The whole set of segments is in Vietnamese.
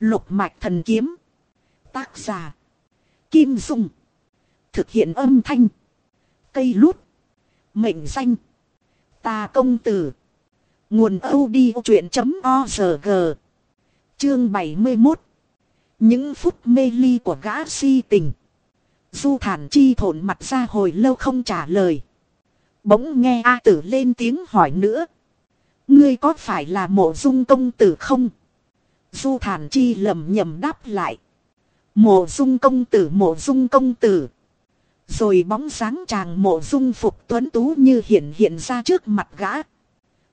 Lục mạch thần kiếm. Tác giả. Kim Dung. Thực hiện âm thanh. Cây lút. Mệnh danh. Ta công tử. Nguồn odchuyện.org Chương 71 Những phút mê ly của gã si tình. Du thản chi thổn mặt ra hồi lâu không trả lời. Bỗng nghe A tử lên tiếng hỏi nữa. Ngươi có phải là mộ dung công tử không? Du thản chi lầm nhầm đáp lại. Mộ dung công tử, mộ dung công tử. Rồi bóng dáng chàng mộ dung phục tuấn tú như hiện hiện ra trước mặt gã.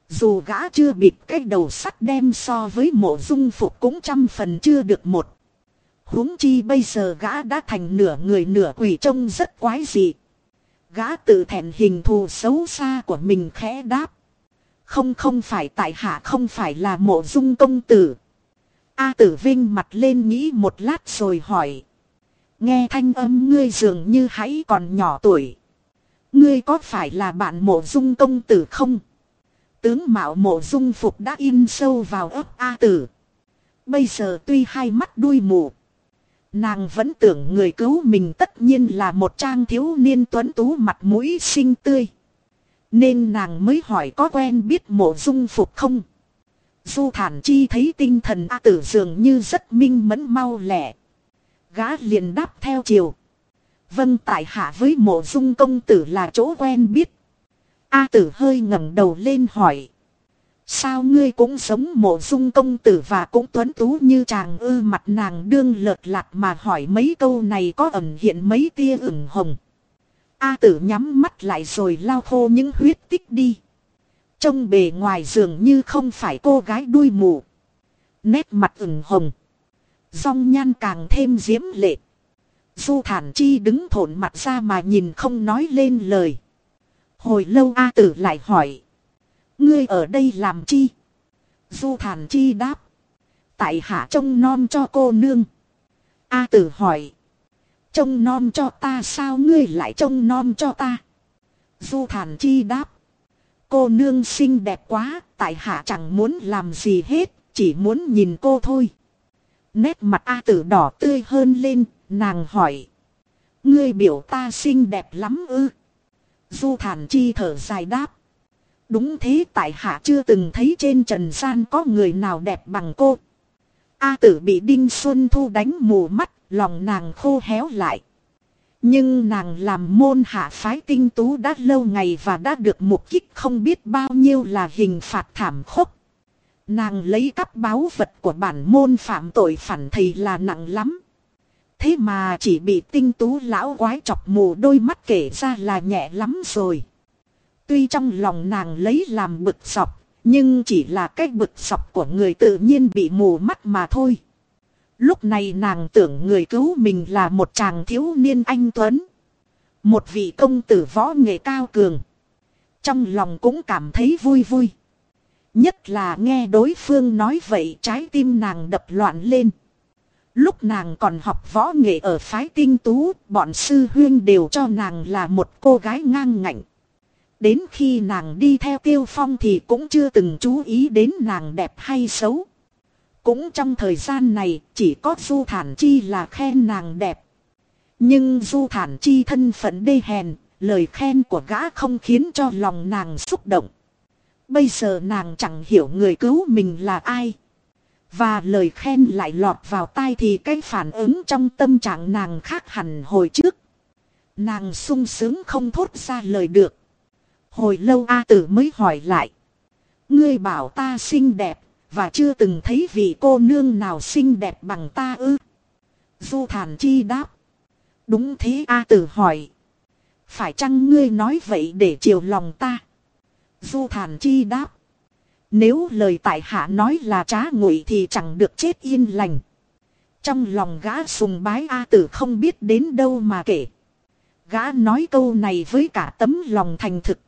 Dù gã chưa bịt cái đầu sắt đem so với mộ dung phục cũng trăm phần chưa được một. huống chi bây giờ gã đã thành nửa người nửa quỷ trông rất quái dị. Gã tự thẹn hình thù xấu xa của mình khẽ đáp. Không không phải tại hạ, không phải là mộ dung công tử. A tử vinh mặt lên nghĩ một lát rồi hỏi. Nghe thanh âm ngươi dường như hãy còn nhỏ tuổi. Ngươi có phải là bạn mộ dung công tử không? Tướng mạo mộ dung phục đã in sâu vào ấp A tử. Bây giờ tuy hai mắt đuôi mù. Nàng vẫn tưởng người cứu mình tất nhiên là một trang thiếu niên tuấn tú mặt mũi xinh tươi. Nên nàng mới hỏi có quen biết mộ dung phục không? Du thản chi thấy tinh thần A tử dường như rất minh mẫn mau lẹ. Gã liền đáp theo chiều. Vâng tại hạ với mộ dung công tử là chỗ quen biết. A tử hơi ngẩng đầu lên hỏi. Sao ngươi cũng giống mộ dung công tử và cũng tuấn tú như chàng ư mặt nàng đương lợt lạc mà hỏi mấy câu này có ẩn hiện mấy tia ửng hồng. A tử nhắm mắt lại rồi lau khô những huyết tích đi. Trông bề ngoài dường như không phải cô gái đuôi mù. Nét mặt ửng hồng. Dòng nhan càng thêm diễm lệ. Du thản chi đứng thổn mặt ra mà nhìn không nói lên lời. Hồi lâu A tử lại hỏi. Ngươi ở đây làm chi? Du thản chi đáp. Tại hạ trông non cho cô nương. A tử hỏi. Trông non cho ta sao ngươi lại trông non cho ta? Du thản chi đáp. Cô nương xinh đẹp quá, tại hạ chẳng muốn làm gì hết, chỉ muốn nhìn cô thôi. Nét mặt A tử đỏ tươi hơn lên, nàng hỏi. Ngươi biểu ta xinh đẹp lắm ư? Du thản chi thở dài đáp. Đúng thế tại hạ chưa từng thấy trên trần gian có người nào đẹp bằng cô. A tử bị Đinh Xuân Thu đánh mù mắt, lòng nàng khô héo lại. Nhưng nàng làm môn hạ phái tinh tú đã lâu ngày và đã được mục kích không biết bao nhiêu là hình phạt thảm khốc. Nàng lấy cắp báu vật của bản môn phạm tội phản thầy là nặng lắm. Thế mà chỉ bị tinh tú lão quái chọc mù đôi mắt kể ra là nhẹ lắm rồi. Tuy trong lòng nàng lấy làm bực sọc, nhưng chỉ là cái bực sọc của người tự nhiên bị mù mắt mà thôi. Lúc này nàng tưởng người cứu mình là một chàng thiếu niên anh Tuấn. Một vị công tử võ nghệ cao cường. Trong lòng cũng cảm thấy vui vui. Nhất là nghe đối phương nói vậy trái tim nàng đập loạn lên. Lúc nàng còn học võ nghệ ở phái tinh tú, bọn sư huyên đều cho nàng là một cô gái ngang ngạnh. Đến khi nàng đi theo tiêu phong thì cũng chưa từng chú ý đến nàng đẹp hay xấu. Cũng trong thời gian này chỉ có Du Thản Chi là khen nàng đẹp. Nhưng Du Thản Chi thân phận đê hèn, lời khen của gã không khiến cho lòng nàng xúc động. Bây giờ nàng chẳng hiểu người cứu mình là ai. Và lời khen lại lọt vào tai thì cái phản ứng trong tâm trạng nàng khác hẳn hồi trước. Nàng sung sướng không thốt ra lời được. Hồi lâu A tử mới hỏi lại. Ngươi bảo ta xinh đẹp, và chưa từng thấy vị cô nương nào xinh đẹp bằng ta ư. Du thản chi đáp. Đúng thế, A tử hỏi. Phải chăng ngươi nói vậy để chiều lòng ta? Du thản chi đáp. Nếu lời tại hạ nói là trá ngụy thì chẳng được chết yên lành. Trong lòng gã sùng bái, A tử không biết đến đâu mà kể. Gã nói câu này với cả tấm lòng thành thực.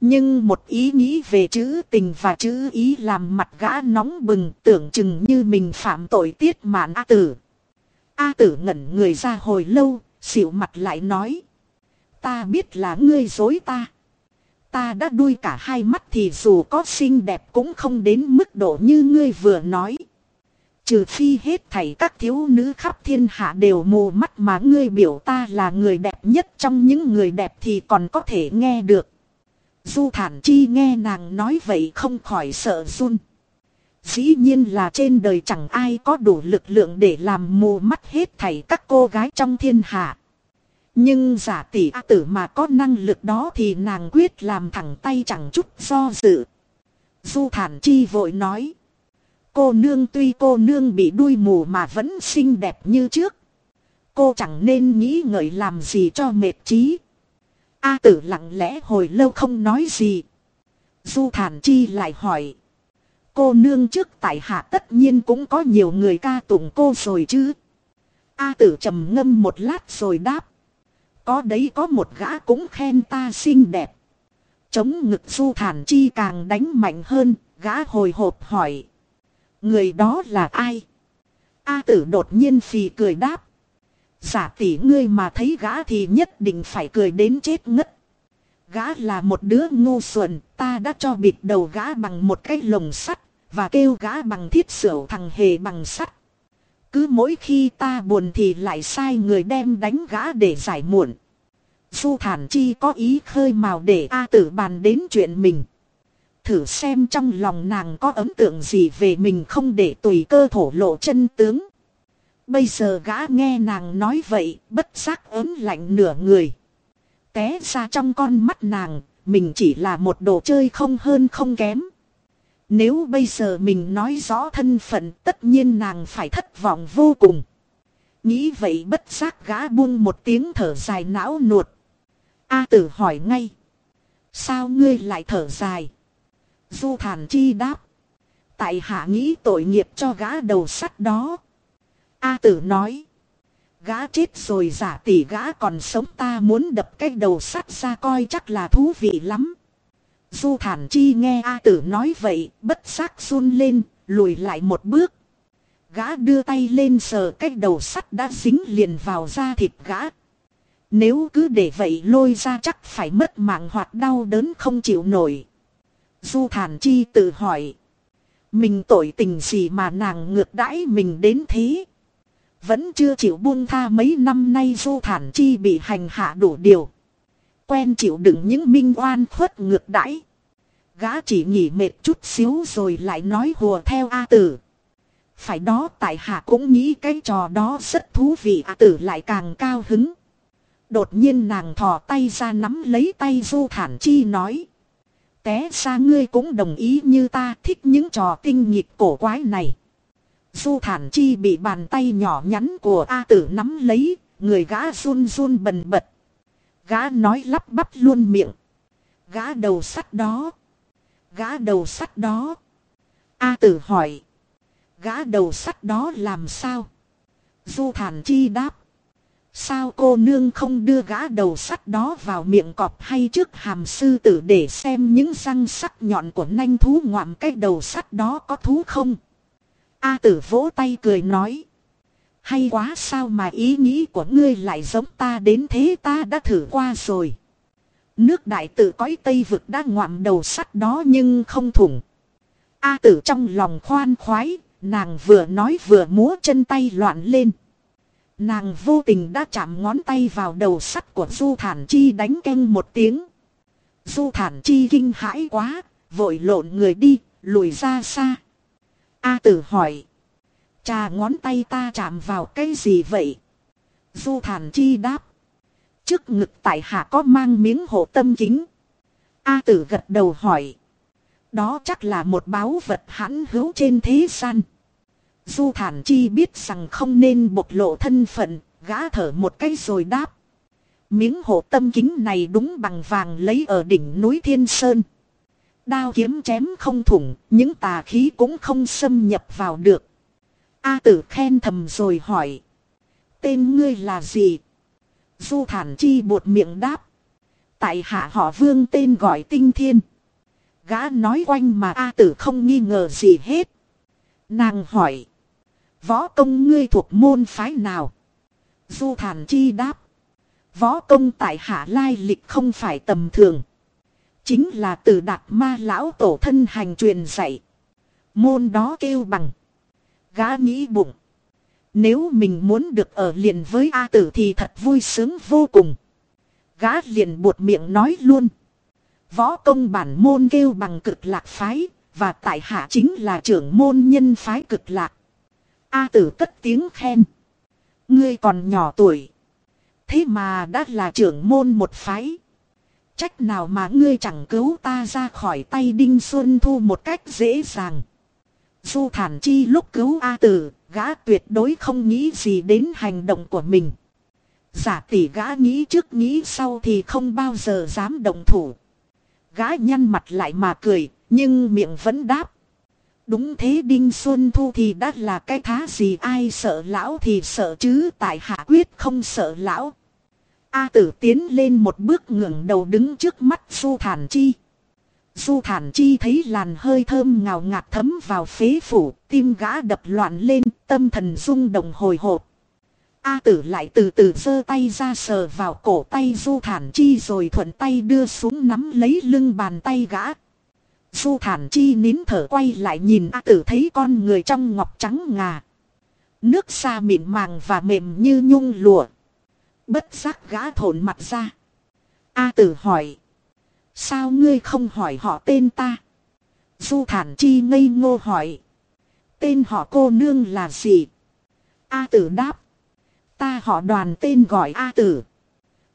Nhưng một ý nghĩ về chữ tình và chữ ý làm mặt gã nóng bừng tưởng chừng như mình phạm tội tiết mạn A tử. A tử ngẩn người ra hồi lâu, xỉu mặt lại nói. Ta biết là ngươi dối ta. Ta đã đuôi cả hai mắt thì dù có xinh đẹp cũng không đến mức độ như ngươi vừa nói. Trừ phi hết thảy các thiếu nữ khắp thiên hạ đều mù mắt mà ngươi biểu ta là người đẹp nhất trong những người đẹp thì còn có thể nghe được. Du thản chi nghe nàng nói vậy không khỏi sợ run. Dĩ nhiên là trên đời chẳng ai có đủ lực lượng để làm mù mắt hết thảy các cô gái trong thiên hạ. Nhưng giả tỷ A tử mà có năng lực đó thì nàng quyết làm thẳng tay chẳng chút do dự. Du thản chi vội nói. Cô nương tuy cô nương bị đuôi mù mà vẫn xinh đẹp như trước. Cô chẳng nên nghĩ ngợi làm gì cho mệt trí. A tử lặng lẽ hồi lâu không nói gì. Du thản chi lại hỏi. Cô nương trước tại hạ tất nhiên cũng có nhiều người ca tụng cô rồi chứ. A tử trầm ngâm một lát rồi đáp. Có đấy có một gã cũng khen ta xinh đẹp. Chống ngực du thản chi càng đánh mạnh hơn, gã hồi hộp hỏi. Người đó là ai? A tử đột nhiên phì cười đáp. Giả tỷ ngươi mà thấy gã thì nhất định phải cười đến chết ngất. Gã là một đứa ngu xuẩn, ta đã cho bịt đầu gã bằng một cái lồng sắt, và kêu gã bằng thiết sửu thằng hề bằng sắt. Cứ mỗi khi ta buồn thì lại sai người đem đánh gã để giải muộn. Du thản chi có ý khơi mào để A tử bàn đến chuyện mình. Thử xem trong lòng nàng có ấn tượng gì về mình không để tùy cơ thổ lộ chân tướng. Bây giờ gã nghe nàng nói vậy, bất giác ớn lạnh nửa người. Té ra trong con mắt nàng, mình chỉ là một đồ chơi không hơn không kém. Nếu bây giờ mình nói rõ thân phận tất nhiên nàng phải thất vọng vô cùng. Nghĩ vậy bất giác gã buông một tiếng thở dài não nuột. A tử hỏi ngay. Sao ngươi lại thở dài? Du thản chi đáp. Tại hạ nghĩ tội nghiệp cho gã đầu sắt đó. A tử nói. Gã chết rồi giả tỷ gã còn sống ta muốn đập cái đầu sắt ra coi chắc là thú vị lắm. Du thản chi nghe A tử nói vậy, bất giác run lên, lùi lại một bước. Gã đưa tay lên sờ cái đầu sắt đã dính liền vào da thịt gã. Nếu cứ để vậy lôi ra chắc phải mất mạng hoặc đau đớn không chịu nổi. Du thản chi tự hỏi. Mình tội tình gì mà nàng ngược đãi mình đến thế. Vẫn chưa chịu buông tha mấy năm nay du thản chi bị hành hạ đủ điều. Quen chịu đựng những minh oan khuất ngược đãi. Gã chỉ nghỉ mệt chút xíu rồi lại nói hùa theo A tử. Phải đó tại hạ cũng nghĩ cái trò đó rất thú vị, A tử lại càng cao hứng. Đột nhiên nàng thò tay ra nắm lấy tay du thản chi nói. Té ra ngươi cũng đồng ý như ta thích những trò tinh nghịch cổ quái này. Du thản chi bị bàn tay nhỏ nhắn của A tử nắm lấy, người gã run run bần bật. Gã nói lắp bắp luôn miệng. Gã đầu sắt đó. Gã đầu sắt đó. A tử hỏi. Gã đầu sắt đó làm sao? Du thản chi đáp. Sao cô nương không đưa gã đầu sắt đó vào miệng cọp hay trước hàm sư tử để xem những răng sắc nhọn của nanh thú ngoạm cái đầu sắt đó có thú không? A tử vỗ tay cười nói. Hay quá sao mà ý nghĩ của ngươi lại giống ta đến thế ta đã thử qua rồi. Nước đại tử cõi Tây vực đã ngoạm đầu sắt đó nhưng không thủng. A tử trong lòng khoan khoái, nàng vừa nói vừa múa chân tay loạn lên. Nàng vô tình đã chạm ngón tay vào đầu sắt của Du Thản Chi đánh canh một tiếng. Du Thản Chi kinh hãi quá, vội lộn người đi, lùi ra xa. A tử hỏi. cha ngón tay ta chạm vào cái gì vậy? Du Thản Chi đáp. Trước ngực tại hạ có mang miếng hộ tâm kính. A tử gật đầu hỏi. Đó chắc là một báu vật hãn hữu trên thế gian. Du thản chi biết rằng không nên bộc lộ thân phận, gã thở một cái rồi đáp. Miếng hộ tâm kính này đúng bằng vàng lấy ở đỉnh núi Thiên Sơn. Đao kiếm chém không thủng, những tà khí cũng không xâm nhập vào được. A tử khen thầm rồi hỏi. Tên ngươi là gì? Du thản chi buột miệng đáp. Tại hạ họ vương tên gọi tinh thiên. Gã nói quanh mà A tử không nghi ngờ gì hết. Nàng hỏi. Võ công ngươi thuộc môn phái nào? Du thản chi đáp. Võ công tại hạ lai lịch không phải tầm thường. Chính là từ đạt ma lão tổ thân hành truyền dạy. Môn đó kêu bằng. Gã nghĩ bụng. Nếu mình muốn được ở liền với A tử thì thật vui sướng vô cùng. Gã liền buột miệng nói luôn. Võ công bản môn kêu bằng cực lạc phái, và tại hạ chính là trưởng môn nhân phái cực lạc. A tử cất tiếng khen. Ngươi còn nhỏ tuổi. Thế mà đã là trưởng môn một phái. Trách nào mà ngươi chẳng cứu ta ra khỏi tay Đinh Xuân Thu một cách dễ dàng. Du thản chi lúc cứu A tử, gã tuyệt đối không nghĩ gì đến hành động của mình. Giả tỷ gã nghĩ trước nghĩ sau thì không bao giờ dám động thủ. Gã nhăn mặt lại mà cười, nhưng miệng vẫn đáp. Đúng thế Đinh Xuân Thu thì đã là cái thá gì ai sợ lão thì sợ chứ tại hạ quyết không sợ lão. A tử tiến lên một bước ngẩng đầu đứng trước mắt Du Thản Chi. Du Thản Chi thấy làn hơi thơm ngào ngạt thấm vào phế phủ, tim gã đập loạn lên, tâm thần rung động hồi hộp. A tử lại từ từ giơ tay ra sờ vào cổ tay Du Thản Chi rồi thuận tay đưa xuống nắm lấy lưng bàn tay gã. Du Thản Chi nín thở quay lại nhìn A tử thấy con người trong ngọc trắng ngà. Nước xa mịn màng và mềm như nhung lụa. Bất giác gã thổn mặt ra. A tử hỏi. Sao ngươi không hỏi họ tên ta? Du Thản Chi ngây ngô hỏi. Tên họ cô nương là gì? A tử đáp. Ta họ đoàn tên gọi A tử.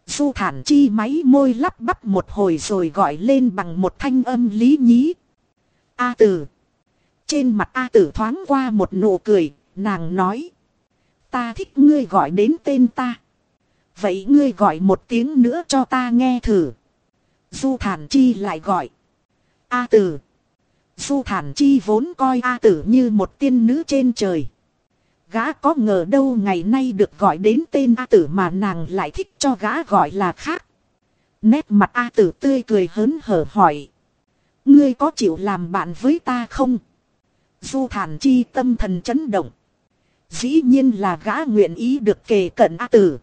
Du thản chi máy môi lắp bắp một hồi rồi gọi lên bằng một thanh âm lý nhí. A tử. Trên mặt A tử thoáng qua một nụ cười, nàng nói. Ta thích ngươi gọi đến tên ta. Vậy ngươi gọi một tiếng nữa cho ta nghe thử. Du thản chi lại gọi. A tử. Du thản chi vốn coi A tử như một tiên nữ trên trời. Gã có ngờ đâu ngày nay được gọi đến tên A tử mà nàng lại thích cho gã gọi là khác. Nét mặt A tử tươi cười hớn hở hỏi. Ngươi có chịu làm bạn với ta không? Du thản chi tâm thần chấn động. Dĩ nhiên là gã nguyện ý được kề cận A tử.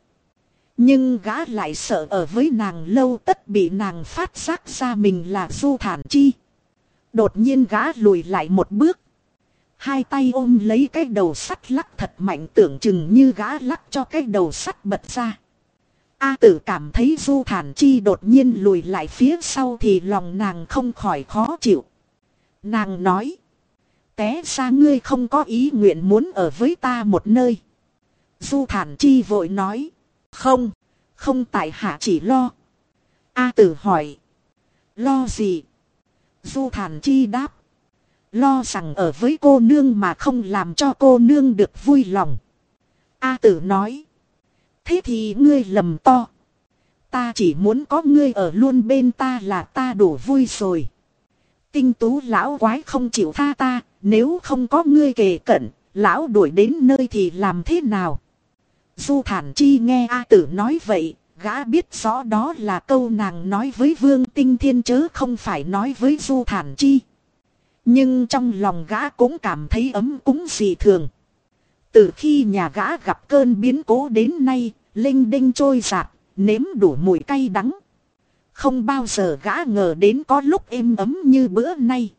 Nhưng gã lại sợ ở với nàng lâu tất bị nàng phát giác ra mình là du thản chi. Đột nhiên gã lùi lại một bước. Hai tay ôm lấy cái đầu sắt lắc thật mạnh tưởng chừng như gã lắc cho cái đầu sắt bật ra. A tử cảm thấy du thản chi đột nhiên lùi lại phía sau thì lòng nàng không khỏi khó chịu. Nàng nói. Té ra ngươi không có ý nguyện muốn ở với ta một nơi. Du thản chi vội nói. Không, không tại hạ chỉ lo. A tử hỏi. Lo gì? Du thản chi đáp. Lo rằng ở với cô nương mà không làm cho cô nương được vui lòng. A tử nói. Thế thì ngươi lầm to. Ta chỉ muốn có ngươi ở luôn bên ta là ta đủ vui rồi. Tinh tú lão quái không chịu tha ta, nếu không có ngươi kề cận, lão đuổi đến nơi thì làm thế nào? Du thản chi nghe A tử nói vậy, gã biết rõ đó là câu nàng nói với vương tinh thiên chớ không phải nói với du thản chi. Nhưng trong lòng gã cũng cảm thấy ấm cúng dị thường. Từ khi nhà gã gặp cơn biến cố đến nay, linh đinh trôi giạt, nếm đủ mùi cay đắng. Không bao giờ gã ngờ đến có lúc êm ấm như bữa nay.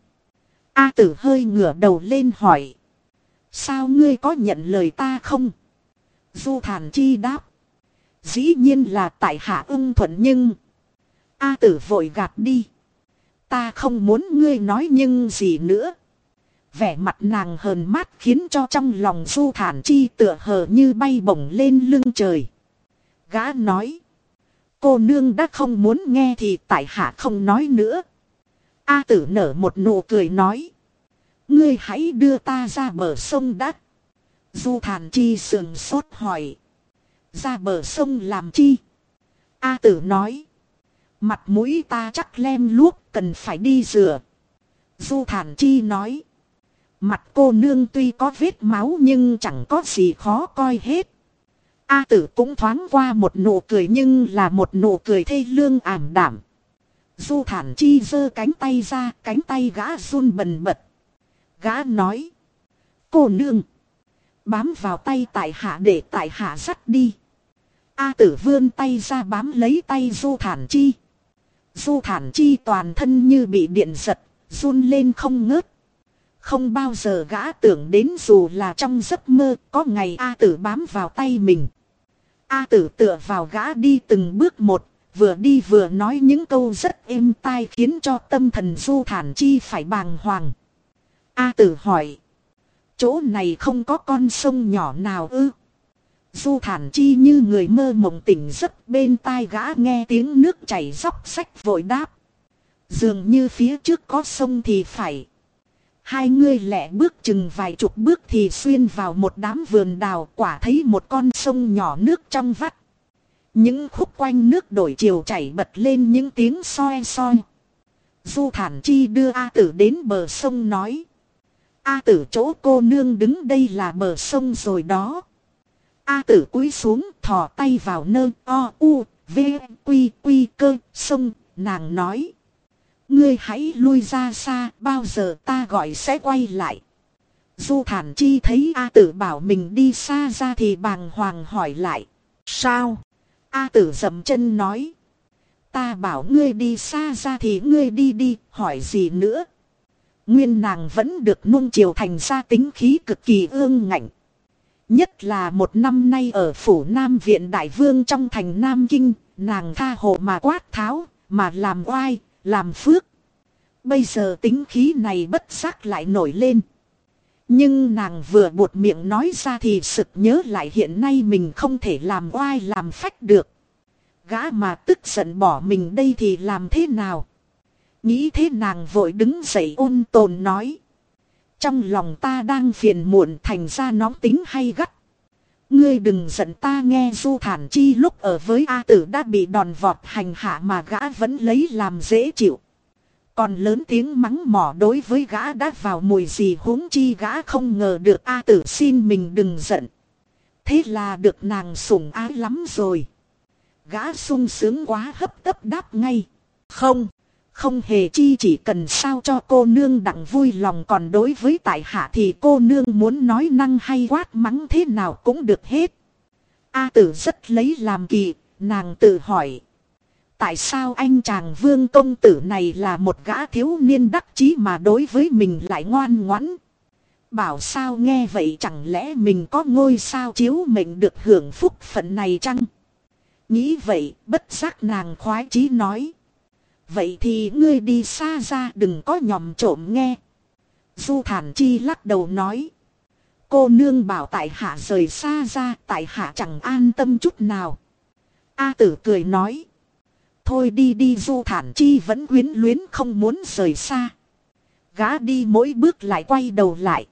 A tử hơi ngửa đầu lên hỏi. Sao ngươi có nhận lời ta không? Du thản chi đáp. Dĩ nhiên là tại hạ ưng thuận nhưng. A tử vội gạt đi. Ta không muốn ngươi nói nhưng gì nữa. Vẻ mặt nàng hờn mát khiến cho trong lòng du thản chi tựa hờ như bay bổng lên lưng trời. Gã nói. Cô nương đã không muốn nghe thì tại hạ không nói nữa. A tử nở một nụ cười nói. Ngươi hãy đưa ta ra bờ sông đắt. Du thản chi sườn sốt hỏi. Ra bờ sông làm chi? A tử nói. Mặt mũi ta chắc lem luốc cần phải đi rửa. Du thản chi nói. Mặt cô nương tuy có vết máu nhưng chẳng có gì khó coi hết. A tử cũng thoáng qua một nụ cười nhưng là một nụ cười thê lương ảm đảm. Du thản chi giơ cánh tay ra, cánh tay gã run bần bật. Gã nói. Cô nương. Bám vào tay tại hạ để tại hạ dắt đi. A tử vươn tay ra bám lấy tay du thản chi. Du thản chi toàn thân như bị điện giật, run lên không ngớt. Không bao giờ gã tưởng đến dù là trong giấc mơ có ngày A tử bám vào tay mình. A tử tựa vào gã đi từng bước một, vừa đi vừa nói những câu rất êm tai khiến cho tâm thần du thản chi phải bàng hoàng. A tử hỏi. Chỗ này không có con sông nhỏ nào ư? Du thản chi như người mơ mộng tỉnh giấc bên tai gã nghe tiếng nước chảy róc sách vội đáp. Dường như phía trước có sông thì phải. Hai người lẹ bước chừng vài chục bước thì xuyên vào một đám vườn đào quả thấy một con sông nhỏ nước trong vắt. Những khúc quanh nước đổi chiều chảy bật lên những tiếng soi soi. Du thản chi đưa A tử đến bờ sông nói. A tử chỗ cô nương đứng đây là bờ sông rồi đó. A tử cúi xuống thò tay vào nơ o u v quy quy cơ sông nàng nói. Ngươi hãy lui ra xa bao giờ ta gọi sẽ quay lại. Du thản chi thấy A tử bảo mình đi xa ra thì bàng hoàng hỏi lại. Sao? A tử dầm chân nói. Ta bảo ngươi đi xa ra thì ngươi đi đi, hỏi gì nữa. Nguyên nàng vẫn được nuông chiều thành ra tính khí cực kỳ ương ngạnh. Nhất là một năm nay ở phủ Nam Viện Đại Vương trong thành Nam Kinh, nàng tha hồ mà quát tháo, mà làm oai, làm phước. Bây giờ tính khí này bất giác lại nổi lên. Nhưng nàng vừa buột miệng nói ra thì sực nhớ lại hiện nay mình không thể làm oai làm phách được. Gã mà tức giận bỏ mình đây thì làm thế nào? Nghĩ thế nàng vội đứng dậy ôn tồn nói. Trong lòng ta đang phiền muộn thành ra nóng tính hay gắt. Ngươi đừng giận ta nghe du thản chi lúc ở với A tử đã bị đòn vọt hành hạ mà gã vẫn lấy làm dễ chịu. Còn lớn tiếng mắng mỏ đối với gã đã vào mùi gì huống chi gã không ngờ được A tử xin mình đừng giận. Thế là được nàng sủng ái lắm rồi. Gã sung sướng quá hấp tấp đáp ngay. Không, không hề chi chỉ cần sao cho cô nương đặng vui lòng còn đối với tại hạ thì cô nương muốn nói năng hay quát mắng thế nào cũng được hết. A tử rất lấy làm kỳ, nàng tự hỏi. Tại sao anh chàng vương công tử này là một gã thiếu niên đắc chí mà đối với mình lại ngoan ngoãn? Bảo sao nghe vậy chẳng lẽ mình có ngôi sao chiếu mệnh được hưởng phúc phận này chăng? Nghĩ vậy, bất giác nàng khoái chí nói. Vậy thì ngươi đi xa ra đừng có nhòm trộm nghe. Du thản chi lắc đầu nói. Cô nương bảo tại hạ rời xa ra, tại hạ chẳng an tâm chút nào. A tử cười nói. Thôi đi đi du thản chi vẫn quyến luyến không muốn rời xa. Gã đi mỗi bước lại quay đầu lại.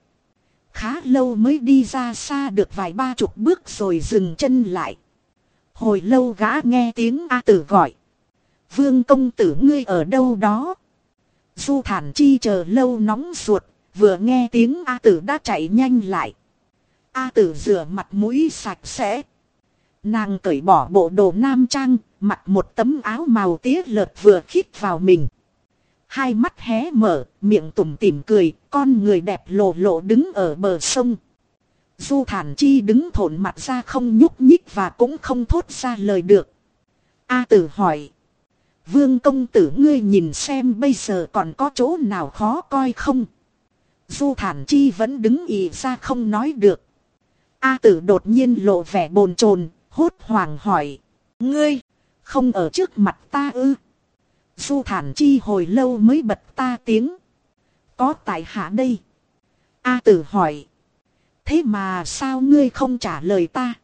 Khá lâu mới đi ra xa được vài ba chục bước rồi dừng chân lại. Hồi lâu gã nghe tiếng A tử gọi. Vương công tử ngươi ở đâu đó? Du thản chi chờ lâu nóng ruột, vừa nghe tiếng A tử đã chạy nhanh lại. A tử rửa mặt mũi sạch sẽ. Nàng cởi bỏ bộ đồ nam trang, mặc một tấm áo màu tía lợt vừa khít vào mình. Hai mắt hé mở, miệng tủm tỉm cười, con người đẹp lộ lộ đứng ở bờ sông. Du thản chi đứng thổn mặt ra không nhúc nhích và cũng không thốt ra lời được. A tử hỏi. Vương công tử ngươi nhìn xem bây giờ còn có chỗ nào khó coi không? Du thản chi vẫn đứng ì ra không nói được. A tử đột nhiên lộ vẻ bồn chồn, hốt hoảng hỏi. Ngươi, không ở trước mặt ta ư? Du thản chi hồi lâu mới bật ta tiếng. Có tại hạ đây. A tử hỏi. Thế mà sao ngươi không trả lời ta?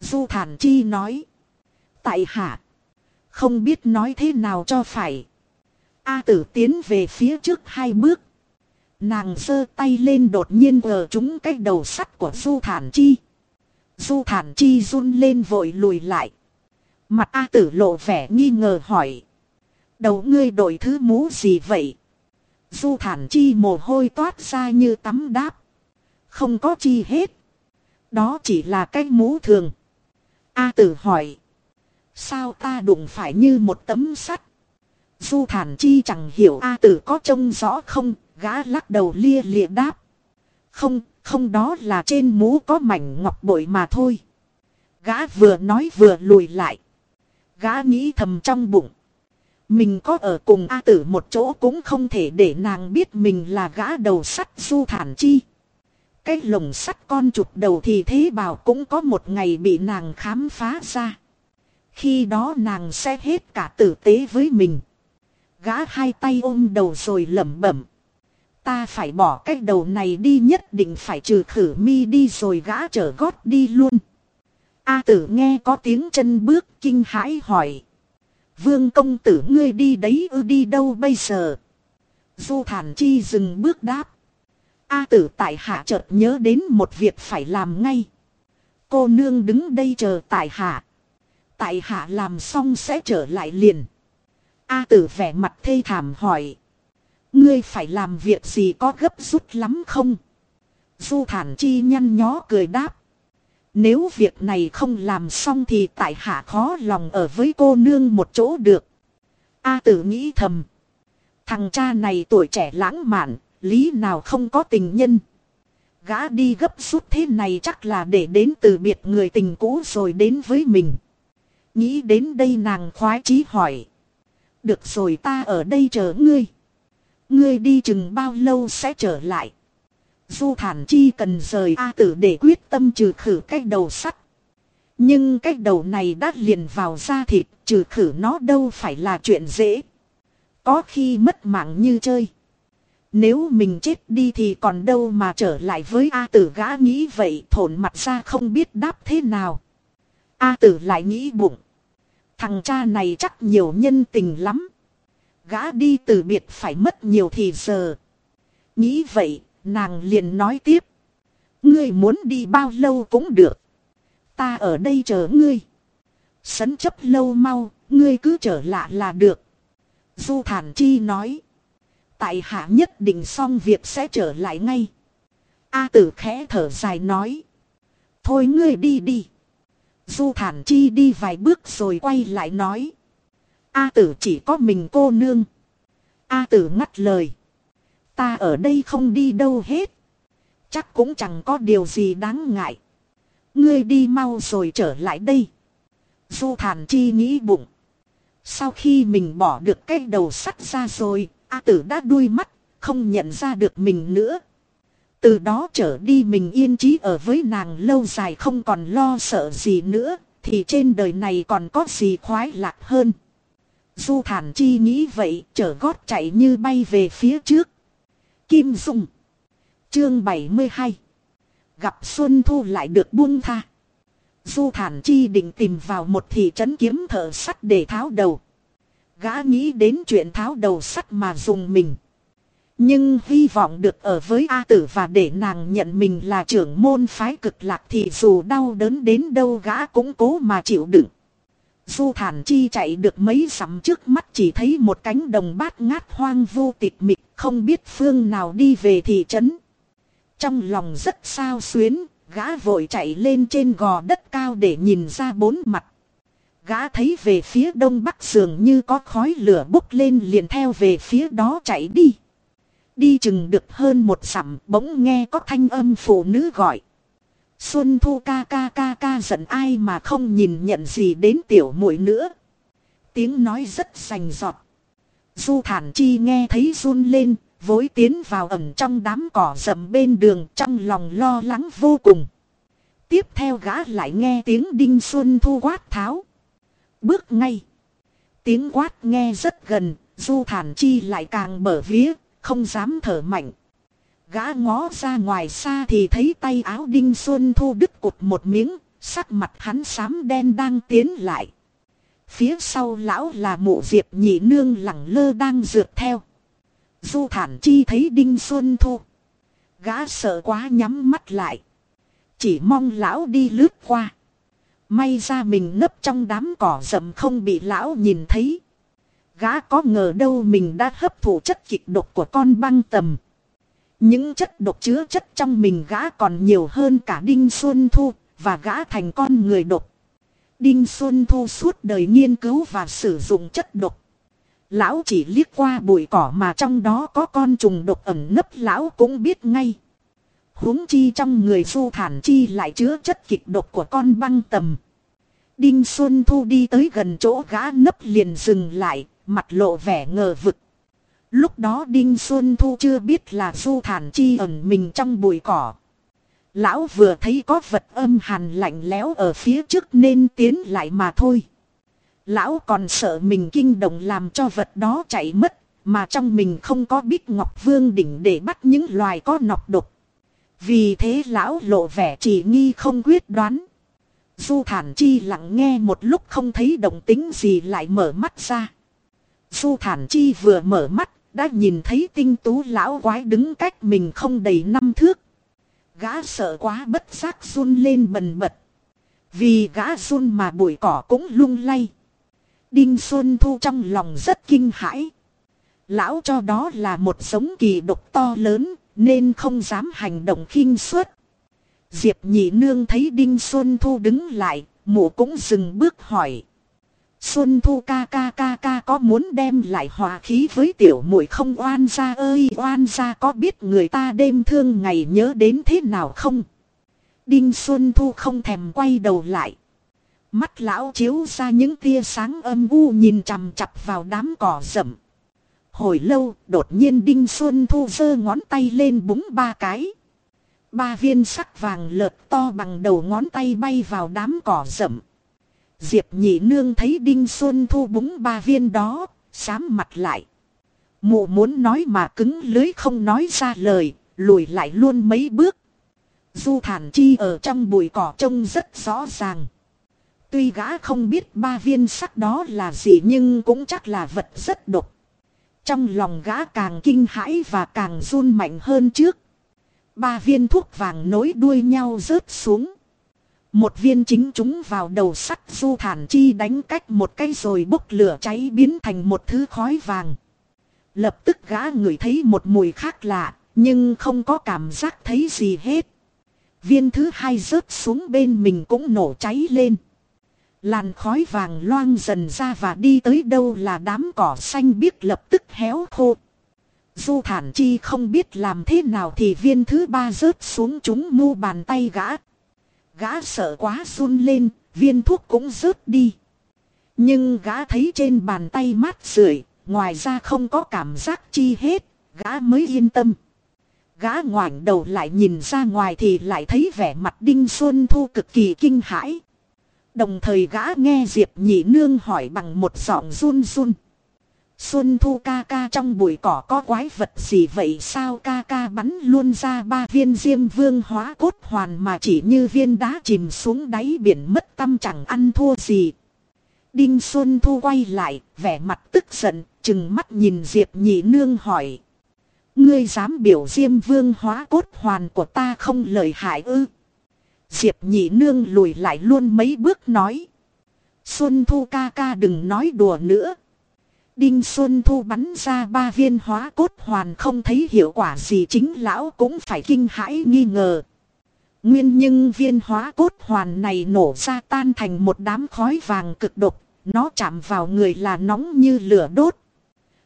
Du thản chi nói. Tại hạ. Không biết nói thế nào cho phải. A tử tiến về phía trước hai bước. Nàng giơ tay lên đột nhiên gờ trúng cái đầu sắt của Du Thản Chi. Du Thản Chi run lên vội lùi lại. Mặt A tử lộ vẻ nghi ngờ hỏi. Đầu ngươi đổi thứ mũ gì vậy? Du Thản Chi mồ hôi toát ra như tắm đáp. Không có chi hết. Đó chỉ là cái mũ thường. A tử hỏi. Sao ta đụng phải như một tấm sắt? Du thản chi chẳng hiểu A tử có trông rõ không, gã lắc đầu lia lịa đáp. Không, không đó là trên mũ có mảnh ngọc bội mà thôi. Gã vừa nói vừa lùi lại. Gã nghĩ thầm trong bụng. Mình có ở cùng A tử một chỗ cũng không thể để nàng biết mình là gã đầu sắt du thản chi. Cái lồng sắt con chụp đầu thì thế bảo cũng có một ngày bị nàng khám phá ra. Khi đó nàng sẽ hết cả tử tế với mình. Gã hai tay ôm đầu rồi lẩm bẩm. Ta phải bỏ cái đầu này đi nhất định phải trừ khử mi đi rồi gã trở gót đi luôn. A tử nghe có tiếng chân bước kinh hãi hỏi. Vương công tử ngươi đi đấy ư đi đâu bây giờ? Du thản chi dừng bước đáp. A tử tại hạ chợt nhớ đến một việc phải làm ngay. Cô nương đứng đây chờ tại hạ. Tại hạ làm xong sẽ trở lại liền. A tử vẻ mặt thê thảm hỏi. Ngươi phải làm việc gì có gấp rút lắm không? Du thản chi nhăn nhó cười đáp. Nếu việc này không làm xong thì tại hạ khó lòng ở với cô nương một chỗ được. A tử nghĩ thầm. Thằng cha này tuổi trẻ lãng mạn, lý nào không có tình nhân. Gã đi gấp rút thế này chắc là để đến từ biệt người tình cũ rồi đến với mình. Nghĩ đến đây nàng khoái chí hỏi. Được rồi ta ở đây chờ ngươi. Ngươi đi chừng bao lâu sẽ trở lại. Du thản chi cần rời A tử để quyết tâm trừ khử cái đầu sắt. Nhưng cái đầu này đã liền vào da thịt, trừ khử nó đâu phải là chuyện dễ. Có khi mất mạng như chơi. Nếu mình chết đi thì còn đâu mà trở lại với A tử gã nghĩ vậy thổn mặt ra không biết đáp thế nào. A tử lại nghĩ bụng. Thằng cha này chắc nhiều nhân tình lắm. Gã đi từ biệt phải mất nhiều thì giờ. Nghĩ vậy, nàng liền nói tiếp. Ngươi muốn đi bao lâu cũng được. Ta ở đây chờ ngươi. Sấn chấp lâu mau, ngươi cứ trở lại là được. Du Thản Chi nói. Tại hạ nhất định xong việc sẽ trở lại ngay. A tử khẽ thở dài nói. Thôi ngươi đi đi. Du Thản Chi đi vài bước rồi quay lại nói. A tử chỉ có mình cô nương. A tử ngắt lời. Ta ở đây không đi đâu hết. Chắc cũng chẳng có điều gì đáng ngại. Ngươi đi mau rồi trở lại đây. Du thản chi nghĩ bụng. Sau khi mình bỏ được cái đầu sắt ra rồi, A tử đã đuôi mắt, không nhận ra được mình nữa. Từ đó trở đi mình yên trí ở với nàng lâu dài không còn lo sợ gì nữa, thì trên đời này còn có gì khoái lạc hơn. Du thản chi nghĩ vậy, chở gót chạy như bay về phía trước. Kim Dung. Chương 72. Gặp Xuân Thu lại được buông tha. Du thản chi định tìm vào một thị trấn kiếm thợ sắt để tháo đầu. Gã nghĩ đến chuyện tháo đầu sắt mà dùng mình. Nhưng hy vọng được ở với A tử và để nàng nhận mình là trưởng môn phái cực lạc thì dù đau đớn đến đâu gã cũng cố mà chịu đựng. Du thản chi chạy được mấy dặm trước mắt chỉ thấy một cánh đồng bát ngát hoang vu tịch mịch không biết phương nào đi về thị trấn. Trong lòng rất sao xuyến, gã vội chạy lên trên gò đất cao để nhìn ra bốn mặt. Gã thấy về phía đông bắc dường như có khói lửa bốc lên liền theo về phía đó chạy đi. Đi chừng được hơn một sẵm bỗng nghe có thanh âm phụ nữ gọi. Xuân Thu ca ca ca ca giận ai mà không nhìn nhận gì đến tiểu muội nữa. Tiếng nói rất sành giọt. Du thản chi nghe thấy run lên, vối tiến vào ẩm trong đám cỏ rậm bên đường trong lòng lo lắng vô cùng. Tiếp theo gã lại nghe tiếng đinh xuân thu quát tháo. Bước ngay. Tiếng quát nghe rất gần, du thản chi lại càng mở vía, không dám thở mạnh. Gã ngó ra ngoài xa thì thấy tay áo đinh xuân thu đứt cụt một miếng, sắc mặt hắn xám đen đang tiến lại. Phía sau lão là mụ diệp nhị nương lẳng lơ đang dượt theo. Du thản chi thấy đinh xuân thu. Gã sợ quá nhắm mắt lại. Chỉ mong lão đi lướt qua. May ra mình nấp trong đám cỏ rậm không bị lão nhìn thấy. Gã có ngờ đâu mình đã hấp thụ chất kịch độc của con băng tầm. Những chất độc chứa chất trong mình gã còn nhiều hơn cả Đinh Xuân Thu, và gã thành con người độc. Đinh Xuân Thu suốt đời nghiên cứu và sử dụng chất độc. Lão chỉ liếc qua bụi cỏ mà trong đó có con trùng độc ẩn nấp lão cũng biết ngay. huống chi trong người du thản chi lại chứa chất kịch độc của con băng tầm. Đinh Xuân Thu đi tới gần chỗ gã nấp liền dừng lại, mặt lộ vẻ ngờ vực. Lúc đó Đinh Xuân Thu chưa biết là Du Thản Chi ẩn mình trong bụi cỏ. Lão vừa thấy có vật âm hàn lạnh lẽo ở phía trước nên tiến lại mà thôi. Lão còn sợ mình kinh động làm cho vật đó chạy mất, mà trong mình không có bích ngọc vương đỉnh để bắt những loài có nọc độc. Vì thế lão lộ vẻ chỉ nghi không quyết đoán. Du thản chi lặng nghe một lúc không thấy động tính gì lại mở mắt ra. Du thản chi vừa mở mắt, đã nhìn thấy tinh tú lão quái đứng cách mình không đầy năm thước. Gã sợ quá bất giác run lên bần bật. Vì gã run mà bụi cỏ cũng lung lay. Đinh Xuân Thu trong lòng rất kinh hãi. Lão cho đó là một giống kỳ độc to lớn, nên không dám hành động khinh suất. Diệp nhị nương thấy Đinh Xuân Thu đứng lại, mụ cũng dừng bước hỏi. Xuân Thu ca ca ca ca có muốn đem lại hòa khí với tiểu muội không oan gia ơi oan gia có biết người ta đêm thương ngày nhớ đến thế nào không? Đinh Xuân Thu không thèm quay đầu lại. Mắt lão chiếu ra những tia sáng âm u nhìn chằm chặp vào đám cỏ rậm. Hồi lâu, đột nhiên Đinh Xuân Thu giơ ngón tay lên búng ba cái. Ba viên sắc vàng lợt to bằng đầu ngón tay bay vào đám cỏ rậm. Diệp nhị nương thấy Đinh Xuân Thu búng ba viên đó, sám mặt lại. Mụ muốn nói mà cứng lưới không nói ra lời, lùi lại luôn mấy bước. Du thản chi ở trong bụi cỏ trông rất rõ ràng. Tuy gã không biết ba viên sắc đó là gì nhưng cũng chắc là vật rất độc. Trong lòng gã càng kinh hãi và càng run mạnh hơn trước. Ba viên thuốc vàng nối đuôi nhau rớt xuống. Một viên chính chúng vào đầu sắt du thản chi đánh cách một cái rồi bốc lửa cháy biến thành một thứ khói vàng. Lập tức gã ngửi thấy một mùi khác lạ, nhưng không có cảm giác thấy gì hết. Viên thứ hai rớt xuống bên mình cũng nổ cháy lên. Làn khói vàng loang dần ra và đi tới đâu là đám cỏ xanh biếc lập tức héo khô. Du thản chi không biết làm thế nào thì viên thứ ba rớt xuống chúng mu bàn tay gã. Gã sợ quá run lên, viên thuốc cũng rớt đi. Nhưng gã thấy trên bàn tay mát rượi, ngoài ra không có cảm giác chi hết, gã mới yên tâm. Gã ngoảnh đầu lại nhìn ra ngoài thì lại thấy vẻ mặt Đinh Xuân Thu cực kỳ kinh hãi. Đồng thời gã nghe Diệp nhị nương hỏi bằng một giọng run run. Xuân thu ca ca trong bụi cỏ có quái vật gì vậy sao ca ca bắn luôn ra ba viên diêm vương hóa cốt hoàn mà chỉ như viên đá chìm xuống đáy biển mất tâm chẳng ăn thua gì. Đinh Xuân thu quay lại, vẻ mặt tức giận, chừng mắt nhìn Diệp nhị nương hỏi. Ngươi dám biểu diêm vương hóa cốt hoàn của ta không lời hại ư. Diệp nhị nương lùi lại luôn mấy bước nói. Xuân thu ca ca đừng nói đùa nữa. Đinh Xuân Thu bắn ra ba viên hóa cốt hoàn không thấy hiệu quả gì chính lão cũng phải kinh hãi nghi ngờ. Nguyên nhưng viên hóa cốt hoàn này nổ ra tan thành một đám khói vàng cực độc, nó chạm vào người là nóng như lửa đốt.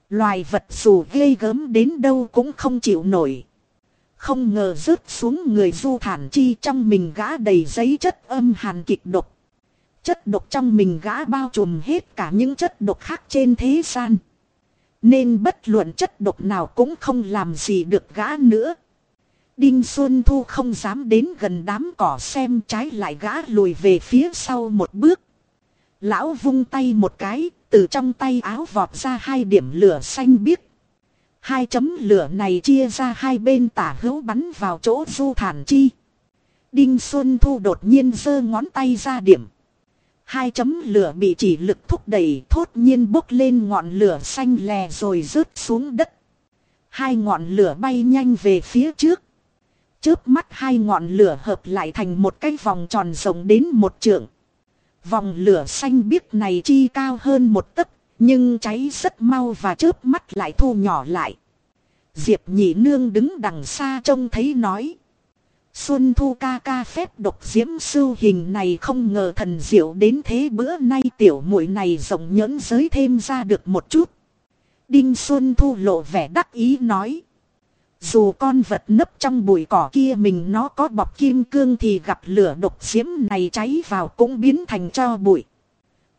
Loài vật dù ghê gớm đến đâu cũng không chịu nổi. Không ngờ rớt xuống người du thản chi trong mình gã đầy giấy chất âm hàn kịch độc. Chất độc trong mình gã bao trùm hết cả những chất độc khác trên thế gian. Nên bất luận chất độc nào cũng không làm gì được gã nữa. Đinh Xuân Thu không dám đến gần đám cỏ xem trái lại gã lùi về phía sau một bước. Lão vung tay một cái, từ trong tay áo vọt ra hai điểm lửa xanh biếc. Hai chấm lửa này chia ra hai bên tả hữu bắn vào chỗ du thản chi. Đinh Xuân Thu đột nhiên giơ ngón tay ra điểm. Hai chấm lửa bị chỉ lực thúc đẩy thốt nhiên bốc lên ngọn lửa xanh lè rồi rớt xuống đất. Hai ngọn lửa bay nhanh về phía trước. Chớp mắt hai ngọn lửa hợp lại thành một cái vòng tròn rộng đến một trượng. Vòng lửa xanh biếc này chi cao hơn một tấc, nhưng cháy rất mau và chớp mắt lại thu nhỏ lại. Diệp nhị nương đứng đằng xa trông thấy nói. Xuân thu ca ca phép độc diễm sư hình này không ngờ thần diệu đến thế bữa nay tiểu muội này rộng nhẫn giới thêm ra được một chút. Đinh Xuân thu lộ vẻ đắc ý nói. Dù con vật nấp trong bụi cỏ kia mình nó có bọc kim cương thì gặp lửa độc diễm này cháy vào cũng biến thành cho bụi.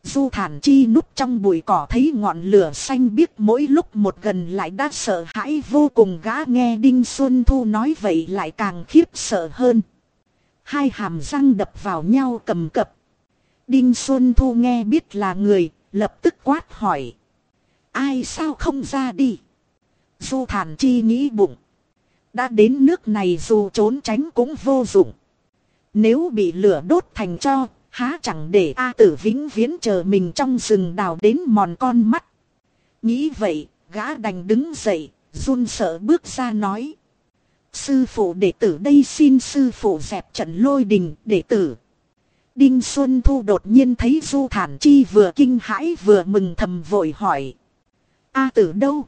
Du thản chi núp trong bụi cỏ thấy ngọn lửa xanh biếc mỗi lúc một gần lại đã sợ hãi vô cùng gã nghe Đinh Xuân Thu nói vậy lại càng khiếp sợ hơn. Hai hàm răng đập vào nhau cầm cập. Đinh Xuân Thu nghe biết là người, lập tức quát hỏi. Ai sao không ra đi? Du thản chi nghĩ bụng. Đã đến nước này dù trốn tránh cũng vô dụng. Nếu bị lửa đốt thành cho, há chẳng để A tử vĩnh viễn chờ mình trong rừng đào đến mòn con mắt. Nghĩ vậy, gã đành đứng dậy, run sợ bước ra nói. Sư phụ đệ tử đây xin sư phụ dẹp trận lôi đình đệ tử. Đinh Xuân Thu đột nhiên thấy Du Thản Chi vừa kinh hãi vừa mừng thầm vội hỏi. A tử đâu?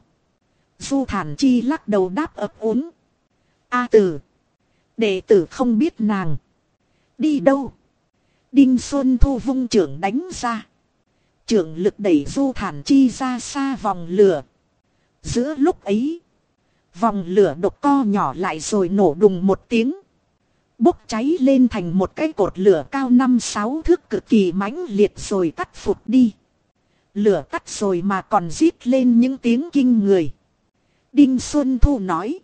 Du Thản Chi lắc đầu đáp ấp úng. A tử. Đệ tử không biết nàng. Đi đâu? Đinh Xuân Thu vung trưởng đánh ra. Trưởng lực đẩy Du Thản Chi ra xa vòng lửa. Giữa lúc ấy. Vòng lửa độc co nhỏ lại rồi nổ đùng một tiếng. Bốc cháy lên thành một cái cột lửa cao 5-6 thước cực kỳ mãnh liệt rồi tắt phụt đi. Lửa tắt rồi mà còn rít lên những tiếng kinh người. Đinh Xuân Thu nói.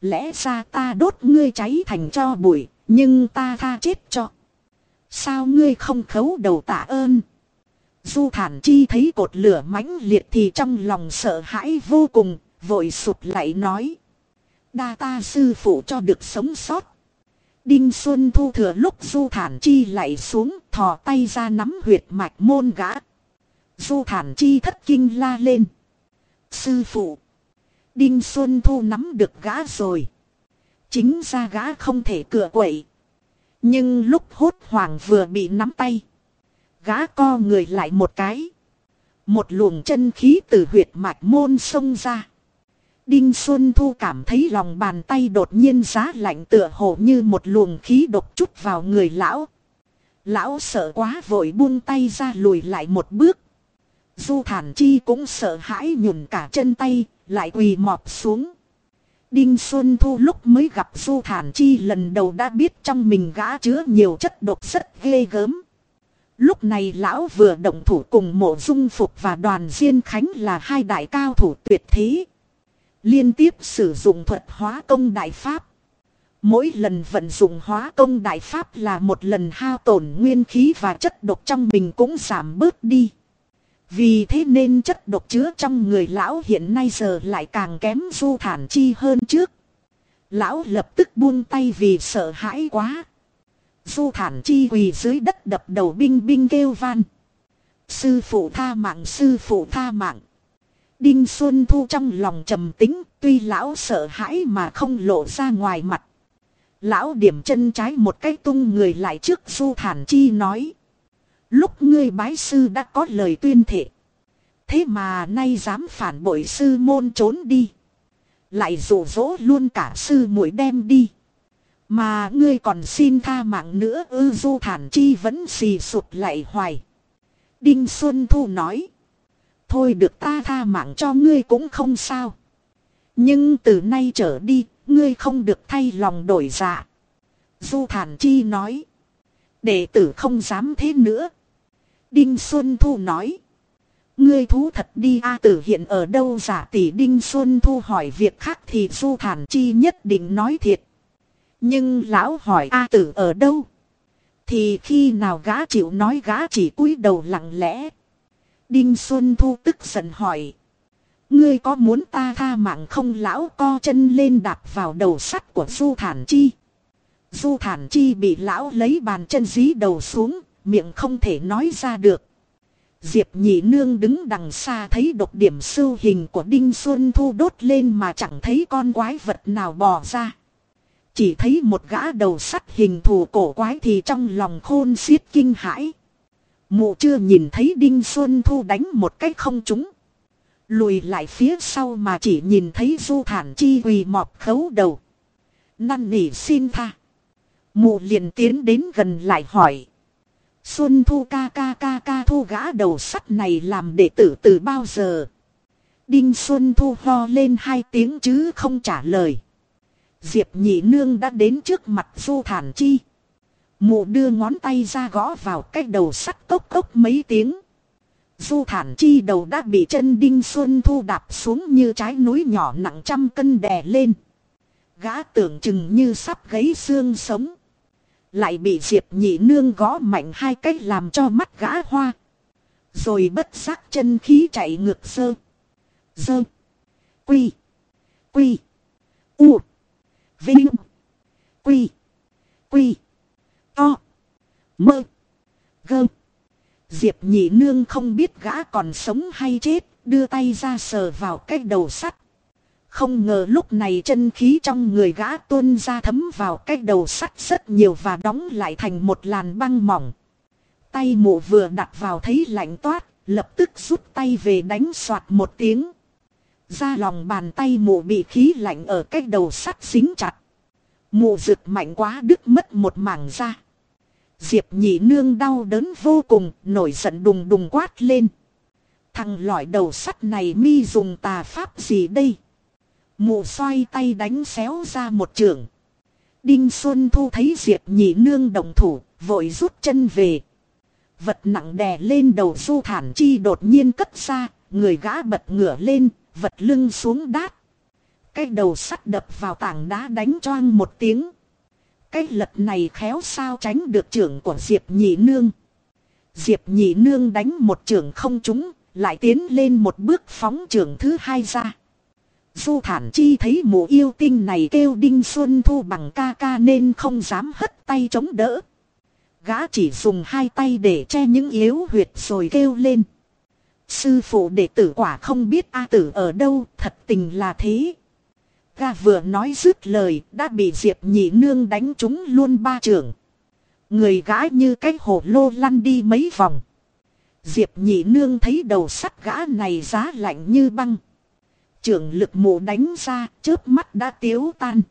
Lẽ ra ta đốt ngươi cháy thành cho bụi, nhưng ta tha chết cho. Sao ngươi không khấu đầu tạ ơn? Du thản chi thấy cột lửa mãnh liệt thì trong lòng sợ hãi vô cùng, vội sụp lại nói. Đa ta sư phụ cho được sống sót. Đinh Xuân Thu thừa lúc Du Thản Chi lại xuống thò tay ra nắm huyệt mạch môn gã. Du Thản Chi thất kinh la lên. Sư phụ. Đinh Xuân Thu nắm được gã rồi. Chính ra gã không thể cửa quậy. Nhưng lúc hốt hoảng vừa bị nắm tay. Gã co người lại một cái. Một luồng chân khí từ huyệt mạch môn xông ra. Đinh Xuân Thu cảm thấy lòng bàn tay đột nhiên giá lạnh tựa hồ như một luồng khí độc chút vào người lão. Lão sợ quá vội buông tay ra lùi lại một bước. Du thản chi cũng sợ hãi nhùn cả chân tay, lại quỳ mọp xuống. Đinh Xuân Thu lúc mới gặp Du Thản Chi lần đầu đã biết trong mình gã chứa nhiều chất độc rất ghê gớm. Lúc này lão vừa động thủ cùng mộ dung phục và đoàn Diên Khánh là hai đại cao thủ tuyệt thế. Liên tiếp sử dụng thuật hóa công đại pháp. Mỗi lần vận dụng hóa công đại pháp là một lần hao tổn nguyên khí và chất độc trong mình cũng giảm bớt đi. Vì thế nên chất độc chứa trong người lão hiện nay giờ lại càng kém du thản chi hơn trước. Lão lập tức buông tay vì sợ hãi quá. Du thản chi quỳ dưới đất đập đầu binh binh kêu van. Sư phụ tha mạng, sư phụ tha mạng. Đinh Xuân Thu trong lòng trầm tính, tuy lão sợ hãi mà không lộ ra ngoài mặt. Lão điểm chân trái một cái tung người lại trước Du Thản Chi nói. Lúc ngươi bái sư đã có lời tuyên thệ. Thế mà nay dám phản bội sư môn trốn đi. Lại dụ dỗ luôn cả sư muội đem đi. Mà ngươi còn xin tha mạng nữa ư du thản chi vẫn xì sụt lại hoài. Đinh Xuân Thu nói. Thôi được ta tha mạng cho ngươi cũng không sao. Nhưng từ nay trở đi, ngươi không được thay lòng đổi dạ. Du thản chi nói. Đệ tử không dám thế nữa. Đinh Xuân Thu nói. Ngươi thú thật đi A tử hiện ở đâu giả tỷ Đinh Xuân Thu hỏi việc khác thì Du Thản Chi nhất định nói thiệt. Nhưng lão hỏi A tử ở đâu? Thì khi nào gã chịu nói gã chỉ cúi đầu lặng lẽ. Đinh Xuân Thu tức giận hỏi. Ngươi có muốn ta tha mạng không lão co chân lên đạp vào đầu sắt của Du Thản Chi. Du Thản Chi bị lão lấy bàn chân dí đầu xuống, miệng không thể nói ra được. Diệp nhị nương đứng đằng xa thấy độc điểm sưu hình của Đinh Xuân Thu đốt lên mà chẳng thấy con quái vật nào bò ra. Chỉ thấy một gã đầu sắt hình thù cổ quái thì trong lòng khôn xiết kinh hãi. Mụ chưa nhìn thấy Đinh Xuân Thu đánh một cách không trúng. Lùi lại phía sau mà chỉ nhìn thấy Du Thản Chi quỳ mọp khấu đầu. Năn nỉ xin tha. Mụ liền tiến đến gần lại hỏi. Xuân Thu ca ca ca ca thu gã đầu sắt này làm đệ tử từ bao giờ? Đinh Xuân Thu ho lên hai tiếng chứ không trả lời. Diệp nhị nương đã đến trước mặt Du Thản Chi. Mụ đưa ngón tay ra gõ vào cái đầu sắt cốc cốc mấy tiếng. Du thản chi đầu đã bị chân đinh xuân thu đạp xuống như trái núi nhỏ nặng trăm cân đè lên. Gã tưởng chừng như sắp gãy xương sống. Lại bị Diệp nhị nương gõ mạnh hai cách làm cho mắt gã hoa. Rồi bất giác chân khí chạy ngược sơ. Sơ. Quy. Quy. U. Vinh. Quy. Quy. To. Mơ. Gơ. Diệp nhị nương không biết gã còn sống hay chết, đưa tay ra sờ vào cái đầu sắt. Không ngờ lúc này chân khí trong người gã tuôn ra thấm vào cái đầu sắt rất nhiều và đóng lại thành một làn băng mỏng. Tay mụ vừa đặt vào thấy lạnh toát, lập tức rút tay về đánh soạt một tiếng. Ra lòng bàn tay mụ bị khí lạnh ở cái đầu sắt xính chặt. Mụ rực mạnh quá đứt mất một mảng da. Diệp nhị nương đau đớn vô cùng, nổi giận đùng đùng quát lên. Thằng lõi đầu sắt này mi dùng tà pháp gì đây? Mụ xoay tay đánh xéo ra một trường. Đinh Xuân Thu thấy Diệp nhị nương đồng thủ, vội rút chân về. Vật nặng đè lên đầu du thản chi đột nhiên cất ra, người gã bật ngửa lên, vật lưng xuống đát. Cái đầu sắt đập vào tảng đá đánh choang một tiếng. Cái lật này khéo sao tránh được trưởng của Diệp nhị nương. Diệp nhị nương đánh một trưởng không trúng, lại tiến lên một bước phóng trưởng thứ hai ra. Du thản chi thấy mụ yêu tinh này kêu Đinh Xuân Thu bằng ca ca nên không dám hất tay chống đỡ. Gã chỉ dùng hai tay để che những yếu huyệt rồi kêu lên. Sư phụ đệ tử quả không biết A tử ở đâu, thật tình là thế. Gã vừa nói dứt lời, đã bị Diệp nhị nương đánh trúng luôn ba trường. Người gã như cái hồ lô lăn đi mấy vòng. Diệp nhị nương thấy đầu sắt gã này giá lạnh như băng trưởng lực mộ đánh ra, chớp mắt đã tiếu tan.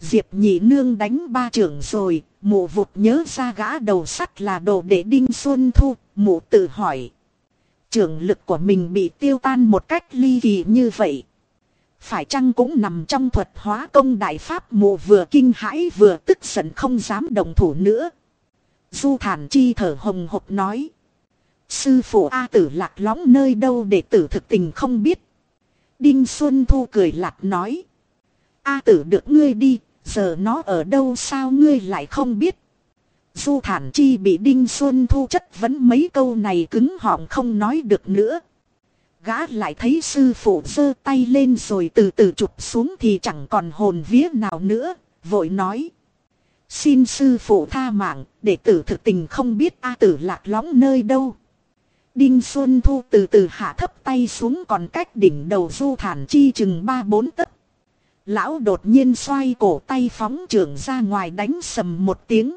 Diệp nhị nương đánh ba trưởng rồi, mụ vụt nhớ ra gã đầu sắt là đồ để đinh xuân thu, mụ tự hỏi. Trưởng lực của mình bị tiêu tan một cách ly kỳ như vậy. Phải chăng cũng nằm trong thuật hóa công đại pháp mụ vừa kinh hãi vừa tức giận không dám đồng thủ nữa. Du thản chi thở hồng hộc nói. Sư phụ A tử lạc lõng nơi đâu để tử thực tình không biết. Đinh Xuân Thu cười lạc nói. A tử được ngươi đi, giờ nó ở đâu sao ngươi lại không biết. Du thản chi bị Đinh Xuân Thu chất vấn mấy câu này cứng họng không nói được nữa. Gã lại thấy sư phụ giơ tay lên rồi từ từ chụp xuống thì chẳng còn hồn vía nào nữa, vội nói. Xin sư phụ tha mạng, để tử thực tình không biết A tử lạc lõng nơi đâu. Đinh Xuân Thu từ từ hạ thấp tay xuống còn cách đỉnh đầu du thản chi chừng ba bốn tấc. Lão đột nhiên xoay cổ tay phóng trưởng ra ngoài đánh sầm một tiếng.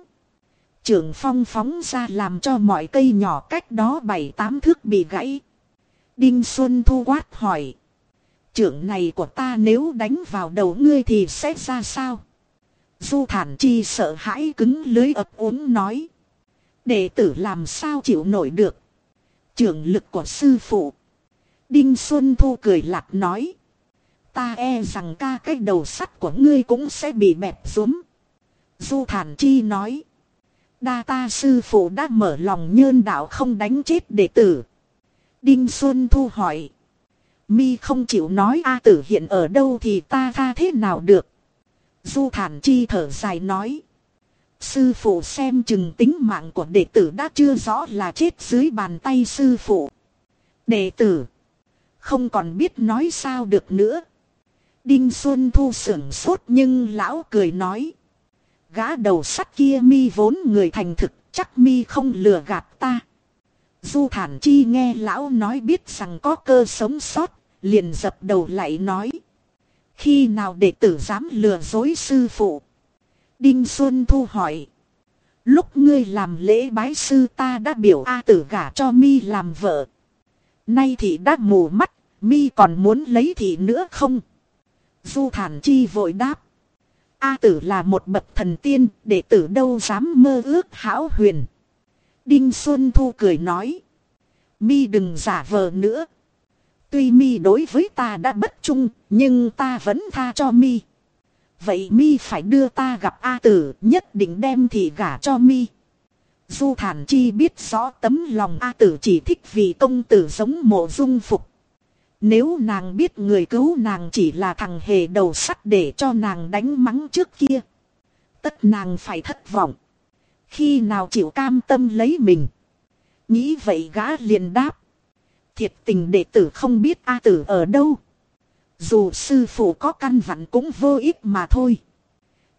Trưởng phong phóng ra làm cho mọi cây nhỏ cách đó bảy tám thước bị gãy. Đinh Xuân Thu quát hỏi. Trưởng này của ta nếu đánh vào đầu ngươi thì sẽ ra sao? Du thản chi sợ hãi cứng lưới ập uống nói. Đệ tử làm sao chịu nổi được trưởng lực của sư phụ. Đinh Xuân Thu cười lạc nói. Ta e rằng ca cái đầu sắt của ngươi cũng sẽ bị bẹp rúm. Du Thản Chi nói. Đa ta sư phụ đã mở lòng nhơn đạo không đánh chết đệ tử. Đinh Xuân Thu hỏi. Mi không chịu nói A tử hiện ở đâu thì ta tha thế nào được. Du Thản Chi thở dài nói. Sư phụ xem chừng tính mạng của đệ tử đã chưa rõ là chết dưới bàn tay sư phụ. Đệ tử. Không còn biết nói sao được nữa. Đinh Xuân Thu sưởng sốt nhưng lão cười nói. Gã đầu sắt kia mi vốn người thành thực chắc mi không lừa gạt ta. Du thản chi nghe lão nói biết rằng có cơ sống sót, liền dập đầu lại nói. Khi nào đệ tử dám lừa dối sư phụ? Đinh Xuân Thu hỏi. Lúc ngươi làm lễ bái sư ta đã biểu A tử gả cho mi làm vợ. Nay thì đã mù mắt, mi còn muốn lấy thị nữa không? Du thản chi vội đáp. A tử là một bậc thần tiên, đệ tử đâu dám mơ ước hão huyền. Đinh Xuân Thu cười nói. Mi đừng giả vờ nữa. Tuy mi đối với ta đã bất trung, nhưng ta vẫn tha cho mi. Vậy mi phải đưa ta gặp A tử, nhất định đem thị gả cho mi. Du thản chi biết rõ tấm lòng A tử chỉ thích vì công tử giống mộ dung phục. Nếu nàng biết người cứu nàng chỉ là thằng hề đầu sắt để cho nàng đánh mắng trước kia. Tất nàng phải thất vọng. Khi nào chịu cam tâm lấy mình. Nghĩ vậy gã liền đáp. Thiệt tình đệ tử không biết A tử ở đâu. Dù sư phụ có căn vặn cũng vô ích mà thôi.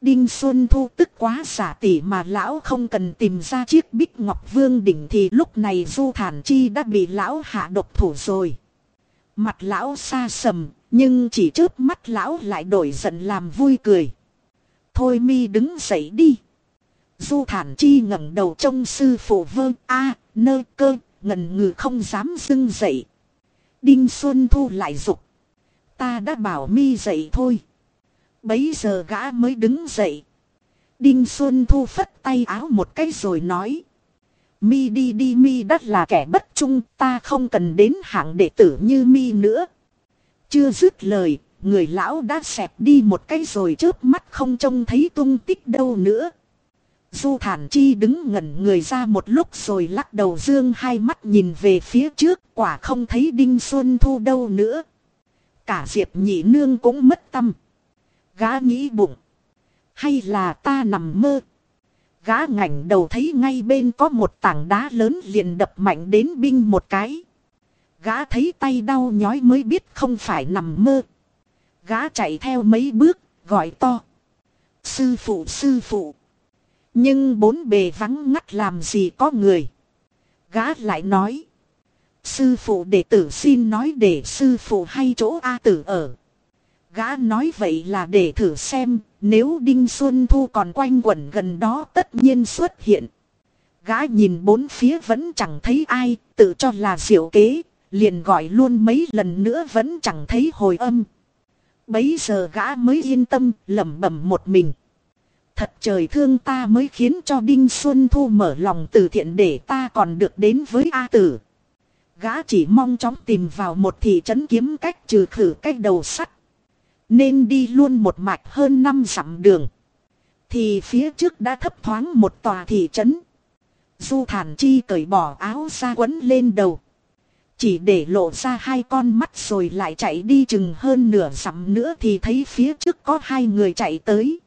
Đinh Xuân Thu tức quá giả tỷ mà lão không cần tìm ra chiếc bích ngọc vương đỉnh thì lúc này Du Thản Chi đã bị lão hạ độc thủ rồi. Mặt lão xa sầm, nhưng chỉ trước mắt lão lại đổi giận làm vui cười. Thôi mi đứng dậy đi. Du Thản Chi ngẩng đầu trông sư phụ vương a nơ cơ, ngần ngừ không dám dưng dậy. Đinh Xuân Thu lại dục Ta đã bảo mi dậy thôi. Bấy giờ gã mới đứng dậy. Đinh Xuân Thu phất tay áo một cái rồi nói. Mi đi đi mi đất là kẻ bất trung ta không cần đến hạng đệ tử như mi nữa. Chưa dứt lời, người lão đã xẹp đi một cái rồi chớp mắt không trông thấy tung tích đâu nữa. Du thản chi đứng ngẩn người ra một lúc rồi lắc đầu dương hai mắt nhìn về phía trước quả không thấy Đinh Xuân Thu đâu nữa. Cả Diệp nhị nương cũng mất tâm. Gã nghĩ bụng. Hay là ta nằm mơ. Gã ngảnh đầu thấy ngay bên có một tảng đá lớn liền đập mạnh đến binh một cái. Gã thấy tay đau nhói mới biết không phải nằm mơ. Gã chạy theo mấy bước, gọi to. Sư phụ sư phụ. Nhưng bốn bề vắng ngắt làm gì có người. Gã lại nói. Sư phụ đệ tử xin nói để sư phụ hay chỗ A tử ở. Gã nói vậy là để thử xem, nếu Đinh Xuân Thu còn quanh quẩn gần đó tất nhiên xuất hiện. Gã nhìn bốn phía vẫn chẳng thấy ai, tự cho là diệu kế, liền gọi luôn mấy lần nữa vẫn chẳng thấy hồi âm. Bấy giờ gã mới yên tâm, lẩm bẩm một mình. Thật trời thương ta mới khiến cho Đinh Xuân Thu mở lòng từ thiện để ta còn được đến với A Tử. Gã chỉ mong chóng tìm vào một thị trấn kiếm cách trừ khử cách đầu sắt. Nên đi luôn một mạch hơn năm dặm đường. Thì phía trước đã thấp thoáng một tòa thị trấn. Du thản chi cởi bỏ áo ra quấn lên đầu. Chỉ để lộ ra hai con mắt rồi lại chạy đi chừng hơn nửa dặm nữa thì thấy phía trước có hai người chạy tới.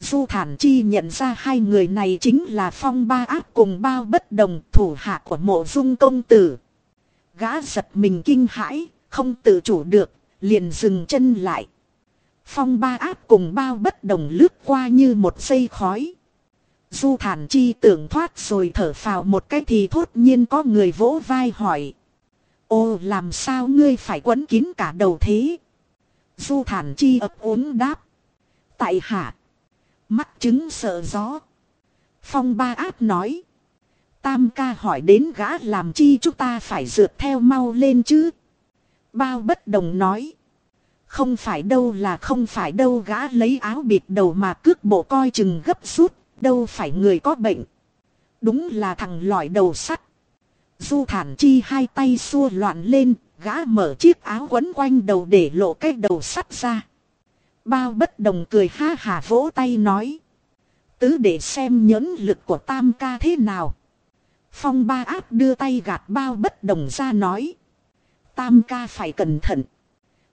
Du Thản Chi nhận ra hai người này chính là Phong Ba Áp cùng Bao Bất Đồng, thủ hạ của mộ dung công tử. Gã giật mình kinh hãi, không tự chủ được, liền dừng chân lại. Phong Ba Áp cùng Bao Bất Đồng lướt qua như một dây khói. Du Thản Chi tưởng thoát rồi thở phào một cái thì thốt nhiên có người vỗ vai hỏi. Ô làm sao ngươi phải quấn kín cả đầu thế? Du Thản Chi ấp ốm đáp. Tại hạ. Mắt chứng sợ gió. Phong ba áp nói. Tam ca hỏi đến gã làm chi chúng ta phải dượt theo mau lên chứ. Bao bất đồng nói. Không phải đâu là không phải đâu, gã lấy áo bịt đầu mà cước bộ coi chừng gấp rút. Đâu phải người có bệnh. Đúng là thằng lòi đầu sắt. Du thản chi hai tay xua loạn lên. Gã mở chiếc áo quấn quanh đầu để lộ cái đầu sắt ra. Bao bất đồng cười ha hà vỗ tay nói. Tứ để xem nhẫn lực của tam ca thế nào. Phong ba áp đưa tay gạt bao bất đồng ra nói. Tam ca phải cẩn thận.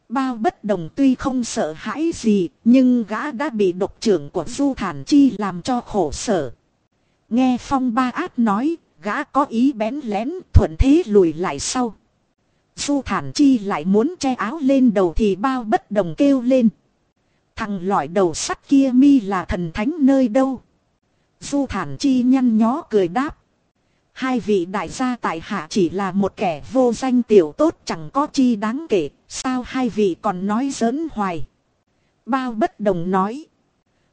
Bao bất đồng tuy không sợ hãi gì, nhưng gã đã bị độc trưởng của Du Thản Chi làm cho khổ sở. Nghe Phong ba áp nói, gã có ý bén lén, thuận thế lùi lại sau. Du Thản Chi lại muốn che áo lên đầu thì bao bất đồng kêu lên. Thằng lõi đầu sắt kia mi là thần thánh nơi đâu. Du thản chi nhăn nhó cười đáp. Hai vị đại gia tại hạ chỉ là một kẻ vô danh tiểu tốt chẳng có chi đáng kể. Sao hai vị còn nói giỡn hoài. Bao bất đồng nói.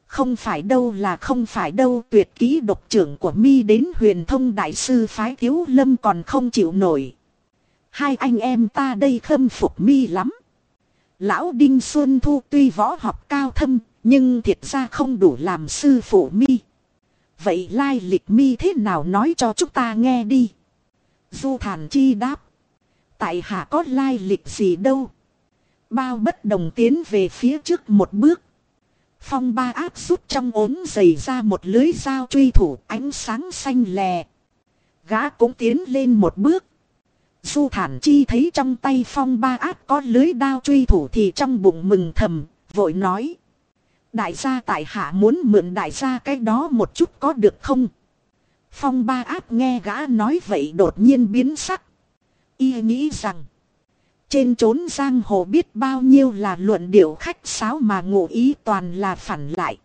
Không phải đâu là không phải đâu tuyệt ký độc trưởng của mi đến huyền thông đại sư phái thiếu lâm còn không chịu nổi. Hai anh em ta đây khâm phục mi lắm. Lão Đinh Xuân Thu tuy võ học cao thâm, nhưng thiệt ra không đủ làm sư phụ mi. Vậy lai lịch mi thế nào nói cho chúng ta nghe đi. Du Thản Chi đáp. Tại hạ có lai lịch gì đâu. Bao bất đồng tiến về phía trước một bước. Phong ba áp rút trong ốm giày ra một lưới dao truy thủ ánh sáng xanh lè. Gã cũng tiến lên một bước. Du thản chi thấy trong tay phong ba áp có lưới đao truy thủ thì trong bụng mừng thầm, vội nói. Đại gia tại hạ muốn mượn đại gia cái đó một chút có được không? Phong ba áp nghe gã nói vậy đột nhiên biến sắc. Y nghĩ rằng. Trên trốn giang hồ biết bao nhiêu là luận điệu khách sáo mà ngụ ý toàn là phản lại.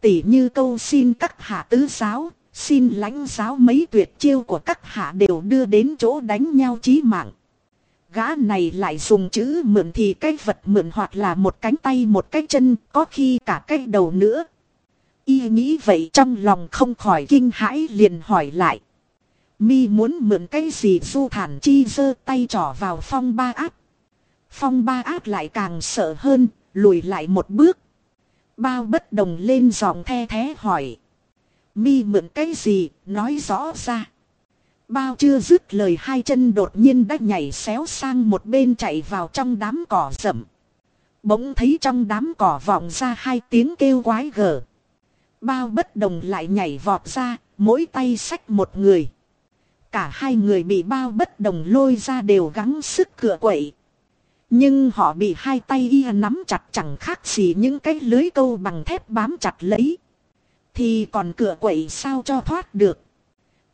Tỉ như câu xin các hạ tứ giáo, xin lãnh giáo mấy tuyệt chiêu của các hạ đều đưa đến chỗ đánh nhau chí mạng. Gã này lại dùng chữ mượn thì cái vật mượn hoặc là một cánh tay một cái chân, có khi cả cái đầu nữa. Y nghĩ vậy trong lòng không khỏi kinh hãi liền hỏi lại. Mi muốn mượn cái gì du thản chi giơ tay trỏ vào phong ba áp. Phong ba áp lại càng sợ hơn, lùi lại một bước. Bao bất đồng lên giọng the thế hỏi. Mi mượn cái gì, nói rõ ra. Bao chưa dứt lời hai chân đột nhiên đã nhảy xéo sang một bên chạy vào trong đám cỏ rậm. Bỗng thấy trong đám cỏ vọng ra hai tiếng kêu quái gở. Bao bất đồng lại nhảy vọt ra, mỗi tay xách một người. Cả hai người bị bao bất đồng lôi ra đều gắng sức cửa quậy. Nhưng họ bị hai tay y nắm chặt chẳng khác gì những cái lưới câu bằng thép bám chặt lấy. Thì còn cửa quậy sao cho thoát được.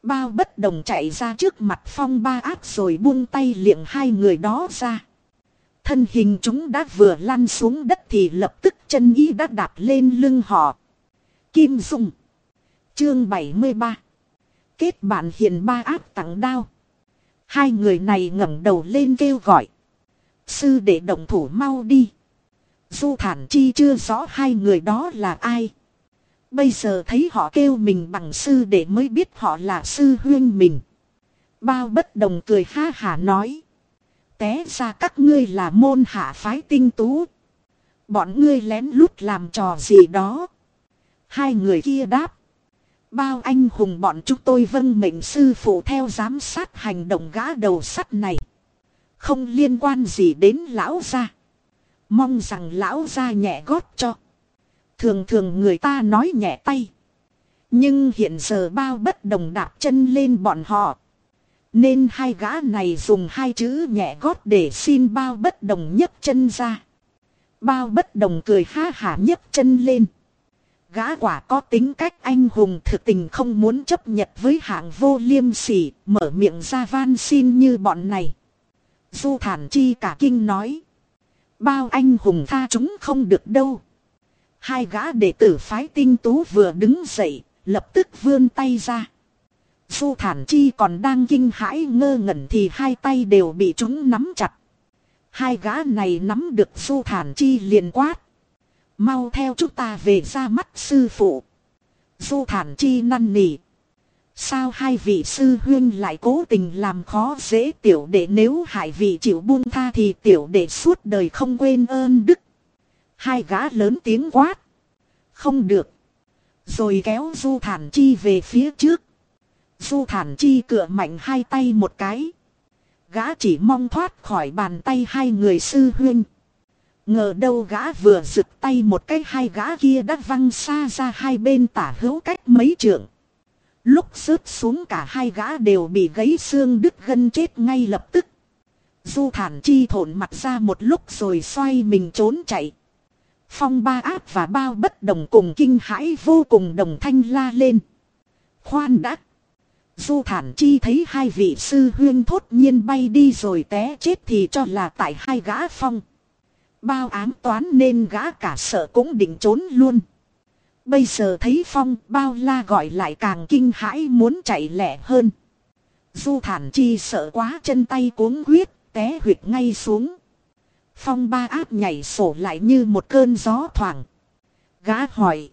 Bao bất đồng chạy ra trước mặt phong ba ác rồi buông tay liệng hai người đó ra. Thân hình chúng đã vừa lăn xuống đất thì lập tức chân y đã đạp lên lưng họ. Kim Dung. Chương 73. Kết bạn hiền ba ác tặng đao. Hai người này ngẩng đầu lên kêu gọi. Sư đệ động thủ mau đi. Du thản chi chưa rõ hai người đó là ai. Bây giờ thấy họ kêu mình bằng sư để mới biết họ là sư huyên mình. Bao bất đồng cười ha hả nói. Té ra các ngươi là môn hạ phái tinh tú. Bọn ngươi lén lút làm trò gì đó. Hai người kia đáp. Bao anh hùng bọn chúng tôi vâng mệnh sư phụ theo giám sát hành động gã đầu sắt này. Không liên quan gì đến lão gia. Mong rằng lão gia nhẹ gót cho. Thường thường người ta nói nhẹ tay. Nhưng hiện giờ bao bất đồng đạp chân lên bọn họ. Nên hai gã này dùng hai chữ nhẹ gót để xin bao bất đồng nhấc chân ra. Bao bất đồng cười ha hả nhấc chân lên. Gã quả có tính cách anh hùng thực tình không muốn chấp nhận với hạng vô liêm sỉ, mở miệng ra van xin như bọn này. Du thản chi cả kinh nói. Bao anh hùng tha chúng không được đâu. Hai gã đệ tử phái tinh tú vừa đứng dậy, lập tức vươn tay ra. Du thản chi còn đang kinh hãi ngơ ngẩn thì hai tay đều bị chúng nắm chặt. Hai gã này nắm được du thản chi liền quát. Mau theo chúng ta về ra mắt sư phụ. Du thản chi năn nỉ. Sao hai vị sư huyên lại cố tình làm khó dễ tiểu đệ nếu hại vị chịu buông tha thì tiểu đệ suốt đời không quên ơn đức. Hai gã lớn tiếng quát. Không được. Rồi kéo du thản chi về phía trước. Du thản chi cựa mạnh hai tay một cái. Gã chỉ mong thoát khỏi bàn tay hai người sư huynh Ngờ đâu gã vừa rực tay một cái hai gã kia đã văng xa ra hai bên tả hữu cách mấy trượng. Lúc rớt xuống cả hai gã đều bị gãy xương đứt gân chết ngay lập tức. Du thản chi thổn mặt ra một lúc rồi xoay mình trốn chạy. Phong ba áp và bao bất đồng cùng kinh hãi vô cùng đồng thanh la lên. Khoan đã. Du thản chi thấy hai vị sư huyên thốt nhiên bay đi rồi té chết thì cho là tại hai gã phong. Bao ám toán nên gã cả sợ cũng định trốn luôn. Bây giờ thấy phong bao la gọi lại càng kinh hãi muốn chạy lẹ hơn. Du thản chi sợ quá chân tay cuống huyết, té huyệt ngay xuống. Phong ba áp nhảy sổ lại như một cơn gió thoảng. Gã hỏi.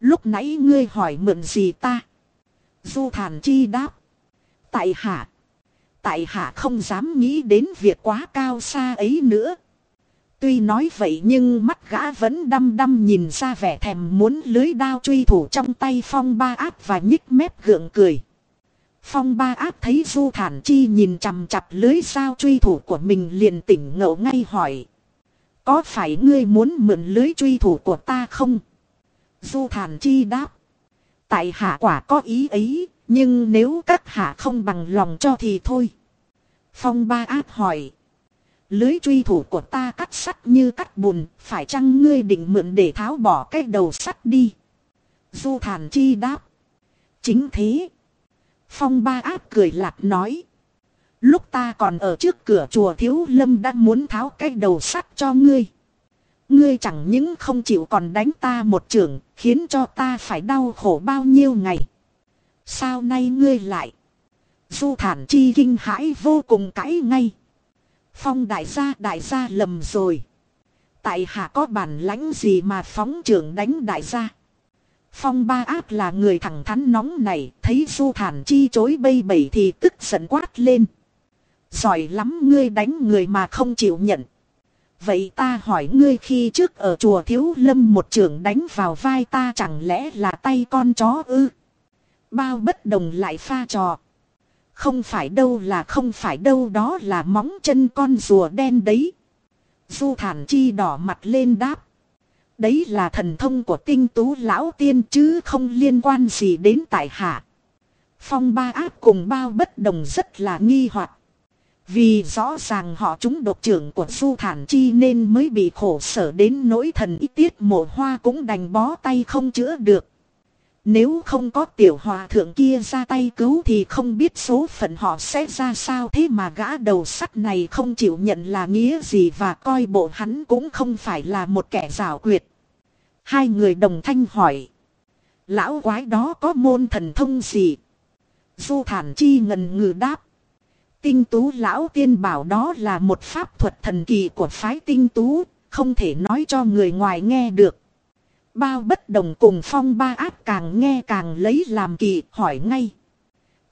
Lúc nãy ngươi hỏi mượn gì ta? Du thản chi đáp. Tại hạ. Tại hạ không dám nghĩ đến việc quá cao xa ấy nữa. Tuy nói vậy nhưng mắt gã vẫn đăm đăm nhìn ra vẻ thèm muốn lưới đao truy thủ trong tay phong ba áp và nhích mép gượng cười. Phong ba áp thấy du thản chi nhìn chằm chặp lưới sao truy thủ của mình liền tỉnh ngộ ngay hỏi. Có phải ngươi muốn mượn lưới truy thủ của ta không? Du thản chi đáp. Tại hạ quả có ý ấy, nhưng nếu các hạ không bằng lòng cho thì thôi. Phong ba áp hỏi. Lưới truy thủ của ta cắt sắt như cắt bùn, phải chăng ngươi định mượn để tháo bỏ cái đầu sắt đi? Du thản chi đáp. Chính thế. Phong ba áp cười lạc nói. Lúc ta còn ở trước cửa chùa thiếu lâm đã muốn tháo cái đầu sắt cho ngươi. Ngươi chẳng những không chịu còn đánh ta một trường, khiến cho ta phải đau khổ bao nhiêu ngày. Sao nay ngươi lại? Du thản chi kinh hãi vô cùng cãi ngay. Phong đại gia đại gia lầm rồi. Tại hạ có bản lãnh gì mà phóng trưởng đánh đại gia. Phong ba ác là người thẳng thắn nóng này, thấy du thản chi chối bây bẩy thì tức giận quát lên. Giỏi lắm ngươi đánh người mà không chịu nhận. Vậy ta hỏi ngươi khi trước ở chùa thiếu lâm một trường đánh vào vai ta chẳng lẽ là tay con chó ư? Bao bất đồng lại pha trò. Không phải đâu là không phải đâu đó là móng chân con rùa đen đấy. Du thản chi đỏ mặt lên đáp. Đấy là thần thông của tinh tú lão tiên chứ không liên quan gì đến tại hạ. Phong ba áp cùng bao bất đồng rất là nghi hoặc Vì rõ ràng họ chúng độc trưởng của Du Thản Chi nên mới bị khổ sở đến nỗi thần ý tiết mộ hoa cũng đành bó tay không chữa được. Nếu không có tiểu hòa thượng kia ra tay cứu thì không biết số phận họ sẽ ra sao thế mà gã đầu sắt này không chịu nhận là nghĩa gì và coi bộ hắn cũng không phải là một kẻ rào quyệt. Hai người đồng thanh hỏi. Lão quái đó có môn thần thông gì? Du thản chi ngần ngừ đáp. Tinh tú lão tiên bảo đó là một pháp thuật thần kỳ của phái tinh tú, không thể nói cho người ngoài nghe được. Bao bất đồng cùng phong ba áp càng nghe càng lấy làm kỳ hỏi ngay.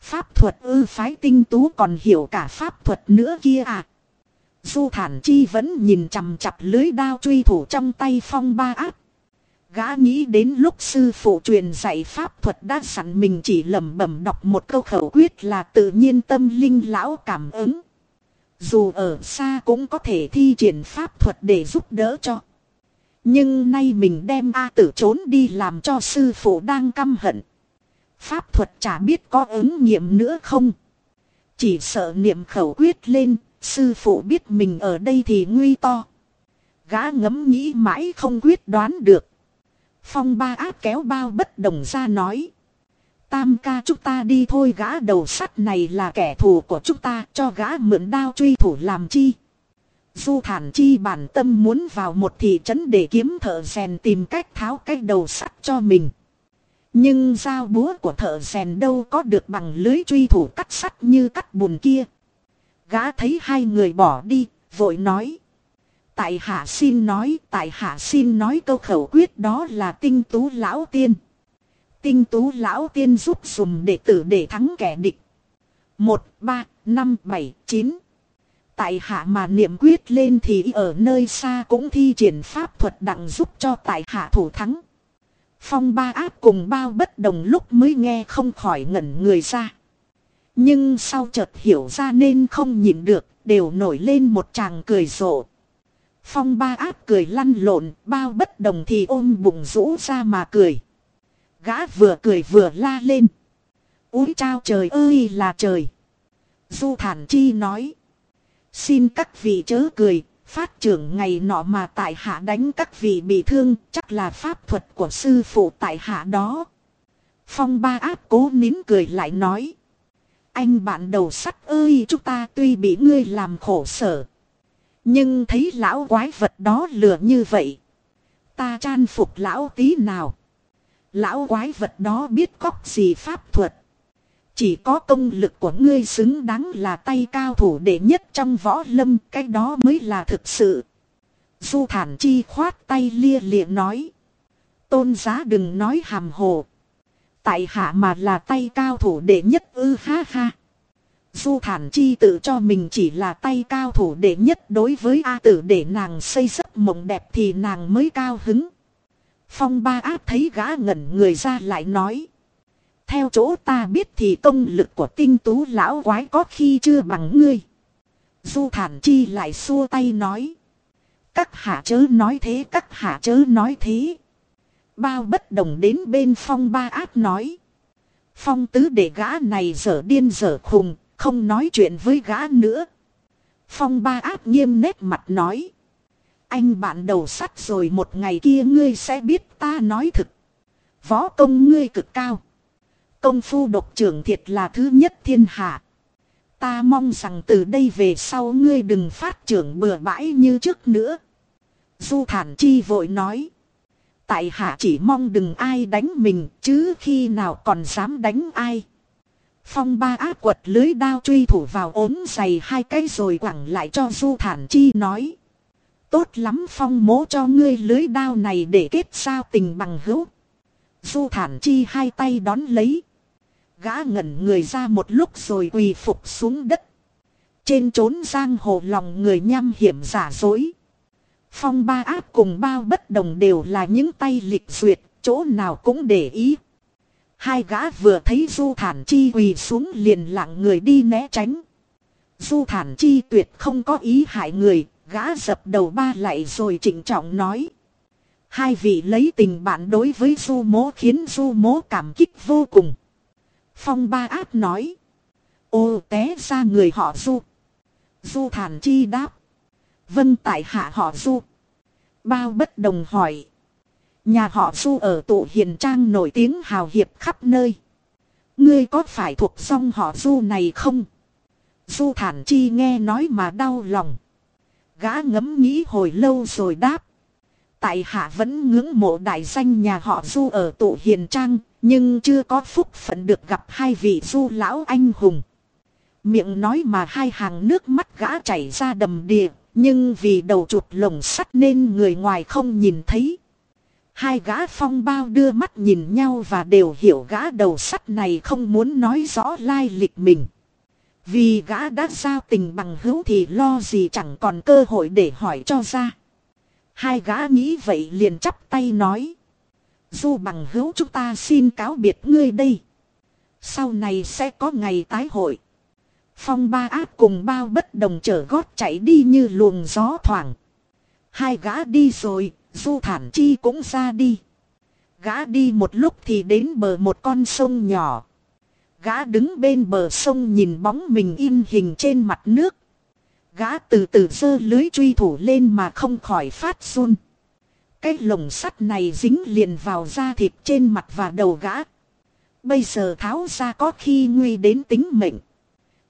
Pháp thuật ư phái tinh tú còn hiểu cả pháp thuật nữa kia à. Du thản chi vẫn nhìn chằm chặp lưới đao truy thủ trong tay phong ba áp. Gã nghĩ đến lúc sư phụ truyền dạy pháp thuật đã sẵn mình chỉ lẩm bẩm đọc một câu khẩu quyết là tự nhiên tâm linh lão cảm ứng. Dù ở xa cũng có thể thi triển pháp thuật để giúp đỡ cho. Nhưng nay mình đem A tử trốn đi làm cho sư phụ đang căm hận. Pháp thuật chả biết có ứng nghiệm nữa không. Chỉ sợ niệm khẩu quyết lên, sư phụ biết mình ở đây thì nguy to. Gã ngấm nghĩ mãi không quyết đoán được. Phong ba áp kéo bao bất đồng ra nói. Tam ca chúng ta đi thôi gã đầu sắt này là kẻ thù của chúng ta cho gã mượn đao truy thủ làm chi. Du thản chi bản tâm muốn vào một thị trấn để kiếm thợ rèn tìm cách tháo cái đầu sắt cho mình. Nhưng dao búa của thợ rèn đâu có được bằng lưới truy thủ cắt sắt như cắt bùn kia. Gã thấy hai người bỏ đi, vội nói. Tại hạ xin nói, tại hạ xin nói câu khẩu quyết đó là tinh tú lão tiên. Tinh tú lão tiên giúp dùng đệ tử để thắng kẻ địch. Một, ba, năm, bảy, chín tại hạ mà niệm quyết lên thì ở nơi xa cũng thi triển pháp thuật đặng giúp cho tại hạ thủ thắng. Phong ba áp cùng bao bất đồng lúc mới nghe không khỏi ngẩn người ra. Nhưng sau chợt hiểu ra nên không nhìn được, đều nổi lên một chàng cười rộ. Phong ba áp cười lăn lộn, bao bất đồng thì ôm bụng rũ ra mà cười. Gã vừa cười vừa la lên. Úi trao trời ơi là trời. Du thản chi nói. Xin các vị chớ cười, phát trưởng ngày nọ mà tại hạ đánh các vị bị thương, chắc là pháp thuật của sư phụ tại hạ đó. Phong ba áp cố nín cười lại nói. Anh bạn đầu sắt ơi chúng ta tuy bị ngươi làm khổ sở. Nhưng thấy lão quái vật đó lừa như vậy. Ta chan phục lão tí nào. Lão quái vật đó biết cóc gì pháp thuật. Chỉ có công lực của ngươi xứng đáng là tay cao thủ đệ nhất trong võ lâm, cái đó mới là thực sự. Du thản chi khoát tay lia lịa nói. Tôn giá đừng nói hàm hồ. Tại hạ mà là tay cao thủ đệ nhất ư ha ha. Du thản chi tự cho mình chỉ là tay cao thủ đệ nhất đối với A tử để nàng xây giấc mộng đẹp thì nàng mới cao hứng. Phong ba áp thấy gã ngẩn người ra lại nói. Theo chỗ ta biết thì công lực của tinh tú lão quái có khi chưa bằng ngươi. Du thản chi lại xua tay nói. các hạ chớ nói thế, các hạ chớ nói thế. Bao bất đồng đến bên phong ba áp nói. Phong tứ để gã này dở điên dở khùng, không nói chuyện với gã nữa. Phong ba ác nghiêm nét mặt nói. Anh bạn đầu sắt rồi một ngày kia ngươi sẽ biết ta nói thực. Võ công ngươi cực cao. Công phu độc trưởng thiệt là thứ nhất thiên hạ. Ta mong rằng từ đây về sau ngươi đừng phát trưởng bừa bãi như trước nữa. Du thản chi vội nói. Tại hạ chỉ mong đừng ai đánh mình, chứ khi nào còn dám đánh ai. Phong ba áp quật lưới đao truy thủ vào ốm giày hai cái rồi quẳng lại cho du thản chi nói. Tốt lắm phong mố cho ngươi lưới đao này để kết sao tình bằng hữu. Du thản chi hai tay đón lấy. Gã ngẩn người ra một lúc rồi quỳ phục xuống đất. Trên trốn giang hồ lòng người nham hiểm giả dối. Phong ba áp cùng bao bất đồng đều là những tay lịch duyệt, chỗ nào cũng để ý. Hai gã vừa thấy du thản chi quỳ xuống liền lặng người đi né tránh. Du thản chi tuyệt không có ý hại người, gã dập đầu ba lại rồi trịnh trọng nói. Hai vị lấy tình bạn đối với du mố khiến du mố cảm kích vô cùng. Phong ba áp nói. Ô té ra người họ du. Du thản chi đáp. Vâng tại hạ họ du. Bao bất đồng hỏi. Nhà họ du ở tụ hiền trang nổi tiếng hào hiệp khắp nơi. Ngươi có phải thuộc dòng họ du này không? Du thản chi nghe nói mà đau lòng. Gã ngẫm nghĩ hồi lâu rồi đáp. Tại hạ vẫn ngưỡng mộ đại danh nhà họ du ở tụ hiền trang, nhưng chưa có phúc phận được gặp hai vị du lão anh hùng. Miệng nói mà hai hàng nước mắt gã chảy ra đầm đìa, nhưng vì đầu chuột lồng sắt nên người ngoài không nhìn thấy. Hai gã phong bao đưa mắt nhìn nhau và đều hiểu gã đầu sắt này không muốn nói rõ lai lịch mình. Vì gã đã giao tình bằng hữu thì lo gì chẳng còn cơ hội để hỏi cho ra. Hai gã nghĩ vậy liền chắp tay nói. Du bằng hữu chúng ta xin cáo biệt ngươi đây. Sau này sẽ có ngày tái hội. Phong ba áp cùng bao bất đồng chở gót chạy đi như luồng gió thoảng. Hai gã đi rồi, du thản chi cũng ra đi. Gã đi một lúc thì đến bờ một con sông nhỏ. Gã đứng bên bờ sông nhìn bóng mình in hình trên mặt nước. Gã từ từ giơ lưới truy thủ lên mà không khỏi phát run. Cái lồng sắt này dính liền vào da thịt trên mặt và đầu gã. Bây giờ tháo ra có khi nguy đến tính mệnh.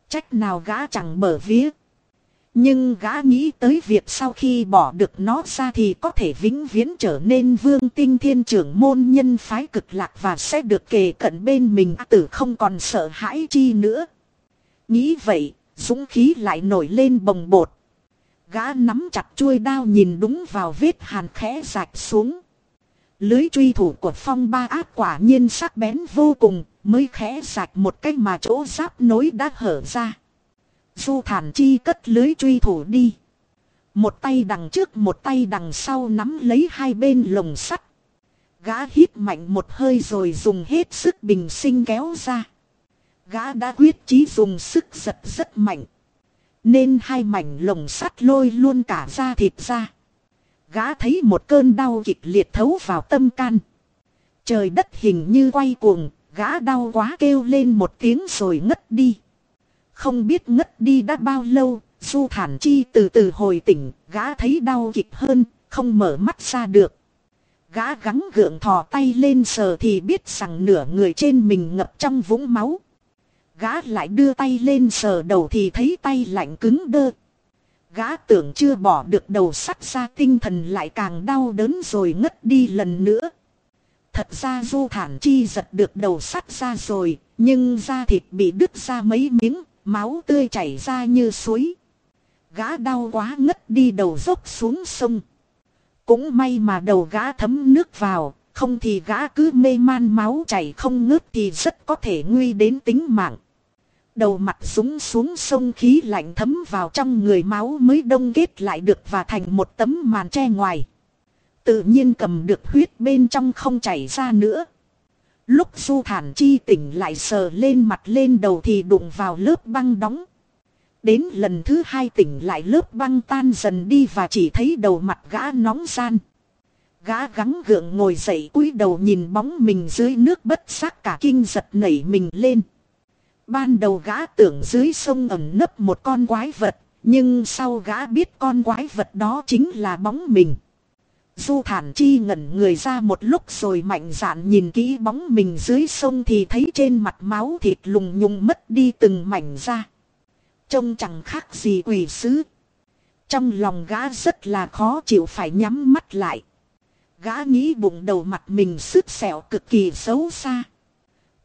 Trách nào gã chẳng mở vía. Nhưng gã nghĩ tới việc sau khi bỏ được nó ra thì có thể vĩnh viễn trở nên vương tinh thiên trưởng môn nhân phái cực lạc và sẽ được kề cận bên mình tử không còn sợ hãi chi nữa. Nghĩ vậy, dũng khí lại nổi lên bồng bột. Gã nắm chặt chuôi đao nhìn đúng vào vết hàn khẽ rạch xuống. Lưới truy thủ của phong ba ác quả nhiên sắc bén vô cùng, mới khẽ rạch một cách mà chỗ giáp nối đã hở ra. Du thản chi cất lưới truy thủ đi. Một tay đằng trước một tay đằng sau nắm lấy hai bên lồng sắt. Gã hít mạnh một hơi rồi dùng hết sức bình sinh kéo ra. Gã đã quyết chí dùng sức giật rất mạnh. Nên hai mảnh lồng sắt lôi luôn cả da thịt ra. Gã thấy một cơn đau kịch liệt thấu vào tâm can. Trời đất hình như quay cuồng, gã đau quá kêu lên một tiếng rồi ngất đi. Không biết ngất đi đã bao lâu, Du Thản Chi từ từ hồi tỉnh, gã thấy đau kịch hơn, không mở mắt ra được. Gã gắng gượng thò tay lên sờ thì biết rằng nửa người trên mình ngập trong vũng máu. Gã lại đưa tay lên sờ đầu thì thấy tay lạnh cứng đơ. Gã tưởng chưa bỏ được đầu sắt ra tinh thần lại càng đau đớn rồi ngất đi lần nữa. Thật ra du thản chi giật được đầu sắt ra rồi, nhưng da thịt bị đứt ra mấy miếng, máu tươi chảy ra như suối. Gã đau quá ngất đi đầu dốc xuống sông. Cũng may mà đầu gã thấm nước vào, không thì gã cứ mê man máu chảy không ngớt thì rất có thể nguy đến tính mạng. Đầu mặt súng xuống sông khí lạnh thấm vào trong người máu mới đông kết lại được và thành một tấm màn che ngoài. Tự nhiên cầm được huyết bên trong không chảy ra nữa. Lúc du thản chi tỉnh lại sờ lên mặt lên đầu thì đụng vào lớp băng đóng. Đến lần thứ hai tỉnh lại lớp băng tan dần đi và chỉ thấy đầu mặt gã nóng gian. Gã gắng gượng ngồi dậy cúi đầu nhìn bóng mình dưới nước bất giác cả kinh giật nảy mình lên. Ban đầu gã tưởng dưới sông ẩn nấp một con quái vật, nhưng sau gã biết con quái vật đó chính là bóng mình. Du thản chi ngẩn người ra một lúc rồi mạnh dạn nhìn kỹ bóng mình dưới sông thì thấy trên mặt máu thịt lùng nhung mất đi từng mảnh ra. Trông chẳng khác gì quỷ sứ. Trong lòng gã rất là khó chịu phải nhắm mắt lại. Gã nghĩ bụng đầu mặt mình sứt sẹo cực kỳ xấu xa.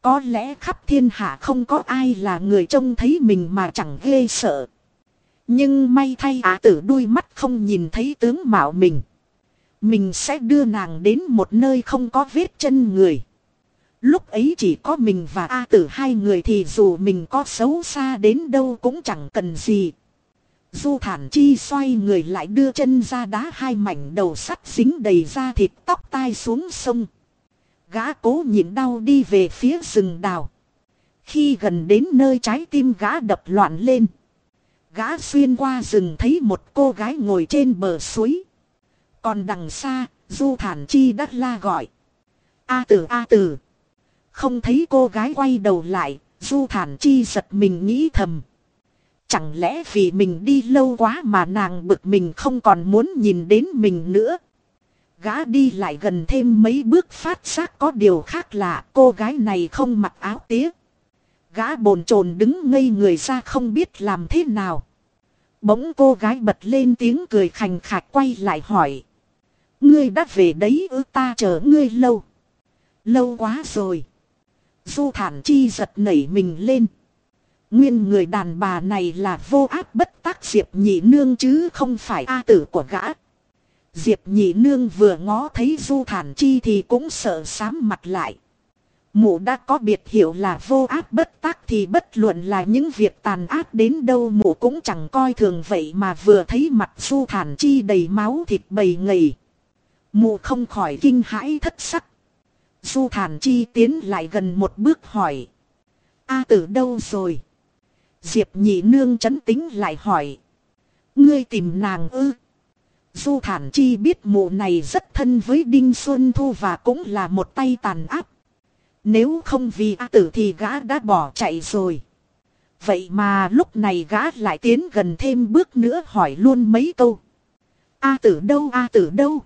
Có lẽ khắp thiên hạ không có ai là người trông thấy mình mà chẳng ghê sợ. Nhưng may thay á tử đuôi mắt không nhìn thấy tướng mạo mình. Mình sẽ đưa nàng đến một nơi không có vết chân người. Lúc ấy chỉ có mình và A tử hai người thì dù mình có xấu xa đến đâu cũng chẳng cần gì. Du thản chi xoay người lại đưa chân ra đá hai mảnh đầu sắt dính đầy da thịt tóc tai xuống sông. Gã cố nhịn đau đi về phía rừng đào. Khi gần đến nơi trái tim gã đập loạn lên. Gã xuyên qua rừng thấy một cô gái ngồi trên bờ suối. Còn đằng xa, Du Thản Chi đắt la gọi. A tử A tử. Không thấy cô gái quay đầu lại, Du Thản Chi giật mình nghĩ thầm. Chẳng lẽ vì mình đi lâu quá mà nàng bực mình không còn muốn nhìn đến mình nữa. Gã đi lại gần thêm mấy bước phát giác có điều khác lạ cô gái này không mặc áo tía. Gã bồn chồn đứng ngây người ra không biết làm thế nào. Bỗng cô gái bật lên tiếng cười khành khạch quay lại hỏi. Ngươi đã về đấy ư, ta chờ ngươi lâu. Lâu quá rồi. Du thản chi giật nảy mình lên. Nguyên người đàn bà này là vô áp bất tác Diệp nhị nương chứ không phải A tử của gã. Diệp nhị nương vừa ngó thấy du thản chi thì cũng sợ sám mặt lại. Mụ đã có biệt hiệu là vô áp bất tác thì bất luận là những việc tàn ác đến đâu mụ cũng chẳng coi thường vậy mà vừa thấy mặt du thản chi đầy máu thịt bầy ngầy. Mụ không khỏi kinh hãi thất sắc. Du thản chi tiến lại gần một bước hỏi. A tử đâu rồi? Diệp nhị nương chấn tính lại hỏi. Ngươi tìm nàng ư? Du thản chi biết mụ này rất thân với Đinh Xuân Thu và cũng là một tay tàn áp. Nếu không vì A tử thì gã đã bỏ chạy rồi. Vậy mà lúc này gã lại tiến gần thêm bước nữa hỏi luôn mấy câu. A tử đâu A tử đâu?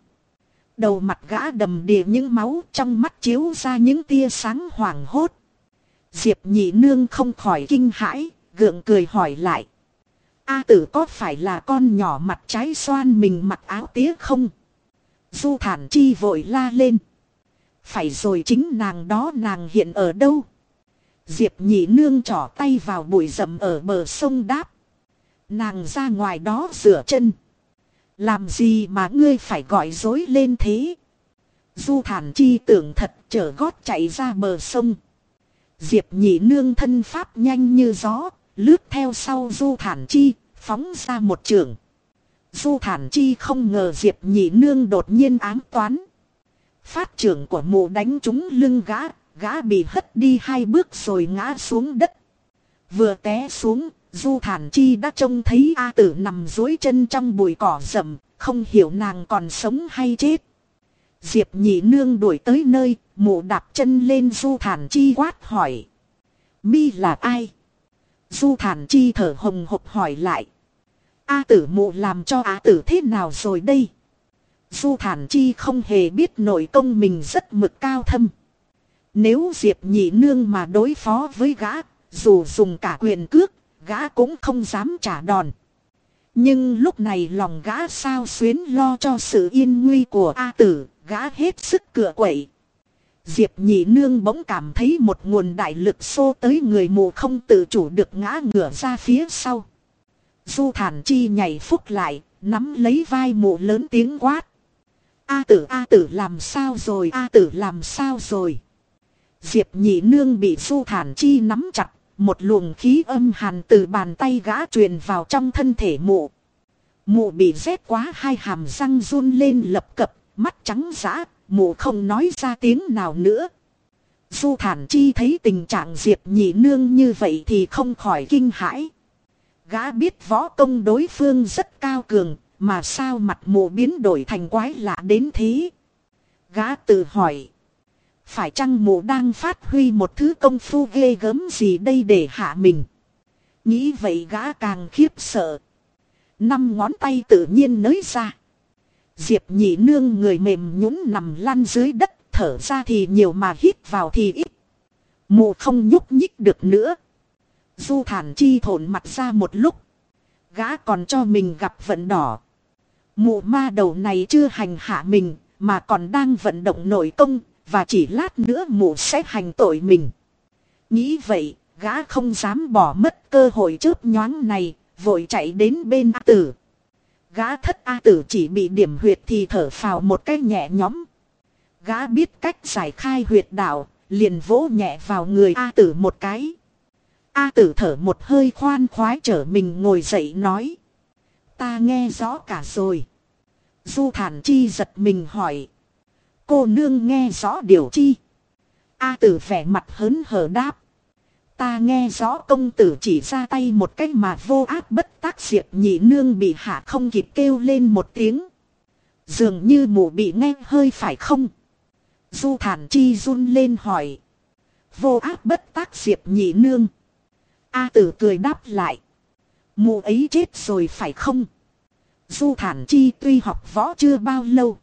Đầu mặt gã đầm đìa những máu trong mắt chiếu ra những tia sáng hoảng hốt. Diệp nhị nương không khỏi kinh hãi, gượng cười hỏi lại. A tử có phải là con nhỏ mặt trái xoan mình mặc áo tía không? Du thản chi vội la lên. Phải rồi chính nàng đó nàng hiện ở đâu? Diệp nhị nương trỏ tay vào bụi rậm ở bờ sông đáp. Nàng ra ngoài đó rửa chân. Làm gì mà ngươi phải gọi dối lên thế? Du thản chi tưởng thật chở gót chạy ra bờ sông. Diệp nhị nương thân pháp nhanh như gió, lướt theo sau du thản chi, phóng ra một trường. Du thản chi không ngờ Diệp nhị nương đột nhiên ám toán. Phát trưởng của mụ đánh trúng lưng gã, gã bị hất đi hai bước rồi ngã xuống đất. Vừa té xuống, Du Thản Chi đã trông thấy A tử nằm dối chân trong bụi cỏ rậm, không hiểu nàng còn sống hay chết. Diệp nhị nương đuổi tới nơi, mụ đạp chân lên Du Thản Chi quát hỏi. Mi là ai? Du Thản Chi thở hồng hộc hỏi lại. A tử mụ làm cho A tử thế nào rồi đây? Du Thản Chi không hề biết nội công mình rất mực cao thâm. Nếu Diệp nhị nương mà đối phó với gã, dù dùng cả quyền cước, gã cũng không dám trả đòn. Nhưng lúc này lòng gã sao xuyến lo cho sự yên nguy của A tử, gã hết sức cửa quậy. Diệp nhị nương bỗng cảm thấy một nguồn đại lực xô tới người mù không tự chủ được ngã ngửa ra phía sau. Du thản chi nhảy phúc lại, nắm lấy vai mụ lớn tiếng quát. A tử A tử làm sao rồi A tử làm sao rồi. Diệp nhị nương bị du thản chi nắm chặt một luồng khí âm hàn từ bàn tay gã truyền vào trong thân thể mụ. Mụ bị rét quá hai hàm răng run lên lập cập, mắt trắng giã, mụ không nói ra tiếng nào nữa. Du thản chi thấy tình trạng Diệp nhị nương như vậy thì không khỏi kinh hãi. Gã biết võ công đối phương rất cao cường, mà sao mặt mụ biến đổi thành quái lạ đến thế. Gã tự hỏi. Phải chăng mụ đang phát huy một thứ công phu ghê gớm gì đây để hạ mình. Nghĩ vậy gã càng khiếp sợ. Năm ngón tay tự nhiên nới ra. Diệp nhị nương người mềm nhũn nằm lăn dưới đất thở ra thì nhiều mà hít vào thì ít. Mụ không nhúc nhích được nữa. Du thản chi thổn mặt ra một lúc. Gã còn cho mình gặp vận đỏ. Mụ ma đầu này chưa hành hạ mình, mà còn đang vận động nội công, và chỉ lát nữa mụ sẽ hành tội mình. Nghĩ vậy, gã không dám bỏ mất cơ hội chớp nhoáng này, vội chạy đến bên A tử. Gã thất A tử chỉ bị điểm huyệt thì thở phào một cái nhẹ nhõm. Gã biết cách giải khai huyệt đạo, liền vỗ nhẹ vào người A tử một cái. A tử thở một hơi khoan khoái trở mình ngồi dậy nói. Ta nghe rõ cả rồi. Du thản chi giật mình hỏi. Cô nương nghe rõ điều chi. A tử vẻ mặt hớn hở đáp. Ta nghe rõ công tử chỉ ra tay một cách mà vô ác bất tác diệp nhị nương bị hạ không kịp kêu lên một tiếng. Dường như mụ bị nghe hơi phải không? Du thản chi run lên hỏi. Vô ác bất tác diệp nhị nương. A tử cười đáp lại. Mụ ấy chết rồi phải không? Du thản chi tuy học võ chưa bao lâu.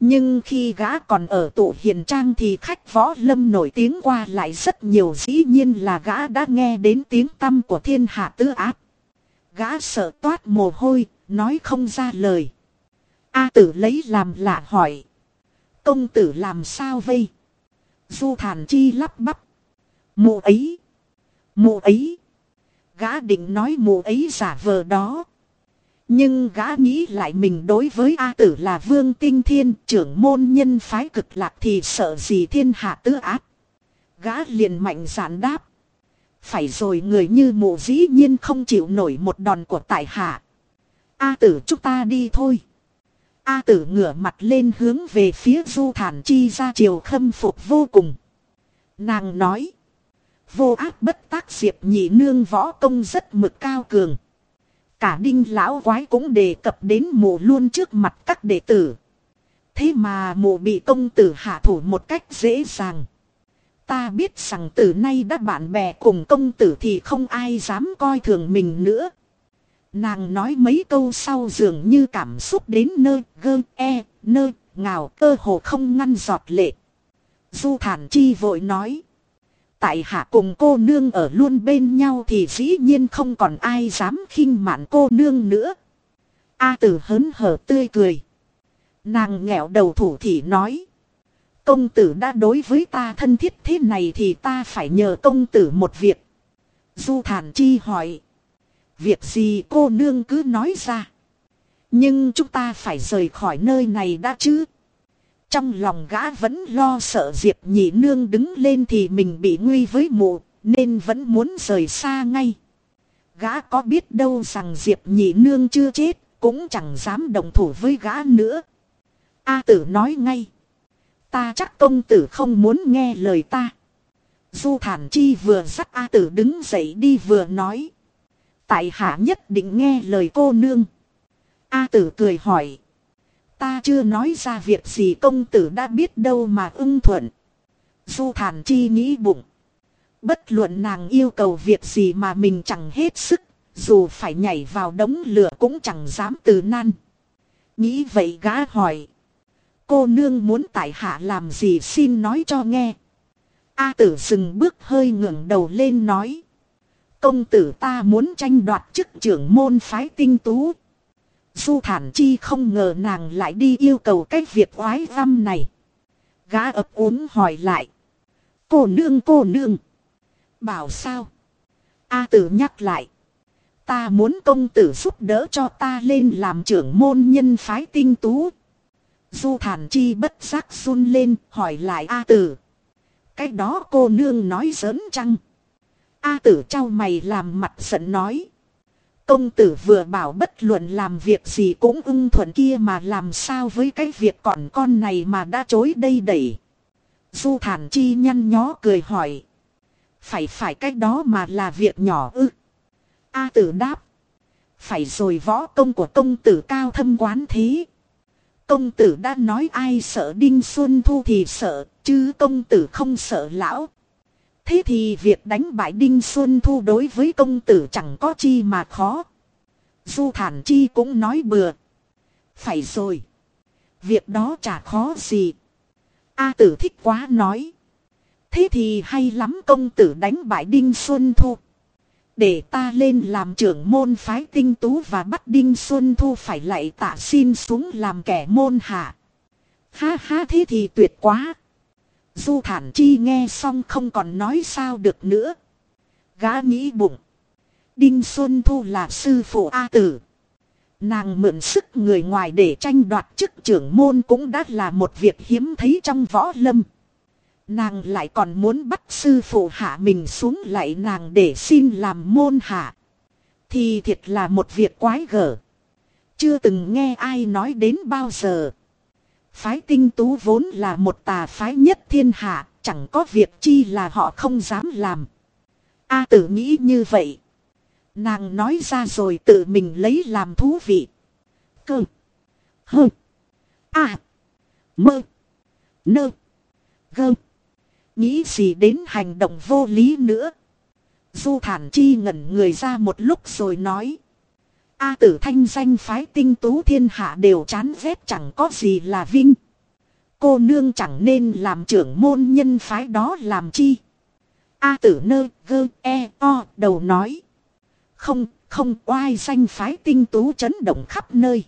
Nhưng khi gã còn ở tụ hiền trang thì khách võ lâm nổi tiếng qua lại rất nhiều dĩ nhiên là gã đã nghe đến tiếng tâm của thiên hạ tứ áp. Gã sợ toát mồ hôi, nói không ra lời. A tử lấy làm lạ hỏi. Công tử làm sao vây? Du thản chi lắp bắp. Mụ ấy. Mụ ấy. Gã định nói mụ ấy giả vờ đó. Nhưng gã nghĩ lại mình đối với A tử là vương tinh thiên, trưởng môn nhân phái cực lạc thì sợ gì thiên hạ tứ ác. Gã liền mạnh giản đáp. Phải rồi, người như mụ dĩ nhiên không chịu nổi một đòn của tại hạ. A tử, chúng ta đi thôi. A tử ngửa mặt lên hướng về phía du thản chi ra chiều khâm phục vô cùng. Nàng nói. Vô ác bất tác diệp nhị nương võ công rất mực cao cường. Cả đinh lão quái cũng đề cập đến mộ luôn trước mặt các đệ tử. Thế mà mộ bị công tử hạ thủ một cách dễ dàng. Ta biết rằng từ nay đã bạn bè cùng công tử thì không ai dám coi thường mình nữa. Nàng nói mấy câu sau dường như cảm xúc đến nơi gơ e, nơi ngào cơ hồ không ngăn giọt lệ. Du thản chi vội nói. Tại hạ cùng cô nương ở luôn bên nhau thì dĩ nhiên không còn ai dám khinh mạn cô nương nữa. A tử hớn hở tươi cười. Nàng nghẹo đầu thủ thì nói. Công tử đã đối với ta thân thiết thế này thì ta phải nhờ công tử một việc. Du thản chi hỏi. Việc gì cô nương cứ nói ra. Nhưng chúng ta phải rời khỏi nơi này đã chứ. Trong lòng gã vẫn lo sợ Diệp nhị nương đứng lên thì mình bị nguy với mụ, nên vẫn muốn rời xa ngay. Gã có biết đâu rằng Diệp nhị nương chưa chết, cũng chẳng dám đồng thủ với gã nữa. A tử nói ngay. Ta chắc công tử không muốn nghe lời ta. Du thản chi vừa dắt A tử đứng dậy đi vừa nói. Tại hạ nhất định nghe lời cô nương. A tử cười hỏi. Ta chưa nói ra việc gì công tử đã biết đâu mà ưng thuận. Du thản chi nghĩ bụng. Bất luận nàng yêu cầu việc gì mà mình chẳng hết sức. Dù phải nhảy vào đống lửa cũng chẳng dám từ nan. Nghĩ vậy gã hỏi. Cô nương muốn tại hạ làm gì xin nói cho nghe. A tử dừng bước hơi ngẩng đầu lên nói. Công tử ta muốn tranh đoạt chức trưởng môn phái tinh tú. Du thản chi không ngờ nàng lại đi yêu cầu cái việc oái răm này. Gã ấp ốm hỏi lại. Cô nương cô nương. Bảo sao? A tử nhắc lại. Ta muốn công tử giúp đỡ cho ta lên làm trưởng môn nhân phái tinh tú. Du thản chi bất giác run lên, hỏi lại A tử. Cái đó cô nương nói giỡn chăng? A tử trao mày làm mặt giận nói. Công tử vừa bảo bất luận làm việc gì cũng ưng thuận kia mà làm sao với cái việc còn con này mà đã chối đây đẩy. Du thản chi nhăn nhó cười hỏi. Phải phải cách đó mà là việc nhỏ ư. A tử đáp. Phải rồi võ công của công tử cao thâm quán thế. Công tử đã nói ai sợ Đinh Xuân Thu thì sợ, chứ công tử không sợ lão. Thế thì việc đánh bại Đinh Xuân Thu đối với công tử chẳng có chi mà khó. Du Thản Chi cũng nói bừa. Phải rồi. Việc đó chả khó gì. A tử thích quá nói. Thế thì hay lắm công tử đánh bại Đinh Xuân Thu. Để ta lên làm trưởng môn phái tinh tú và bắt Đinh Xuân Thu phải lại tạ xin xuống làm kẻ môn hạ. Ha ha, thế thì tuyệt quá. Du thản chi nghe xong không còn nói sao được nữa. Gã nghĩ bụng. Đinh Xuân Thu là sư phụ A tử. Nàng mượn sức người ngoài để tranh đoạt chức trưởng môn cũng đã là một việc hiếm thấy trong võ lâm. Nàng lại còn muốn bắt sư phụ hạ mình xuống lại nàng để xin làm môn hạ. Thì thiệt là một việc quái gở. Chưa từng nghe ai nói đến bao giờ. Phái tinh tú vốn là một tà phái nhất thiên hạ, chẳng có việc chi là họ không dám làm. A tử nghĩ như vậy. Nàng nói ra rồi tự mình lấy làm thú vị. Cơ. Hơ. A. Mơ. Nơ. Gơ. Nghĩ gì đến hành động vô lý nữa. Du thản chi ngẩn người ra một lúc rồi nói. A tử thanh danh phái tinh tú thiên hạ đều chán ghét chẳng có gì là vinh. Cô nương chẳng nên làm trưởng môn nhân phái đó làm chi. A tử nơ gơ e o đầu nói. Không, không oai danh phái tinh tú chấn động khắp nơi.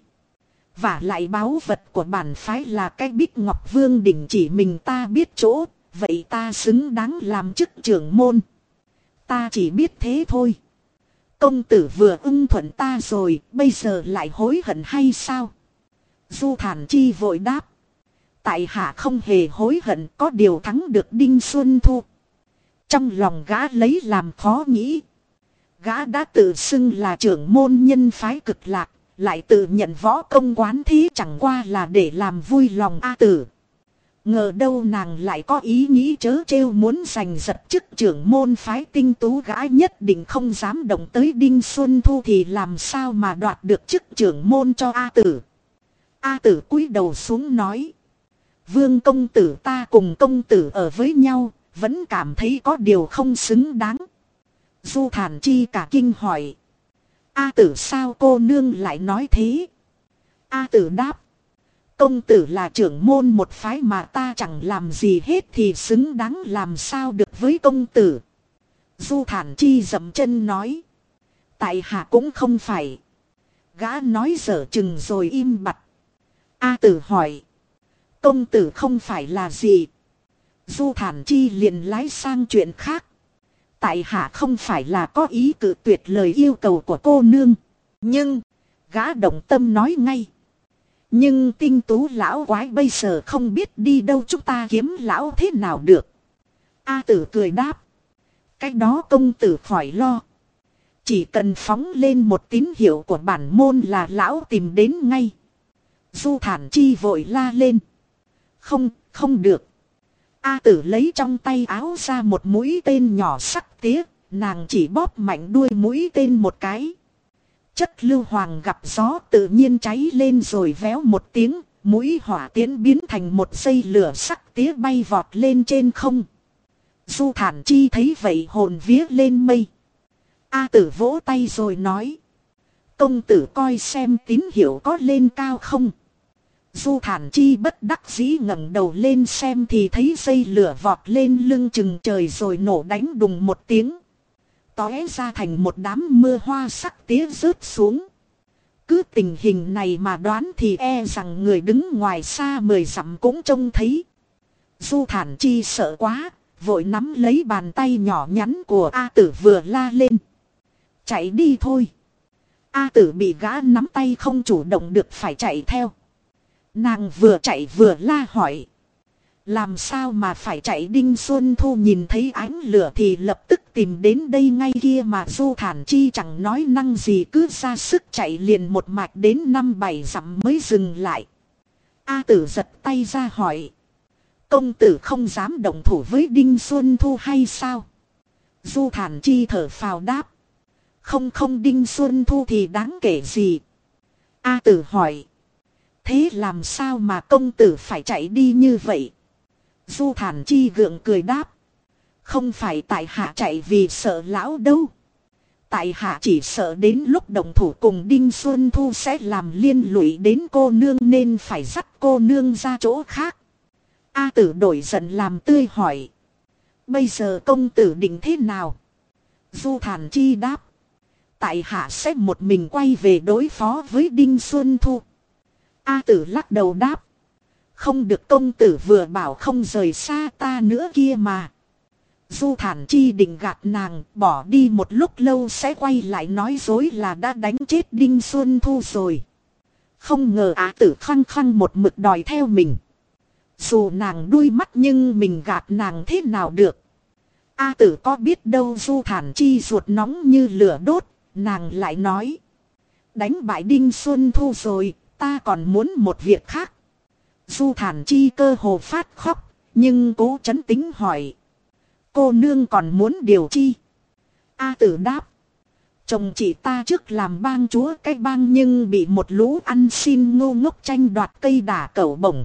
Và lại báo vật của bản phái là cái bích ngọc vương đỉnh chỉ mình ta biết chỗ, vậy ta xứng đáng làm chức trưởng môn. Ta chỉ biết thế thôi. Công tử vừa ưng thuận ta rồi, bây giờ lại hối hận hay sao? Du thản chi vội đáp. Tại hạ không hề hối hận có điều thắng được Đinh Xuân Thu. Trong lòng gã lấy làm khó nghĩ. Gã đã tự xưng là trưởng môn nhân phái cực lạc, lại tự nhận võ công quán thí chẳng qua là để làm vui lòng A tử. Ngờ đâu nàng lại có ý nghĩ chớ trêu muốn giành giật chức trưởng môn phái tinh tú gã nhất định không dám động tới Đinh Xuân Thu thì làm sao mà đoạt được chức trưởng môn cho A tử. A tử cúi đầu xuống nói. Vương công tử ta cùng công tử ở với nhau, vẫn cảm thấy có điều không xứng đáng. Du thản chi cả kinh hỏi. A tử sao cô nương lại nói thế? A tử đáp. Công tử là trưởng môn một phái mà ta chẳng làm gì hết thì xứng đáng làm sao được với công tử. Du thản chi dậm chân nói. Tại hạ cũng không phải. Gã nói dở chừng rồi im bặt. A tử hỏi. Công tử không phải là gì. Du thản chi liền lái sang chuyện khác. Tại hạ không phải là có ý cự tuyệt lời yêu cầu của cô nương. Nhưng, gã động tâm nói ngay. Nhưng tinh tú lão quái bây giờ không biết đi đâu chúng ta kiếm lão thế nào được. A tử cười đáp. Cách đó công tử khỏi lo. Chỉ cần phóng lên một tín hiệu của bản môn là lão tìm đến ngay. Du thản chi vội la lên. Không, không được. A tử lấy trong tay áo ra một mũi tên nhỏ sắc tía, nàng chỉ bóp mạnh đuôi mũi tên một cái. Chất lưu hoàng gặp gió tự nhiên cháy lên rồi véo một tiếng, mũi hỏa tiến biến thành một dây lửa sắc tía bay vọt lên trên không. Du thản chi thấy vậy hồn vía lên mây. A tử vỗ tay rồi nói. Công tử coi xem tín hiệu có lên cao không. Du thản chi bất đắc dĩ ngẩng đầu lên xem thì thấy dây lửa vọt lên lưng chừng trời rồi nổ đánh đùng một tiếng. Tóe ra thành một đám mưa hoa sắc tía rớt xuống. Cứ tình hình này mà đoán thì e rằng người đứng ngoài xa mười dặm cũng trông thấy. Du thản chi sợ quá, vội nắm lấy bàn tay nhỏ nhắn của A tử vừa la lên. Chạy đi thôi. A tử bị gã nắm tay không chủ động được phải chạy theo. Nàng vừa chạy vừa la hỏi. Làm sao mà phải chạy Đinh Xuân Thu nhìn thấy ánh lửa thì lập tức tìm đến đây ngay kia mà Du Thản Chi chẳng nói năng gì, cứ ra sức chạy liền một mạch đến năm bảy dặm mới dừng lại. A tử giật tay ra hỏi. Công tử không dám động thủ với Đinh Xuân Thu hay sao? Du Thản Chi thở phào đáp. Không không, Đinh Xuân Thu thì đáng kể gì. A tử hỏi. Thế làm sao mà công tử phải chạy đi như vậy? Du thản chi gượng cười đáp. Không phải tại hạ chạy vì sợ lão đâu. Tại hạ chỉ sợ đến lúc đồng thủ cùng Đinh Xuân Thu sẽ làm liên lụy đến cô nương nên phải dắt cô nương ra chỗ khác. A tử đổi giận làm tươi hỏi. Bây giờ công tử định thế nào? Du thản chi đáp. Tại hạ sẽ một mình quay về đối phó với Đinh Xuân Thu. A tử lắc đầu đáp. Không được công tử vừa bảo không rời xa ta nữa kia mà. Du thản chi định gạt nàng bỏ đi một lúc lâu sẽ quay lại nói dối là đã đánh chết Đinh Xuân Thu rồi. Không ngờ á tử khăng khăng một mực đòi theo mình. Dù nàng đuôi mắt nhưng mình gạt nàng thế nào được. A tử có biết đâu du thản chi ruột nóng như lửa đốt, nàng lại nói. Đánh bại Đinh Xuân Thu rồi, ta còn muốn một việc khác. Du thản chi cơ hồ phát khóc, nhưng cố chấn tính hỏi. Cô nương còn muốn điều chi? A tử đáp. Chồng chị ta trước làm bang chúa cái bang nhưng bị một lũ ăn xin ngô ngốc tranh đoạt cây đả cẩu bổng.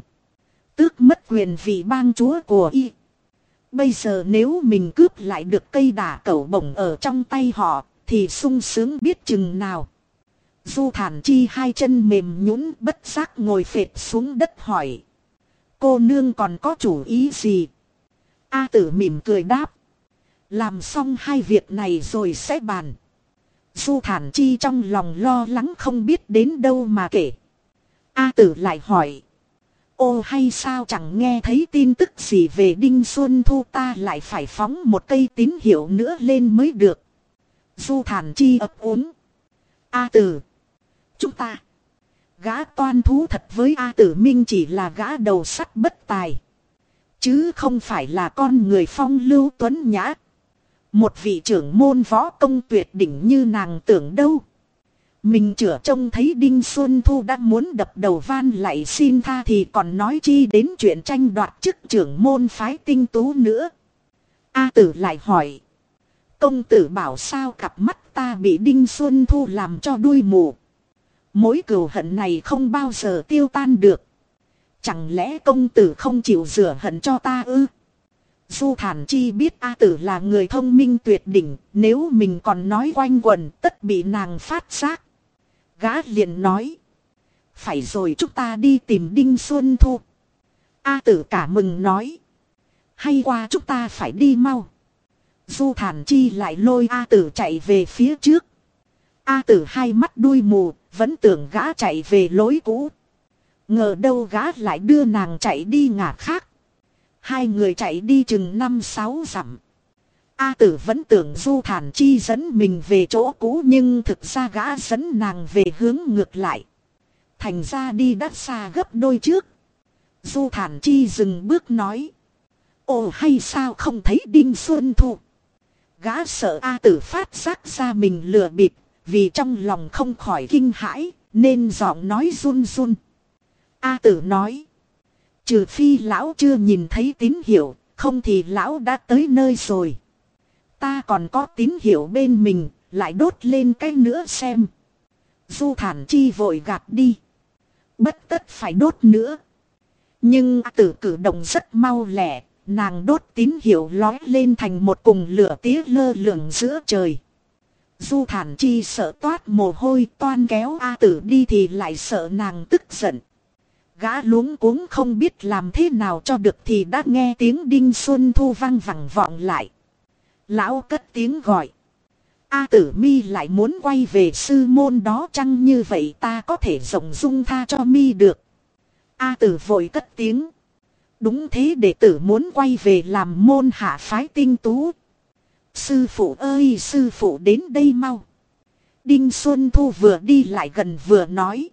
Tước mất quyền vị bang chúa của y. Bây giờ nếu mình cướp lại được cây đả cẩu bổng ở trong tay họ thì sung sướng biết chừng nào. Du thản chi hai chân mềm nhũn bất giác ngồi phệt xuống đất hỏi. Cô nương còn có chủ ý gì? A tử mỉm cười đáp. Làm xong hai việc này rồi sẽ bàn. Du thản chi trong lòng lo lắng không biết đến đâu mà kể. A tử lại hỏi. Ô hay sao chẳng nghe thấy tin tức gì về Đinh Xuân Thu ta lại phải phóng một cây tín hiệu nữa lên mới được. Du thản chi ấp úng. A tử. Chúng ta. Gã toan thú thật với A tử Minh chỉ là gã đầu sắt bất tài. Chứ không phải là con người phong lưu tuấn nhã. Một vị trưởng môn võ công tuyệt đỉnh như nàng tưởng đâu. Mình chữa trông thấy Đinh Xuân Thu đã muốn đập đầu van lại xin tha thì còn nói chi đến chuyện tranh đoạt chức trưởng môn phái tinh tú nữa. A tử lại hỏi. Công tử bảo sao cặp mắt ta bị Đinh Xuân Thu làm cho đuôi mù. Mối cừu hận này không bao giờ tiêu tan được. Chẳng lẽ công tử không chịu rửa hận cho ta ư? Du thản chi biết A tử là người thông minh tuyệt đỉnh, nếu mình còn nói quanh quần tất bị nàng phát giác. Gã liền nói. Phải rồi chúng ta đi tìm Đinh Xuân Thu. A tử cả mừng nói. Hay qua chúng ta phải đi mau. Du thản chi lại lôi A tử chạy về phía trước. A tử hai mắt đuôi mù, vẫn tưởng gã chạy về lối cũ. Ngờ đâu gã lại đưa nàng chạy đi ngả khác. Hai người chạy đi chừng năm sáu dặm. A tử vẫn tưởng du thản chi dẫn mình về chỗ cũ nhưng thực ra gã dẫn nàng về hướng ngược lại. Thành ra đi đắt xa gấp đôi trước. Du thản chi dừng bước nói. Ồ, hay sao không thấy Đinh Xuân Thu. Gã sợ A tử phát giác ra mình lừa bịp. Vì trong lòng không khỏi kinh hãi. Nên giọng nói run run. A tử nói. Trừ phi lão chưa nhìn thấy tín hiệu. Không thì lão đã tới nơi rồi. Ta còn có tín hiệu bên mình, lại đốt lên cái nữa xem. Du thản chi vội gạt đi. Bất tất phải đốt nữa. Nhưng A tử cử động rất mau lẻ, nàng đốt tín hiệu lói lên thành một cùng lửa tía lơ lửng giữa trời. Du thản chi sợ toát mồ hôi, toan kéo A tử đi thì lại sợ nàng tức giận. Gã luống cuống không biết làm thế nào cho được thì đã nghe tiếng đinh xuân thu vang vẳng vọng lại. Lão cất tiếng gọi. A tử mi lại muốn quay về sư môn đó chăng như vậy ta có thể rộng dung tha cho mi được. A tử vội cất tiếng. Đúng thế đệ tử muốn quay về làm môn hạ phái tinh tú. Sư phụ ơi sư phụ đến đây mau. Đinh Xuân Thu vừa đi lại gần vừa nói.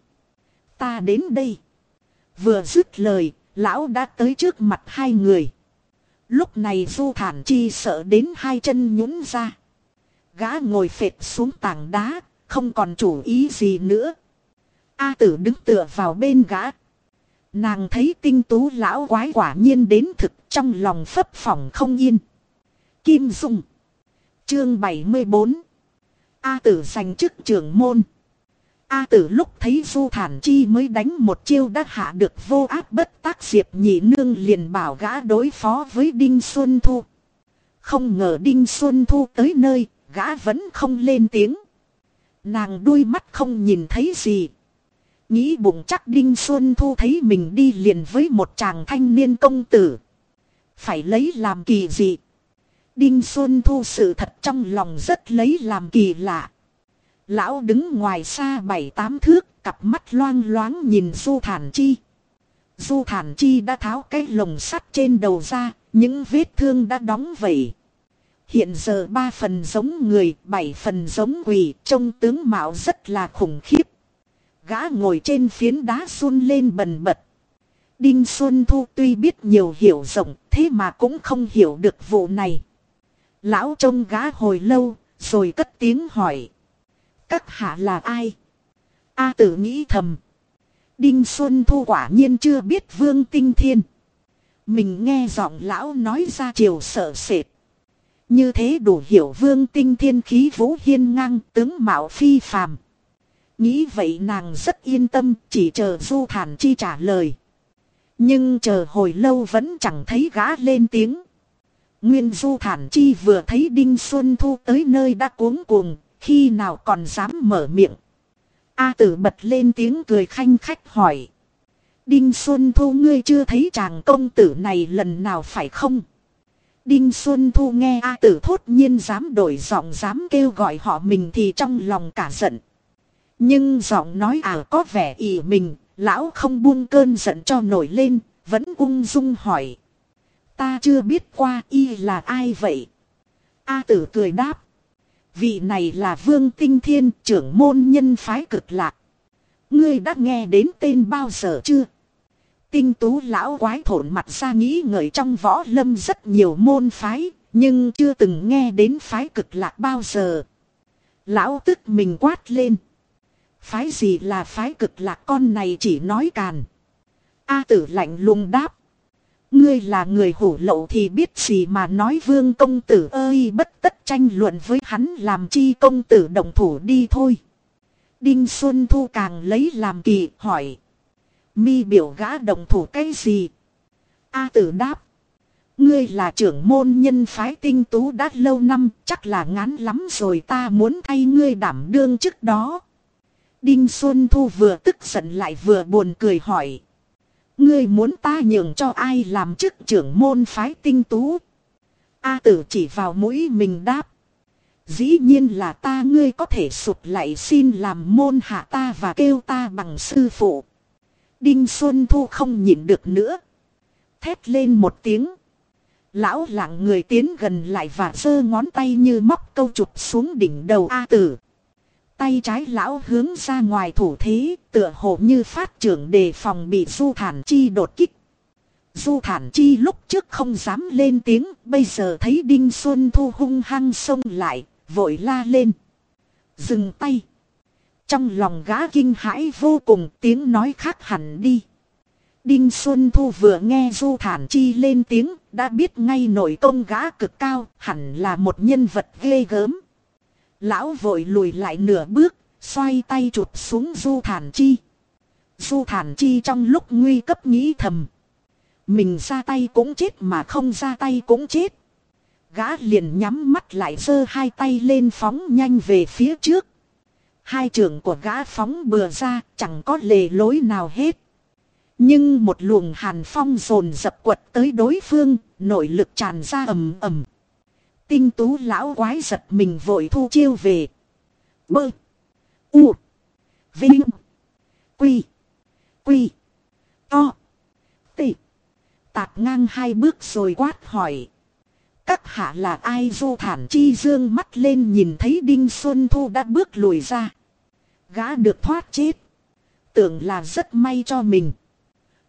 Ta đến đây. Vừa dứt lời, lão đã tới trước mặt hai người. Lúc này du thản chi sợ đến hai chân nhũng ra. Gã ngồi phệt xuống tảng đá, không còn chủ ý gì nữa. A tử đứng tựa vào bên gã. Nàng thấy tinh tú lão quái quả nhiên đến thực trong lòng phấp phỏng không yên. Kim Dung Chương 74 A tử giành chức trưởng môn. A tử lúc thấy Du Thản Chi mới đánh một chiêu đã hạ được vô áp bất tác diệp nhị nương liền bảo gã đối phó với Đinh Xuân Thu. Không ngờ Đinh Xuân Thu tới nơi, gã vẫn không lên tiếng. Nàng đuôi mắt không nhìn thấy gì. Nghĩ bụng chắc Đinh Xuân Thu thấy mình đi liền với một chàng thanh niên công tử. Phải lấy làm kỳ dị. Đinh Xuân Thu sự thật trong lòng rất lấy làm kỳ lạ. Lão đứng ngoài xa bảy tám thước, cặp mắt loang loáng nhìn Du Thản Chi. Du Thản Chi đã tháo cái lồng sắt trên đầu ra, những vết thương đã đóng vẩy. Hiện giờ ba phần giống người, bảy phần giống quỷ, trông tướng mạo rất là khủng khiếp. Gã ngồi trên phiến đá run lên bần bật. Đinh Xuân Thu tuy biết nhiều hiểu rộng, thế mà cũng không hiểu được vụ này. Lão trông gã hồi lâu, rồi cất tiếng hỏi. Các hạ là ai? A tử nghĩ thầm. Đinh Xuân Thu quả nhiên chưa biết Vương Tinh Thiên. Mình nghe giọng lão nói ra chiều sợ sệt. Như thế đủ hiểu Vương Tinh Thiên khí vũ hiên ngang tướng mạo phi phàm. Nghĩ vậy nàng rất yên tâm chỉ chờ Du Thản Chi trả lời. Nhưng chờ hồi lâu vẫn chẳng thấy gã lên tiếng. Nguyên Du Thản Chi vừa thấy Đinh Xuân Thu tới nơi đã cuống cuồng, khi nào còn dám mở miệng. A tử bật lên tiếng cười khanh khách hỏi. Đinh Xuân Thu ngươi chưa thấy chàng công tử này lần nào phải không? Đinh Xuân Thu nghe A tử thốt nhiên dám đổi giọng dám kêu gọi họ mình thì trong lòng cả giận. Nhưng giọng nói à có vẻ ỉ mình, lão không buông cơn giận cho nổi lên, vẫn ung dung hỏi. Ta chưa biết qua y là ai vậy? A tử cười đáp. Vị này là Vương Tinh Thiên trưởng môn nhân phái cực lạc. Ngươi đã nghe đến tên bao giờ chưa? Tinh tú lão quái thổn mặt ra nghĩ ngợi trong võ lâm rất nhiều môn phái, nhưng chưa từng nghe đến phái cực lạc bao giờ. Lão tức mình quát lên. Phái gì là phái cực lạc con này chỉ nói càn. A tử lạnh lùng đáp. Ngươi là người hổ lậu thì biết gì mà nói vương công tử ơi, bất tất tranh luận với hắn làm chi công tử đồng thủ đi thôi. Đinh Xuân Thu càng lấy làm kỳ, hỏi. Mi biểu gã đồng thủ cái gì? A tử đáp. Ngươi là trưởng môn nhân phái tinh tú đã lâu năm, chắc là ngán lắm rồi ta muốn thay ngươi đảm đương trước đó. Đinh Xuân Thu vừa tức giận lại vừa buồn cười hỏi. Ngươi muốn ta nhường cho ai làm chức trưởng môn phái tinh tú? A tử chỉ vào mũi mình đáp. Dĩ nhiên là ta, ngươi có thể sụp lại xin làm môn hạ ta và kêu ta bằng sư phụ. Đinh Xuân Thu không nhịn được nữa. Thét lên một tiếng. Lão lặng người tiến gần lại và giơ ngón tay như móc câu chụp xuống đỉnh đầu A tử. Tay trái lão hướng ra ngoài thủ thế, tựa hồ như phát trưởng đề phòng bị Du Thản Chi đột kích. Du Thản Chi lúc trước không dám lên tiếng, bây giờ thấy Đinh Xuân Thu hung hăng xông lại, vội la lên. Dừng tay. Trong lòng gã kinh hãi vô cùng tiếng nói khác hẳn đi. Đinh Xuân Thu vừa nghe Du Thản Chi lên tiếng, đã biết ngay nội công gã cực cao, hẳn là một nhân vật ghê gớm. Lão vội lùi lại nửa bước, xoay tay chụp xuống Du Thản Chi. Du Thản Chi trong lúc nguy cấp nghĩ thầm. Mình ra tay cũng chết mà không ra tay cũng chết. Gã liền nhắm mắt lại giơ hai tay lên phóng nhanh về phía trước. Hai trường của gã phóng bừa ra chẳng có lề lối nào hết. Nhưng một luồng hàn phong rồn dập quật tới đối phương, nội lực tràn ra ầm ầm. Tinh tú lão quái giật mình vội thu chiêu về. Bơ. U. Vinh. Quy. Quy. To. Tị. Tạt ngang hai bước rồi quát hỏi. Các hạ là ai du thản chi dương mắt lên nhìn thấy Đinh Xuân Thu đã bước lùi ra. Gã được thoát chết. Tưởng là rất may cho mình.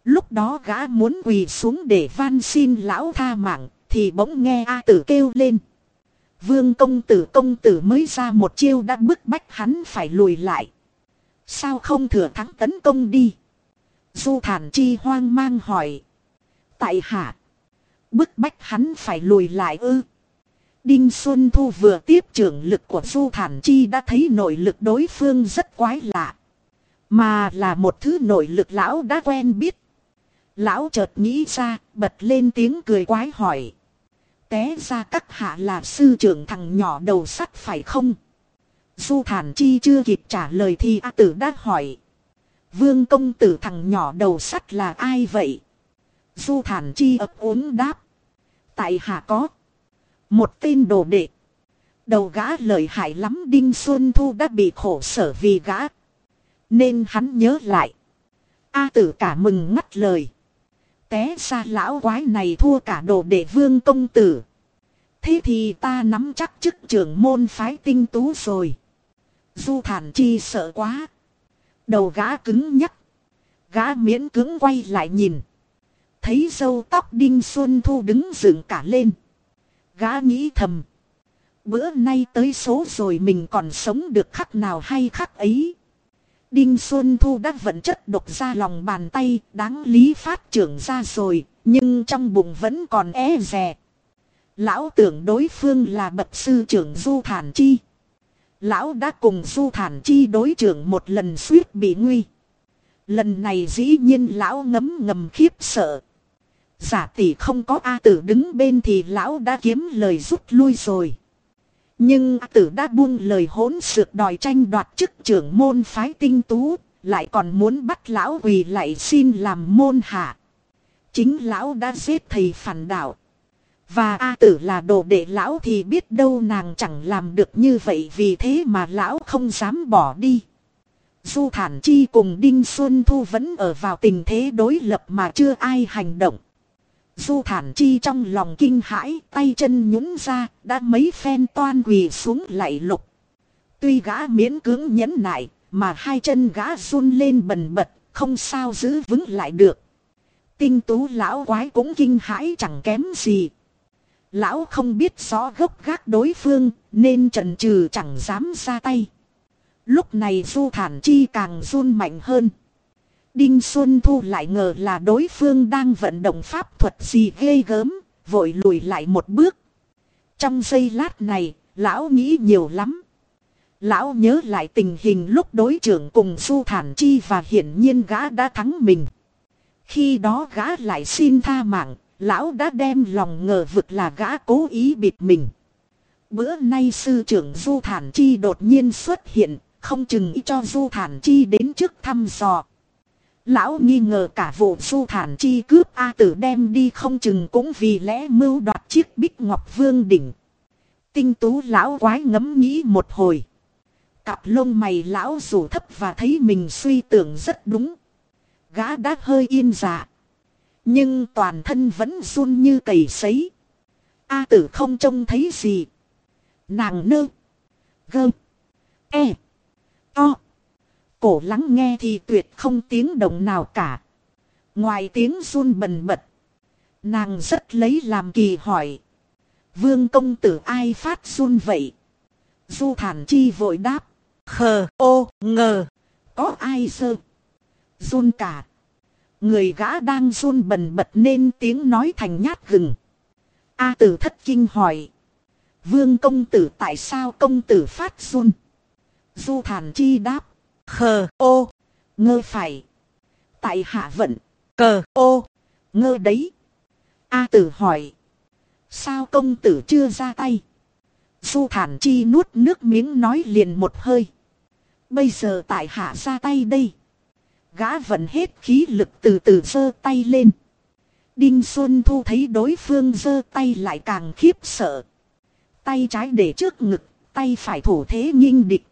Lúc đó gã muốn quỳ xuống để van xin lão tha mạng thì bỗng nghe A tử kêu lên. Vương công tử công tử mới ra một chiêu đã bức bách hắn phải lùi lại. Sao không thừa thắng tấn công đi? Du thản chi hoang mang hỏi. Tại hạ. Bức bách hắn phải lùi lại ư. Đinh Xuân Thu vừa tiếp trưởng lực của Du Thản Chi đã thấy nội lực đối phương rất quái lạ. Mà là một thứ nội lực lão đã quen biết. Lão chợt nghĩ ra, bật lên tiếng cười quái hỏi. Té ra các hạ là sư trưởng thằng nhỏ đầu sắt phải không? Du Thản Chi chưa kịp trả lời thì A Tử đã hỏi. Vương công tử thằng nhỏ đầu sắt là ai vậy? Du Thản Chi ấp uống đáp. Tại hạ có. Một tên đồ đệ. Đầu gã lợi hại lắm, Đinh Xuân Thu đã bị khổ sở vì gã. Nên hắn nhớ lại. A tử cả mừng ngắt lời. Té ra, lão quái này thua cả đồ đệ vương công tử. Thế thì ta nắm chắc chức trưởng môn phái tinh tú rồi. Du thản chi sợ quá. Đầu gã cứng nhắc. Gã miễn cứng quay lại nhìn. Thấy dâu tóc đinh xuân thu đứng dựng cả lên. Gã nghĩ thầm. Bữa nay tới số rồi mình còn sống được khắc nào hay khắc ấy. Đinh Xuân Thu đã vận chất độc ra lòng bàn tay, đáng lý phát trưởng ra rồi, nhưng trong bụng vẫn còn é rè. Lão tưởng đối phương là bậc sư trưởng Du Thản Chi. Lão đã cùng Du Thản Chi đối trưởng một lần suýt bị nguy. Lần này dĩ nhiên lão ngấm ngầm khiếp sợ. Giả tỷ không có A tử đứng bên thì lão đã kiếm lời rút lui rồi. Nhưng A tử đã buông lời hỗn sược đòi tranh đoạt chức trưởng môn phái tinh tú, lại còn muốn bắt lão quỳ lại xin làm môn hạ. Chính lão đã giết thầy phản đạo. Và A tử là đồ đệ lão thì biết đâu nàng chẳng làm được như vậy vì thế mà lão không dám bỏ đi. Du Thản Chi cùng Đinh Xuân Thu vẫn ở vào tình thế đối lập mà chưa ai hành động. Du thản chi trong lòng kinh hãi, tay chân nhún ra, đã mấy phen toan quỳ xuống lại lục. Tuy gã miễn cưỡng nhẫn nại, mà hai chân gã run lên bần bật, không sao giữ vững lại được. Tinh tú lão quái cũng kinh hãi chẳng kém gì. Lão không biết rõ gốc gác đối phương, nên trần trừ chẳng dám ra tay. Lúc này du thản chi càng run mạnh hơn. Đinh Xuân Thu lại ngờ là đối phương đang vận động pháp thuật gì ghê gớm, vội lùi lại một bước. Trong giây lát này, lão nghĩ nhiều lắm. Lão nhớ lại tình hình lúc đối trưởng cùng Du Thản Chi và hiển nhiên gã đã thắng mình. Khi đó gã lại xin tha mạng, lão đã đem lòng ngờ vực là gã cố ý bịt mình. Bữa nay sư trưởng Du Thản Chi đột nhiên xuất hiện, không chừng ý cho Du Thản Chi đến trước thăm dò. Lão nghi ngờ cả vụ su thản chi cướp A tử đem đi không chừng cũng vì lẽ mưu đoạt chiếc bích ngọc vương đỉnh. Tinh tú lão quái ngẫm nghĩ một hồi. Cặp lông mày lão rủ thấp và thấy mình suy tưởng rất đúng. Gã đã hơi yên dạ. Nhưng toàn thân vẫn run như cầy sấy. A tử không trông thấy gì. Nàng nơ. Gơ. E. To cổ lắng nghe thì tuyệt không tiếng động nào cả. Ngoài tiếng run bần bật. Nàng rất lấy làm kỳ hỏi. Vương công tử ai phát run vậy? Du thản chi vội đáp. Khờ, ô, ngờ. Có ai sơ? Run cả. Người gã đang run bần bật nên tiếng nói thành nhát gừng. A tử thất kinh hỏi. Vương công tử tại sao công tử phát run? Du thản chi đáp. Khờ ô. Ngơ phải. Tại hạ vận. Cờ ô. Ngơ đấy. A tử hỏi. Sao công tử chưa ra tay? Du thản chi nuốt nước miếng nói liền một hơi. Bây giờ tại hạ ra tay đây. Gã vận hết khí lực từ từ giơ tay lên. Đinh Xuân Thu thấy đối phương giơ tay lại càng khiếp sợ. Tay trái để trước ngực, tay phải thủ thế nghinh địch.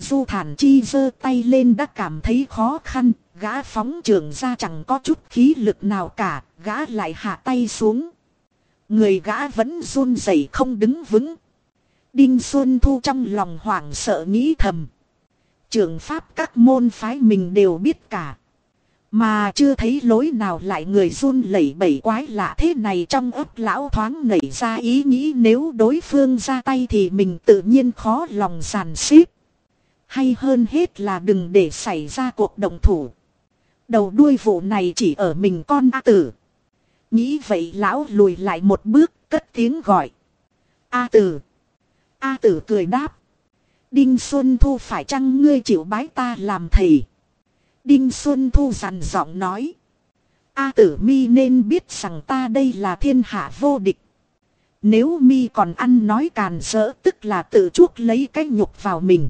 Du thản chi giơ tay lên đã cảm thấy khó khăn, gã phóng trường ra chẳng có chút khí lực nào cả, gã lại hạ tay xuống. Người gã vẫn run rẩy không đứng vững. Đinh Xuân Thu trong lòng hoảng sợ nghĩ thầm. Trường pháp các môn phái mình đều biết cả. Mà chưa thấy lối nào lại người run lẩy bẩy quái lạ thế này trong ấp lão thoáng nảy ra ý nghĩ nếu đối phương ra tay thì mình tự nhiên khó lòng giàn xếp. Hay hơn hết là đừng để xảy ra cuộc động thủ. Đầu đuôi vụ này chỉ ở mình con A tử. Nghĩ vậy lão lùi lại một bước, cất tiếng gọi. A tử. A tử cười đáp. Đinh Xuân Thu phải chăng ngươi chịu bái ta làm thầy? Đinh Xuân Thu dằn giọng nói. A tử mi nên biết rằng ta đây là thiên hạ vô địch. Nếu mi còn ăn nói càn rỡ tức là tự chuốc lấy cái nhục vào mình.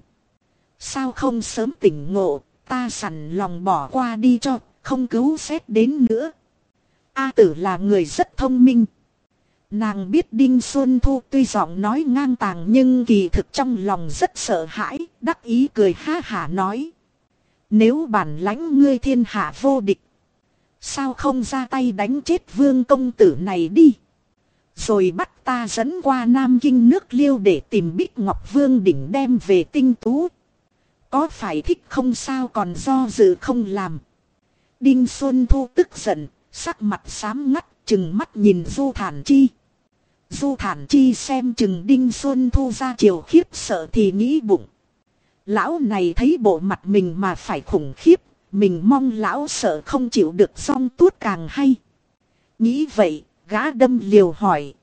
Sao không sớm tỉnh ngộ, ta sẵn lòng bỏ qua đi cho, không cứu xét đến nữa. A tử là người rất thông minh. Nàng biết Đinh Xuân Thu tuy giọng nói ngang tàng nhưng kỳ thực trong lòng rất sợ hãi, đắc ý cười ha hả nói. Nếu bản lãnh ngươi thiên hạ vô địch, sao không ra tay đánh chết vương công tử này đi. Rồi bắt ta dẫn qua Nam Kinh nước liêu để tìm Bích Ngọc Vương đỉnh đem về tinh tú. Có phải thích không sao còn do dự không làm. Đinh Xuân Thu tức giận, sắc mặt xám ngắt, chừng mắt nhìn Du Thản Chi. Du Thản Chi xem chừng Đinh Xuân Thu ra chiều khiếp sợ thì nghĩ bụng. Lão này thấy bộ mặt mình mà phải khủng khiếp, mình mong lão sợ không chịu được song tuốt càng hay. Nghĩ vậy, gã đâm liều hỏi.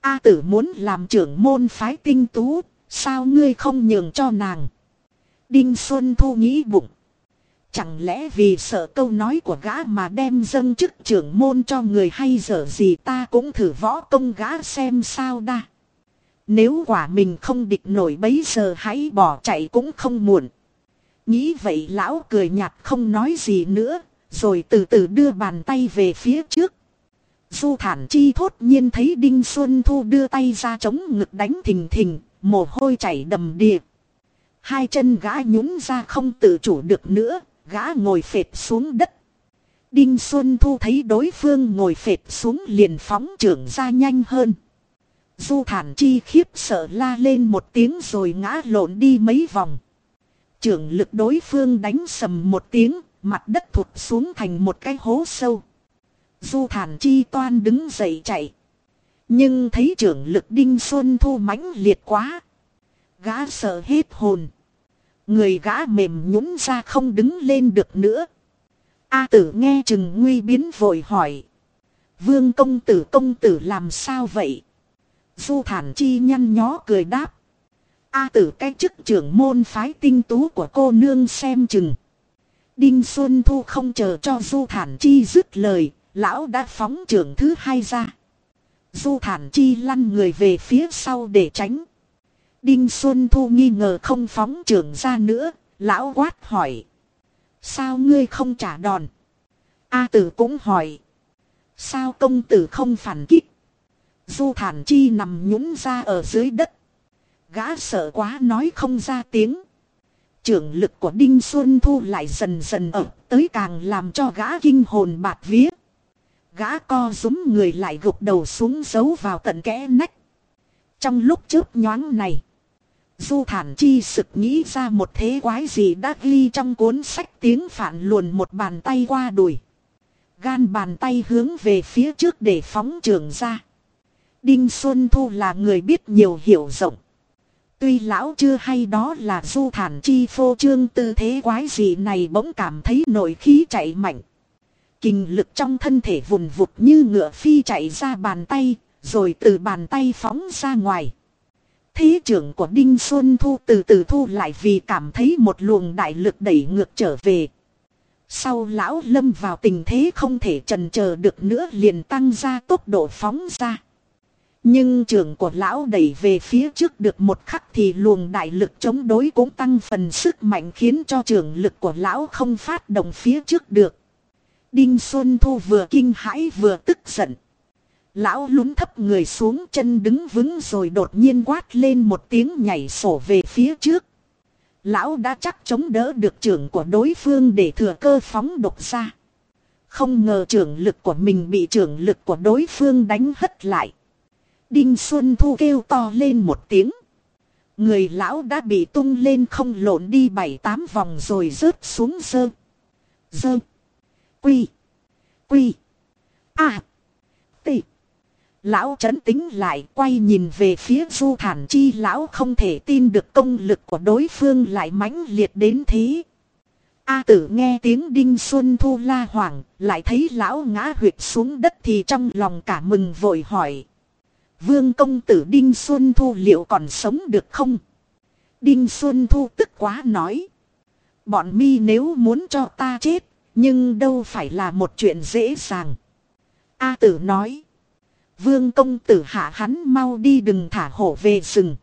A tử muốn làm trưởng môn phái tinh tú, sao ngươi không nhường cho nàng? Đinh Xuân Thu nghĩ bụng. Chẳng lẽ vì sợ câu nói của gã mà đem dâng chức trưởng môn cho người hay dở gì ta cũng thử võ công gã xem sao đa. Nếu quả mình không địch nổi bấy giờ hãy bỏ chạy cũng không muộn. Nghĩ vậy lão cười nhạt không nói gì nữa, rồi từ từ đưa bàn tay về phía trước. Du thản chi thốt nhiên thấy Đinh Xuân Thu đưa tay ra chống ngực đánh thình thình, mồ hôi chảy đầm đìa. Hai chân gã nhún ra không tự chủ được nữa, gã ngồi phệt xuống đất. Đinh Xuân Thu thấy đối phương ngồi phệt xuống liền phóng trưởng ra nhanh hơn. Du thản chi khiếp sợ la lên một tiếng rồi ngã lộn đi mấy vòng. Trưởng lực đối phương đánh sầm một tiếng, mặt đất thụt xuống thành một cái hố sâu. Du thản chi toan đứng dậy chạy. Nhưng thấy trưởng lực đinh xuân thu mãnh liệt quá. Gã sợ hết hồn. Người gã mềm nhũng ra không đứng lên được nữa. A tử nghe chừng nguy biến vội hỏi. Vương công tử công tử làm sao vậy? Du thản chi nhăn nhó cười đáp. A tử cái chức trưởng môn phái tinh tú của cô nương xem chừng. Đinh Xuân Thu không chờ cho Du thản chi dứt lời, lão đã phóng trưởng thứ hai ra. Du thản chi lăn người về phía sau để tránh. Đinh Xuân Thu nghi ngờ không phóng trưởng ra nữa, lão quát hỏi. Sao ngươi không trả đòn? A tử cũng hỏi. Sao công tử không phản kích? Du thản chi nằm nhũng ra ở dưới đất. Gã sợ quá nói không ra tiếng. Trưởng lực của Đinh Xuân Thu lại dần dần ở tới càng làm cho gã kinh hồn bạt vía. Gã co rúm người lại gục đầu xuống giấu vào tận kẽ nách. Trong lúc trước nhoáng này. Du thản chi sực nghĩ ra một thế quái gì đã ghi trong cuốn sách tiếng phản luồn một bàn tay qua đùi. Gan bàn tay hướng về phía trước để phóng trường ra. Đinh Xuân Thu là người biết nhiều hiểu rộng. Tuy lão chưa hay đó là du thản chi phô trương tư thế quái gì này bỗng cảm thấy nội khí chạy mạnh. Kinh lực trong thân thể vùn vụt như ngựa phi chạy ra bàn tay, rồi từ bàn tay phóng ra ngoài. Thế trưởng của Đinh Xuân Thu từ từ thu lại vì cảm thấy một luồng đại lực đẩy ngược trở về. Sau lão lâm vào tình thế không thể trần chờ được nữa liền tăng ra tốc độ phóng ra. Nhưng trường của lão đẩy về phía trước được một khắc thì luồng đại lực chống đối cũng tăng phần sức mạnh khiến cho trường lực của lão không phát động phía trước được. Đinh Xuân Thu vừa kinh hãi vừa tức giận. Lão lún thấp người xuống chân đứng vững rồi đột nhiên quát lên một tiếng nhảy sổ về phía trước. Lão đã chắc chống đỡ được trưởng của đối phương để thừa cơ phóng độc ra. Không ngờ trưởng lực của mình bị trưởng lực của đối phương đánh hất lại. Đinh Xuân Thu kêu to lên một tiếng. Người lão đã bị tung lên không lộn đi bảy tám vòng rồi rớt xuống sơ. Dơ. Quy. Quy. À. Lão chấn tính lại quay nhìn về phía du thản chi lão không thể tin được công lực của đối phương lại mãnh liệt đến thế. A tử nghe tiếng đinh xuân thu la hoảng, lại thấy lão ngã huyệt xuống đất thì trong lòng cả mừng vội hỏi. Vương công tử Đinh Xuân Thu liệu còn sống được không? Đinh Xuân Thu tức quá nói. Bọn mi nếu muốn cho ta chết, nhưng đâu phải là một chuyện dễ dàng. A tử nói. Vương công tử hạ hắn mau đi đừng thả hổ về rừng.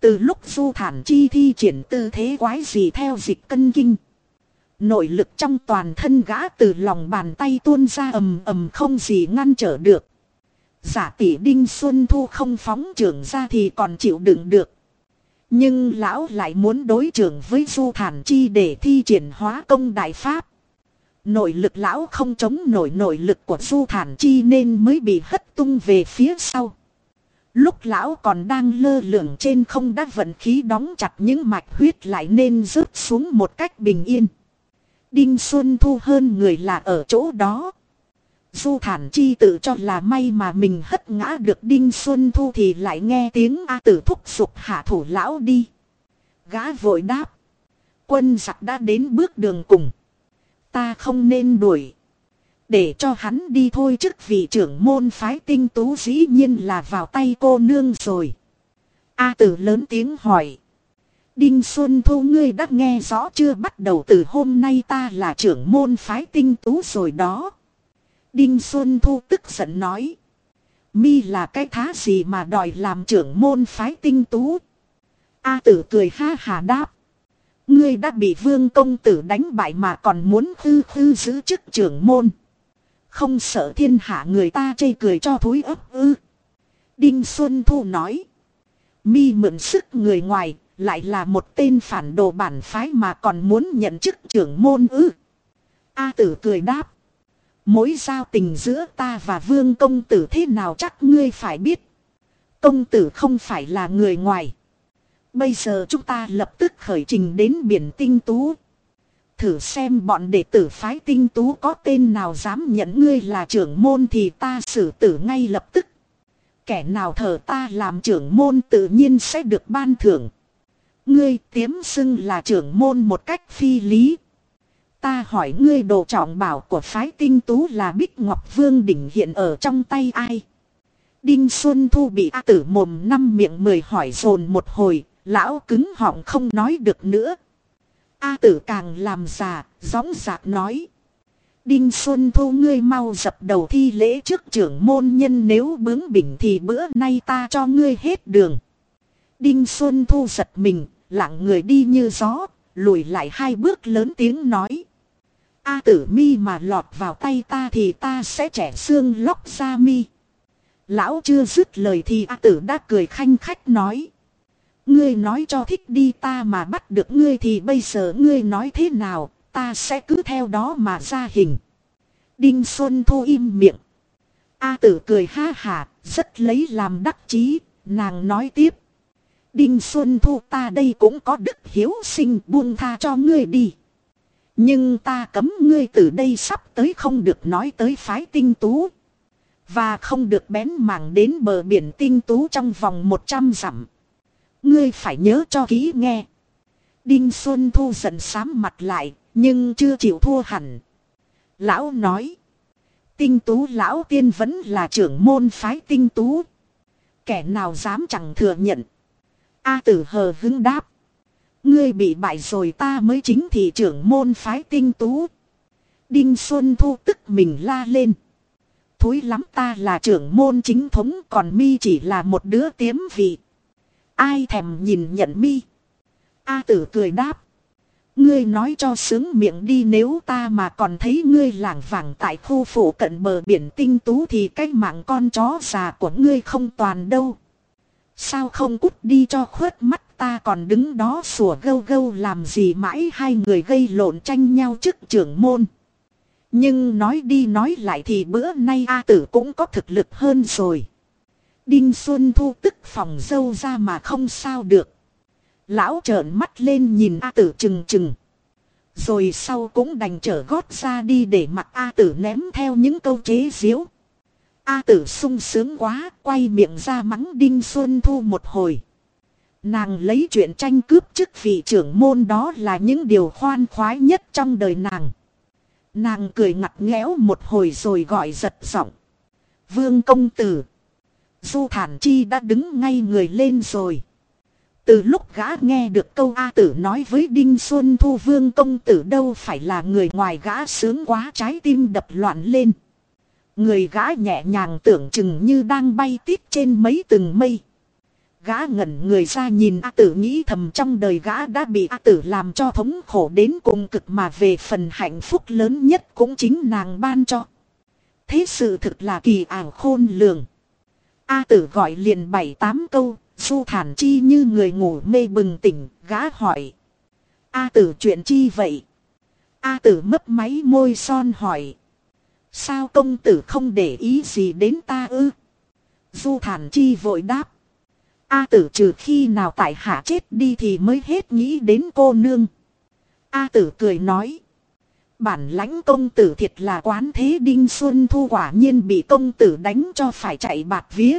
Từ lúc du thản chi thi triển tư thế quái gì theo dịch cân kinh. Nội lực trong toàn thân gã từ lòng bàn tay tuôn ra ầm ầm không gì ngăn trở được. Giả tỷ Đinh Xuân Thu không phóng trưởng ra thì còn chịu đựng được. Nhưng lão lại muốn đối trưởng với Du Thản Chi để thi triển hóa công đại pháp. Nội lực lão không chống nổi nội lực của Du Thản Chi nên mới bị hất tung về phía sau. Lúc lão còn đang lơ lửng trên không đã vận khí đóng chặt những mạch huyết lại nên rớt xuống một cách bình yên. Đinh Xuân Thu hơn người là ở chỗ đó. Du Thản Chi tự cho là may mà mình hất ngã được Đinh Xuân Thu thì lại nghe tiếng A tử thúc giục hạ thủ lão đi. Gã vội đáp. Quân giặc đã đến bước đường cùng. Ta không nên đuổi. Để cho hắn đi thôi chức vị trưởng môn phái tinh tú dĩ nhiên là vào tay cô nương rồi. A tử lớn tiếng hỏi. Đinh Xuân Thu, ngươi đã nghe rõ chưa bắt đầu từ hôm nay ta là trưởng môn phái tinh tú rồi đó. Đinh Xuân Thu tức giận nói. Mi là cái thá gì mà đòi làm trưởng môn phái tinh tú. A tử cười ha hà đáp. Ngươi đã bị vương công tử đánh bại mà còn muốn hư hư giữ chức trưởng môn. Không sợ thiên hạ người ta chê cười cho thúi ấp ư. Đinh Xuân Thu nói. Mi mượn sức người ngoài, lại là một tên phản đồ bản phái mà còn muốn nhận chức trưởng môn ư. A tử cười đáp. Mối giao tình giữa ta và vương công tử thế nào chắc ngươi phải biết. Công tử không phải là người ngoài. Bây giờ chúng ta lập tức khởi trình đến biển tinh tú. Thử xem bọn đệ tử phái tinh tú có tên nào dám nhận ngươi là trưởng môn thì ta xử tử ngay lập tức. Kẻ nào thờ ta làm trưởng môn tự nhiên sẽ được ban thưởng. Ngươi tiếm xưng là trưởng môn một cách phi lý. Ta hỏi ngươi đồ trọng bảo của phái tinh tú là Bích Ngọc Vương đỉnh hiện ở trong tay ai? Đinh Xuân Thu bị A tử mồm năm miệng mười hỏi dồn một hồi, lão cứng họng không nói được nữa. A tử càng làm già, gióng giạc nói. Đinh Xuân Thu ngươi mau dập đầu thi lễ trước trưởng môn nhân nếu bướng bỉnh thì bữa nay ta cho ngươi hết đường. Đinh Xuân Thu giật mình, lặng người đi như gió, lùi lại hai bước lớn tiếng nói. A tử mi mà lọt vào tay ta thì ta sẽ trẻ xương lóc ra mi. Lão chưa dứt lời thì A tử đã cười khanh khách nói. Ngươi nói cho thích đi ta mà bắt được ngươi thì bây giờ ngươi nói thế nào, ta sẽ cứ theo đó mà ra hình. Đinh Xuân Thu im miệng. A tử cười ha hà, rất lấy làm đắc chí, nàng nói tiếp. Đinh Xuân Thu ta đây cũng có đức hiếu sinh buông tha cho ngươi đi. Nhưng ta cấm ngươi từ đây sắp tới không được nói tới phái tinh tú. Và không được bén mảng đến bờ biển tinh tú trong vòng 100 dặm. Ngươi phải nhớ cho kỹ nghe. Đinh Xuân Thu giận sám mặt lại, nhưng chưa chịu thua hẳn. Lão nói. Tinh tú lão tiên vẫn là trưởng môn phái tinh tú. Kẻ nào dám chẳng thừa nhận. A tử hờ hứng đáp. Ngươi bị bại rồi ta mới chính thị trưởng môn phái tinh tú. Đinh Xuân Thu tức mình la lên. Thúi lắm ta là trưởng môn chính thống còn mi chỉ là một đứa tiếm vị. Ai thèm nhìn nhận mi. A tử cười đáp. Ngươi nói cho sướng miệng đi nếu ta mà còn thấy ngươi lảng vảng tại khu phủ cận bờ biển tinh tú thì cái mạng con chó già của ngươi không toàn đâu. Sao không cút đi cho khuất mắt ta còn đứng đó sủa gâu gâu làm gì mãi hai người gây lộn tranh nhau trước trưởng môn. Nhưng nói đi nói lại thì bữa nay A tử cũng có thực lực hơn rồi. Đinh Xuân Thu tức phòng dâu ra mà không sao được. Lão trợn mắt lên nhìn A tử chừng chừng. Rồi sau cũng đành trở gót ra đi để mặc A tử ném theo những câu chế diếu. A tử sung sướng quá, quay miệng ra mắng Đinh Xuân Thu một hồi. Nàng lấy chuyện tranh cướp chức vị trưởng môn đó là những điều khoan khoái nhất trong đời nàng. Nàng cười ngặt nghẽo một hồi rồi gọi giật giọng. Vương công tử. Du Thản Chi đã đứng ngay người lên rồi. Từ lúc gã nghe được câu A tử nói với Đinh Xuân Thu Vương công tử đâu phải là người ngoài gã sướng quá trái tim đập loạn lên. Người gã nhẹ nhàng tưởng chừng như đang bay tít trên mấy từng mây. Gã ngẩn người ra nhìn A tử nghĩ thầm trong đời gã đã bị A tử làm cho thống khổ đến cùng cực mà về phần hạnh phúc lớn nhất cũng chính nàng ban cho. Thế sự thực là kỳ ảo khôn lường. A tử gọi liền bảy tám câu, Du thản chi như người ngủ mê bừng tỉnh, gã hỏi. A tử chuyện chi vậy? A tử mấp máy môi son hỏi. Sao công tử không để ý gì đến ta ư? Du thản chi vội đáp. A tử trừ khi nào tại hạ chết đi thì mới hết nghĩ đến cô nương. A tử cười nói. Bản lãnh công tử thiệt là quán thế đinh xuân thu quả nhiên bị công tử đánh cho phải chạy bạt vía.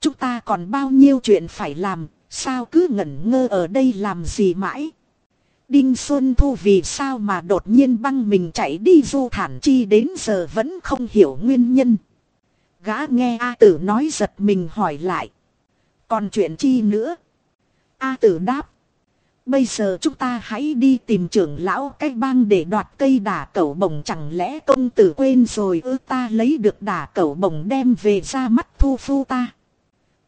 Chúng ta còn bao nhiêu chuyện phải làm, sao cứ ngẩn ngơ ở đây làm gì mãi. Đinh Xuân Thu vì sao mà đột nhiên băng mình chạy đi du thản chi đến giờ vẫn không hiểu nguyên nhân. Gã nghe A tử nói giật mình hỏi lại. Còn chuyện chi nữa? A tử đáp. Bây giờ chúng ta hãy đi tìm trưởng lão cái bang để đoạt cây đả cẩu bồng chẳng lẽ công tử quên rồi ư ta lấy được đả cẩu bồng đem về ra mắt thu phu ta.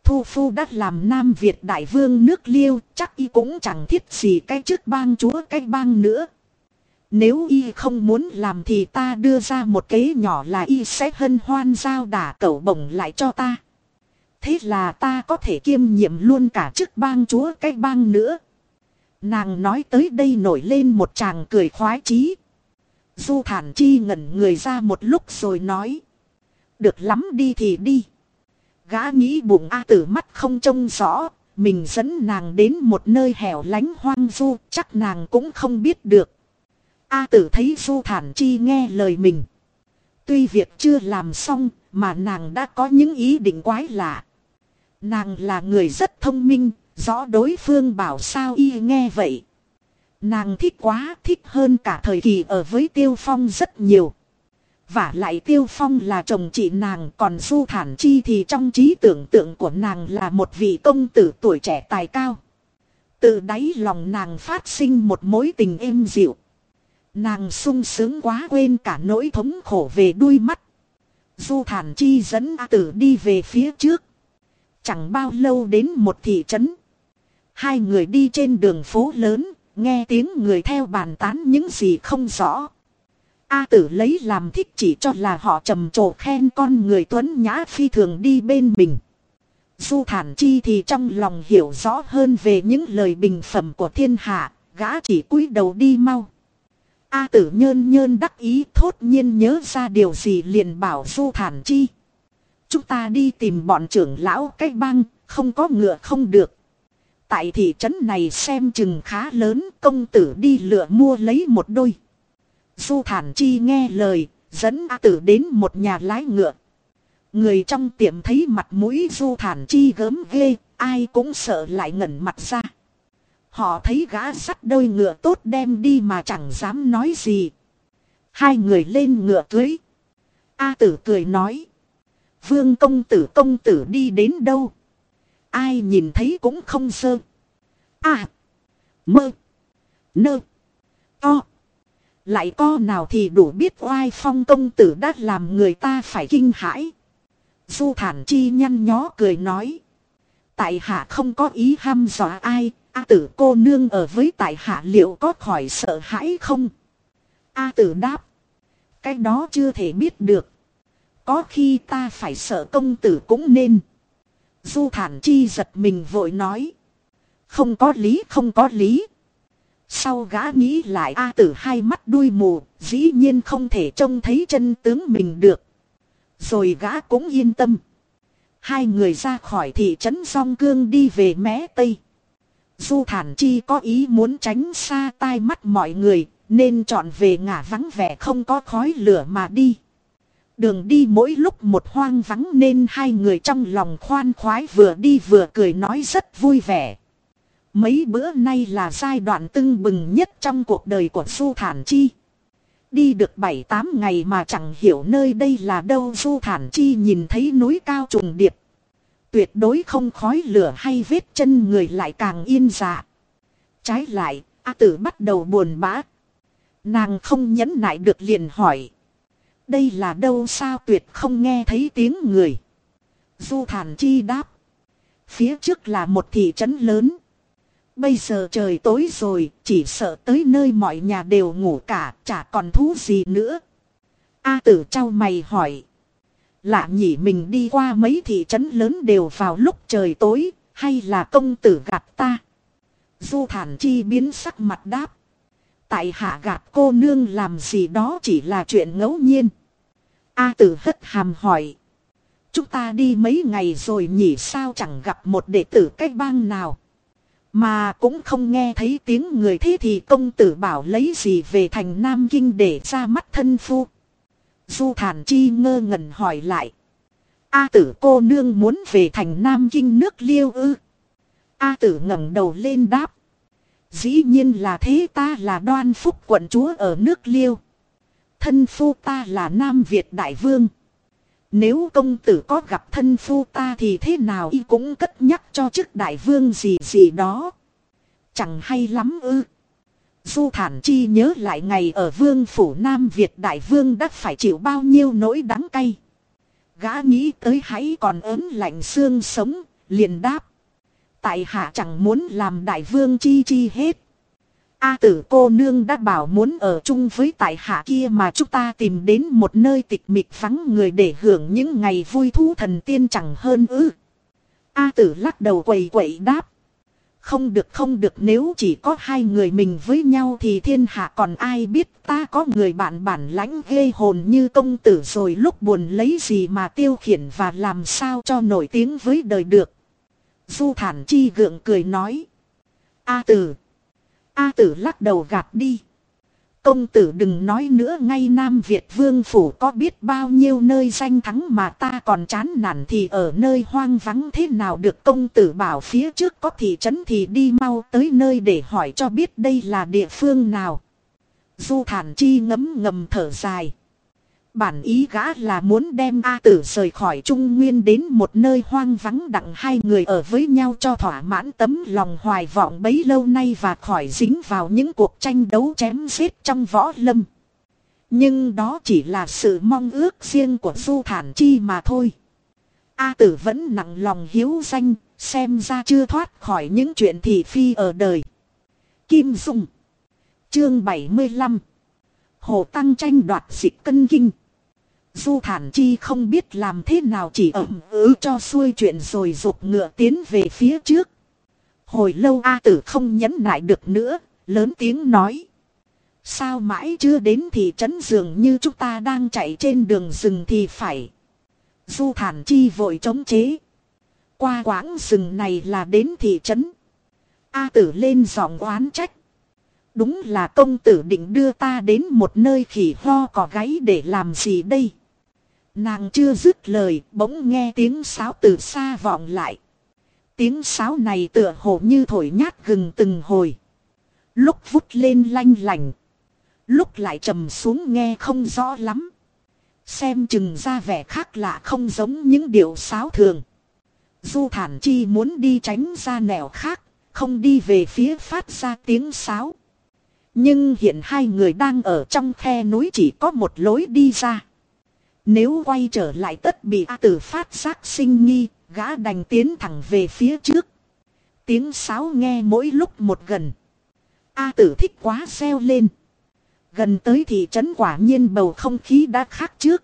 Thu Phu đã làm Nam Việt Đại Vương nước liêu, chắc y cũng chẳng thiết gì cái chức bang chúa cái bang nữa. Nếu y không muốn làm thì ta đưa ra một kế nhỏ là y sẽ hân hoan giao đả cẩu bổng lại cho ta. Thế là ta có thể kiêm nhiệm luôn cả chức bang chúa cái bang nữa. Nàng nói tới đây nổi lên một chàng cười khoái chí. Du thản chi ngẩn người ra một lúc rồi nói. Được lắm đi thì đi. Gã nghĩ bụng A tử mắt không trông rõ, mình dẫn nàng đến một nơi hẻo lánh hoang du, chắc nàng cũng không biết được. A tử thấy du thản chi nghe lời mình. Tuy việc chưa làm xong, mà nàng đã có những ý định quái lạ. Nàng là người rất thông minh, rõ đối phương bảo sao y nghe vậy. Nàng thích quá, thích hơn cả thời kỳ ở với Tiêu Phong rất nhiều. Và lại Tiêu Phong là chồng chị nàng còn Du Thản Chi thì trong trí tưởng tượng của nàng là một vị công tử tuổi trẻ tài cao. Từ đáy lòng nàng phát sinh một mối tình êm dịu. Nàng sung sướng quá quên cả nỗi thống khổ về đuôi mắt. Du Thản Chi dẫn A Tử đi về phía trước. Chẳng bao lâu đến một thị trấn. Hai người đi trên đường phố lớn, nghe tiếng người theo bàn tán những gì không rõ. A tử lấy làm thích chỉ cho là họ trầm trồ khen con người tuấn nhã phi thường đi bên mình. Du thản chi thì trong lòng hiểu rõ hơn về những lời bình phẩm của thiên hạ, gã chỉ cúi đầu đi mau. A tử nhơn nhơn đắc ý thốt nhiên nhớ ra điều gì liền bảo du thản chi. Chúng ta đi tìm bọn trưởng lão cách băng, không có ngựa không được. Tại thị trấn này xem chừng khá lớn công tử đi lựa mua lấy một đôi. Du Thản Chi nghe lời, dẫn A Tử đến một nhà lái ngựa. Người trong tiệm thấy mặt mũi Du Thản Chi gớm ghê, ai cũng sợ lại ngẩn mặt ra. Họ thấy gã sắt đôi ngựa tốt đem đi mà chẳng dám nói gì. Hai người lên ngựa cưới. A tử cười nói. Vương công tử công tử đi đến đâu? Ai nhìn thấy cũng không sơ. à, Mơ. Nơ. To. Lại co nào thì đủ biết oai phong công tử đã làm người ta phải kinh hãi. Du thản chi nhăn nhó cười nói. Tại hạ không có ý ham dọa ai, A tử cô nương ở với tại hạ liệu có khỏi sợ hãi không? A tử đáp. Cái đó chưa thể biết được. Có khi ta phải sợ công tử cũng nên. Du thản chi giật mình vội nói. Không có lý không có lý. Sau gã nghĩ lại A tử hai mắt đuôi mù, dĩ nhiên không thể trông thấy chân tướng mình được. Rồi gã cũng yên tâm. Hai người ra khỏi thị trấn Song Cương đi về mé Tây. Du Thản Chi có ý muốn tránh xa tai mắt mọi người, nên chọn về ngả vắng vẻ không có khói lửa mà đi. Đường đi mỗi lúc một hoang vắng nên hai người trong lòng khoan khoái vừa đi vừa cười nói rất vui vẻ. Mấy bữa nay là giai đoạn tưng bừng nhất trong cuộc đời của Du Thản Chi. Đi được 7-8 ngày mà chẳng hiểu nơi đây là đâu Du Thản Chi nhìn thấy núi cao trùng điệp. Tuyệt đối không khói lửa hay vết chân người lại càng yên dạ. Trái lại, A tử bắt đầu buồn bã. Nàng không nhẫn nại được liền hỏi. Đây là đâu sao tuyệt không nghe thấy tiếng người. Du thản chi đáp. Phía trước là một thị trấn lớn. Bây giờ trời tối rồi, chỉ sợ tới nơi mọi nhà đều ngủ cả, chả còn thú gì nữa. A tử trao mày hỏi. Lạ nhỉ mình đi qua mấy thị trấn lớn đều vào lúc trời tối, hay là công tử gạt ta? Du thản chi biến sắc mặt đáp. Tại hạ gạt cô nương làm gì đó chỉ là chuyện ngẫu nhiên. A tử hất hàm hỏi. Chúng ta đi mấy ngày rồi nhỉ sao chẳng gặp một đệ tử cách bang nào. Mà cũng không nghe thấy tiếng người thế thì công tử bảo lấy gì về thành Nam Kinh để ra mắt thân phu. Du thản chi ngơ ngẩn hỏi lại. A tử cô nương muốn về thành Nam Kinh nước liêu ư. A tử ngẩng đầu lên đáp. Dĩ nhiên là thế ta là đoan phúc quận chúa ở nước liêu. Thân phu ta là Nam Việt Đại Vương. Nếu công tử có gặp thân phu ta thì thế nào y cũng cất nhắc cho chức đại vương gì gì đó. Chẳng hay lắm ư. Du thản chi nhớ lại ngày ở vương phủ Nam Việt đại vương đã phải chịu bao nhiêu nỗi đắng cay. Gã nghĩ tới hãy còn ớn lạnh xương sống, liền đáp. Tại hạ chẳng muốn làm đại vương chi chi hết. A tử cô nương đã bảo muốn ở chung với tại hạ kia mà chúng ta tìm đến một nơi tịch mịch vắng người để hưởng những ngày vui thú thần tiên chẳng hơn ư. A tử lắc đầu quầy quậy đáp. Không được không được, nếu chỉ có hai người mình với nhau thì thiên hạ còn ai biết ta có người bạn bản lãnh ghê hồn như công tử rồi lúc buồn lấy gì mà tiêu khiển và làm sao cho nổi tiếng với đời được. Du thản chi gượng cười nói. A tử. A tử lắc đầu gạt đi. Công tử đừng nói nữa, ngay Nam Việt vương phủ có biết bao nhiêu nơi danh thắng mà ta còn chán nản thì ở nơi hoang vắng thế nào được công tử bảo phía trước có thị trấn thì đi mau tới nơi để hỏi cho biết đây là địa phương nào. Du thản chi ngấm ngầm thở dài. Bản ý gã là muốn đem A tử rời khỏi Trung Nguyên đến một nơi hoang vắng đặng hai người ở với nhau cho thỏa mãn tấm lòng hoài vọng bấy lâu nay và khỏi dính vào những cuộc tranh đấu chém giết trong võ lâm. Nhưng đó chỉ là sự mong ước riêng của Du Thản Chi mà thôi. A tử vẫn nặng lòng hiếu danh, xem ra chưa thoát khỏi những chuyện thị phi ở đời. Kim Dung Chương 75 Hồ Tăng tranh đoạt dịch cân kinh Du thản chi không biết làm thế nào chỉ ẩm ứ cho xuôi chuyện rồi rụt ngựa tiến về phía trước. Hồi lâu A tử không nhẫn nại được nữa, lớn tiếng nói. Sao mãi chưa đến thị trấn dường như chúng ta đang chạy trên đường rừng thì phải. Du thản chi vội chống chế. Qua quãng rừng này là đến thị trấn. A tử lên giọng oán trách. Đúng là công tử định đưa ta đến một nơi khỉ ho cỏ gáy để làm gì đây? Nàng chưa dứt lời, bỗng nghe tiếng sáo từ xa vọng lại. Tiếng sáo này tựa hồ như thổi nhát gừng từng hồi. Lúc vút lên lanh lành. Lúc lại trầm xuống nghe không rõ lắm. Xem chừng ra vẻ khác lạ không giống những điệu sáo thường. Du thản chi muốn đi tránh ra nẻo khác, không đi về phía phát ra tiếng sáo. Nhưng hiện hai người đang ở trong khe núi chỉ có một lối đi ra. Nếu quay trở lại tất bị A tử phát giác sinh nghi, gã đành tiến thẳng về phía trước. Tiếng sáo nghe mỗi lúc một gần. A tử thích quá reo lên. Gần tới thị trấn quả nhiên bầu không khí đã khác trước.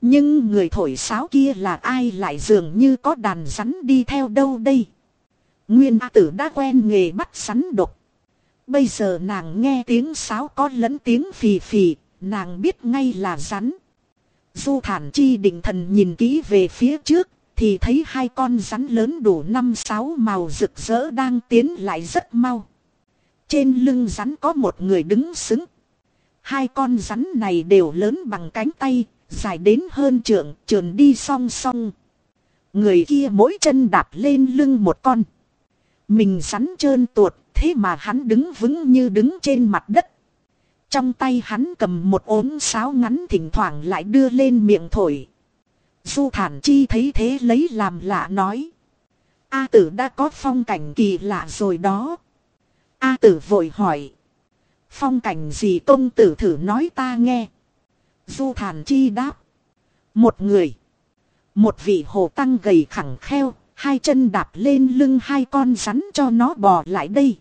Nhưng người thổi sáo kia là ai lại dường như có đàn rắn đi theo đâu đây. Nguyên A tử đã quen nghề bắt sắn độc. Bây giờ nàng nghe tiếng sáo có lẫn tiếng phì phì, nàng biết ngay là rắn. Du thản chi định thần nhìn kỹ về phía trước, thì thấy hai con rắn lớn đủ năm sáu màu rực rỡ đang tiến lại rất mau. Trên lưng rắn có một người đứng xứng. Hai con rắn này đều lớn bằng cánh tay, dài đến hơn trượng, trườn đi song song. Người kia mỗi chân đạp lên lưng một con. Mình rắn trơn tuột, thế mà hắn đứng vững như đứng trên mặt đất. Trong tay hắn cầm một ốm sáo ngắn thỉnh thoảng lại đưa lên miệng thổi. Du thản chi thấy thế lấy làm lạ nói. A tử đã có phong cảnh kỳ lạ rồi đó. A tử vội hỏi. Phong cảnh gì công tử thử nói ta nghe. Du thản chi đáp. Một người. Một vị hồ tăng gầy khẳng kheo. Hai chân đạp lên lưng hai con rắn cho nó bò lại đây.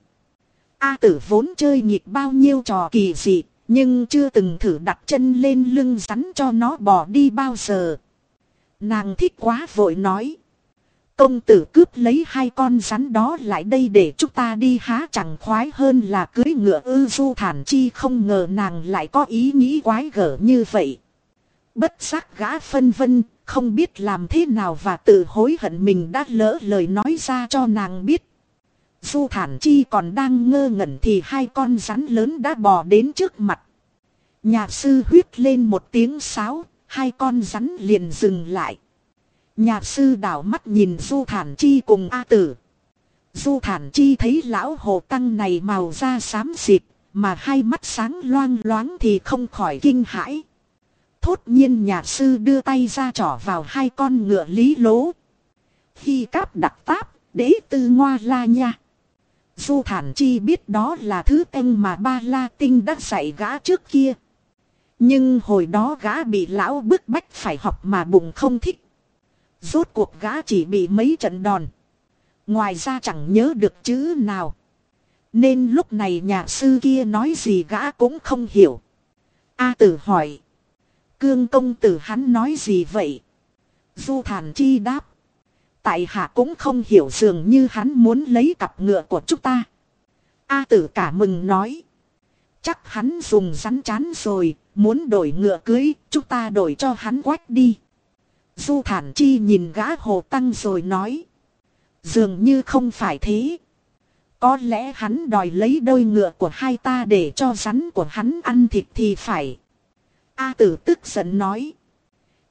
A tử vốn chơi nhịp bao nhiêu trò kỳ dị. Nhưng chưa từng thử đặt chân lên lưng rắn cho nó bỏ đi bao giờ. Nàng thích quá vội nói. Công tử cướp lấy hai con rắn đó lại đây để chúng ta đi há chẳng khoái hơn là cưới ngựa ư du thản chi không ngờ nàng lại có ý nghĩ quái gở như vậy. Bất giác gã phân vân, không biết làm thế nào và tự hối hận mình đã lỡ lời nói ra cho nàng biết. Du thản chi còn đang ngơ ngẩn thì hai con rắn lớn đã bò đến trước mặt. Nhà sư huyết lên một tiếng sáo, hai con rắn liền dừng lại. Nhà sư đảo mắt nhìn Du Thản Chi cùng A Tử. Du Thản Chi thấy lão hồ tăng này màu da xám xịt, mà hai mắt sáng loang loáng thì không khỏi kinh hãi. Thốt nhiên nhà sư đưa tay ra trỏ vào hai con ngựa lý lố. Khi cáp đặc táp, đế tư ngoa la nha. Du Thản Chi biết đó là thứ anh mà ba la tinh đã dạy gã trước kia. Nhưng hồi đó gã bị lão bức bách phải học mà bụng không thích. Rốt cuộc gã chỉ bị mấy trận đòn. Ngoài ra chẳng nhớ được chữ nào. Nên lúc này nhà sư kia nói gì gã cũng không hiểu. A tử hỏi. Cương công tử hắn nói gì vậy? Du thản chi đáp. Tại hạ cũng không hiểu dường như hắn muốn lấy cặp ngựa của chúng ta. A tử cả mừng nói. Chắc hắn dùng rắn chán rồi, muốn đổi ngựa cưới, chúng ta đổi cho hắn quách đi. Du thản chi nhìn gã hồ tăng rồi nói. Dường như không phải thế. Có lẽ hắn đòi lấy đôi ngựa của hai ta để cho rắn của hắn ăn thịt thì phải. A tử tức giận nói.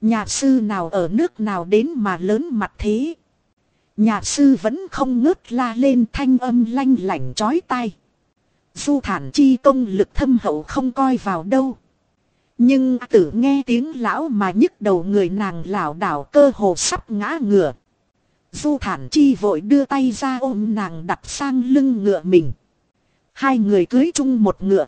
Nhà sư nào ở nước nào đến mà lớn mặt thế. Nhà sư vẫn không ngớt la lên thanh âm lanh lảnh chói tai. Du thản chi công lực thâm hậu không coi vào đâu. Nhưng tử nghe tiếng lão mà nhức đầu người nàng lảo đảo cơ hồ sắp ngã ngửa. Du thản chi vội đưa tay ra ôm nàng đặt sang lưng ngựa mình. Hai người cưới chung một ngựa.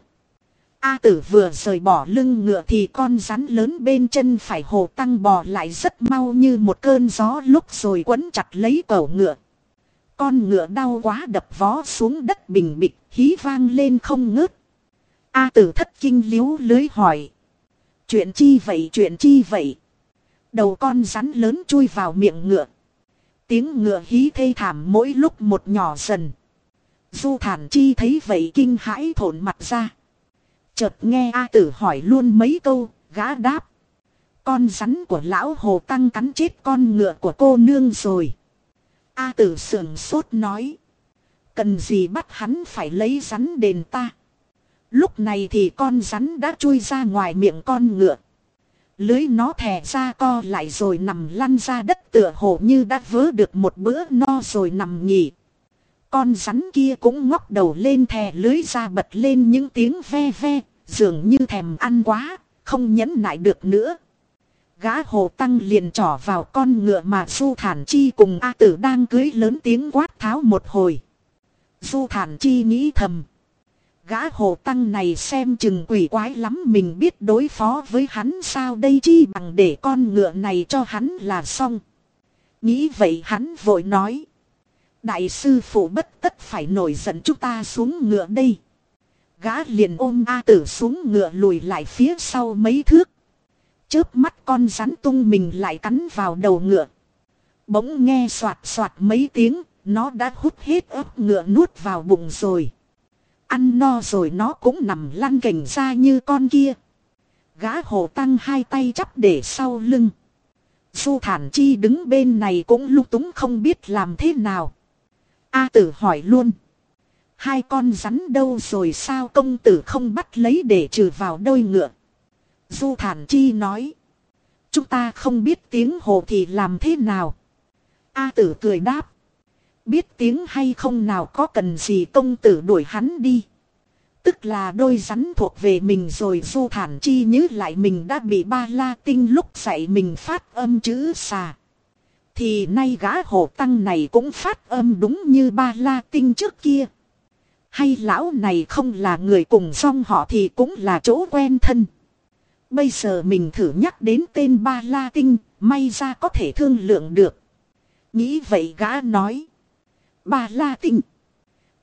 A tử vừa rời bỏ lưng ngựa thì con rắn lớn bên chân phải hồ tăng bò lại rất mau như một cơn gió lúc rồi quấn chặt lấy cổ ngựa. Con ngựa đau quá đập vó xuống đất bình bịch, hí vang lên không ngớt. A tử thất kinh liếu lưới hỏi. Chuyện chi vậy chuyện chi vậy. Đầu con rắn lớn chui vào miệng ngựa. Tiếng ngựa hí thê thảm mỗi lúc một nhỏ dần. Du thản chi thấy vậy kinh hãi thổn mặt ra. Chợt nghe A tử hỏi luôn mấy câu, gã đáp. Con rắn của lão hồ tăng cắn chết con ngựa của cô nương rồi. A tử sườn sốt nói. Cần gì bắt hắn phải lấy rắn đền ta. Lúc này thì con rắn đã chui ra ngoài miệng con ngựa. Lưới nó thè ra co lại rồi nằm lăn ra đất tựa hồ như đã vớ được một bữa no rồi nằm nghỉ. Con rắn kia cũng ngóc đầu lên thè lưới ra bật lên những tiếng ve ve, dường như thèm ăn quá, không nhẫn nại được nữa. Gã hồ tăng liền trỏ vào con ngựa mà Du Thản Chi cùng A Tử đang cưới lớn tiếng quát tháo một hồi. Du Thản Chi nghĩ thầm. Gã hồ tăng này xem chừng quỷ quái lắm mình biết đối phó với hắn sao đây chi bằng để con ngựa này cho hắn là xong. Nghĩ vậy hắn vội nói. Đại sư phụ bất tất phải nổi giận chúng ta xuống ngựa đây. Gã liền ôm A tử xuống ngựa lùi lại phía sau mấy thước. Chớp mắt con rắn tung mình lại cắn vào đầu ngựa. Bỗng nghe soạt soạt mấy tiếng, nó đã hút hết ớt ngựa nuốt vào bụng rồi. Ăn no rồi nó cũng nằm lăn cảnh ra như con kia. Gã hồ tăng hai tay chắp để sau lưng. Du thản chi đứng bên này cũng lúc túng không biết làm thế nào. A tử hỏi luôn. Hai con rắn đâu rồi sao công tử không bắt lấy để trừ vào đôi ngựa. Du thản chi nói. Chúng ta không biết tiếng hồ thì làm thế nào. A tử cười đáp, biết tiếng hay không nào có cần gì công tử đuổi hắn đi. Tức là đôi rắn thuộc về mình rồi du thản chi nhớ lại mình đã bị ba la tinh lúc dạy mình phát âm chữ xà. Thì nay gã hồ tăng này cũng phát âm đúng như ba la tinh trước kia. Hay lão này không là người cùng song họ thì cũng là chỗ quen thân. Bây giờ mình thử nhắc đến tên ba la tinh, may ra có thể thương lượng được. Nghĩ vậy gã nói. Ba la tinh.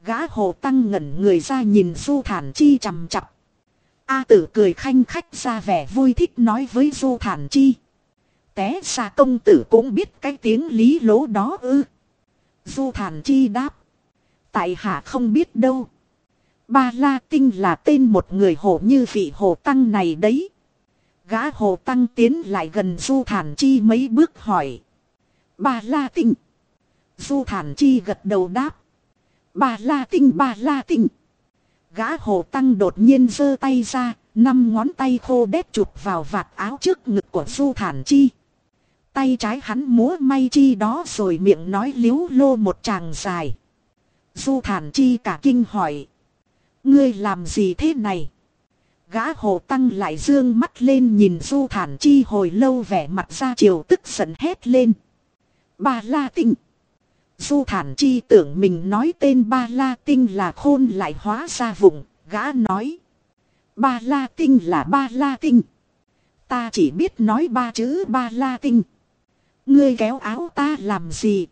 Gã hồ tăng ngẩn người ra nhìn du thản chi chằm chặp. A tử cười khanh khách ra vẻ vui thích nói với du thản chi. Té xa công tử cũng biết cái tiếng lý lố đó ư. Du thản chi đáp. Tại hạ không biết đâu. Ba La Tinh là tên một người hồ như vị hồ tăng này đấy. Gã hồ tăng tiến lại gần Du Thản Chi mấy bước hỏi. Ba La Tinh. Du Thản Chi gật đầu đáp. Ba La Tinh ba La Tinh. Gã hồ tăng đột nhiên giơ tay ra, năm ngón tay khô đét chụp vào vạt áo trước ngực của Du Thản Chi. Tay trái hắn múa may chi đó rồi miệng nói liếu lô một tràng dài. Du Thản Chi cả kinh hỏi. Ngươi làm gì thế này? Gã hồ tăng lại dương mắt lên nhìn Du Thản Chi hồi lâu vẻ mặt ra chiều tức giận hét lên. Ba La Tinh. Du Thản Chi tưởng mình nói tên Ba La Tinh là khôn lại hóa ra vùng, gã nói. Ba La Tinh là Ba La Tinh. Ta chỉ biết nói ba chữ Ba La Tinh. Ngươi kéo áo ta làm gì?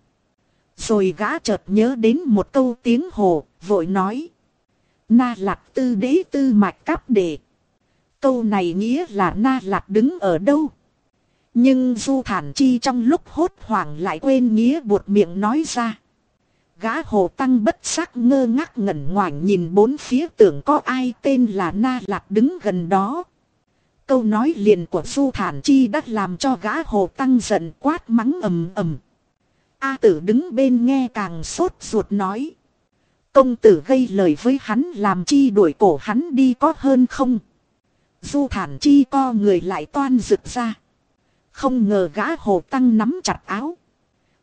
Rồi gã chợt nhớ đến một câu tiếng hồ, vội nói. Na lạc tư đế tư mạch cáp đề. Câu này nghĩa là na lạc đứng ở đâu? Nhưng du thản chi trong lúc hốt hoảng lại quên nghĩa buột miệng nói ra. Gã hồ tăng bất sắc ngơ ngác ngẩn ngoảnh nhìn bốn phía tưởng có ai tên là na lạc đứng gần đó. Câu nói liền của du thản chi đã làm cho gã hồ tăng giận quát mắng ầm ầm. A tử đứng bên nghe càng sốt ruột nói. Công tử gây lời với hắn làm chi đuổi cổ hắn đi có hơn không? Du thản chi co người lại toan rực ra. Không ngờ gã hồ tăng nắm chặt áo.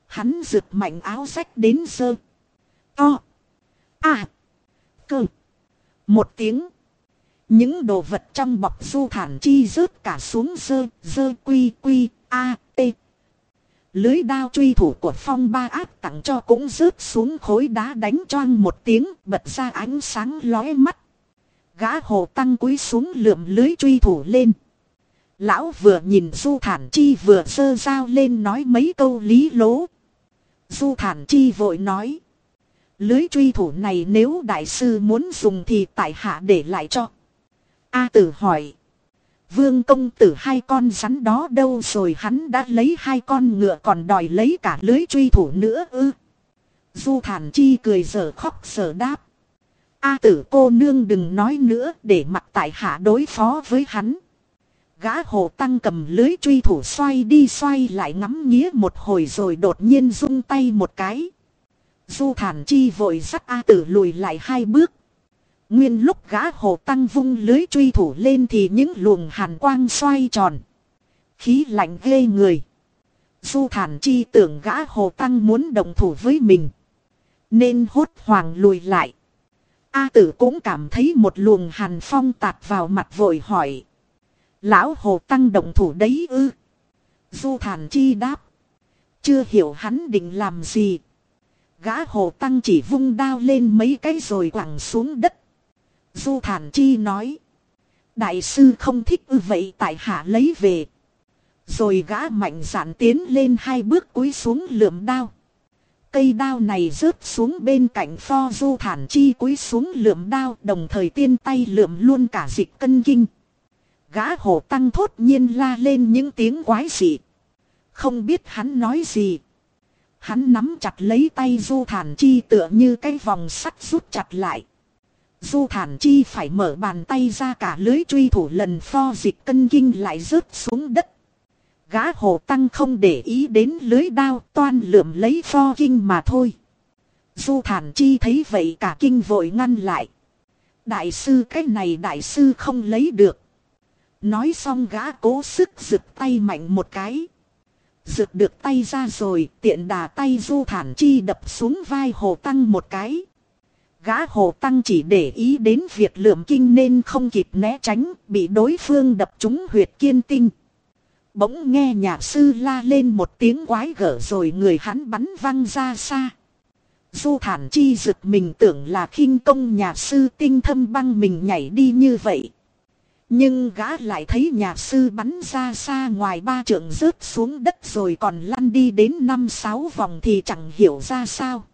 Hắn rực mạnh áo rách đến sơ. To. À. Cơ. Một tiếng. Những đồ vật trong bọc du thản chi rớt cả xuống sơ, sơ quy quy, a. Lưới đao truy thủ của phong ba áp tặng cho cũng rớt xuống khối đá đánh choang một tiếng, bật ra ánh sáng lóe mắt. Gã hồ tăng cúi xuống lượm lưới truy thủ lên. Lão vừa nhìn Du Thản Chi vừa sơ dao lên nói mấy câu lý lố. Du Thản Chi vội nói. Lưới truy thủ này nếu đại sư muốn dùng thì tại hạ để lại cho. A tử hỏi. Vương công tử hai con rắn đó đâu rồi hắn đã lấy hai con ngựa còn đòi lấy cả lưới truy thủ nữa ư. Du thản chi cười giờ khóc sở đáp. A tử cô nương đừng nói nữa, để mặc tại hạ đối phó với hắn. Gã hồ tăng cầm lưới truy thủ xoay đi xoay lại ngắm nghía một hồi rồi đột nhiên rung tay một cái. Du thản chi vội dắt A tử lùi lại hai bước. Nguyên lúc gã hồ tăng vung lưới truy thủ lên thì những luồng hàn quang xoay tròn. Khí lạnh ghê người. Du thản chi tưởng gã hồ tăng muốn đồng thủ với mình. Nên hốt hoàng lùi lại. A tử cũng cảm thấy một luồng hàn phong tạt vào mặt vội hỏi. Lão hồ tăng đồng thủ đấy ư. Du thản chi đáp. Chưa hiểu hắn định làm gì. Gã hồ tăng chỉ vung đao lên mấy cái rồi quẳng xuống đất. Du thản chi nói. Đại sư không thích ư vậy tại hạ lấy về. Rồi gã mạnh dạn tiến lên hai bước cúi xuống lượm đao. Cây đao này rớt xuống bên cạnh pho du thản chi cúi xuống lượm đao, đồng thời tiên tay lượm luôn cả dịch cân kinh. Gã hổ tăng thốt nhiên la lên những tiếng quái dị. Không biết hắn nói gì. Hắn nắm chặt lấy tay du thản chi tựa như cái vòng sắt rút chặt lại. Du thản chi phải mở bàn tay ra cả lưới truy thủ lần pho dịch cân kinh lại rớt xuống đất. Gã hồ tăng không để ý đến lưới đao toan lượm lấy pho kinh mà thôi. Du thản chi thấy vậy cả kinh vội ngăn lại. Đại sư, cái này đại sư không lấy được. Nói xong gã cố sức giựt tay mạnh một cái. Giựt được tay ra rồi, tiện đà tay du thản chi đập xuống vai hồ tăng một cái. Gã hồ tăng chỉ để ý đến việc lượm kinh nên không kịp né tránh, bị đối phương đập trúng huyệt kiên tinh. Bỗng nghe nhà sư la lên một tiếng quái gở rồi người hắn bắn văng ra xa. Du thản chi giựt mình tưởng là khinh công nhà sư tinh thâm băng mình nhảy đi như vậy. Nhưng gã lại thấy nhà sư bắn ra xa ngoài ba trượng rớt xuống đất rồi còn lăn đi đến năm sáu vòng thì chẳng hiểu ra sao.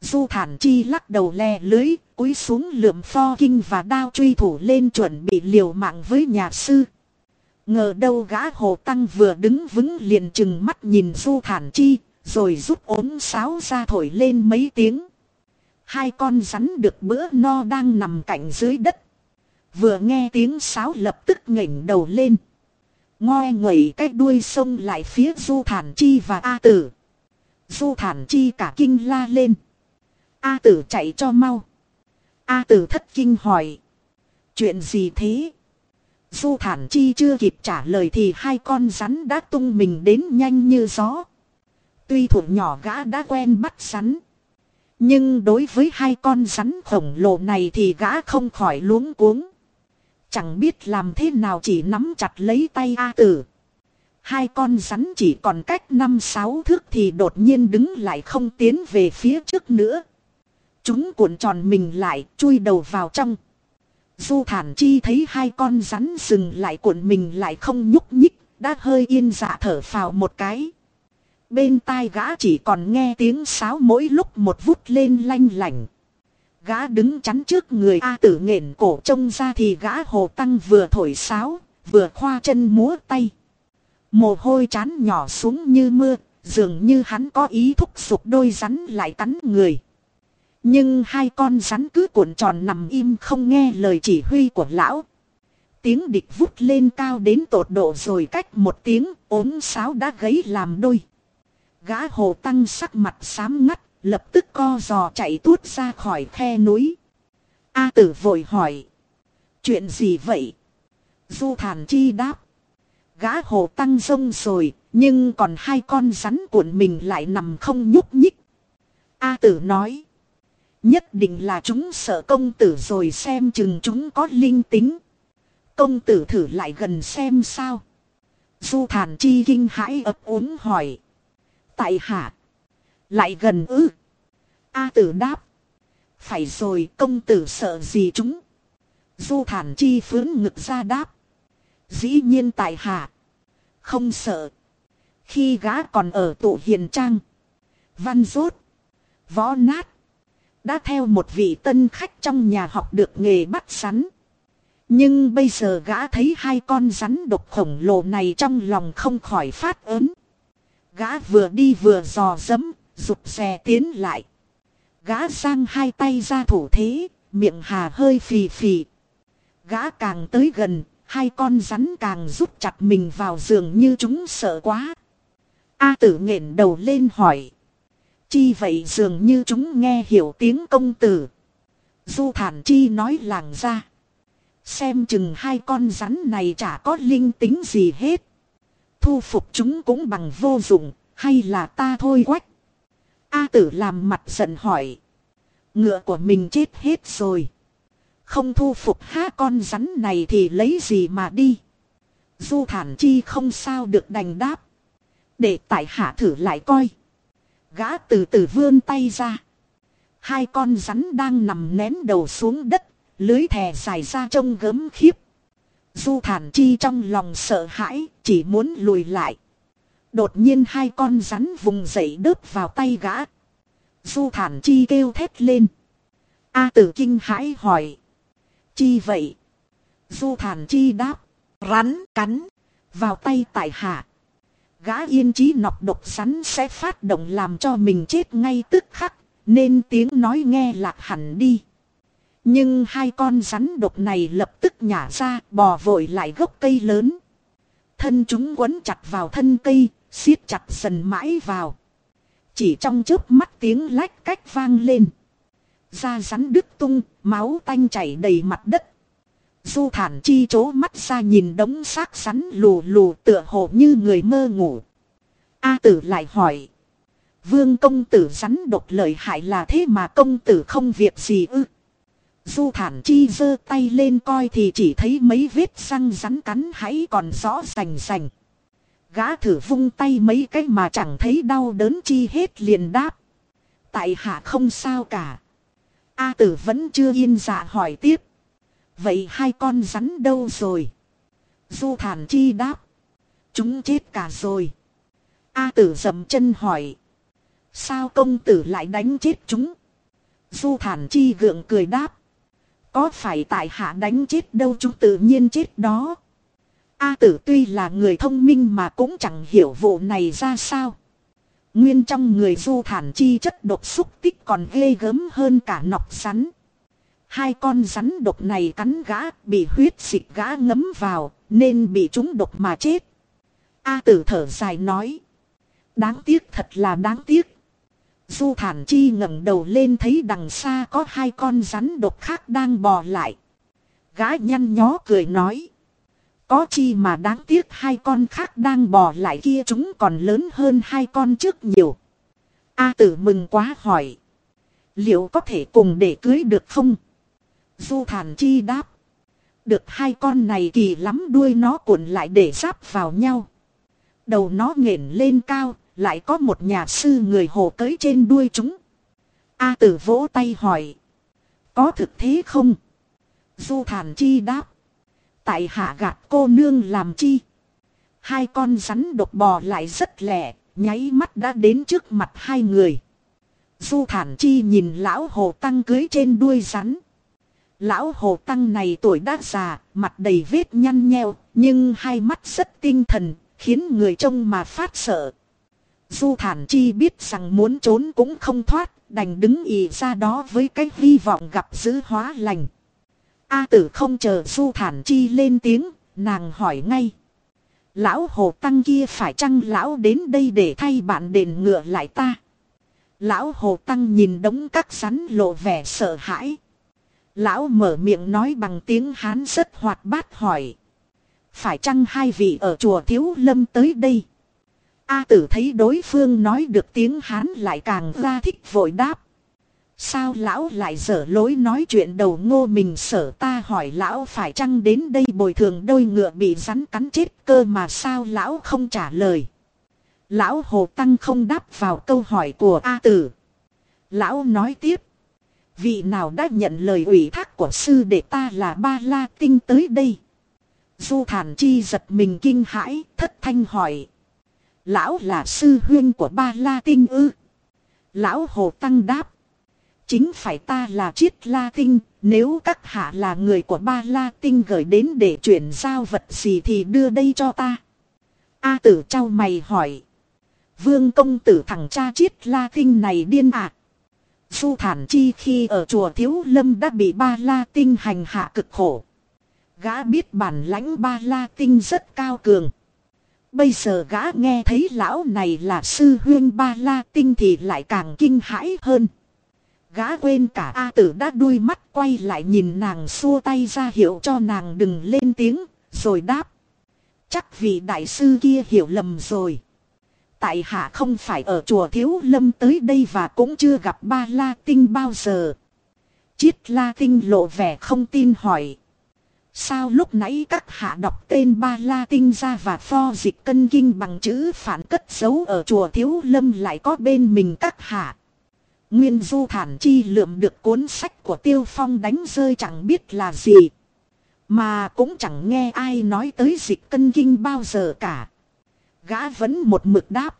Du thản chi lắc đầu le lưới, cúi xuống lượm pho kinh và đao truy thủ lên chuẩn bị liều mạng với nhà sư. Ngờ đâu gã hồ tăng vừa đứng vững liền chừng mắt nhìn du thản chi, rồi rút ốm sáo ra thổi lên mấy tiếng. Hai con rắn được bữa no đang nằm cạnh dưới đất. Vừa nghe tiếng sáo lập tức ngẩng đầu lên. Ngoe ngẩy cái đuôi sông lại phía du thản chi và A tử. Du thản chi cả kinh la lên. A tử chạy cho mau. A tử thất kinh hỏi. Chuyện gì thế? Du thản chi chưa kịp trả lời thì hai con rắn đã tung mình đến nhanh như gió. Tuy thủ nhỏ gã đã quen bắt rắn. Nhưng đối với hai con rắn khổng lồ này thì gã không khỏi luống cuống. Chẳng biết làm thế nào chỉ nắm chặt lấy tay A tử. Hai con rắn chỉ còn cách năm sáu thước thì đột nhiên đứng lại không tiến về phía trước nữa. Chúng cuộn tròn mình lại, chui đầu vào trong. Du thản chi thấy hai con rắn dừng lại cuộn mình lại không nhúc nhích, đã hơi yên dạ thở phào một cái. Bên tai gã chỉ còn nghe tiếng sáo mỗi lúc một vút lên lanh lảnh. Gã đứng chắn trước người A tử nghển cổ trông ra thì gã hồ tăng vừa thổi sáo, vừa khoa chân múa tay. Mồ hôi chán nhỏ xuống như mưa, dường như hắn có ý thúc giục đôi rắn lại cắn người. Nhưng hai con rắn cứ cuộn tròn nằm im không nghe lời chỉ huy của lão. Tiếng địch vút lên cao đến tột độ rồi cách một tiếng ốm sáo đã gấy làm đôi. Gã hồ tăng sắc mặt xám ngắt, lập tức co giò chạy tuốt ra khỏi khe núi. A tử vội hỏi. Chuyện gì vậy? Du thản chi đáp. Gã hồ tăng rông rồi, nhưng còn hai con rắn cuộn mình lại nằm không nhúc nhích. A tử nói. Nhất định là chúng sợ công tử rồi xem chừng chúng có linh tính. Công tử thử lại gần xem sao. Du thản chi kinh hãi ấp úng hỏi. Tại hạ. Lại gần ư. A tử đáp. Phải rồi, công tử sợ gì chúng. Du thản chi phướng ngực ra đáp. Dĩ nhiên tại hạ. Không sợ. Khi gã còn ở tụ hiền trang. Văn rốt. Võ nát. Đã theo một vị tân khách trong nhà học được nghề bắt rắn. Nhưng bây giờ gã thấy hai con rắn độc khổng lồ này trong lòng không khỏi phát ớn. Gã vừa đi vừa dò dẫm, rụt rè tiến lại. Gã sang hai tay ra thủ thế, miệng hà hơi phì phì. Gã càng tới gần, hai con rắn càng rút chặt mình vào giường như chúng sợ quá. A tử nghển đầu lên hỏi. Chi vậy dường như chúng nghe hiểu tiếng công tử. Du thản chi nói làng ra. Xem chừng hai con rắn này chả có linh tính gì hết. Thu phục chúng cũng bằng vô dụng, hay là ta thôi quách. A tử làm mặt giận hỏi. Ngựa của mình chết hết rồi. Không thu phục ha con rắn này thì lấy gì mà đi. Du thản chi không sao được đành đáp. Để tại hạ thử lại coi. Gã từ từ vươn tay ra. Hai con rắn đang nằm nén đầu xuống đất, lưới thè dài ra trông gớm khiếp. Du thản chi trong lòng sợ hãi, chỉ muốn lùi lại. Đột nhiên hai con rắn vùng dậy đớp vào tay gã. Du thản chi kêu thét lên. A tử kinh hãi hỏi. Chi vậy? Du thản chi đáp. Rắn cắn. Vào tay tại hạ. Gã yên chí nọc độc rắn sẽ phát động làm cho mình chết ngay tức khắc. Nên tiếng nói nghe lạc hẳn đi. Nhưng hai con rắn độc này lập tức nhả ra bò vội lại gốc cây lớn. Thân chúng quấn chặt vào thân cây, siết chặt dần mãi vào. Chỉ trong chớp mắt tiếng lách cách vang lên. Da rắn đứt tung, máu tanh chảy đầy mặt đất. Du thản chi chố mắt ra nhìn đống xác rắn lù lù tựa hồ như người mơ ngủ. A tử lại hỏi. Vương công tử rắn độc lợi hại là thế mà công tử không việc gì ư. Du thản chi giơ tay lên coi thì chỉ thấy mấy vết răng rắn cắn hãy còn rõ rành rành. Gã thử vung tay mấy cái mà chẳng thấy đau đớn chi hết liền đáp. Tại hạ không sao cả. A tử vẫn chưa yên dạ hỏi tiếp. Vậy hai con rắn đâu rồi? Du thản chi đáp. Chúng chết cả rồi. A tử dầm chân hỏi. Sao công tử lại đánh chết chúng? Du thản chi gượng cười đáp. Có phải tại hạ đánh chết đâu chúng tự nhiên chết đó. A tử tuy là người thông minh mà cũng chẳng hiểu vụ này ra sao. Nguyên trong người du thản chi chất độc xúc tích còn ghê gớm hơn cả nọc rắn. Hai con rắn độc này cắn gã, bị huyết dịch gã ngấm vào, nên bị chúng độc mà chết. A tử thở dài nói. Đáng tiếc thật là đáng tiếc. Du thản chi ngẩng đầu lên thấy đằng xa có hai con rắn độc khác đang bò lại. Gã nhăn nhó cười nói. Có chi mà đáng tiếc hai con khác đang bò lại kia chúng còn lớn hơn hai con trước nhiều. A tử mừng quá hỏi. Liệu có thể cùng để cưới được không? Du thản chi đáp. Được hai con này kỳ lắm đuôi nó cuộn lại để giáp vào nhau. Đầu nó nghển lên cao, lại có một nhà sư người hồ tới trên đuôi chúng. A tử vỗ tay hỏi. Có thực thế không? Du thản chi đáp. Tại hạ gạt cô nương làm chi? Hai con rắn độc bò lại rất lẻ, nháy mắt đã đến trước mặt hai người. Du thản chi nhìn lão hồ tăng cưới trên đuôi rắn. Lão hồ tăng này tuổi đã già, mặt đầy vết nhăn nheo, nhưng hai mắt rất tinh thần, khiến người trông mà phát sợ. Du thản chi biết rằng muốn trốn cũng không thoát, đành đứng ì ra đó với cái hy vọng gặp giữ hóa lành. A tử không chờ du thản chi lên tiếng, nàng hỏi ngay. Lão hồ tăng kia phải chăng lão đến đây để thay bạn đền ngựa lại ta? Lão hồ tăng nhìn đống các rắn lộ vẻ sợ hãi. Lão mở miệng nói bằng tiếng Hán rất hoạt bát hỏi. Phải chăng hai vị ở chùa Thiếu Lâm tới đây? A tử thấy đối phương nói được tiếng Hán lại càng ra thích vội đáp. Sao lão lại dở lối nói chuyện đầu ngô mình sở ta hỏi lão phải chăng đến đây bồi thường đôi ngựa bị rắn cắn chết cơ mà sao lão không trả lời. Lão Hồ Tăng không đáp vào câu hỏi của A Tử. Lão nói tiếp. Vị nào đã nhận lời ủy thác của sư để ta là ba la tinh tới đây. Du thản chi giật mình kinh hãi, thất thanh hỏi. Lão là sư huyên của ba la tinh ư. Lão Hồ Tăng đáp. Chính phải ta là chiết la tinh, nếu các hạ là người của ba la tinh gửi đến để chuyển giao vật gì thì đưa đây cho ta. A tử trao mày hỏi. Vương công tử thằng cha chiết la tinh này điên ạ. À. Du thản chi khi ở chùa Thiếu Lâm đã bị ba la tinh hành hạ cực khổ. Gã biết bản lãnh ba la tinh rất cao cường. Bây giờ gã nghe thấy lão này là sư huyên ba la tinh thì lại càng kinh hãi hơn. Gã quên cả A tử đã đuôi mắt quay lại nhìn nàng xua tay ra hiệu cho nàng đừng lên tiếng, rồi đáp. Chắc vị đại sư kia hiểu lầm rồi. Tại hạ không phải ở chùa Thiếu Lâm tới đây và cũng chưa gặp ba la tinh bao giờ. Chiết la tinh lộ vẻ không tin hỏi. Sao lúc nãy các hạ đọc tên ba la tinh ra và pho dịch cân kinh bằng chữ phản cất giấu ở chùa Thiếu Lâm lại có bên mình các hạ. Nguyên du thản chi lượm được cuốn sách của Tiêu Phong đánh rơi chẳng biết là gì. Mà cũng chẳng nghe ai nói tới dịch cân kinh bao giờ cả. Gã vẫn một mực đáp.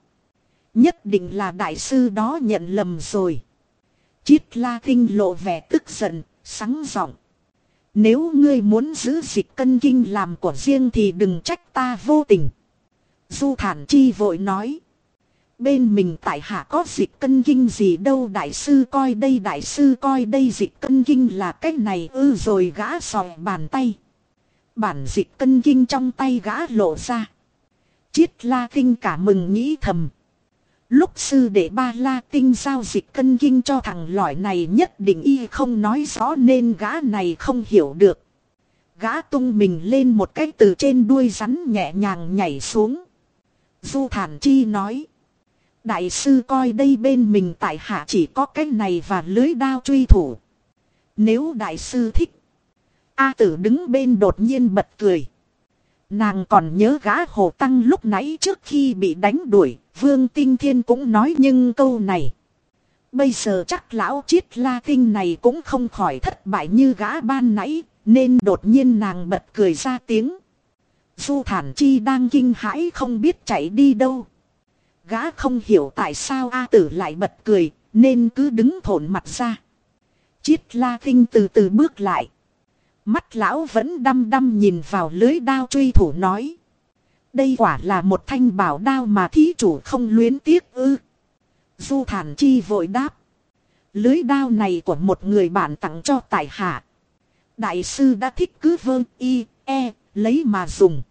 Nhất định là đại sư đó nhận lầm rồi. Chiết la tinh lộ vẻ tức giận, sáng giọng. Nếu ngươi muốn giữ dịch cân kinh làm của riêng thì đừng trách ta vô tình. Du thản chi vội nói. Bên mình tại hạ có dịch cân kinh gì đâu đại sư coi đây đại sư coi đây dịch cân kinh là cái này ư rồi gã sòi bàn tay. Bản dịch cân kinh trong tay gã lộ ra. Chiết la tinh cả mừng nghĩ thầm. Lúc sư đệ ba la tinh giao dịch cân kinh cho thằng lõi này nhất định y không nói rõ nên gã này không hiểu được. Gã tung mình lên một cái từ trên đuôi rắn nhẹ nhàng nhảy xuống. Du thản chi nói. Đại sư coi đây bên mình tại hạ chỉ có cái này và lưới đao truy thủ. Nếu đại sư thích. A tử đứng bên đột nhiên bật cười. Nàng còn nhớ gã hồ tăng lúc nãy trước khi bị đánh đuổi. Vương Tinh Thiên cũng nói nhưng câu này. Bây giờ chắc lão chiết la tinh này cũng không khỏi thất bại như gã ban nãy. Nên đột nhiên nàng bật cười ra tiếng. Du thản chi đang kinh hãi không biết chạy đi đâu. Gã không hiểu tại sao A tử lại bật cười, nên cứ đứng thổn mặt ra. Chiết la tinh từ từ bước lại. Mắt lão vẫn đăm đăm nhìn vào lưới đao truy thủ nói. Đây quả là một thanh bảo đao mà thí chủ không luyến tiếc ư. Du thản chi vội đáp. Lưới đao này của một người bạn tặng cho tại hạ. Đại sư đã thích cứ vương y, e, lấy mà dùng.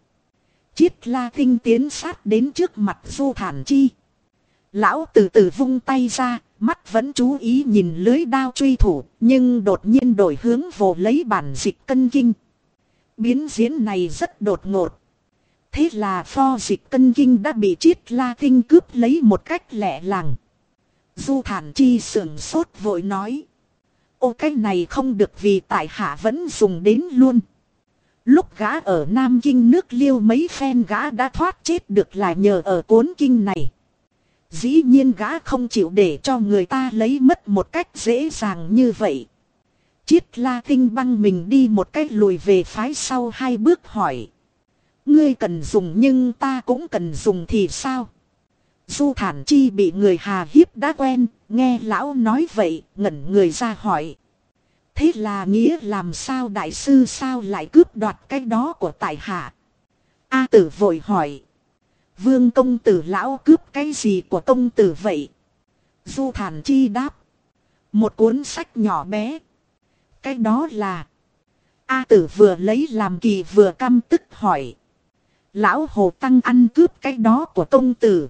Chiết la kinh tiến sát đến trước mặt du thản chi. Lão từ từ vung tay ra, mắt vẫn chú ý nhìn lưới đao truy thủ, nhưng đột nhiên đổi hướng vồ lấy bản dịch cân kinh. Biến diễn này rất đột ngột. Thế là pho dịch cân kinh đã bị chiết la tinh cướp lấy một cách lẹ làng. Du thản chi sưởng sốt vội nói. Ô cái này không được vì tại hạ vẫn dùng đến luôn. Lúc gã ở Nam Kinh nước liêu mấy phen gã đã thoát chết được là nhờ ở cuốn kinh này. Dĩ nhiên gã không chịu để cho người ta lấy mất một cách dễ dàng như vậy. Chiết la tinh băng mình đi một cách lùi về phái sau hai bước hỏi. Ngươi cần dùng nhưng ta cũng cần dùng thì sao? Du thản chi bị người hà hiếp đã quen, nghe lão nói vậy, ngẩn người ra hỏi. Thế là nghĩa làm sao đại sư sao lại cướp đoạt cái đó của tại hạ? A tử vội hỏi. Vương công tử lão cướp cái gì của công tử vậy? Du thản chi đáp. Một cuốn sách nhỏ bé. Cái đó là. A tử vừa lấy làm kỳ vừa căm tức hỏi. Lão hồ tăng ăn cướp cái đó của công tử.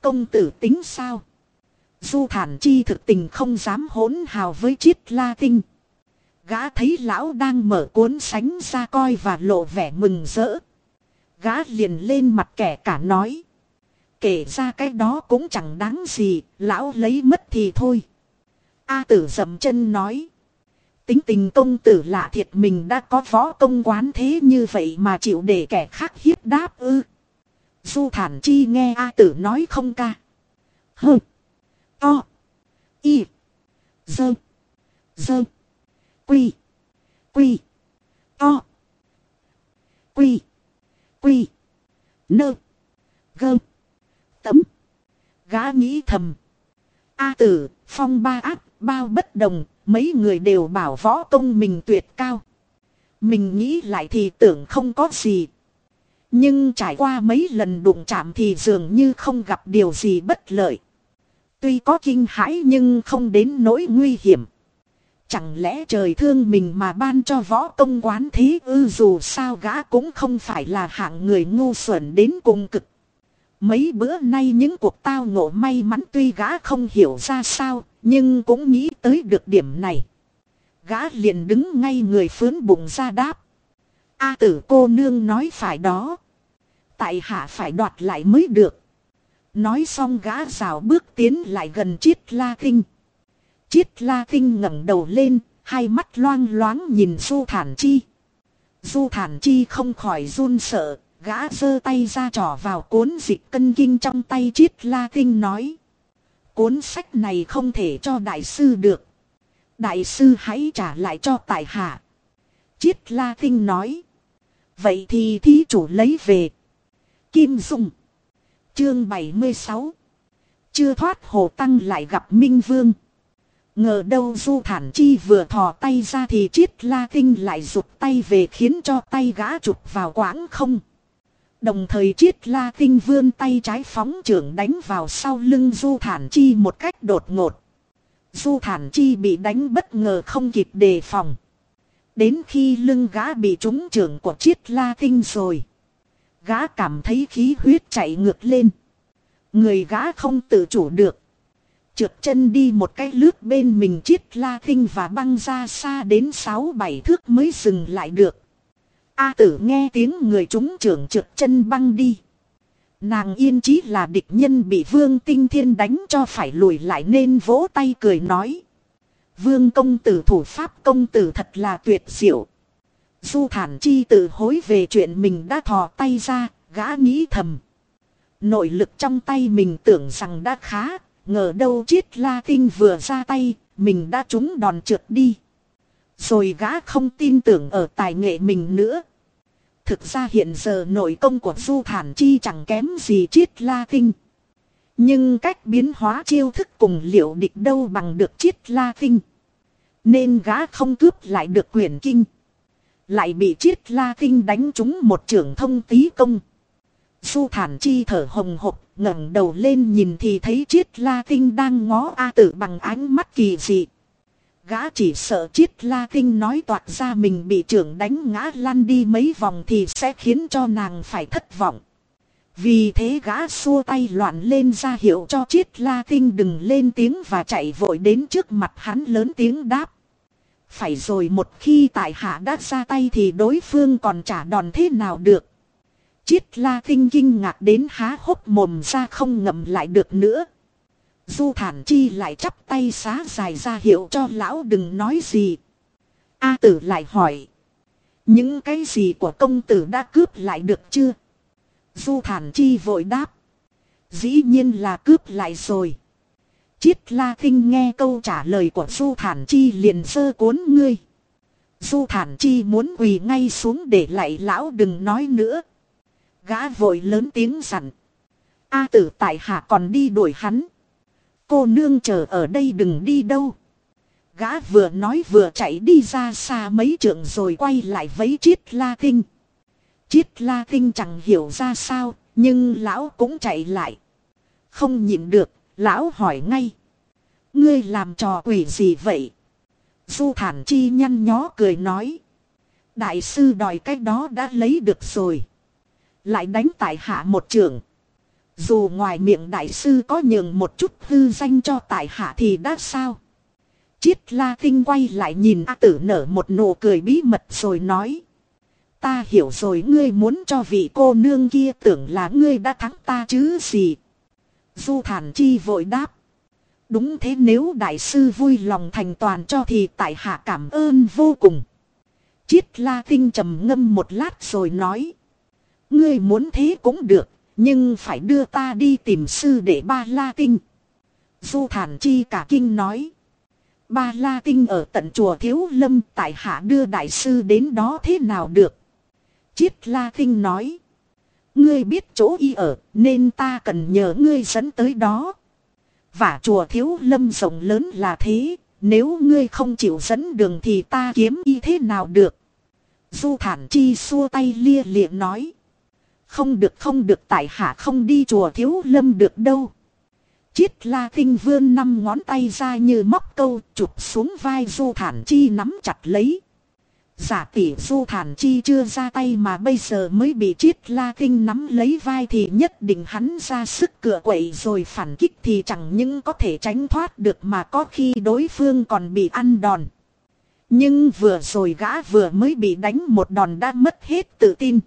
Công tử tính sao? Du thản chi thực tình không dám hỗn hào với chiết la tinh. Gã thấy lão đang mở cuốn sánh ra coi và lộ vẻ mừng rỡ. Gã liền lên mặt kẻ cả nói. Kể ra cái đó cũng chẳng đáng gì, lão lấy mất thì thôi. A tử dậm chân nói. Tính tình công tử lạ thiệt mình đã có võ công quán thế như vậy mà chịu để kẻ khác hiếp đáp ư. Du thản chi nghe A tử nói không ca. hừ, To. Y. Dơ. Dơ. Quy. Quy. To. Quy. Quy. Nơ. Gơ. Tấm. Gã nghĩ thầm. A tử, phong ba áp, bao bất đồng, mấy người đều bảo võ công mình tuyệt cao. Mình nghĩ lại thì tưởng không có gì. Nhưng trải qua mấy lần đụng chạm thì dường như không gặp điều gì bất lợi. Tuy có kinh hãi nhưng không đến nỗi nguy hiểm. Chẳng lẽ trời thương mình mà ban cho võ công quán thế ư dù sao gã cũng không phải là hạng người ngu xuẩn đến cùng cực. Mấy bữa nay những cuộc tao ngộ may mắn tuy gã không hiểu ra sao, nhưng cũng nghĩ tới được điểm này. Gã liền đứng ngay người phướn bụng ra đáp. A tử cô nương nói phải đó. Tại hạ phải đoạt lại mới được. Nói xong gã rào bước tiến lại gần chiết la kinh. Chiết la kinh ngẩng đầu lên, hai mắt loang loáng nhìn du thản chi. Du thản chi không khỏi run sợ, gã giơ tay ra trỏ vào cuốn dịch cân kinh trong tay chiết la kinh nói. Cuốn sách này không thể cho đại sư được. Đại sư hãy trả lại cho tại hạ. Chiết la kinh nói. Vậy thì thí chủ lấy về. Kim Dung. Chương 76. Chưa thoát hồ tăng lại gặp Minh Vương. Ngờ đâu du thản chi vừa thò tay ra thì chiết la tinh lại rụt tay về khiến cho tay gã chụp vào quãng không. Đồng thời chiết la tinh vươn tay trái phóng trưởng đánh vào sau lưng du thản chi một cách đột ngột. Du thản chi bị đánh bất ngờ không kịp đề phòng. Đến khi lưng gã bị trúng trưởng của chiết la tinh rồi. Gã cảm thấy khí huyết chạy ngược lên. Người gã không tự chủ được Trượt chân đi một cái lướt bên mình chiết la tinh và băng ra xa đến 6-7 thước mới dừng lại được. A tử nghe tiếng người chúng trưởng trượt chân băng đi. Nàng yên chí là địch nhân bị vương tinh thiên đánh cho phải lùi lại nên vỗ tay cười nói. Vương công tử thủ pháp công tử thật là tuyệt diệu. Du thản chi tự hối về chuyện mình đã thò tay ra, gã nghĩ thầm. Nội lực trong tay mình tưởng rằng đã khá, ngờ đâu chiết la tinh vừa ra tay, mình đã trúng đòn trượt đi. Rồi gã không tin tưởng ở tài nghệ mình nữa. Thực ra hiện giờ nội công của Du Thản Chi chẳng kém gì chiết la tinh. Nhưng cách biến hóa chiêu thức cùng liệu địch đâu bằng được chiết la tinh. Nên gã không cướp lại được quyền kinh. Lại bị chiết la tinh đánh trúng một trưởng thông tí công. Du thản chi thở hồng hộc, ngẩng đầu lên nhìn thì thấy chiết la tinh đang ngó A tử bằng ánh mắt kỳ dị. Gã chỉ sợ chiết la tinh nói toạc ra mình bị trưởng đánh ngã lăn đi mấy vòng thì sẽ khiến cho nàng phải thất vọng. Vì thế gã xua tay loạn lên ra hiệu cho chiết la tinh đừng lên tiếng và chạy vội đến trước mặt hắn lớn tiếng đáp. Phải rồi một khi tại hạ đã ra tay thì đối phương còn trả đòn thế nào được. Chiết la tinh kinh ngạc đến há hốc mồm ra không ngậm lại được nữa. Du thản chi lại chắp tay xá dài ra hiệu cho lão đừng nói gì. A tử lại hỏi. Những cái gì của công tử đã cướp lại được chưa? Du thản chi vội đáp. Dĩ nhiên là cướp lại rồi. Chiết la kinh nghe câu trả lời của Du thản chi liền sơ cuốn ngươi. Du thản chi muốn quỳ ngay xuống để lại lão đừng nói nữa. Gã vội lớn tiếng dặn. A tử tại hạ còn đi đuổi hắn. Cô nương chờ ở đây đừng đi đâu. Gã vừa nói vừa chạy đi ra xa mấy trượng rồi quay lại với chiết la kinh, Chiết la kinh chẳng hiểu ra sao, nhưng lão cũng chạy lại. Không nhịn được, lão hỏi ngay. Ngươi làm trò quỷ gì vậy? Du thản chi nhăn nhó cười nói. Đại sư đòi cái đó đã lấy được rồi. Lại đánh tại hạ một trường. Dù ngoài miệng đại sư có nhường một chút hư danh cho tại hạ thì đã sao? Chiết la tinh quay lại nhìn A tử nở một nụ cười bí mật rồi nói. Ta hiểu rồi, ngươi muốn cho vị cô nương kia tưởng là ngươi đã thắng ta chứ gì. Du thản chi vội đáp. Đúng thế, nếu đại sư vui lòng thành toàn cho thì tại hạ cảm ơn vô cùng. Chiết la tinh trầm ngâm một lát rồi nói. Ngươi muốn thế cũng được, nhưng phải đưa ta đi tìm sư để ba la tinh. Du thản chi cả kinh nói. Ba la tinh ở tận chùa thiếu lâm tại hạ đưa đại sư đến đó thế nào được. Chiết la tinh nói. Ngươi biết chỗ y ở nên ta cần nhờ ngươi dẫn tới đó. Và chùa thiếu lâm rộng lớn là thế. Nếu ngươi không chịu dẫn đường thì ta kiếm y thế nào được. Du thản chi xua tay lia lịa nói. Không được không được, tại hạ không đi chùa thiếu lâm được đâu. Chiết la kinh vươn năm ngón tay ra như móc câu, chụp xuống vai du thản chi nắm chặt lấy. Giả tỷ du thản chi chưa ra tay mà bây giờ mới bị chiết la kinh nắm lấy vai thì nhất định hắn ra sức cửa quậy rồi phản kích thì chẳng những có thể tránh thoát được mà có khi đối phương còn bị ăn đòn. Nhưng vừa rồi gã vừa mới bị đánh một đòn đã mất hết tự tin.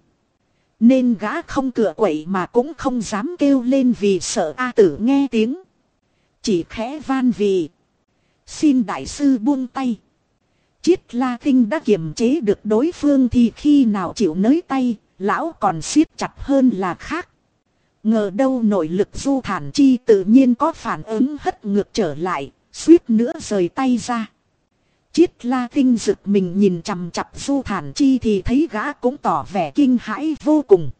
Nên gã không cửa quậy mà cũng không dám kêu lên vì sợ A tử nghe tiếng. Chỉ khẽ van vì. Xin đại sư buông tay. Chiết la kinh đã kiềm chế được đối phương thì khi nào chịu nới tay, lão còn siết chặt hơn là khác. Ngờ đâu nội lực du thản chi tự nhiên có phản ứng hất ngược trở lại, suýt nữa rời tay ra. Chiết la tinh giựt mình nhìn chằm chặp du thản chi thì thấy gã cũng tỏ vẻ kinh hãi vô cùng.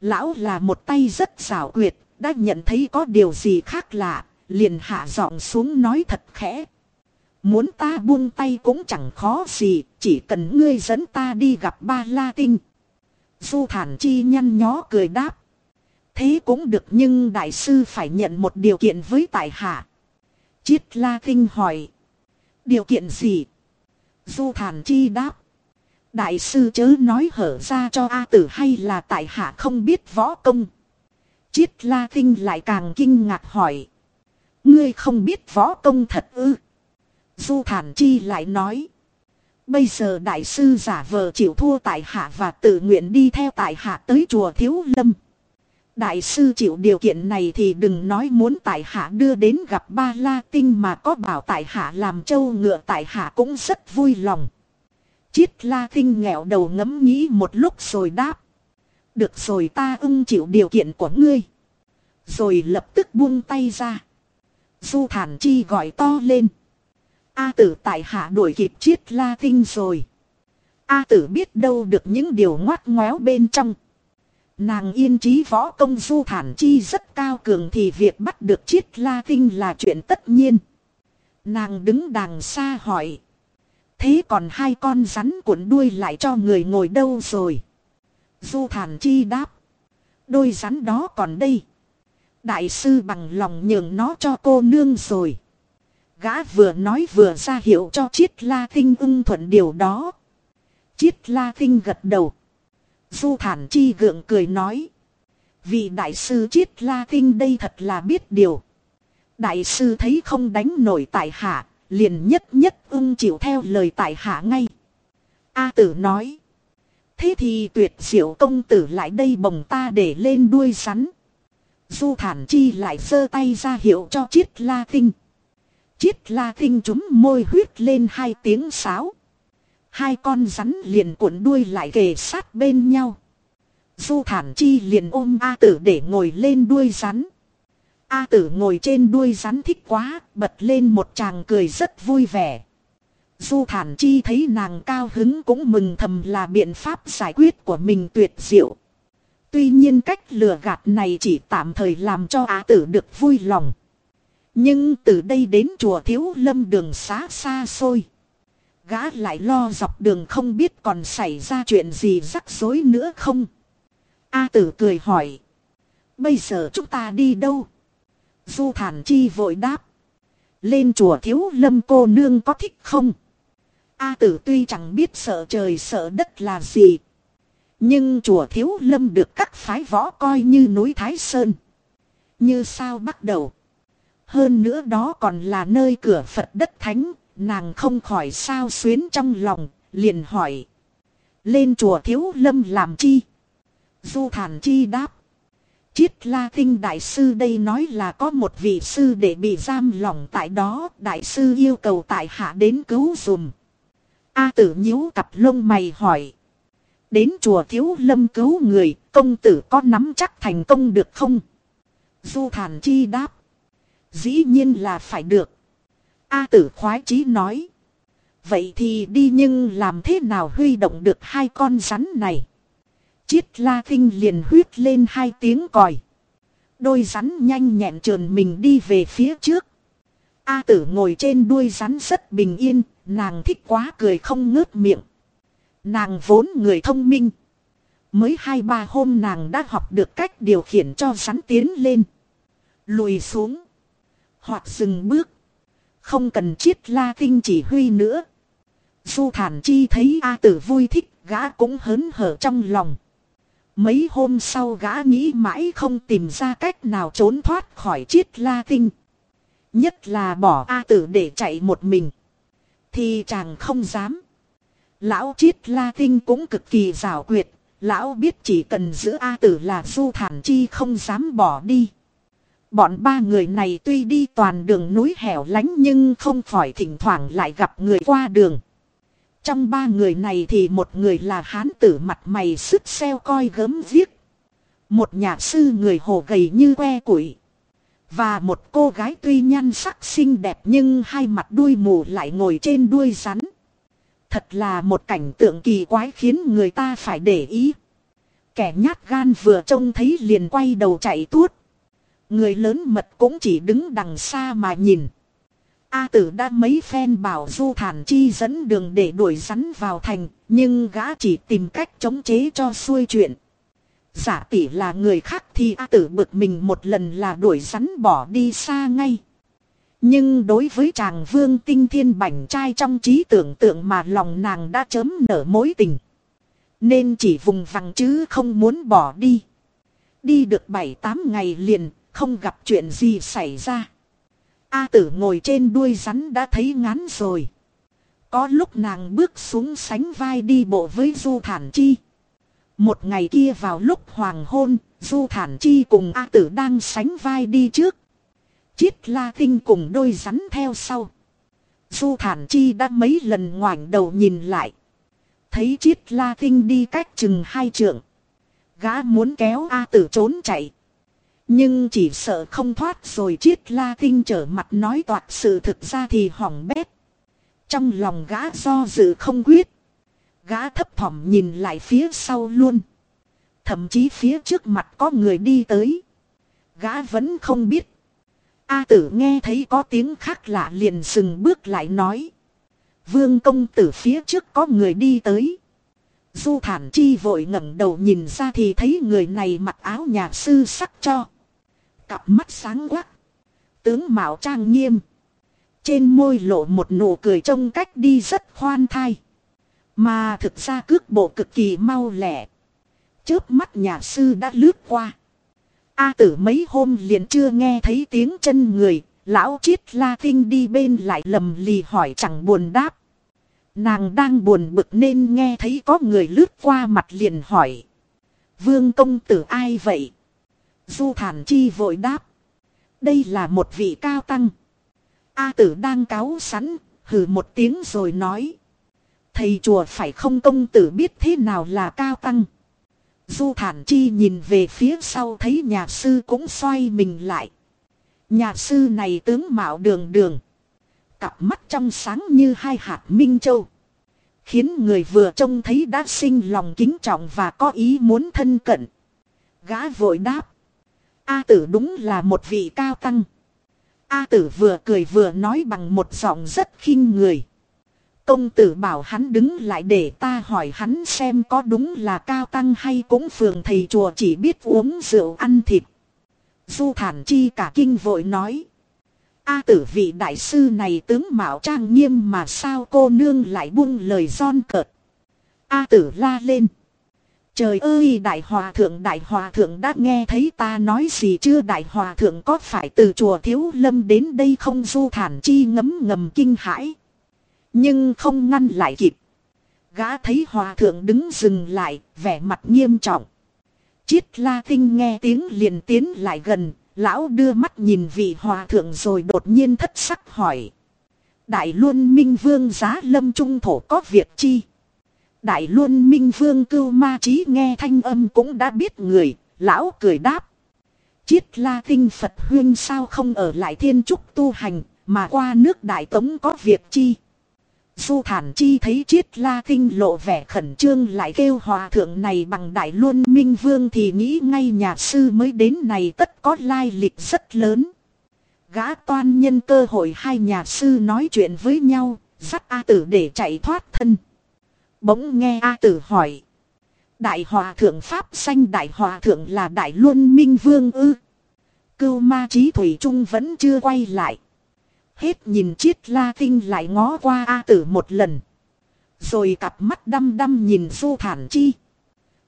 Lão là một tay rất xảo quyệt, đã nhận thấy có điều gì khác lạ, liền hạ giọng xuống nói thật khẽ. Muốn ta buông tay cũng chẳng khó gì, chỉ cần ngươi dẫn ta đi gặp ba la tinh. Du thản chi nhăn nhó cười đáp. Thế cũng được nhưng đại sư phải nhận một điều kiện với tại hạ. Chiết la tinh hỏi. Điều kiện gì? Du thản chi đáp. Đại sư chớ nói hở ra cho A tử hay là tại hạ không biết võ công. Chiết la tinh lại càng kinh ngạc hỏi. Ngươi không biết võ công thật ư? Du thản chi lại nói. Bây giờ đại sư giả vờ chịu thua tại hạ và tự nguyện đi theo tại hạ tới chùa thiếu lâm. Đại sư chịu điều kiện này thì đừng nói muốn tại hạ đưa đến gặp ba la tinh mà có bảo tại hạ làm châu ngựa tại hạ cũng rất vui lòng. Chiết la tinh nghẹo đầu ngẫm nghĩ một lúc rồi đáp. Được rồi ta ưng chịu điều kiện của ngươi. Rồi lập tức buông tay ra. Du thản chi gọi to lên. A tử tại hạ đuổi kịp chiết la tinh rồi. A tử biết đâu được những điều ngoát ngoéo bên trong. Nàng yên trí võ công du thản chi rất cao cường thì việc bắt được chiết la tinh là chuyện tất nhiên. Nàng đứng đằng xa hỏi. Thế còn hai con rắn cuộn đuôi lại cho người ngồi đâu rồi? Du thản chi đáp. Đôi rắn đó còn đây. Đại sư bằng lòng nhường nó cho cô nương rồi. Gã vừa nói vừa ra hiệu cho chiết la tinh ưng thuận điều đó. Chiết la tinh gật đầu. Du thản chi gượng cười nói. Vì đại sư chiết la tinh đây thật là biết điều. Đại sư thấy không đánh nổi tại hạ, liền nhất nhất ưng chịu theo lời tại hạ ngay. A tử nói. Thế thì tuyệt diệu công tử lại đây bồng ta để lên đuôi rắn. Du thản chi lại giơ tay ra hiệu cho chiết la tinh. Chiết la tinh chúng môi huyết lên hai tiếng sáo. Hai con rắn liền cuộn đuôi lại kề sát bên nhau. Du thản chi liền ôm A tử để ngồi lên đuôi rắn. A tử ngồi trên đuôi rắn thích quá, bật lên một chàng cười rất vui vẻ. Du thản chi thấy nàng cao hứng cũng mừng thầm là biện pháp giải quyết của mình tuyệt diệu. Tuy nhiên cách lừa gạt này chỉ tạm thời làm cho á tử được vui lòng. Nhưng từ đây đến chùa thiếu lâm đường xá xa xôi. Gã lại lo dọc đường không biết còn xảy ra chuyện gì rắc rối nữa không. A tử cười hỏi. Bây giờ chúng ta đi đâu? Du thản chi vội đáp. Lên chùa thiếu lâm cô nương có thích không? A tử tuy chẳng biết sợ trời sợ đất là gì. Nhưng chùa thiếu lâm được các phái võ coi như núi Thái Sơn. Như sao bắt đầu. Hơn nữa đó còn là nơi cửa Phật đất thánh, nàng không khỏi sao xuyến trong lòng, liền hỏi. Lên chùa thiếu lâm làm chi? Du thản chi đáp. Chiết la tinh đại sư đây nói là có một vị sư để bị giam lỏng tại đó, đại sư yêu cầu tại hạ đến cứu dùm. A tử nhíu cặp lông mày hỏi. Đến chùa thiếu lâm cứu người, công tử có nắm chắc thành công được không? Du thản chi đáp. Dĩ nhiên là phải được. A tử khoái chí nói. Vậy thì đi nhưng làm thế nào huy động được hai con rắn này? Chiết la kinh liền huyết lên hai tiếng còi. Đôi rắn nhanh nhẹn trườn mình đi về phía trước. A tử ngồi trên đuôi rắn rất bình yên, nàng thích quá cười không ngớt miệng. Nàng vốn người thông minh. Mới hai ba hôm nàng đã học được cách điều khiển cho rắn tiến lên. Lùi xuống. Hoặc dừng bước. Không cần chiết la tinh chỉ huy nữa. Du thản chi thấy A tử vui thích, gã cũng hớn hở trong lòng. Mấy hôm sau gã nghĩ mãi không tìm ra cách nào trốn thoát khỏi chiết la tinh. Nhất là bỏ A tử để chạy một mình. Thì chàng không dám. Lão chiết la tinh cũng cực kỳ rào quyệt. Lão biết chỉ cần giữ A tử là du thản chi không dám bỏ đi. Bọn ba người này tuy đi toàn đường núi hẻo lánh nhưng không khỏi thỉnh thoảng lại gặp người qua đường. Trong ba người này thì một người là hán tử mặt mày sức xeo coi gớm viết. Một nhà sư người hồ gầy như que củi. Và một cô gái tuy nhan sắc xinh đẹp nhưng hai mặt đuôi mù lại ngồi trên đuôi rắn. Thật là một cảnh tượng kỳ quái khiến người ta phải để ý. Kẻ nhát gan vừa trông thấy liền quay đầu chạy tuốt. Người lớn mật cũng chỉ đứng đằng xa mà nhìn. A tử đã mấy phen bảo du thản chi dẫn đường để đuổi rắn vào thành, nhưng gã chỉ tìm cách chống chế cho xuôi chuyện. Giả tỷ là người khác thì A tử bực mình một lần là đuổi rắn bỏ đi xa ngay. Nhưng đối với chàng vương tinh thiên bảnh trai trong trí tưởng tượng mà lòng nàng đã chớm nở mối tình. Nên chỉ vùng vằng chứ không muốn bỏ đi. Đi được 7-8 ngày liền, không gặp chuyện gì xảy ra. A tử ngồi trên đuôi rắn đã thấy ngắn rồi. Có lúc nàng bước xuống sánh vai đi bộ với Du Thản Chi. Một ngày kia vào lúc hoàng hôn, Du thản chi cùng A tử đang sánh vai đi trước. Chiết la tinh cùng đôi rắn theo sau. Du thản chi đã mấy lần ngoảnh đầu nhìn lại. Thấy chiết la tinh đi cách chừng hai trượng. Gã muốn kéo A tử trốn chạy. Nhưng chỉ sợ không thoát rồi chiết la tinh trở mặt nói toạc sự thực ra thì hỏng bét. Trong lòng gã do dự không quyết. Gã thấp thỏm nhìn lại phía sau luôn. Thậm chí phía trước mặt có người đi tới. Gã vẫn không biết. A tử nghe thấy có tiếng khác lạ liền dừng bước lại nói. Vương công tử phía trước có người đi tới. Du thản chi vội ngẩng đầu nhìn ra thì thấy người này mặc áo nhà sư sắc cho. Cặp mắt sáng quắc. Tướng mạo trang nghiêm. Trên môi lộ một nụ cười trông cách đi rất khoan thai. Mà thực ra cước bộ cực kỳ mau lẹ. Chớp mắt nhà sư đã lướt qua. A tử mấy hôm liền chưa nghe thấy tiếng chân người, lão chiết la kinh đi bên lại lầm lì hỏi chẳng buồn đáp. Nàng đang buồn bực nên nghe thấy có người lướt qua mặt liền hỏi. Vương công tử ai vậy? Du thản chi vội đáp. Đây là một vị cao tăng. A tử đang cáo sẵn, hừ một tiếng rồi nói. Thầy chùa phải không công tử biết thế nào là cao tăng. Du thản chi nhìn về phía sau thấy nhà sư cũng xoay mình lại. Nhà sư này tướng mạo đường đường. Cặp mắt trong sáng như hai hạt minh châu. Khiến người vừa trông thấy đã sinh lòng kính trọng và có ý muốn thân cận. Gã vội đáp. A tử đúng là một vị cao tăng. A tử vừa cười vừa nói bằng một giọng rất khinh người. Công tử bảo hắn đứng lại để ta hỏi hắn xem có đúng là cao tăng hay cũng phường thầy chùa chỉ biết uống rượu ăn thịt. Du thản chi cả kinh vội nói. A tử vị đại sư này tướng mạo trang nghiêm mà sao cô nương lại buông lời giòn cợt. A tử la lên. Trời ơi đại hòa thượng đại hòa thượng đã nghe thấy ta nói gì chưa đại hòa thượng có phải từ chùa thiếu lâm đến đây không du thản chi ngấm ngầm kinh hãi. Nhưng không ngăn lại kịp. Gã thấy hòa thượng đứng dừng lại, vẻ mặt nghiêm trọng. Chiết la tinh nghe tiếng liền tiến lại gần, lão đưa mắt nhìn vị hòa thượng rồi đột nhiên thất sắc hỏi. Đại luân minh vương giá lâm trung thổ có việc chi? Đại luân minh vương cưu ma trí nghe thanh âm cũng đã biết người, lão cười đáp. Chiết la tinh Phật huyên sao không ở lại thiên trúc tu hành, mà qua nước đại tống có việc chi? Du thản chi thấy chiết la tinh lộ vẻ khẩn trương lại kêu hòa thượng này bằng đại luân minh vương thì nghĩ ngay nhà sư mới đến này tất có lai lịch rất lớn. Gã toan nhân cơ hội hai nhà sư nói chuyện với nhau, dắt A tử để chạy thoát thân. Bỗng nghe A tử hỏi. Đại hòa thượng Pháp sanh đại hòa thượng là đại luân minh vương ư. Cưu ma trí thủy trung vẫn chưa quay lại. Hết nhìn chiết la tinh lại ngó qua A tử một lần. Rồi cặp mắt đăm đăm nhìn du thản chi.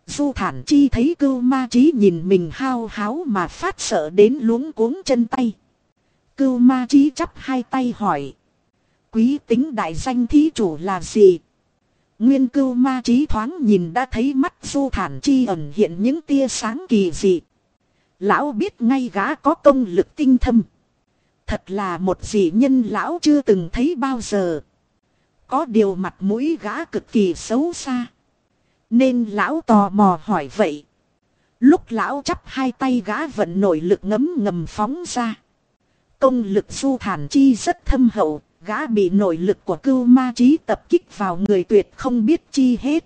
Du thản chi thấy cưu ma trí nhìn mình hao háo mà phát sợ đến luống cuống chân tay. Cưu ma trí chắp hai tay hỏi. Quý tính đại danh thí chủ là gì? Nguyên cưu ma trí thoáng nhìn đã thấy mắt du thản chi ẩn hiện những tia sáng kỳ dị. Lão biết ngay gã có công lực tinh thâm. Thật là một dị nhân lão chưa từng thấy bao giờ. Có điều mặt mũi gã cực kỳ xấu xa. Nên lão tò mò hỏi vậy. Lúc lão chắp hai tay gã vận nội lực ngấm ngầm phóng ra. Công lực du thản chi rất thâm hậu, gã bị nội lực của cưu ma trí tập kích vào người tuyệt không biết chi hết.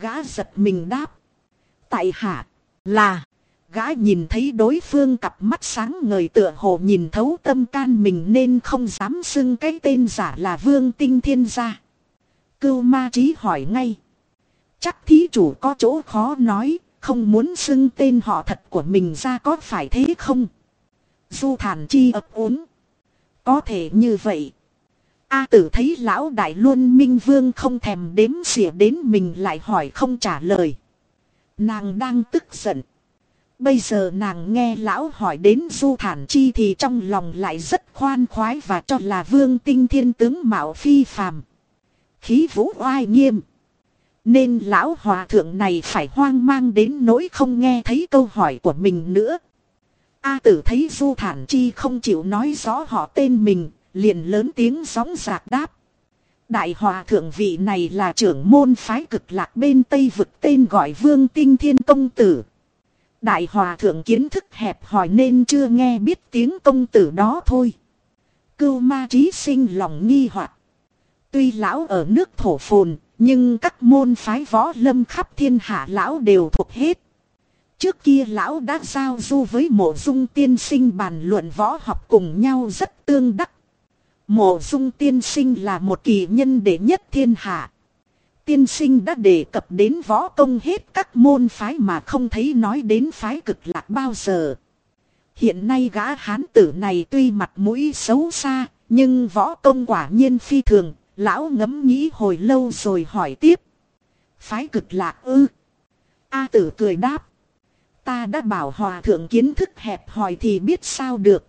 Gã giật mình đáp. Tại hạ, là, Gã nhìn thấy đối phương cặp mắt sáng ngời tựa hồ nhìn thấu tâm can mình nên không dám xưng cái tên giả là Vương Tinh Thiên gia. Cưu ma trí hỏi ngay. Chắc thí chủ có chỗ khó nói, không muốn xưng tên họ thật của mình ra có phải thế không? Du thản chi ấp ốm. Có thể như vậy. A tử thấy lão đại luôn minh vương không thèm đếm xỉa đến mình lại hỏi không trả lời. Nàng đang tức giận. Bây giờ nàng nghe lão hỏi đến du thản chi thì trong lòng lại rất khoan khoái và cho là vương tinh thiên tướng mạo phi phàm. Khí vũ oai nghiêm. Nên lão hòa thượng này phải hoang mang đến nỗi không nghe thấy câu hỏi của mình nữa. A tử thấy Du Thản Chi không chịu nói rõ họ tên mình, liền lớn tiếng gióng giạc đáp. Đại hòa thượng vị này là trưởng môn phái cực lạc bên Tây vực tên gọi Vương Tinh Thiên Công Tử. Đại hòa thượng kiến thức hẹp hỏi nên chưa nghe biết tiếng công tử đó thôi. Cưu ma trí sinh lòng nghi hoặc Tuy lão ở nước thổ phồn, nhưng các môn phái võ lâm khắp thiên hạ lão đều thuộc hết. Trước kia lão đã giao du với mộ dung tiên sinh bàn luận võ học cùng nhau rất tương đắc. Mộ dung tiên sinh là một kỳ nhân đệ nhất thiên hạ. Tiên sinh đã đề cập đến võ công hết các môn phái mà không thấy nói đến phái cực lạc bao giờ. Hiện nay gã hán tử này tuy mặt mũi xấu xa, nhưng võ công quả nhiên phi thường, lão ngẫm nghĩ hồi lâu rồi hỏi tiếp. Phái cực lạc ư. A tử cười đáp. Ta đã bảo hòa thượng kiến thức hẹp hòi thì biết sao được.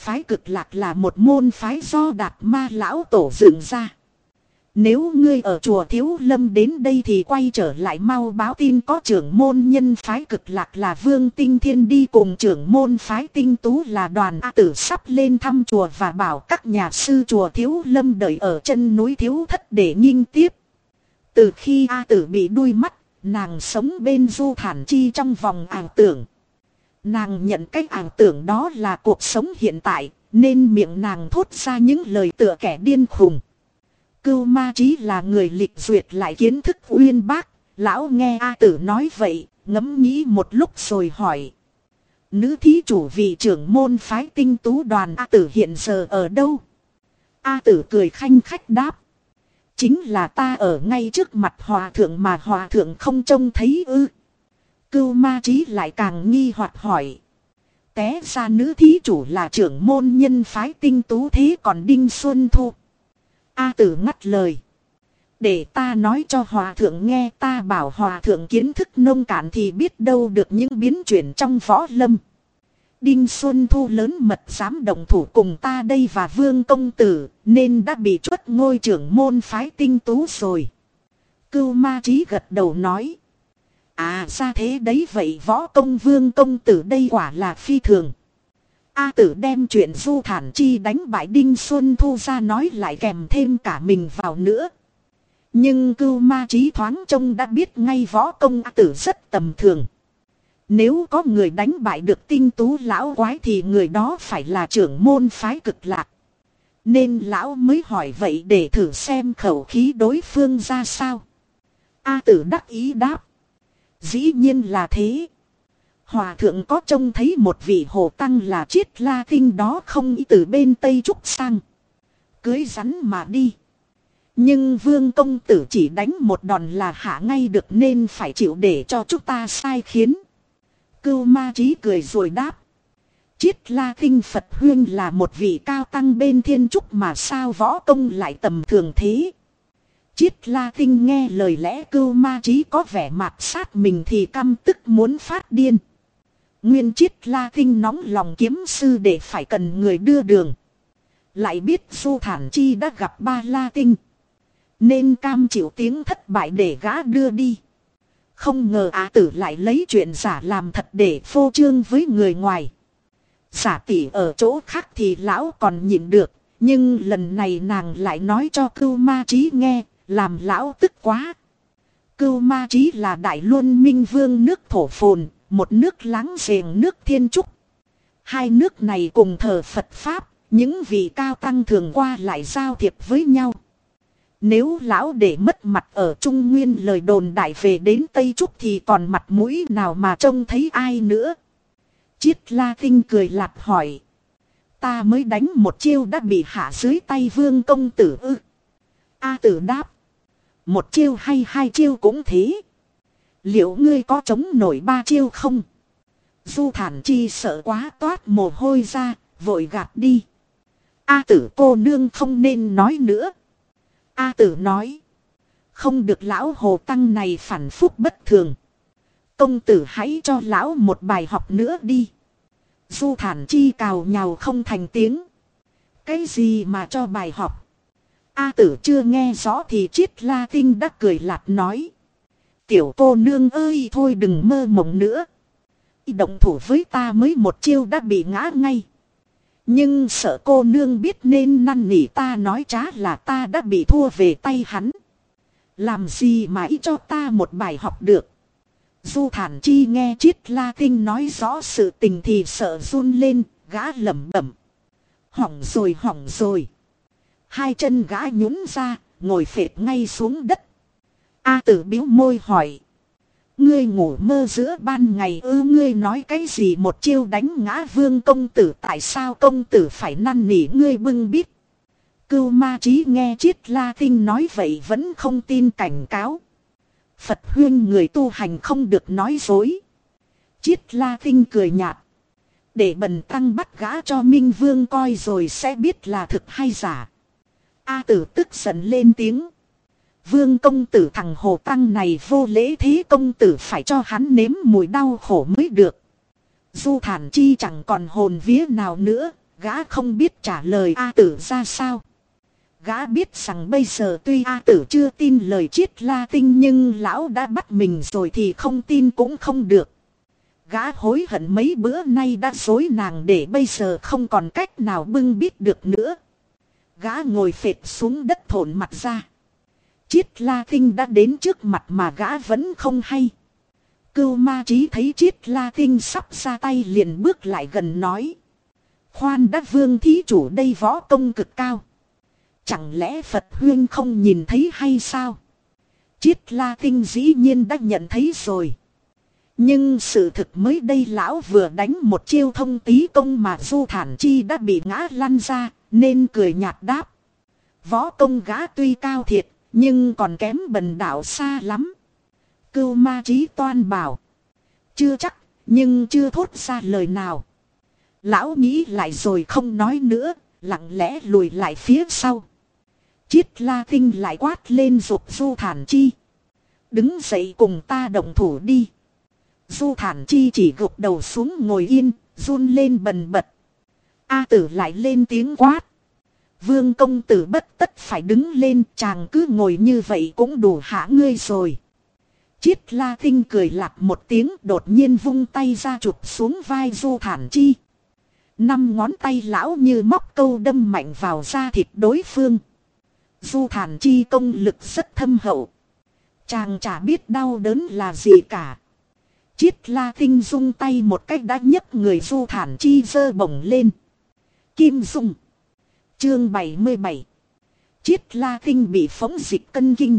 Phái cực lạc là một môn phái do đạt ma lão tổ dựng ra. Nếu ngươi ở chùa Thiếu Lâm đến đây thì quay trở lại mau báo tin có trưởng môn nhân phái cực lạc là Vương Tinh Thiên đi cùng trưởng môn phái Tinh Tú là đoàn A Tử sắp lên thăm chùa và bảo các nhà sư chùa Thiếu Lâm đợi ở chân núi Thiếu Thất để nghinh tiếp. Từ khi A Tử bị đuôi mắt, nàng sống bên du thản chi trong vòng ảo tưởng. Nàng nhận cách ảo tưởng đó là cuộc sống hiện tại, nên miệng nàng thốt ra những lời tựa kẻ điên khùng. Cưu ma trí là người lịch duyệt lại kiến thức uyên bác, lão nghe A tử nói vậy, ngẫm nghĩ một lúc rồi hỏi. Nữ thí chủ vị trưởng môn phái tinh tú đoàn A tử hiện giờ ở đâu? A tử cười khanh khách đáp. Chính là ta ở ngay trước mặt hòa thượng mà hòa thượng không trông thấy ư. Cưu ma trí lại càng nghi hoặc hỏi. Té ra nữ thí chủ là trưởng môn nhân phái tinh tú thế còn Đinh Xuân Thu. A tử ngắt lời. Để ta nói cho hòa thượng nghe, ta bảo hòa thượng kiến thức nông cạn thì biết đâu được những biến chuyển trong võ lâm. Đinh Xuân Thu lớn mật dám đồng thủ cùng ta đây và vương công tử, nên đã bị chuất ngôi trưởng môn phái tinh tú rồi. Cưu ma trí gật đầu nói. À ra thế đấy vậy võ công vương công tử đây quả là phi thường. A tử đem chuyện du thản chi đánh bại Đinh Xuân Thu ra nói lại kèm thêm cả mình vào nữa. Nhưng cưu ma trí thoáng trông đã biết ngay võ công A tử rất tầm thường. Nếu có người đánh bại được tinh tú lão quái thì người đó phải là trưởng môn phái cực lạc. Nên lão mới hỏi vậy để thử xem khẩu khí đối phương ra sao. A tử đắc ý đáp. Dĩ nhiên là thế. Hòa thượng có trông thấy một vị hồ tăng là chiết la kinh đó không ý từ bên Tây Trúc sang. Cưới rắn mà đi. Nhưng vương công tử chỉ đánh một đòn là hạ ngay được nên phải chịu để cho chúng ta sai khiến. Cưu ma trí cười rồi đáp. Chiết la kinh Phật huyên là một vị cao tăng bên thiên trúc mà sao võ công lại tầm thường thế. Chiết la kinh nghe lời lẽ cưu ma trí có vẻ mạt sát mình thì căm tức muốn phát điên. Nguyên chiết la kinh nóng lòng kiếm sư để phải cần người đưa đường. Lại biết du thản chi đã gặp ba la tinh. Nên cam chịu tiếng thất bại để gã đưa đi. Không ngờ á tử lại lấy chuyện giả làm thật để phô trương với người ngoài. Giả tỷ ở chỗ khác thì lão còn nhịn được. Nhưng lần này nàng lại nói cho cưu ma trí nghe, làm lão tức quá. Cưu ma trí là đại luân minh vương nước thổ phồn, một nước láng giềng nước thiên trúc. Hai nước này cùng thờ Phật Pháp, những vị cao tăng thường qua lại giao thiệp với nhau. Nếu lão để mất mặt ở Trung Nguyên lời đồn đại về đến Tây Trúc thì còn mặt mũi nào mà trông thấy ai nữa. Chiết la kinh cười lạt hỏi. Ta mới đánh một chiêu đã bị hạ dưới tay vương công tử ư. A tử đáp. Một chiêu hay hai chiêu cũng thế. Liệu ngươi có chống nổi ba chiêu không? Du thản chi sợ quá toát mồ hôi ra, vội gạt đi. A tử cô nương không nên nói nữa. A tử nói. Không được lão hồ tăng này phản phúc bất thường. Công tử hãy cho lão một bài học nữa đi. Du thản chi cào nhào không thành tiếng. Cái gì mà cho bài học? A tử chưa nghe rõ thì triết la tinh đã cười lạt nói. Tiểu cô nương ơi thôi đừng mơ mộng nữa. Động thủ với ta mới một chiêu đã bị ngã ngay. Nhưng sợ cô nương biết nên năn nỉ ta nói trá là ta đã bị thua về tay hắn. Làm gì mà ý cho ta một bài học được. Du thản chi nghe triết la tinh nói rõ sự tình thì sợ run lên, gã lẩm bẩm. Hỏng rồi hỏng rồi. Hai chân gã nhún ra, ngồi phệt ngay xuống đất. A tử biếu môi hỏi. Ngươi ngủ mơ giữa ban ngày ư ngươi nói cái gì một chiêu đánh ngã vương công tử tại sao công tử phải năn nỉ ngươi bưng bít. Cưu ma trí nghe chiết la tinh nói vậy vẫn không tin cảnh cáo. Phật huyên người tu hành không được nói dối. Chiết la tinh cười nhạt. Để bần tăng bắt gã cho Minh Vương coi rồi sẽ biết là thực hay giả. A tử tức giận lên tiếng. Vương công tử thằng hồ tăng này vô lễ thế công tử phải cho hắn nếm mùi đau khổ mới được. Du thản chi chẳng còn hồn vía nào nữa, gã không biết trả lời A tử ra sao. Gã biết rằng bây giờ tuy A tử chưa tin lời chiết la tinh nhưng lão đã bắt mình rồi thì không tin cũng không được. Gã hối hận mấy bữa nay đã dối nàng để bây giờ không còn cách nào bưng biết được nữa. Gã ngồi phệt xuống đất thổn mặt ra. Chiết la tinh đã đến trước mặt mà gã vẫn không hay. Cưu ma trí thấy chiết la tinh sắp ra tay liền bước lại gần nói. Khoan đã vương thí chủ đây võ công cực cao. Chẳng lẽ Phật huyên không nhìn thấy hay sao? Chiết la tinh dĩ nhiên đã nhận thấy rồi. Nhưng sự thực mới đây lão vừa đánh một chiêu thông tí công mà du thản chi đã bị ngã lăn ra, nên cười nhạt đáp. Võ công gã tuy cao thiệt, nhưng còn kém bần đạo xa lắm. Cưu ma trí toan bảo. Chưa chắc, nhưng chưa thốt ra lời nào. Lão nghĩ lại rồi không nói nữa, lặng lẽ lùi lại phía sau. Chiết la tinh lại quát lên dục du thản chi. Đứng dậy cùng ta động thủ đi. Du thản chi chỉ gục đầu xuống ngồi yên, run lên bần bật. A tử lại lên tiếng quát. Vương công tử bất tất phải đứng lên, chàng cứ ngồi như vậy cũng đủ hạ ngươi rồi. Chiết la tinh cười lạp một tiếng, đột nhiên vung tay ra chụp xuống vai du thản chi. Năm ngón tay lão như móc câu đâm mạnh vào da thịt đối phương. Du thản chi công lực rất thâm hậu. Chàng chả biết đau đớn là gì cả. Chiết la tinh dung tay một cách đã nhấc người du thản chi dơ bổng lên. Kim dung. Chương 77 Chiết la Kinh bị phóng dịch cân kinh.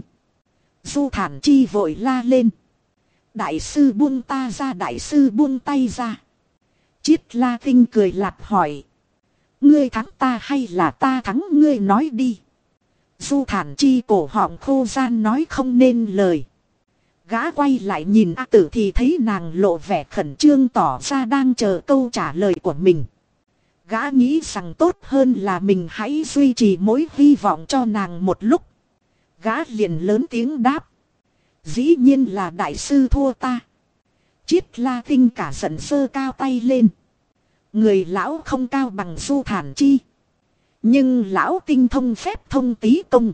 Du thản chi vội la lên. Đại sư buông ta ra, đại sư buông tay ra. Chiết la Kinh cười lạt hỏi. Ngươi thắng ta hay là ta thắng, ngươi nói đi. Du thản chi cổ họng khô gian nói không nên lời. Gã quay lại nhìn A tử thì thấy nàng lộ vẻ khẩn trương tỏ ra đang chờ câu trả lời của mình. Gã nghĩ rằng tốt hơn là mình hãy duy trì mối hy vọng cho nàng một lúc. Gã liền lớn tiếng đáp. Dĩ nhiên là đại sư thua ta. Chiết la tinh cả giận sơ cao tay lên. Người lão không cao bằng du thản chi. Nhưng lão tinh thông phép thông tí công.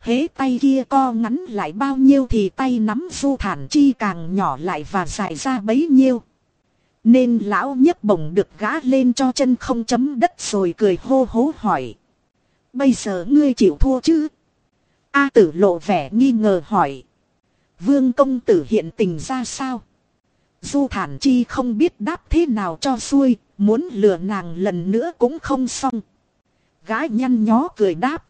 Hế tay kia co ngắn lại bao nhiêu thì tay nắm du thản chi càng nhỏ lại và dài ra bấy nhiêu. Nên lão nhấc bổng được gã lên cho chân không chấm đất rồi cười hô hố hỏi. Bây giờ ngươi chịu thua chứ? A tử lộ vẻ nghi ngờ hỏi. Vương công tử hiện tình ra sao? Du thản chi không biết đáp thế nào cho xuôi, muốn lừa nàng lần nữa cũng không xong. Gái nhăn nhó cười đáp.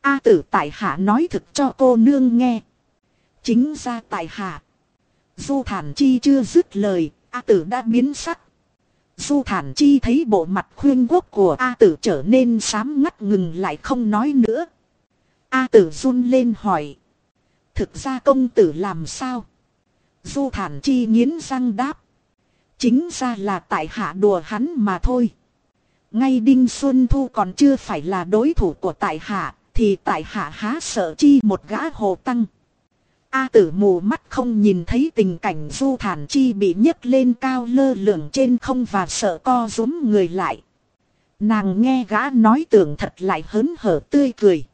A tử tại hạ nói thực cho cô nương nghe. Chính ra tại hạ. Du thản chi chưa dứt lời, A tử đã biến sắc. Du thản chi thấy bộ mặt khuyên quốc của A tử trở nên sám ngắt ngừng lại không nói nữa. A tử run lên hỏi. Thực ra công tử làm sao? Du thản chi nghiến răng đáp. Chính ra là tại hạ đùa hắn mà thôi. Ngay Đinh Xuân Thu còn chưa phải là đối thủ của tại hạ, thì tại hạ há sợ chi một gã hồ tăng. A tử mù mắt không nhìn thấy tình cảnh du thản chi bị nhấc lên cao lơ lửng trên không và sợ co rúm người lại. Nàng nghe gã nói tưởng thật lại hớn hở tươi cười.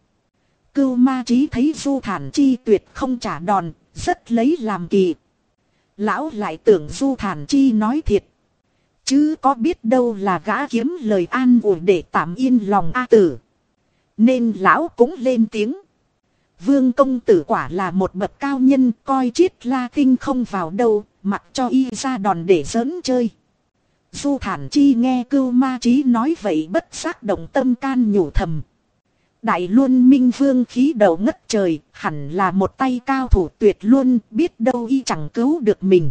Cưu ma trí thấy du thản chi tuyệt không trả đòn, rất lấy làm kỳ. Lão lại tưởng du thản chi nói thiệt. Chứ có biết đâu là gã kiếm lời an ủi để tạm yên lòng A tử. Nên lão cũng lên tiếng. Vương công tử quả là một bậc cao nhân coi chiết la tinh không vào đâu, mặc cho y ra đòn để giỡn chơi. Du thản chi nghe cưu ma trí nói vậy bất giác động tâm can nhủ thầm. Đại luôn minh vương khí đầu ngất trời, hẳn là một tay cao thủ tuyệt luôn, biết đâu y chẳng cứu được mình.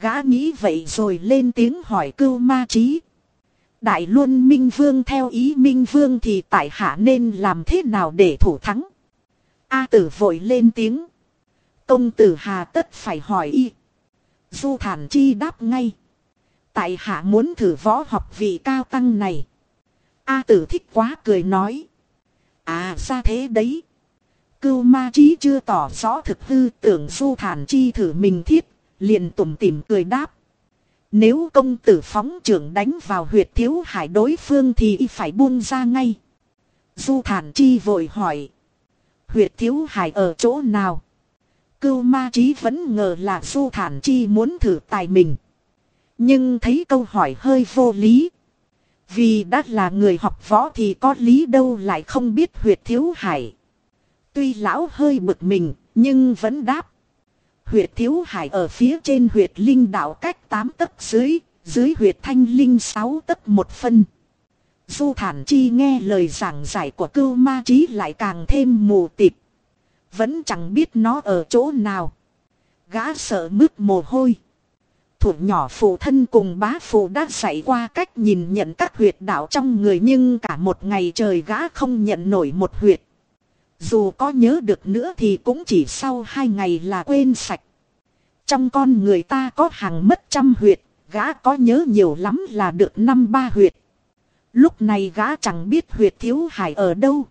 Gã nghĩ vậy rồi lên tiếng hỏi cưu ma trí. Đại luôn minh vương theo ý minh vương thì tại hạ nên làm thế nào để thủ thắng? A tử vội lên tiếng. Công tử hà tất phải hỏi y. Du thản chi đáp ngay. Tại hạ muốn thử võ học vị cao tăng này. A tử thích quá cười nói. À ra thế đấy. Cưu ma trí chưa tỏ rõ thực hư tưởng du thản chi thử mình thiết. Liền tủm tỉm cười đáp. Nếu công tử phóng trưởng đánh vào huyệt thiếu hải đối phương thì y phải buông ra ngay. Du thản chi vội hỏi. Huyệt thiếu hải ở chỗ nào? Cưu ma trí vẫn ngờ là du thản chi muốn thử tài mình. Nhưng thấy câu hỏi hơi vô lý. Vì đã là người học võ thì có lý đâu lại không biết huyệt thiếu hải. Tuy lão hơi bực mình, nhưng vẫn đáp. Huyệt thiếu hải ở phía trên huyệt linh đạo cách 8 tấc dưới, dưới huyệt thanh linh 6 tấc một phân. Du thản chi nghe lời giảng giải của cưu ma trí lại càng thêm mù tịt. Vẫn chẳng biết nó ở chỗ nào. Gã sợ mướt mồ hôi. Thủ nhỏ phụ thân cùng bá phụ đã dạy qua cách nhìn nhận các huyệt đạo trong người nhưng cả một ngày trời gã không nhận nổi một huyệt. Dù có nhớ được nữa thì cũng chỉ sau hai ngày là quên sạch. Trong con người ta có hàng mất trăm huyệt, gã có nhớ nhiều lắm là được năm ba huyệt. Lúc này gã chẳng biết huyệt thiếu hải ở đâu.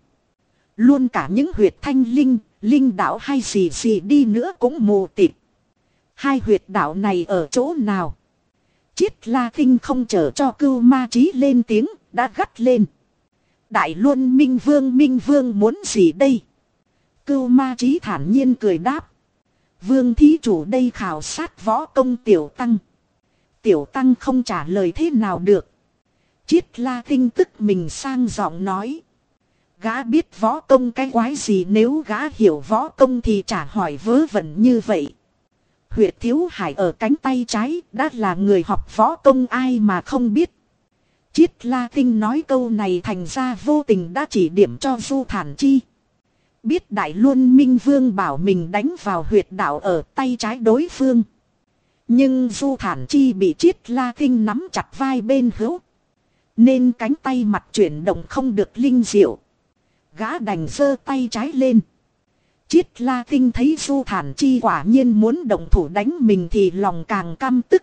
Luôn cả những huyệt thanh linh, linh đạo hay gì gì đi nữa cũng mù tịt. Hai huyệt đạo này ở chỗ nào? Chiết la kinh không chờ cho cưu ma trí lên tiếng, đã gắt lên. Đại luân minh vương minh vương muốn gì đây? Cưu ma trí thản nhiên cười đáp. Vương thí chủ đây khảo sát võ công tiểu tăng. Tiểu tăng không trả lời thế nào được. Chiết la kinh tức mình sang giọng nói. Gã biết võ công cái quái gì nếu gã hiểu võ công thì trả hỏi vớ vẩn như vậy. Huyệt thiếu hải ở cánh tay trái, đã là người học võ công ai mà không biết. Chiết la tinh nói câu này thành ra vô tình đã chỉ điểm cho du thản chi. Biết đại luân minh vương bảo mình đánh vào huyệt đạo ở tay trái đối phương. Nhưng du thản chi bị chiết la tinh nắm chặt vai bên hữu. Nên cánh tay mặt chuyển động không được linh diệu. Gã đành giơ tay trái lên. Chiết la tinh thấy du thản chi quả nhiên muốn động thủ đánh mình thì lòng càng căm tức.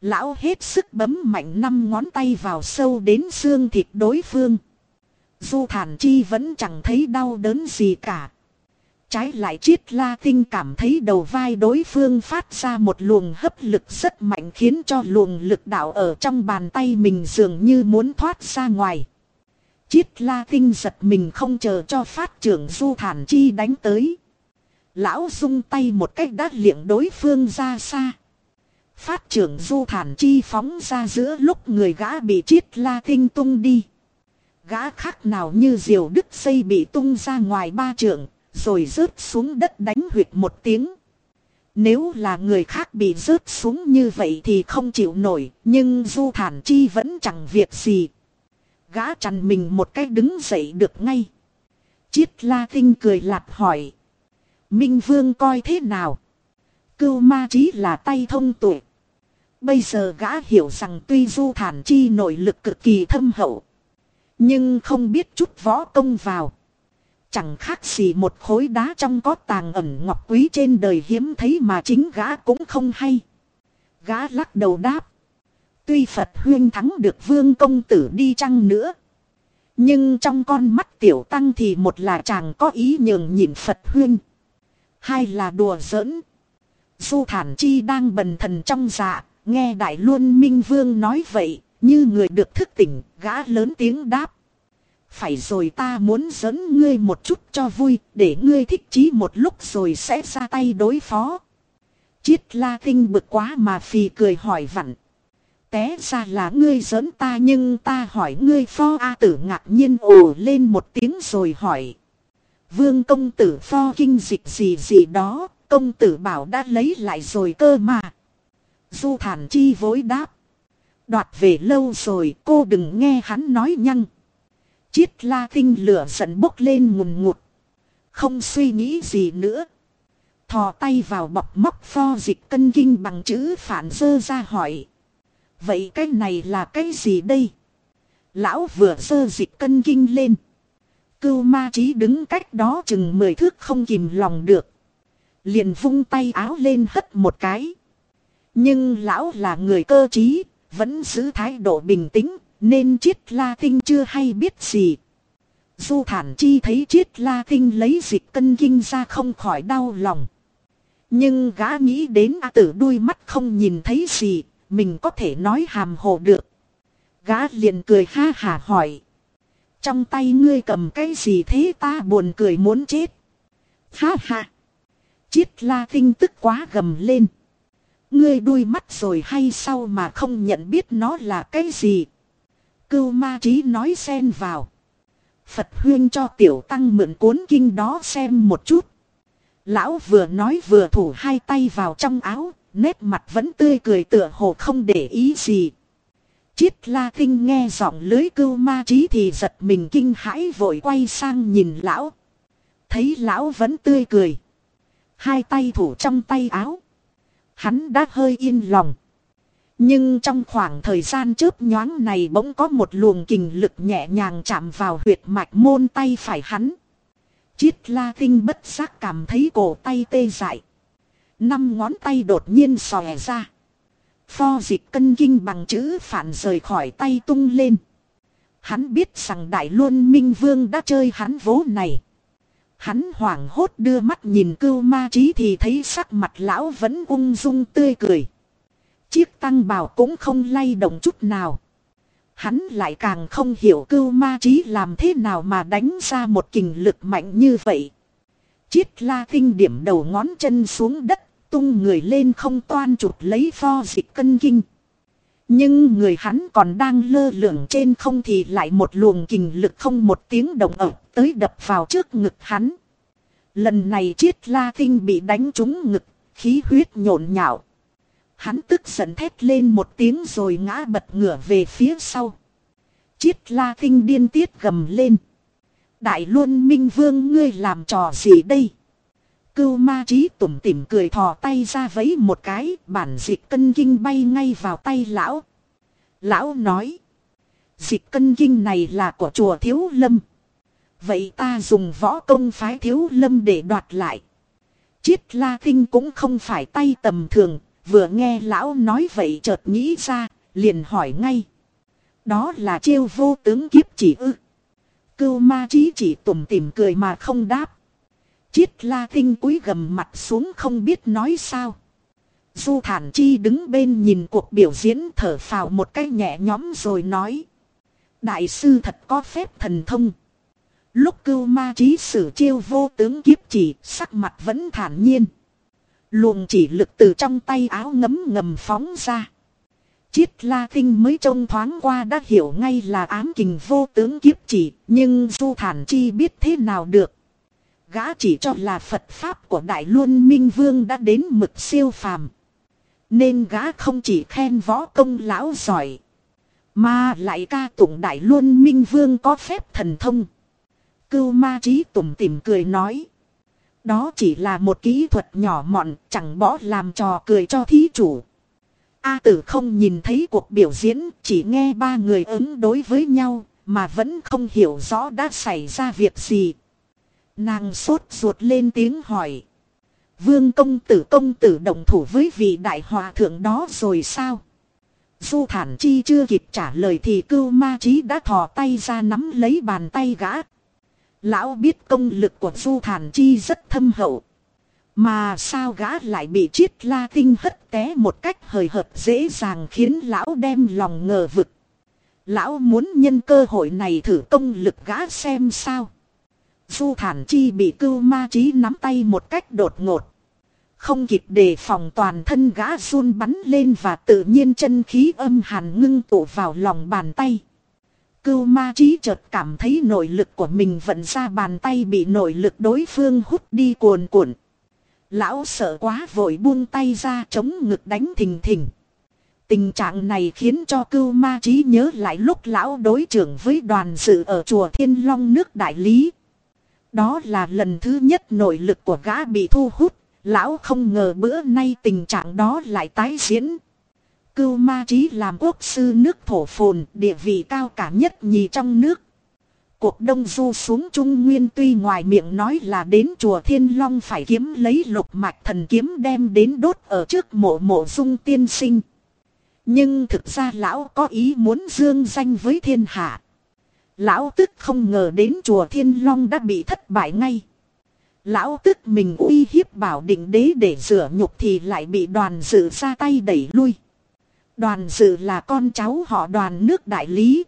Lão hết sức bấm mạnh năm ngón tay vào sâu đến xương thịt đối phương. Du thản chi vẫn chẳng thấy đau đớn gì cả. Trái lại triết la tinh cảm thấy đầu vai đối phương phát ra một luồng hấp lực rất mạnh khiến cho luồng lực đạo ở trong bàn tay mình dường như muốn thoát ra ngoài. Chiết la tinh giật mình không chờ cho phát trưởng du thản chi đánh tới. Lão dung tay một cách đắt liệng đối phương ra xa. Phát trưởng du thản chi phóng ra giữa lúc người gã bị chiết la tinh tung đi. Gã khác nào như diều đứt xây bị tung ra ngoài ba trưởng rồi rớt xuống đất đánh huyệt một tiếng. Nếu là người khác bị rớt xuống như vậy thì không chịu nổi, nhưng du thản chi vẫn chẳng việc gì, Gã chằn mình một cái đứng dậy được ngay. Chiết la tinh cười lạt hỏi. Minh Vương coi thế nào? Cưu ma Chí là tay thông tuệ. Bây giờ gã hiểu rằng tuy du thản chi nội lực cực kỳ thâm hậu. Nhưng không biết chút võ công vào. Chẳng khác gì một khối đá trong có tàng ẩn ngọc quý trên đời hiếm thấy mà chính gã cũng không hay. Gã lắc đầu đáp. Tuy Phật huyên thắng được vương công tử đi chăng nữa. Nhưng trong con mắt tiểu tăng thì một là chàng có ý nhường nhịn Phật huyên. Hai là đùa giỡn. Du thản chi đang bần thần trong dạ, nghe đại luân minh vương nói vậy, như người được thức tỉnh, gã lớn tiếng đáp. Phải rồi ta muốn dẫn ngươi một chút cho vui, để ngươi thích chí một lúc rồi sẽ ra tay đối phó. Chiết la tinh bực quá mà phì cười hỏi vặn. Té ra là ngươi dẫn ta nhưng ta hỏi ngươi pho A tử ngạc nhiên ồ lên một tiếng rồi hỏi. Vương công tử pho kinh dịch gì gì đó, công tử bảo đã lấy lại rồi cơ mà. Du thản chi vối đáp. Đoạt về lâu rồi cô đừng nghe hắn nói nhăng. Chiết la tinh lửa giận bốc lên ngùn ngụt. Không suy nghĩ gì nữa. Thò tay vào bọc móc pho dịch cân kinh bằng chữ phản dơ ra hỏi. Vậy cái này là cái gì đây? Lão vừa dơ dịch cân kinh lên. Cưu ma trí đứng cách đó chừng mười thước không kìm lòng được. Liền vung tay áo lên hất một cái. Nhưng lão là người cơ trí, vẫn giữ thái độ bình tĩnh, nên chiết la tinh chưa hay biết gì. Du thản chi thấy chiết la tinh lấy dịch cân kinh ra không khỏi đau lòng. Nhưng gã nghĩ đến A tử đuôi mắt không nhìn thấy gì, mình có thể nói hàm hồ được. Gã liền cười ha hà hỏi. Trong tay ngươi cầm cái gì thế ta buồn cười muốn chết. Ha ha. Chiết la tinh tức quá gầm lên. Ngươi đuôi mắt rồi hay sao mà không nhận biết nó là cái gì. Cưu ma trí nói xen vào. Phật huyên cho tiểu tăng mượn cuốn kinh đó xem một chút. Lão vừa nói vừa thủ hai tay vào trong áo, nét mặt vẫn tươi cười tựa hồ không để ý gì. Chiết la kinh nghe giọng lưới cưu ma trí thì giật mình kinh hãi vội quay sang nhìn lão. Thấy lão vẫn tươi cười. Hai tay thủ trong tay áo. Hắn đã hơi yên lòng. Nhưng trong khoảng thời gian chớp nhoáng này bỗng có một luồng kình lực nhẹ nhàng chạm vào huyệt mạch môn tay phải hắn. Chiết la tinh bất giác cảm thấy cổ tay tê dại. Năm ngón tay đột nhiên xòe ra. Pho dịch cân kinh bằng chữ phản rời khỏi tay tung lên. Hắn biết rằng Đại Luân Minh Vương đã chơi hắn vố này. Hắn hoảng hốt đưa mắt nhìn cưu ma trí thì thấy sắc mặt lão vẫn ung dung tươi cười. Chiếc tăng bào cũng không lay động chút nào. Hắn lại càng không hiểu cưu ma trí làm thế nào mà đánh ra một kình lực mạnh như vậy. Chiết la tinh điểm đầu ngón chân xuống đất tung người lên không toan chụp lấy pho dịch cân kinh. Nhưng người hắn còn đang lơ lửng trên không thì lại một luồng kình lực không một tiếng động ập tới đập vào trước ngực hắn. Lần này chiết la tinh bị đánh trúng ngực, khí huyết nhộn nhạo. Hắn tức giận thét lên một tiếng rồi ngã bật ngửa về phía sau. Chiết la tinh điên tiết gầm lên. Đại luân minh vương ngươi làm trò gì đây? Cưu ma trí tủm tỉm cười thò tay ra vấy một cái, bản dịch cân kinh bay ngay vào tay lão. Lão nói, dịch cân kinh này là của chùa Thiếu Lâm. Vậy ta dùng võ công phái Thiếu Lâm để đoạt lại. Chiết la tinh cũng không phải tay tầm thường, vừa nghe lão nói vậy chợt nghĩ ra, liền hỏi ngay. Đó là chiêu vô tướng kiếp chỉ ư. Cưu ma trí chỉ tủm tỉm cười mà không đáp. Chiết la tinh cúi gầm mặt xuống không biết nói sao. Du thản chi đứng bên nhìn cuộc biểu diễn thở phào một cái nhẹ nhõm rồi nói. Đại sư thật có phép thần thông. Lúc cưu ma trí sử chiêu vô tướng kiếp chỉ sắc mặt vẫn thản nhiên. Luồng chỉ lực từ trong tay áo ngấm ngầm phóng ra. Chiết la tinh mới trông thoáng qua đã hiểu ngay là ám kình vô tướng kiếp chỉ. Nhưng du thản chi biết thế nào được. Gã chỉ cho là Phật Pháp của Đại Luân Minh Vương đã đến mực siêu phàm. Nên gã không chỉ khen võ công lão giỏi. Mà lại ca tụng Đại Luân Minh Vương có phép thần thông. Cưu ma trí tủm tỉm cười nói. Đó chỉ là một kỹ thuật nhỏ mọn, chẳng bỏ làm trò cười cho thí chủ. A tử không nhìn thấy cuộc biểu diễn, chỉ nghe ba người ứng đối với nhau, mà vẫn không hiểu rõ đã xảy ra việc gì. Nàng sốt ruột lên tiếng hỏi. Vương công tử công tử đồng thủ với vị đại hòa thượng đó rồi sao? Du thản chi chưa kịp trả lời thì cưu ma trí đã thò tay ra nắm lấy bàn tay gã. Lão biết công lực của du thản chi rất thâm hậu. Mà sao gã lại bị chiết la tinh hất té một cách hời hợt dễ dàng khiến lão đem lòng ngờ vực. Lão muốn nhân cơ hội này thử công lực gã xem sao. Du thản chi bị cưu ma trí nắm tay một cách đột ngột. Không kịp đề phòng toàn thân gã run bắn lên và tự nhiên chân khí âm hàn ngưng tụ vào lòng bàn tay. Cưu ma trí chợt cảm thấy nội lực của mình vận ra bàn tay bị nội lực đối phương hút đi cuồn cuộn. Lão sợ quá vội buông tay ra chống ngực đánh thình thình. Tình trạng này khiến cho cưu ma trí nhớ lại lúc lão đối trưởng với đoàn sự ở chùa Thiên Long nước Đại Lý. Đó là lần thứ nhất nội lực của gã bị thu hút, lão không ngờ bữa nay tình trạng đó lại tái diễn. Cưu ma trí làm quốc sư nước thổ phồn, địa vị cao cả nhất nhì trong nước. Cuộc đông du xuống Trung Nguyên tuy ngoài miệng nói là đến chùa Thiên Long phải kiếm lấy lục mạch thần kiếm đem đến đốt ở trước mộ mộ dung tiên sinh. Nhưng thực ra lão có ý muốn dương danh với thiên hạ. Lão tức không ngờ đến chùa Thiên Long đã bị thất bại ngay. Lão tức mình uy hiếp bảo định đế để rửa nhục thì lại bị đoàn dự ra tay đẩy lui. Đoàn dự là con cháu họ đoàn nước đại lý.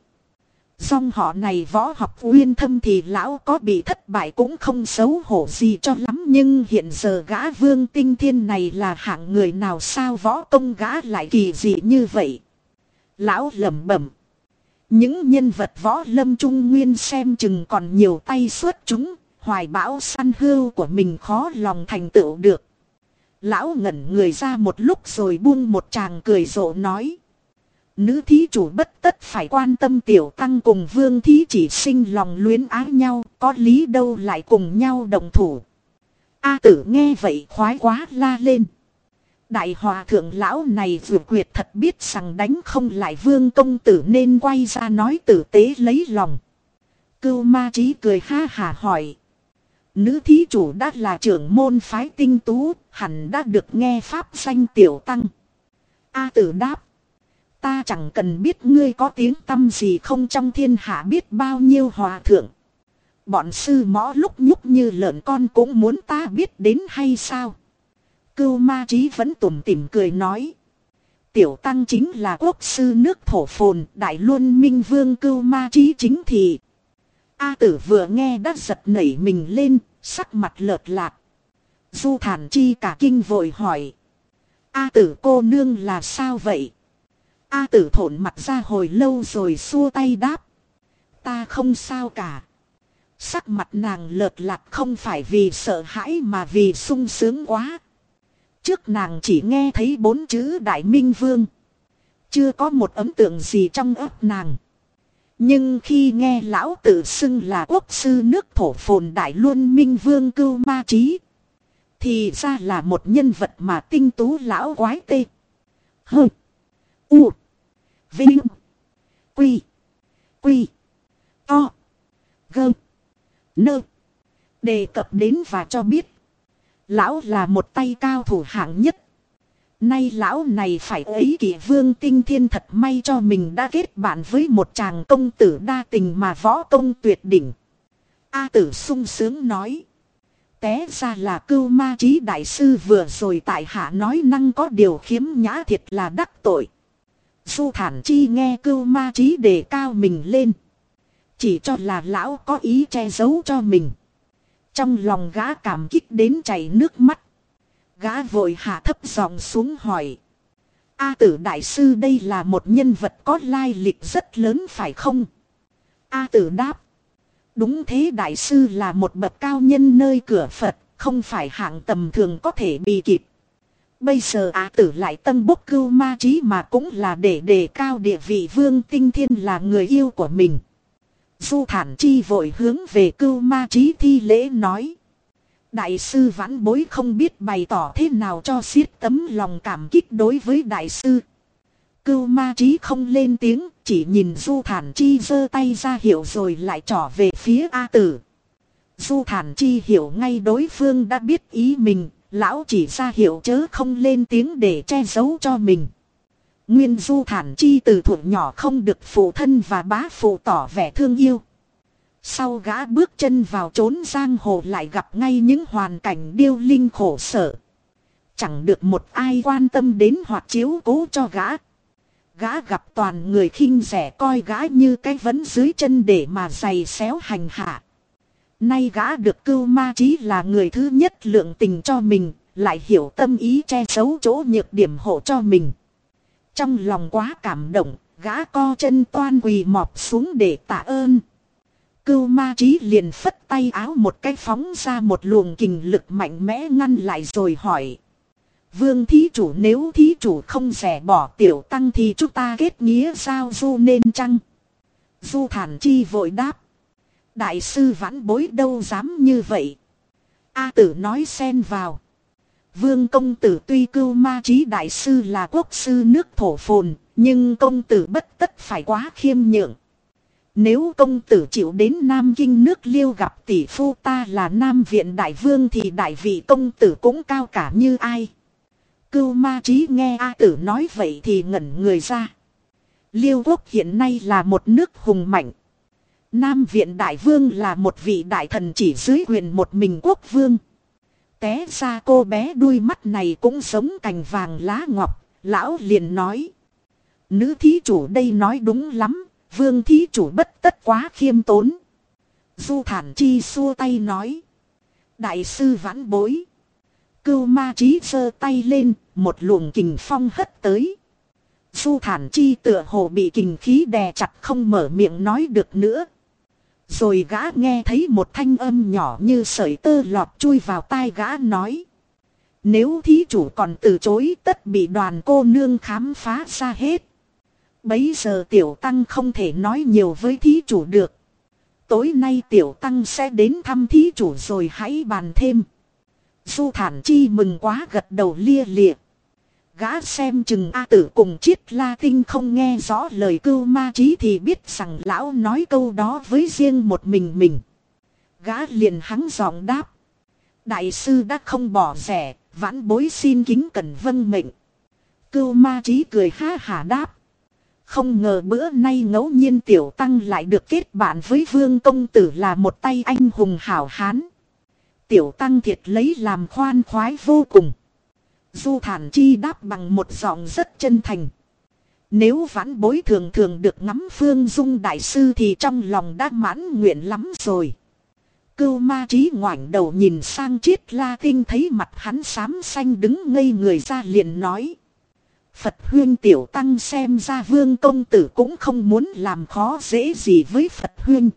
Dòng họ này võ học uyên thâm thì lão có bị thất bại cũng không xấu hổ gì cho lắm nhưng hiện giờ gã vương tinh thiên này là hạng người nào sao võ công gã lại kỳ dị như vậy. Lão lẩm bẩm. Những nhân vật võ lâm trung nguyên xem chừng còn nhiều tay suốt chúng, hoài bão săn hưu của mình khó lòng thành tựu được. Lão ngẩn người ra một lúc rồi buông một chàng cười rộ nói. Nữ thí chủ bất tất phải quan tâm tiểu tăng cùng vương thí chỉ sinh lòng luyến ái nhau, có lý đâu lại cùng nhau đồng thủ. A tử nghe vậy khoái quá la lên. Đại hòa thượng lão này vừa quyệt thật biết rằng đánh không lại vương công tử nên quay ra nói tử tế lấy lòng. Cưu ma trí cười ha hà hỏi. Nữ thí chủ đã là trưởng môn phái tinh tú, hẳn đã được nghe pháp danh tiểu tăng. A tử đáp. Ta chẳng cần biết ngươi có tiếng tâm gì không trong thiên hạ biết bao nhiêu hòa thượng. Bọn sư mõ lúc nhúc như lợn con cũng muốn ta biết đến hay sao? Cưu ma trí vẫn tủm tỉm cười nói. Tiểu tăng chính là quốc sư nước thổ phồn, đại luân minh vương cưu ma trí chính thị. A tử vừa nghe đã giật nảy mình lên, sắc mặt lợt lạc. Du thản chi cả kinh vội hỏi. A tử cô nương là sao vậy? A tử thổn mặt ra hồi lâu rồi xua tay đáp. Ta không sao cả. Sắc mặt nàng lợt lạc không phải vì sợ hãi mà vì sung sướng quá. Trước nàng chỉ nghe thấy bốn chữ Đại Minh Vương. Chưa có một ấn tượng gì trong ấp nàng. Nhưng khi nghe lão tự xưng là quốc sư nước thổ phồn Đại Luân Minh Vương cưu ma trí. Thì ra là một nhân vật mà tinh tú lão quái tê. Hơ. U. Vinh. Quy. Quy. To. Gơ. Nơ. Đề cập đến và cho biết. Lão là một tay cao thủ hạng nhất. Nay lão này phải ấy kỷ vương tinh thiên thật may cho mình đã kết bạn với một chàng công tử đa tình mà võ công tuyệt đỉnh. A tử sung sướng nói. Té ra là cưu ma trí đại sư vừa rồi tại hạ nói năng có điều khiếm nhã thiệt là đắc tội. Du thản chi nghe cưu ma trí đề cao mình lên. Chỉ cho là lão có ý che giấu cho mình. Trong lòng gã cảm kích đến chảy nước mắt. Gã vội hạ thấp giọng xuống hỏi. A tử đại sư đây là một nhân vật có lai lịch rất lớn phải không? A tử đáp. Đúng thế đại sư là một bậc cao nhân nơi cửa Phật, không phải hạng tầm thường có thể bị kịp. Bây giờ á tử lại tân bốc cưu ma trí mà cũng là để đề cao địa vị vương tinh thiên là người yêu của mình. Du thản chi vội hướng về cưu ma trí thi lễ nói. Đại sư vãn bối không biết bày tỏ thế nào cho xiết tấm lòng cảm kích đối với đại sư. Cưu ma trí không lên tiếng, chỉ nhìn du thản chi giơ tay ra hiệu rồi lại trỏ về phía A tử. Du thản chi hiểu ngay đối phương đã biết ý mình, lão chỉ ra hiệu chớ không lên tiếng để che giấu cho mình. Nguyên du thản chi từ thuộc nhỏ không được phụ thân và bá phụ tỏ vẻ thương yêu. Sau gã bước chân vào trốn giang hồ lại gặp ngay những hoàn cảnh điêu linh khổ sở. Chẳng được một ai quan tâm đến hoặc chiếu cố cho gã. gã gặp toàn người khinh rẻ coi gã như cái vấn dưới chân để mà giày xéo hành hạ. Nay gã được cưu ma chí là người thứ nhất lượng tình cho mình, lại hiểu tâm ý che giấu chỗ nhược điểm hộ cho mình. Trong lòng quá cảm động, gã co chân toan quỳ mọp xuống để tạ ơn. Cưu ma trí liền phất tay áo một cái phóng ra một luồng kình lực mạnh mẽ ngăn lại rồi hỏi. Vương thí chủ nếu thí chủ không rẻ bỏ tiểu tăng thì chúng ta kết nghĩa sao du nên chăng? Du thản chi vội đáp. Đại sư vãn bối đâu dám như vậy. A tử nói xen vào. Vương công tử tuy cưu ma trí đại sư là quốc sư nước thổ phồn, nhưng công tử bất tất phải quá khiêm nhượng. Nếu công tử chịu đến Nam Kinh nước liêu gặp tỷ phu ta là Nam Viện Đại Vương thì đại vị công tử cũng cao cả như ai. Cưu ma trí nghe A tử nói vậy thì ngẩn người ra. Liêu quốc hiện nay là một nước hùng mạnh. Nam Viện Đại Vương là một vị đại thần chỉ dưới quyền một mình quốc vương. Té ra cô bé đuôi mắt này cũng sống cành vàng lá ngọc, lão liền nói. Nữ thí chủ đây nói đúng lắm, vương thí chủ bất tất quá khiêm tốn. Du thản chi xua tay nói. Đại sư vãn bối. Cưu ma trí giơ tay lên, một luồng kình phong hất tới. Du thản chi tựa hồ bị kình khí đè chặt không mở miệng nói được nữa. Rồi gã nghe thấy một thanh âm nhỏ như sợi tơ lọt chui vào tai gã nói. Nếu thí chủ còn từ chối tất bị đoàn cô nương khám phá ra hết. Bấy giờ tiểu tăng không thể nói nhiều với thí chủ được. Tối nay tiểu tăng sẽ đến thăm thí chủ rồi hãy bàn thêm. Du thản chi mừng quá gật đầu lia lịa. Gã xem chừng A tử cùng chiết la tinh không nghe rõ lời cưu ma trí thì biết rằng lão nói câu đó với riêng một mình mình. Gã liền hắng giọng đáp. Đại sư đã không bỏ rẻ, vãn bối xin kính cẩn vâng mệnh. Cưu ma trí cười ha hà đáp. Không ngờ bữa nay ngẫu nhiên tiểu tăng lại được kết bạn với vương công tử là một tay anh hùng hảo hán. Tiểu tăng thiệt lấy làm khoan khoái vô cùng. Du thản chi đáp bằng một giọng rất chân thành. Nếu vãn bối thường thường được ngắm phương dung đại sư thì trong lòng đã mãn nguyện lắm rồi. Cưu ma trí ngoảnh đầu nhìn sang chiết la tinh thấy mặt hắn xám xanh đứng ngây người ra liền nói. Phật huyên tiểu tăng xem ra vương công tử cũng không muốn làm khó dễ gì với Phật huyên.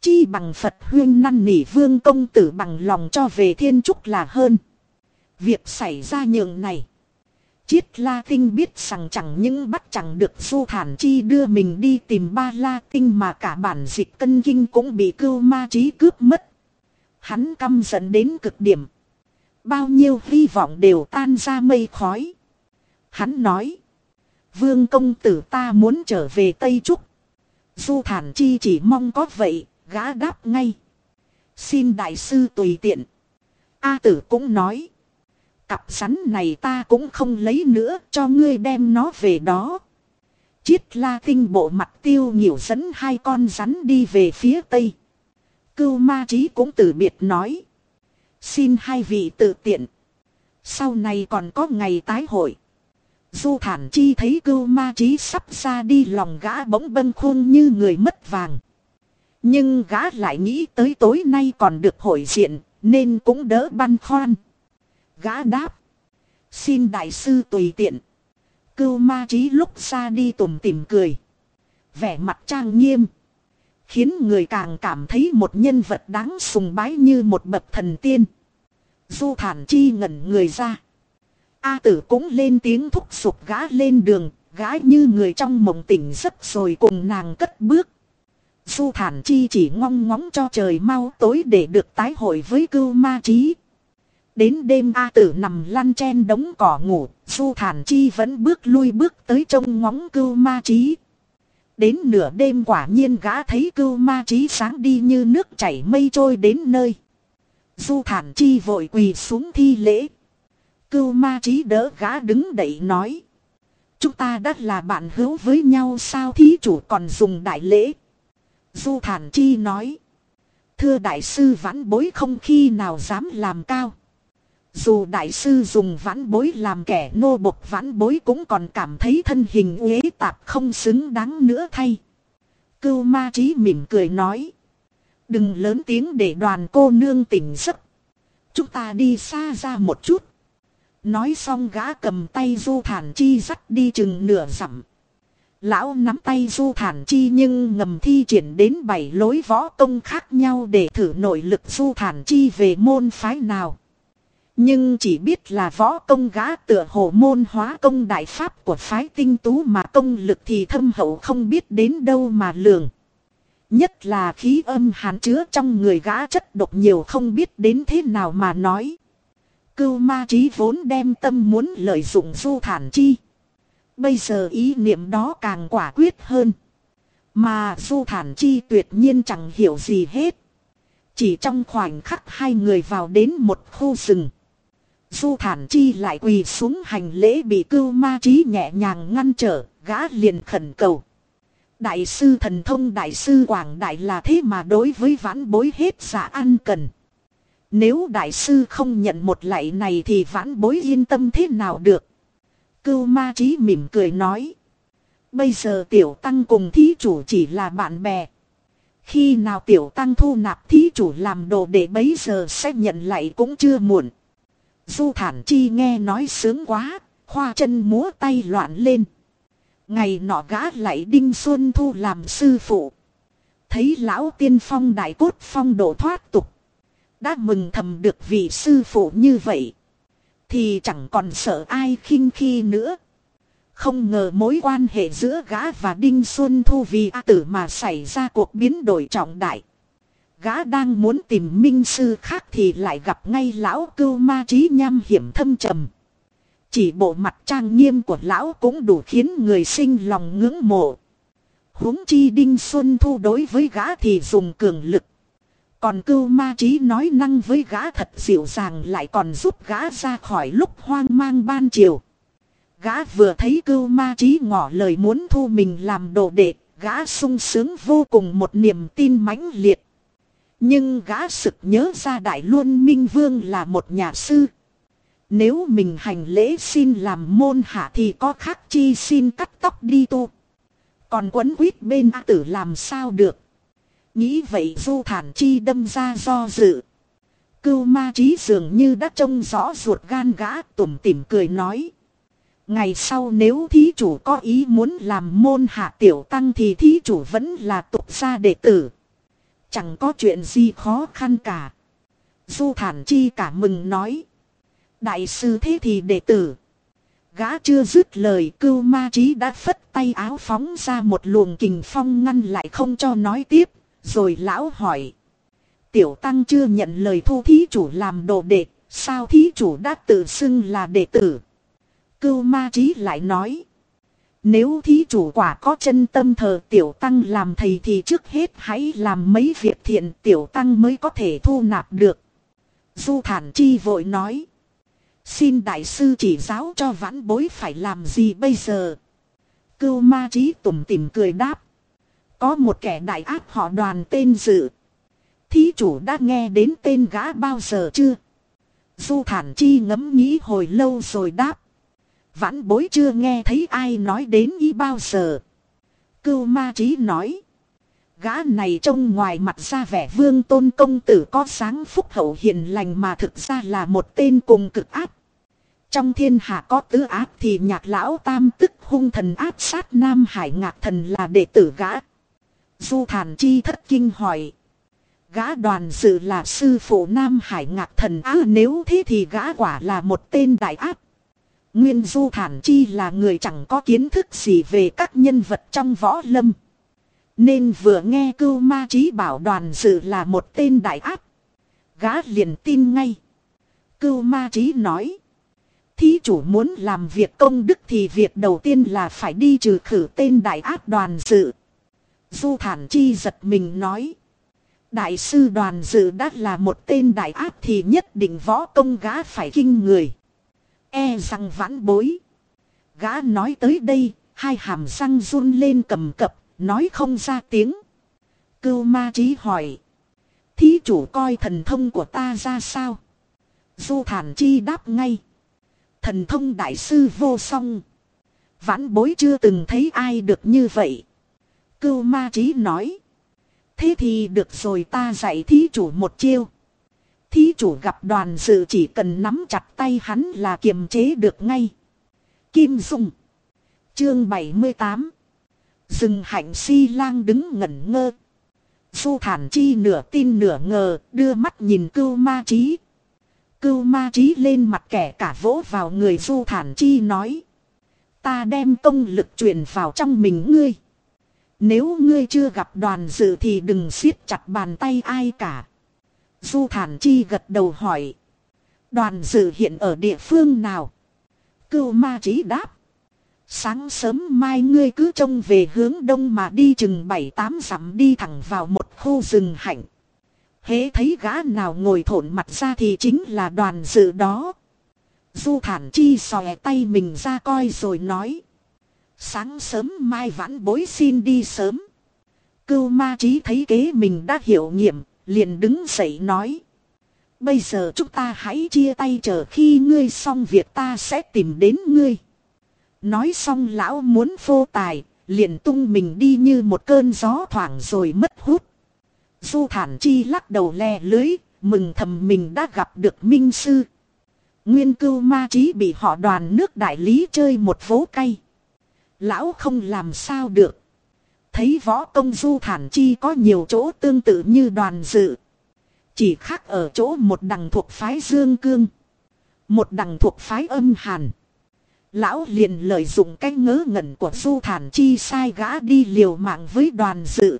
Chi bằng Phật huyên năn nỉ vương công tử bằng lòng cho về thiên trúc là hơn. Việc xảy ra nhường này. Chiết la tinh biết rằng chẳng những bắt chẳng được du thản chi đưa mình đi tìm ba la tinh mà cả bản dịch cân kinh cũng bị cưu ma trí cướp mất. Hắn căm giận đến cực điểm. Bao nhiêu hy vọng đều tan ra mây khói. Hắn nói. Vương công tử ta muốn trở về Tây Trúc. Du thản chi chỉ mong có vậy, gã đáp ngay. Xin đại sư tùy tiện. A tử cũng nói. Cặp rắn này ta cũng không lấy nữa cho ngươi đem nó về đó. Chiết la tinh bộ mặt tiêu nhiều dẫn hai con rắn đi về phía tây. Cưu ma trí cũng từ biệt nói. Xin hai vị tự tiện. Sau này còn có ngày tái hội. Du thản chi thấy cưu ma trí sắp ra đi lòng gã bỗng bâng khuôn như người mất vàng. Nhưng gã lại nghĩ tới tối nay còn được hội diện, nên cũng đỡ băn khoăn. Gã đáp. Xin đại sư tùy tiện. Cưu ma trí lúc ra đi tùm tìm cười. Vẻ mặt trang nghiêm. Khiến người càng cảm thấy một nhân vật đáng sùng bái như một bậc thần tiên. Du thản chi ngẩn người ra. A tử cũng lên tiếng thúc giục gã lên đường, gã như người trong mộng tỉnh giấc rồi cùng nàng cất bước. Du thản chi chỉ ngong ngóng cho trời mau tối để được tái hội với cưu ma trí. Đến đêm A tử nằm lăn chen đống cỏ ngủ, Du thản chi vẫn bước lui bước tới trông ngóng cưu ma trí. Đến nửa đêm quả nhiên gã thấy cưu ma trí sáng đi như nước chảy mây trôi đến nơi. Du thản chi vội quỳ xuống thi lễ. Cưu ma trí đỡ gã đứng đẩy nói. Chúng ta đã là bạn hữu với nhau sao thí chủ còn dùng đại lễ. Du thản chi nói. Thưa đại sư vãn bối không khi nào dám làm cao. Dù đại sư dùng vãn bối làm kẻ nô bộc, vãn bối cũng còn cảm thấy thân hình uế tạp không xứng đáng nữa thay. Cưu ma trí mỉm cười nói. Đừng lớn tiếng để đoàn cô nương tỉnh giấc. Chúng ta đi xa ra một chút. Nói xong gã cầm tay du thản chi dắt đi chừng nửa dặm. Lão nắm tay du thản chi nhưng ngầm thi triển đến bảy lối võ công khác nhau để thử nội lực du thản chi về môn phái nào. Nhưng chỉ biết là võ công gã tựa hồ môn hóa công đại pháp của phái tinh tú mà công lực thì thâm hậu không biết đến đâu mà lường. Nhất là khí âm hàn chứa trong người gã chất độc nhiều không biết đến thế nào mà nói. Cưu ma trí vốn đem tâm muốn lợi dụng du thản chi. Bây giờ ý niệm đó càng quả quyết hơn. Mà du thản chi tuyệt nhiên chẳng hiểu gì hết. Chỉ trong khoảnh khắc hai người vào đến một khu rừng. Du thản chi lại quỳ xuống hành lễ bị cưu ma trí nhẹ nhàng ngăn trở, gã liền khẩn cầu. Đại sư thần thông đại sư Quảng Đại là thế mà đối với vãn bối hết giả ăn cần. Nếu đại sư không nhận một lạy này thì vãn bối yên tâm thế nào được. Cưu ma trí mỉm cười nói. Bây giờ tiểu tăng cùng thí chủ chỉ là bạn bè. Khi nào tiểu tăng thu nạp thí chủ làm đồ để bấy giờ sẽ nhận lại cũng chưa muộn. Du thản chi nghe nói sướng quá, khoa chân múa tay loạn lên. Ngày nọ gã lại Đinh Xuân Thu làm sư phụ. Thấy lão tiên phong đại cốt phong độ thoát tục. Đã mừng thầm được vị sư phụ như vậy. Thì chẳng còn sợ ai khinh khi nữa. Không ngờ mối quan hệ giữa gã và Đinh Xuân Thu vì A tử mà xảy ra cuộc biến đổi trọng đại. Gã đang muốn tìm minh sư khác thì lại gặp ngay lão cưu ma trí nham hiểm thâm trầm. Chỉ bộ mặt trang nghiêm của lão cũng đủ khiến người sinh lòng ngưỡng mộ. huống chi Đinh Xuân Thu đối với gã thì dùng cường lực. Còn cưu ma trí nói năng với gã thật dịu dàng lại còn giúp gã ra khỏi lúc hoang mang ban chiều. Gã vừa thấy cưu ma trí ngỏ lời muốn thu mình làm đồ đệ, gã sung sướng vô cùng một niềm tin mãnh liệt. Nhưng gã sực nhớ ra Đại Luân Minh Vương là một nhà sư. Nếu mình hành lễ xin làm môn hạ thì có khác chi xin cắt tóc đi tu. Còn quấn quýt bên A tử làm sao được. Nghĩ vậy du thản chi đâm ra do dự. Cưu ma trí dường như đã trông rõ ruột gan gã, tủm tỉm cười nói. Ngày sau nếu thí chủ có ý muốn làm môn hạ tiểu tăng thì thí chủ vẫn là tục gia đệ tử. Chẳng có chuyện gì khó khăn cả. Du thản chi cả mừng nói. Đại sư thế thì đệ tử. Gã chưa dứt lời, cưu ma trí đã phất tay áo phóng ra một luồng kình phong ngăn lại không cho nói tiếp. Rồi lão hỏi. Tiểu tăng chưa nhận lời thu thí chủ làm đồ đệ. Sao thí chủ đã tự xưng là đệ tử? Cưu ma trí lại nói. Nếu thí chủ quả có chân tâm thờ tiểu tăng làm thầy thì trước hết hãy làm mấy việc thiện tiểu tăng mới có thể thu nạp được. Du thản chi vội nói. Xin đại sư chỉ giáo cho vãn bối phải làm gì bây giờ. Cưu ma trí tủm tỉm cười đáp. Có một kẻ đại ác họ đoàn tên dự. Thí chủ đã nghe đến tên gã bao giờ chưa? Du thản chi ngẫm nghĩ hồi lâu rồi đáp. Vãn bối chưa nghe thấy ai nói đến y bao giờ. Cưu ma trí nói. Gã này trông ngoài mặt ra vẻ vương tôn công tử có sáng phúc hậu hiền lành mà thực ra là một tên cùng cực ác. Trong thiên hạ có tứ ác thì nhạc lão tam tức hung thần ác sát Nam Hải ngạc thần là đệ tử gã. Du thản chi thất kinh hỏi. Gã đoàn dự là sư phụ Nam Hải ngạc thần á, nếu thế thì gã quả là một tên đại ác. Nguyên Du Thản Chi là người chẳng có kiến thức gì về các nhân vật trong võ lâm. Nên vừa nghe cưu ma trí bảo đoàn dự là một tên đại ác. Gã liền tin ngay. Cưu ma trí nói. Thí chủ muốn làm việc công đức thì việc đầu tiên là phải đi trừ khử tên đại ác đoàn dự. Du Thản Chi giật mình nói. Đại sư đoàn dự đã là một tên đại ác thì nhất định võ công gã phải kinh người. E rằng vãn bối. Gã nói tới đây, hai hàm răng run lên cầm cập, nói không ra tiếng. Cưu ma trí hỏi. Thí chủ coi thần thông của ta ra sao? Du thản chi đáp ngay. Thần thông đại sư vô song. Vãn bối chưa từng thấy ai được như vậy. Cưu ma trí nói. Thế thì được rồi ta dạy thí chủ một chiêu. Thí chủ gặp đoàn dự chỉ cần nắm chặt tay hắn là kiềm chế được ngay. Kim Dung. Chương 78. Dừng hạnh si lang đứng ngẩn ngơ. Du thản chi nửa tin nửa ngờ, đưa mắt nhìn cưu ma trí. Cưu ma trí lên mặt kẻ cả vỗ vào người du thản chi nói. Ta đem công lực truyền vào trong mình ngươi. Nếu ngươi chưa gặp đoàn dự thì đừng siết chặt bàn tay ai cả. Du thản chi gật đầu hỏi. Đoàn dự hiện ở địa phương nào? Cưu ma trí đáp. Sáng sớm mai ngươi cứ trông về hướng đông mà đi chừng bảy tám dặm đi thẳng vào một khu rừng hạnh. Hế thấy gã nào ngồi thổn mặt ra thì chính là đoàn dự đó. Du thản chi xòe tay mình ra coi rồi nói. Sáng sớm mai vãn bối xin đi sớm. Cưu ma trí thấy kế mình đã hiểu nghiệm, liền đứng dậy nói. Bây giờ chúng ta hãy chia tay chờ khi ngươi xong việc ta sẽ tìm đến ngươi. Nói xong lão muốn phô tài, liền tung mình đi như một cơn gió thoảng rồi mất hút. Du thản chi lắc đầu le lưới, mừng thầm mình đã gặp được minh sư. Nguyên cưu ma trí bị họ đoàn nước đại lý chơi một vố cay. Lão không làm sao được. Thấy võ công du thản chi có nhiều chỗ tương tự như đoàn dự. Chỉ khác ở chỗ một đằng thuộc phái dương cương. Một đằng thuộc phái âm hàn. Lão liền lợi dụng cái ngớ ngẩn của du thản chi sai gã đi liều mạng với đoàn dự.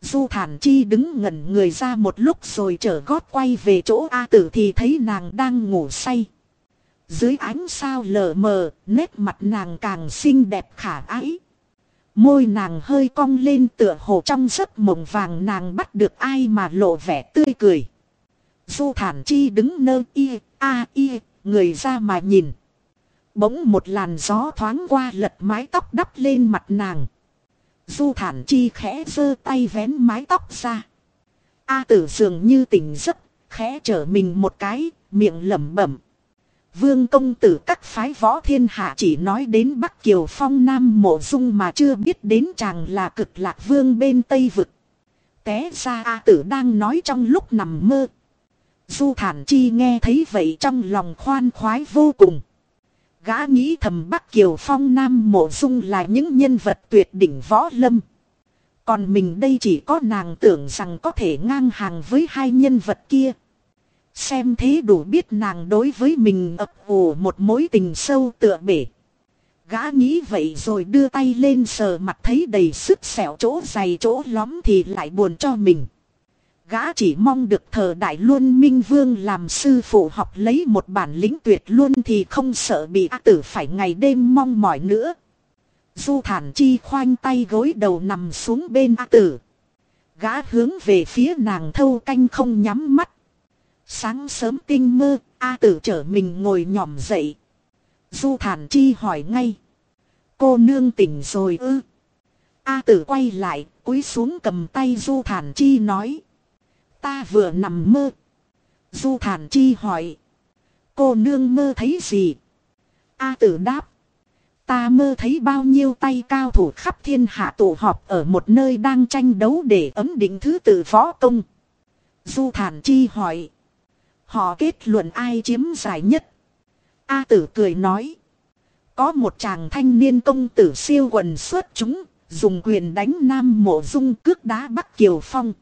Du thản chi đứng ngẩn người ra một lúc rồi trở gót quay về chỗ A tử thì thấy nàng đang ngủ say. Dưới ánh sao lờ mờ, nét mặt nàng càng xinh đẹp khả ái. Môi nàng hơi cong lên tựa hồ trong giấc mộng vàng nàng bắt được ai mà lộ vẻ tươi cười. Du thản chi đứng nơ y, a y, người ra mà nhìn. Bỗng một làn gió thoáng qua lật mái tóc đắp lên mặt nàng. Du thản chi khẽ giơ tay vén mái tóc ra. A tử dường như tỉnh giấc, khẽ trở mình một cái, miệng lẩm bẩm. Vương công tử các phái võ thiên hạ chỉ nói đến Bắc Kiều Phong Nam Mộ Dung mà chưa biết đến chàng là cực lạc vương bên Tây Vực. Té ra A tử đang nói trong lúc nằm mơ. Du thản chi nghe thấy vậy trong lòng khoan khoái vô cùng. Gã nghĩ thầm Bắc Kiều Phong Nam Mộ Dung là những nhân vật tuyệt đỉnh võ lâm. Còn mình đây chỉ có nàng tưởng rằng có thể ngang hàng với hai nhân vật kia. Xem thế đủ biết nàng đối với mình ập ủ một mối tình sâu tựa bể. Gã nghĩ vậy rồi đưa tay lên sờ mặt thấy đầy sức sẹo chỗ dày chỗ lóm thì lại buồn cho mình. Gã chỉ mong được thờ đại luân minh vương làm sư phụ học lấy một bản lĩnh tuyệt luôn thì không sợ bị ác tử phải ngày đêm mong mỏi nữa. Du thản chi khoanh tay gối đầu nằm xuống bên ác tử. Gã hướng về phía nàng thâu canh không nhắm mắt. Sáng sớm tinh mơ, A tử trở mình ngồi nhòm dậy. Du thản chi hỏi ngay. Cô nương tỉnh rồi ư. A tử quay lại, cúi xuống cầm tay du thản chi nói. Ta vừa nằm mơ. Du thản chi hỏi. Cô nương mơ thấy gì? A tử đáp. Ta mơ thấy bao nhiêu tay cao thủ khắp thiên hạ tụ họp ở một nơi đang tranh đấu để ấm định thứ tự võ công. Du thản chi hỏi. Họ kết luận ai chiếm giải nhất. A tử cười nói. Có một chàng thanh niên công tử siêu quần xuất chúng, dùng quyền đánh nam mộ dung cước đá bắc kiều phong.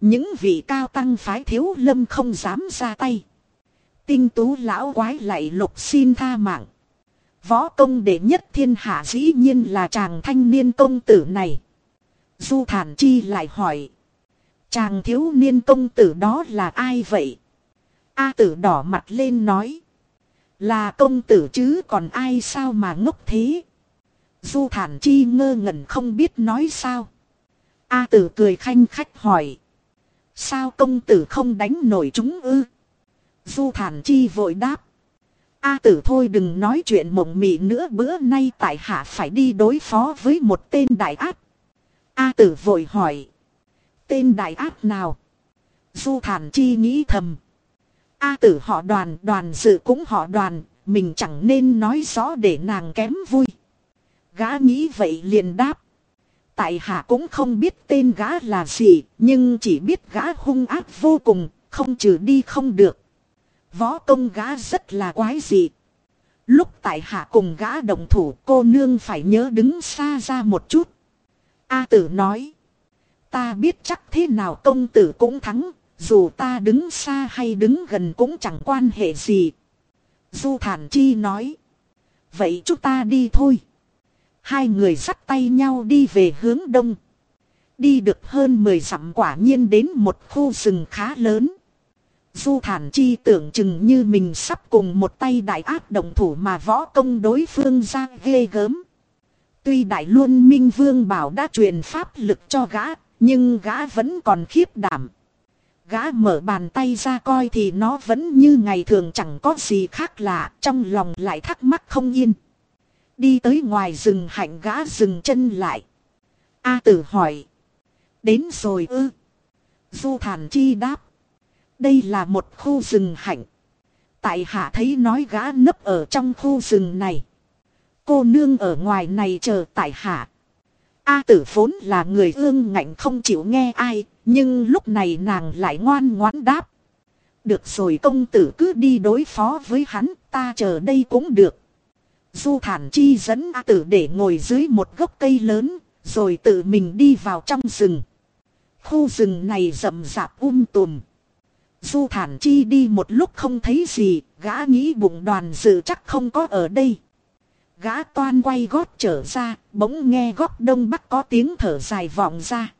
Những vị cao tăng phái thiếu lâm không dám ra tay. Tinh tú lão quái lại lục xin tha mạng. Võ công đệ nhất thiên hạ dĩ nhiên là chàng thanh niên công tử này. Du thản chi lại hỏi. Chàng thiếu niên công tử đó là ai vậy? A tử đỏ mặt lên nói. Là công tử chứ còn ai sao mà ngốc thế? Du thản chi ngơ ngẩn không biết nói sao. A tử cười khanh khách hỏi. Sao công tử không đánh nổi chúng ư? Du thản chi vội đáp. A tử thôi đừng nói chuyện mộng mị nữa bữa nay tại hạ phải đi đối phó với một tên đại ác. A tử vội hỏi. Tên đại ác nào? Du thản chi nghĩ thầm. A tử họ đoàn, đoàn dự cũng họ đoàn, mình chẳng nên nói rõ để nàng kém vui. Gã nghĩ vậy liền đáp. Tại hạ cũng không biết tên gã là gì, nhưng chỉ biết gã hung ác vô cùng, không trừ đi không được. Võ công gã rất là quái dị. Lúc tại hạ cùng gã đồng thủ cô nương phải nhớ đứng xa ra một chút. A tử nói. Ta biết chắc thế nào công tử cũng thắng, dù ta đứng xa hay đứng gần cũng chẳng quan hệ gì. Du Thản Chi nói. Vậy chúng ta đi thôi. Hai người dắt tay nhau đi về hướng đông. Đi được hơn 10 dặm quả nhiên đến một khu rừng khá lớn. Du Thản Chi tưởng chừng như mình sắp cùng một tay đại ác đồng thủ mà võ công đối phương ra ghê gớm. Tuy đại luân minh vương bảo đã truyền pháp lực cho gã, nhưng gã vẫn còn khiếp đảm. Gã mở bàn tay ra coi thì nó vẫn như ngày thường chẳng có gì khác lạ, trong lòng lại thắc mắc không yên. Đi tới ngoài rừng hạnh gã dừng chân lại. A tử hỏi. Đến rồi ư. Du thản chi đáp. Đây là một khu rừng hạnh. Tại hạ thấy nói gã nấp ở trong khu rừng này. Cô nương ở ngoài này chờ tại hạ. A tử vốn là người ương ngạnh không chịu nghe ai, nhưng lúc này nàng lại ngoan ngoãn đáp. Được rồi công tử cứ đi đối phó với hắn, ta chờ đây cũng được. Du thản chi dẫn A tử để ngồi dưới một gốc cây lớn, rồi tự mình đi vào trong rừng. Khu rừng này rậm rạp um tùm. Du thản chi đi một lúc không thấy gì, gã nghĩ bụng đoàn dự chắc không có ở đây. Gã toan quay gót trở ra, bỗng nghe góc đông bắc có tiếng thở dài vọng ra.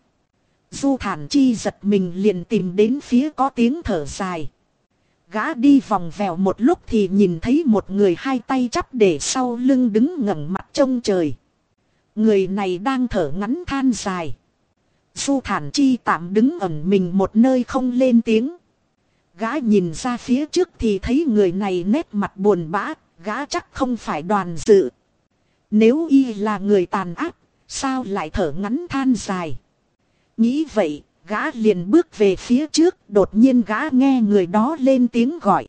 Du thản chi giật mình liền tìm đến phía có tiếng thở dài. Gã đi vòng vèo một lúc thì nhìn thấy một người hai tay chắp để sau lưng đứng ngẩng mặt trông trời. Người này đang thở ngắn than dài. Du thản chi tạm đứng ẩn mình một nơi không lên tiếng. Gã nhìn ra phía trước thì thấy người này nét mặt buồn bã, gã chắc không phải đoàn dự. Nếu y là người tàn ác, sao lại thở ngắn than dài. Nghĩ vậy, gã liền bước về phía trước, đột nhiên gã nghe người đó lên tiếng gọi.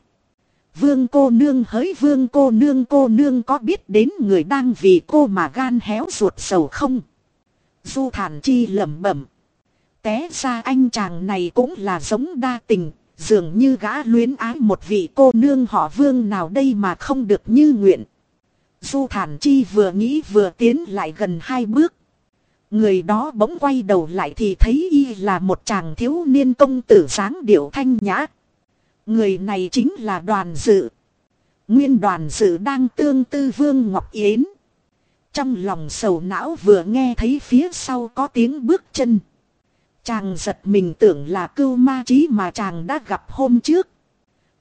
Vương cô nương hỡi vương cô nương cô nương có biết đến người đang vì cô mà gan héo ruột sầu không? Du thản chi lẩm bẩm. Té ra anh chàng này cũng là giống đa tình, dường như gã luyến ái một vị cô nương họ vương nào đây mà không được như nguyện. Du thản chi vừa nghĩ vừa tiến lại gần hai bước. Người đó bỗng quay đầu lại thì thấy y là một chàng thiếu niên công tử sáng điệu thanh nhã. Người này chính là đoàn dự. Nguyên đoàn dự đang tương tư Vương Ngọc Yến. Trong lòng sầu não vừa nghe thấy phía sau có tiếng bước chân. Chàng giật mình tưởng là cưu ma trí mà chàng đã gặp hôm trước.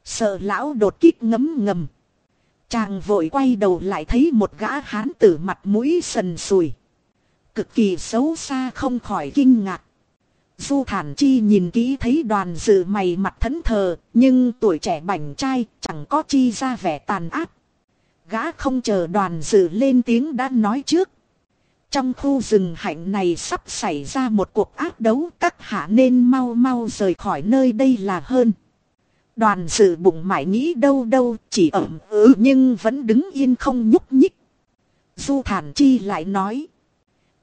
Sợ lão đột kích ngấm ngầm. Chàng vội quay đầu lại thấy một gã hán tử mặt mũi sần sùi. Cực kỳ xấu xa không khỏi kinh ngạc. Du thản chi nhìn kỹ thấy đoàn dự mày mặt thẫn thờ, nhưng tuổi trẻ bảnh trai chẳng có chi ra vẻ tàn ác. Gã không chờ đoàn dự lên tiếng đã nói trước. Trong khu rừng hạnh này sắp xảy ra một cuộc ác đấu các hạ nên mau mau rời khỏi nơi đây là hơn. Đoàn dự bụng mãi nghĩ đâu đâu chỉ ẩm ứ nhưng vẫn đứng yên không nhúc nhích. Du thản chi lại nói.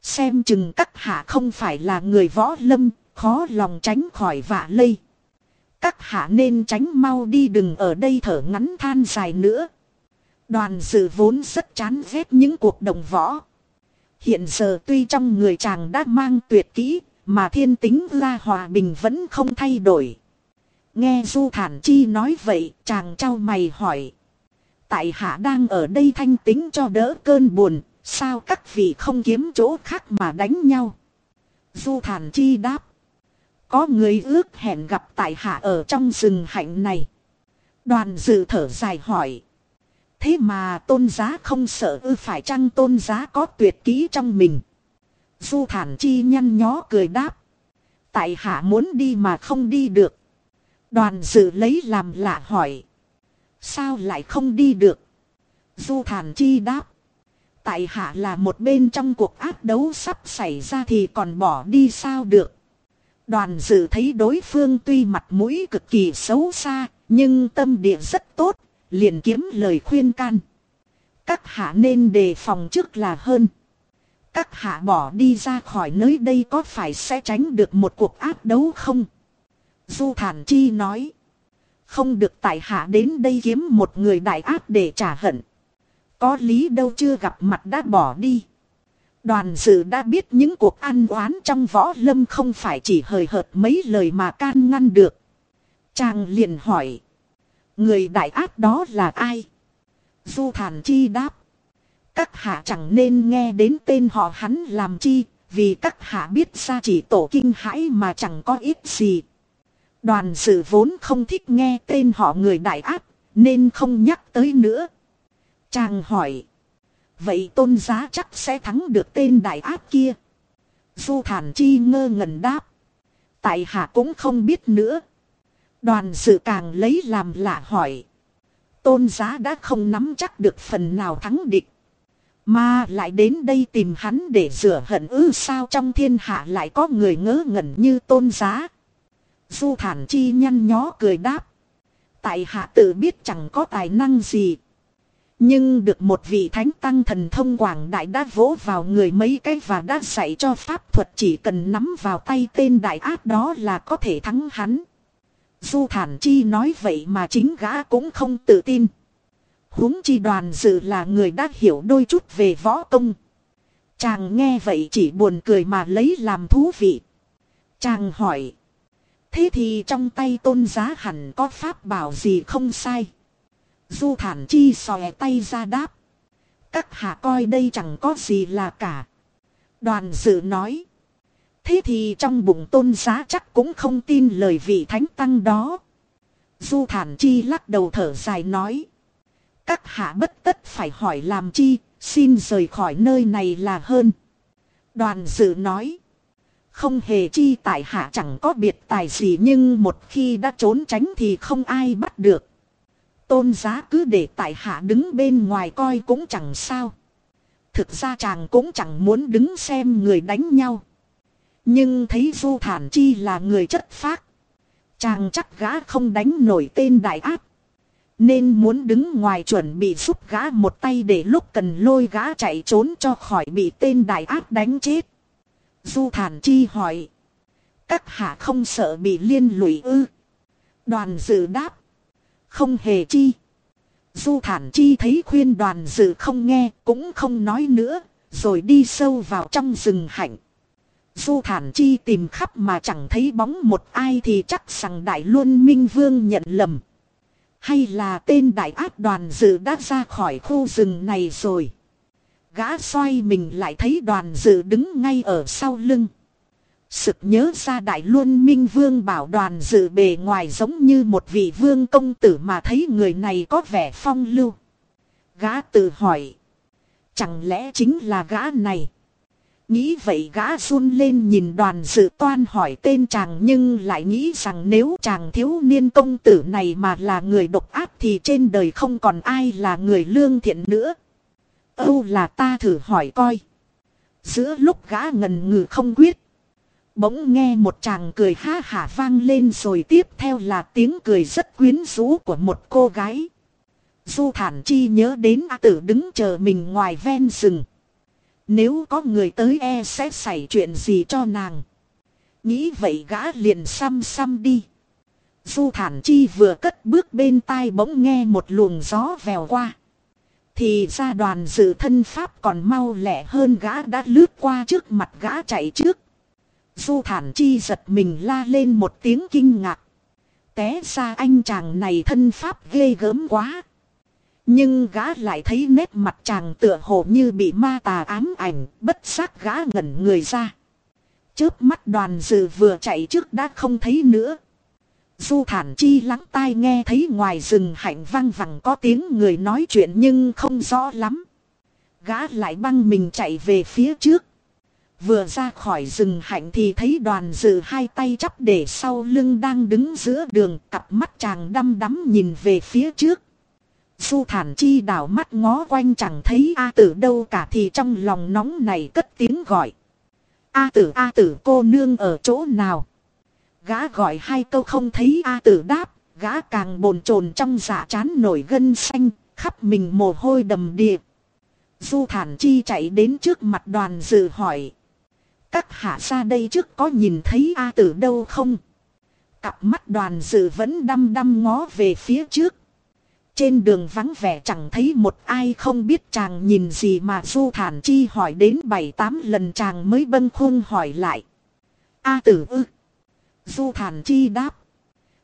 Xem chừng các hạ không phải là người võ lâm, khó lòng tránh khỏi vạ lây. Các hạ nên tránh mau đi đừng ở đây thở ngắn than dài nữa. Đoàn dự vốn rất chán ghét những cuộc đồng võ. Hiện giờ tuy trong người chàng đã mang tuyệt kỹ, mà thiên tính la hòa bình vẫn không thay đổi. Nghe Du Thản Chi nói vậy, chàng trao mày hỏi. Tại hạ đang ở đây thanh tính cho đỡ cơn buồn, sao các vị không kiếm chỗ khác mà đánh nhau? Du Thản Chi đáp. Có người ước hẹn gặp tại hạ ở trong rừng hạnh này. Đoàn dự thở dài hỏi. Thế mà tôn giá không sợ ư phải chăng tôn giá có tuyệt kỹ trong mình? Du Thản Chi nhăn nhó cười đáp. Tại hạ muốn đi mà không đi được. Đoàn dự lấy làm lạ hỏi. Sao lại không đi được? Du thản chi đáp. Tại hạ là một bên trong cuộc ác đấu sắp xảy ra thì còn bỏ đi sao được. Đoàn dự thấy đối phương tuy mặt mũi cực kỳ xấu xa, Nhưng tâm địa rất tốt, liền kiếm lời khuyên can. Các hạ nên đề phòng trước là hơn. Các hạ bỏ đi ra khỏi nơi đây có phải sẽ tránh được một cuộc áp đấu không? Du Thản Chi nói. Không được tại hạ đến đây kiếm một người đại áp để trả hận. Có lý đâu chưa gặp mặt đã bỏ đi. Đoàn dự đã biết những cuộc ăn oán trong võ lâm không phải chỉ hời hợt mấy lời mà can ngăn được. Chàng liền hỏi. Người đại ác đó là ai? Du Thản Chi đáp. Các hạ chẳng nên nghe đến tên họ hắn làm chi, vì các hạ biết ra chỉ tổ kinh hãi mà chẳng có ít gì. Đoàn sự vốn không thích nghe tên họ người đại ác, nên không nhắc tới nữa. Chàng hỏi. Vậy tôn giá chắc sẽ thắng được tên đại ác kia. Du thản chi ngơ ngẩn đáp. Tại hạ cũng không biết nữa. Đoàn sự càng lấy làm lạ hỏi. Tôn giá đã không nắm chắc được phần nào thắng địch. Mà lại đến đây tìm hắn để rửa hận ư sao trong thiên hạ lại có người ngớ ngẩn như tôn giá. Du thản chi nhăn nhó cười đáp. Tại hạ tự biết chẳng có tài năng gì. Nhưng được một vị thánh tăng thần thông quảng đại đã vỗ vào người mấy cái và đã dạy cho pháp thuật chỉ cần nắm vào tay tên đại ác đó là có thể thắng hắn. Du thản chi nói vậy mà chính gã cũng không tự tin. huống chi đoàn dự là người đã hiểu đôi chút về võ công. Chàng nghe vậy chỉ buồn cười mà lấy làm thú vị. Chàng hỏi. Thế thì trong tay tôn giá hẳn có pháp bảo gì không sai. Du thản chi xòe tay ra đáp. Các hạ coi đây chẳng có gì là cả. Đoàn dự nói. Thế thì trong bụng tôn giá chắc cũng không tin lời vị thánh tăng đó. Du thản chi lắc đầu thở dài nói. Các hạ bất tất phải hỏi làm chi, xin rời khỏi nơi này là hơn. Đoàn dự nói. Không hề chi tại hạ chẳng có biệt tài gì nhưng một khi đã trốn tránh thì không ai bắt được. Tôn giá cứ để tại hạ đứng bên ngoài coi cũng chẳng sao. Thực ra chàng cũng chẳng muốn đứng xem người đánh nhau. Nhưng thấy Du Thản Chi là người chất phác. Chàng chắc gã không đánh nổi tên đại áp. Nên muốn đứng ngoài chuẩn bị giúp gã một tay để lúc cần lôi gã chạy trốn cho khỏi bị tên đại áp đánh chết. Du Thản Chi hỏi. Các hạ không sợ bị liên lụy ư. Đoàn dự đáp. Không hề chi. Du Thản Chi thấy khuyên đoàn dự không nghe, cũng không nói nữa. Rồi đi sâu vào trong rừng hạnh. Du Thản Chi tìm khắp mà chẳng thấy bóng một ai thì chắc rằng Đại Luân Minh Vương nhận lầm. Hay là tên đại ác đoàn dự đã ra khỏi khu rừng này rồi. Gã xoay mình lại thấy đoàn dự đứng ngay ở sau lưng. Sực nhớ ra Đại Luân Minh Vương bảo đoàn dự bề ngoài giống như một vị vương công tử mà thấy người này có vẻ phong lưu. Gã tự hỏi. Chẳng lẽ chính là gã này? Nghĩ vậy gã run lên nhìn đoàn dự toan hỏi tên chàng nhưng lại nghĩ rằng nếu chàng thiếu niên công tử này mà là người độc ác thì trên đời không còn ai là người lương thiện nữa. Âu là ta thử hỏi coi. Giữa lúc gã ngần ngừ không quyết. Bỗng nghe một chàng cười ha hả vang lên rồi tiếp theo là tiếng cười rất quyến rũ của một cô gái. Du thản chi nhớ đến A tử đứng chờ mình ngoài ven rừng. Nếu có người tới e sẽ xảy chuyện gì cho nàng. Nghĩ vậy gã liền xăm xăm đi. Du thản chi vừa cất bước bên tai bỗng nghe một luồng gió vèo qua. Thì ra đoàn dự thân pháp còn mau lẹ hơn gã đã lướt qua trước mặt gã chạy trước. Du thản chi giật mình la lên một tiếng kinh ngạc. Té ra anh chàng này thân pháp ghê gớm quá. Nhưng gã lại thấy nét mặt chàng tựa hồ như bị ma tà ám ảnh, bất giác gã ngẩn người ra. Chớp mắt đoàn dự vừa chạy trước đã không thấy nữa. Du thản chi lắng tai nghe thấy ngoài rừng hạnh vang vẳng có tiếng người nói chuyện nhưng không rõ lắm. Gã lại băng mình chạy về phía trước. Vừa ra khỏi rừng hạnh thì thấy đoàn dự hai tay chắp để sau lưng đang đứng giữa đường cặp mắt chàng đăm đắm nhìn về phía trước. Du thản chi đảo mắt ngó quanh chẳng thấy A tử đâu cả thì trong lòng nóng này cất tiếng gọi. A tử A tử cô nương ở chỗ nào? Gã gọi hai câu không thấy A tử đáp, Gã càng bồn chồn trong dạ chán nổi gân xanh, khắp mình mồ hôi đầm đìa. Du thản chi chạy đến trước mặt đoàn dự hỏi. Các hạ ra đây trước có nhìn thấy A tử đâu không? Cặp mắt đoàn dự vẫn đăm đăm ngó về phía trước. Trên đường vắng vẻ chẳng thấy một ai không biết chàng nhìn gì mà Du Thản Chi hỏi đến bảy tám lần chàng mới bâng khuâng hỏi lại. A tử ư. Du Thản Chi đáp.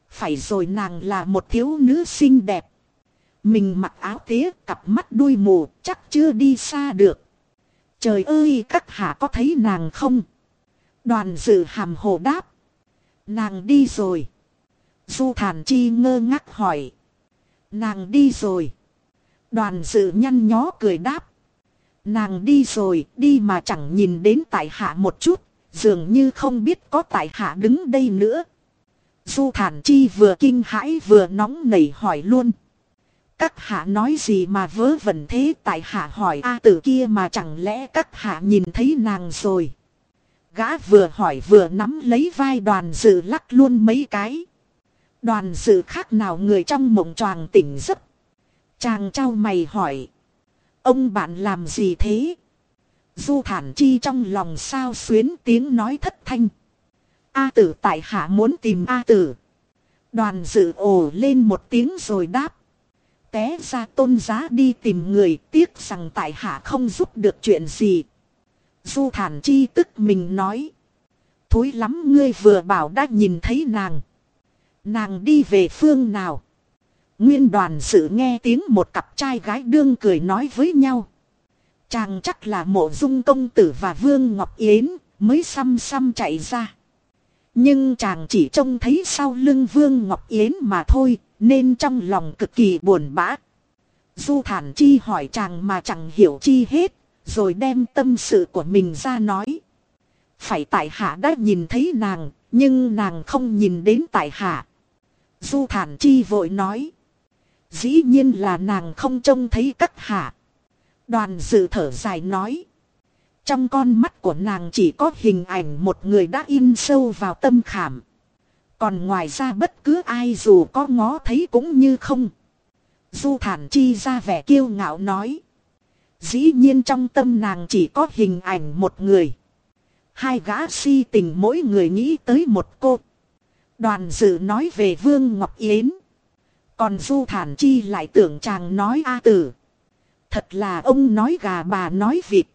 Phải rồi nàng là một thiếu nữ xinh đẹp. Mình mặc áo tía, cặp mắt đuôi mù, chắc chưa đi xa được. Trời ơi các hạ có thấy nàng không? Đoàn dự hàm hồ đáp. Nàng đi rồi. Du Thản Chi ngơ ngác hỏi. Nàng đi rồi. Đoàn dự nhăn nhó cười đáp. Nàng đi rồi, đi mà chẳng nhìn đến tại hạ một chút, dường như không biết có tại hạ đứng đây nữa. Du thản chi vừa kinh hãi vừa nóng nảy hỏi luôn. Các hạ nói gì mà vớ vẩn thế tại hạ hỏi A tử kia mà chẳng lẽ các hạ nhìn thấy nàng rồi. Gã vừa hỏi vừa nắm lấy vai đoàn dự lắc luôn mấy cái. Đoàn dự khác nào người trong mộng choàng tỉnh giấc. Chàng trao mày hỏi. Ông bạn làm gì thế? Du thản chi trong lòng sao xuyến tiếng nói thất thanh. A tử tại hạ muốn tìm A tử. Đoàn dự ồ lên một tiếng rồi đáp. Té ra tôn giá đi tìm người tiếc rằng tại hạ không giúp được chuyện gì. Du thản chi tức mình nói. Thối lắm ngươi vừa bảo đã nhìn thấy nàng. Nàng đi về phương nào? Nguyên đoàn sự nghe tiếng một cặp trai gái đương cười nói với nhau. Chàng chắc là mộ dung công tử và Vương Ngọc Yến mới xăm xăm chạy ra. Nhưng chàng chỉ trông thấy sau lưng Vương Ngọc Yến mà thôi, nên trong lòng cực kỳ buồn bã. Du thản chi hỏi chàng mà chẳng hiểu chi hết, rồi đem tâm sự của mình ra nói. Phải tại hạ đã nhìn thấy nàng, nhưng nàng không nhìn đến tại hạ. Du thản chi vội nói. Dĩ nhiên là nàng không trông thấy các hạ. Đoàn dự thở dài nói. Trong con mắt của nàng chỉ có hình ảnh một người đã in sâu vào tâm khảm. Còn ngoài ra bất cứ ai dù có ngó thấy cũng như không. Du thản chi ra vẻ kiêu ngạo nói. Dĩ nhiên trong tâm nàng chỉ có hình ảnh một người. Hai gã si tình mỗi người nghĩ tới một cô. Đoàn dự nói về Vương Ngọc Yến. Còn Du Thản Chi lại tưởng chàng nói A tử. Thật là ông nói gà bà nói vịt.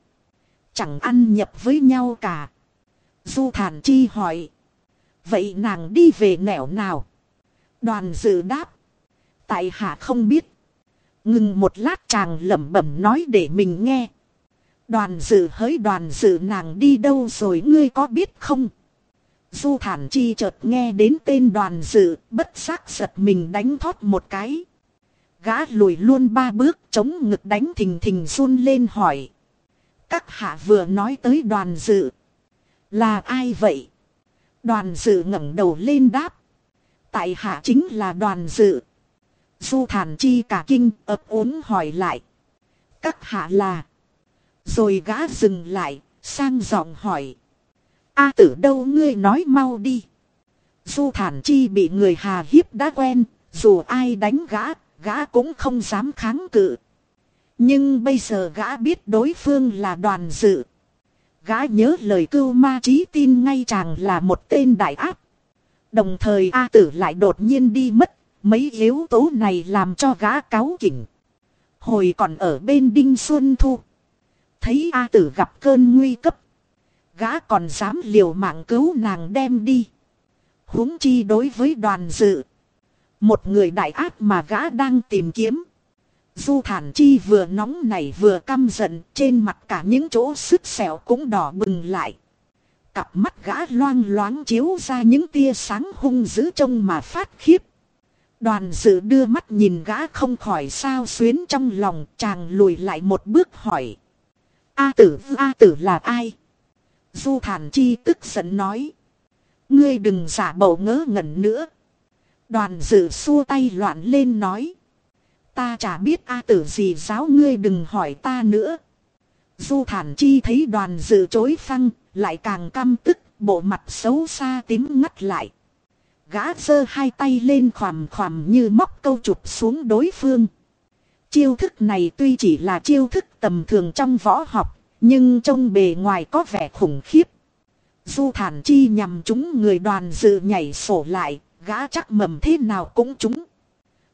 Chẳng ăn nhập với nhau cả. Du Thản Chi hỏi. Vậy nàng đi về nẻo nào? Đoàn dự đáp. Tại hạ không biết. Ngừng một lát chàng lẩm bẩm nói để mình nghe. Đoàn dự hỡi đoàn dự nàng đi đâu rồi ngươi có biết không? Du thản chi chợt nghe đến tên đoàn dự, bất giác giật mình đánh thoát một cái. Gã lùi luôn ba bước chống ngực đánh thình thình run lên hỏi. Các hạ vừa nói tới đoàn dự. Là ai vậy? Đoàn dự ngẩng đầu lên đáp. Tại hạ chính là đoàn dự. Du thản chi cả kinh ấp ốm hỏi lại. Các hạ là. Rồi gã dừng lại, sang giọng hỏi. A tử đâu ngươi nói mau đi. Du thản chi bị người hà hiếp đã quen, dù ai đánh gã, gã cũng không dám kháng cự. Nhưng bây giờ gã biết đối phương là đoàn dự. Gã nhớ lời cưu ma trí tin ngay chàng là một tên đại áp. Đồng thời A tử lại đột nhiên đi mất, mấy yếu tố này làm cho gã cáo kỉnh. Hồi còn ở bên Đinh Xuân Thu. Thấy A tử gặp cơn nguy cấp Gã còn dám liều mạng cứu nàng đem đi. huống chi đối với đoàn dự. Một người đại ác mà gã đang tìm kiếm. Du thản chi vừa nóng nảy vừa căm giận trên mặt cả những chỗ sức sẹo cũng đỏ bừng lại. Cặp mắt gã loang loáng chiếu ra những tia sáng hung dữ trông mà phát khiếp. Đoàn dự đưa mắt nhìn gã không khỏi sao xuyến trong lòng chàng lùi lại một bước hỏi. A tử, A tử là ai? Du thản chi tức giận nói. Ngươi đừng giả bầu ngớ ngẩn nữa. Đoàn dự xua tay loạn lên nói. Ta chả biết A tử gì giáo ngươi đừng hỏi ta nữa. Du thản chi thấy đoàn dự chối phăng, lại càng căm tức, bộ mặt xấu xa tím ngắt lại. Gã giơ hai tay lên khoằm khoằm như móc câu chụp xuống đối phương. Chiêu thức này tuy chỉ là chiêu thức tầm thường trong võ học, nhưng trông bề ngoài có vẻ khủng khiếp. Du thản chi nhằm chúng người đoàn dự nhảy sổ lại, gã chắc mầm thế nào cũng chúng.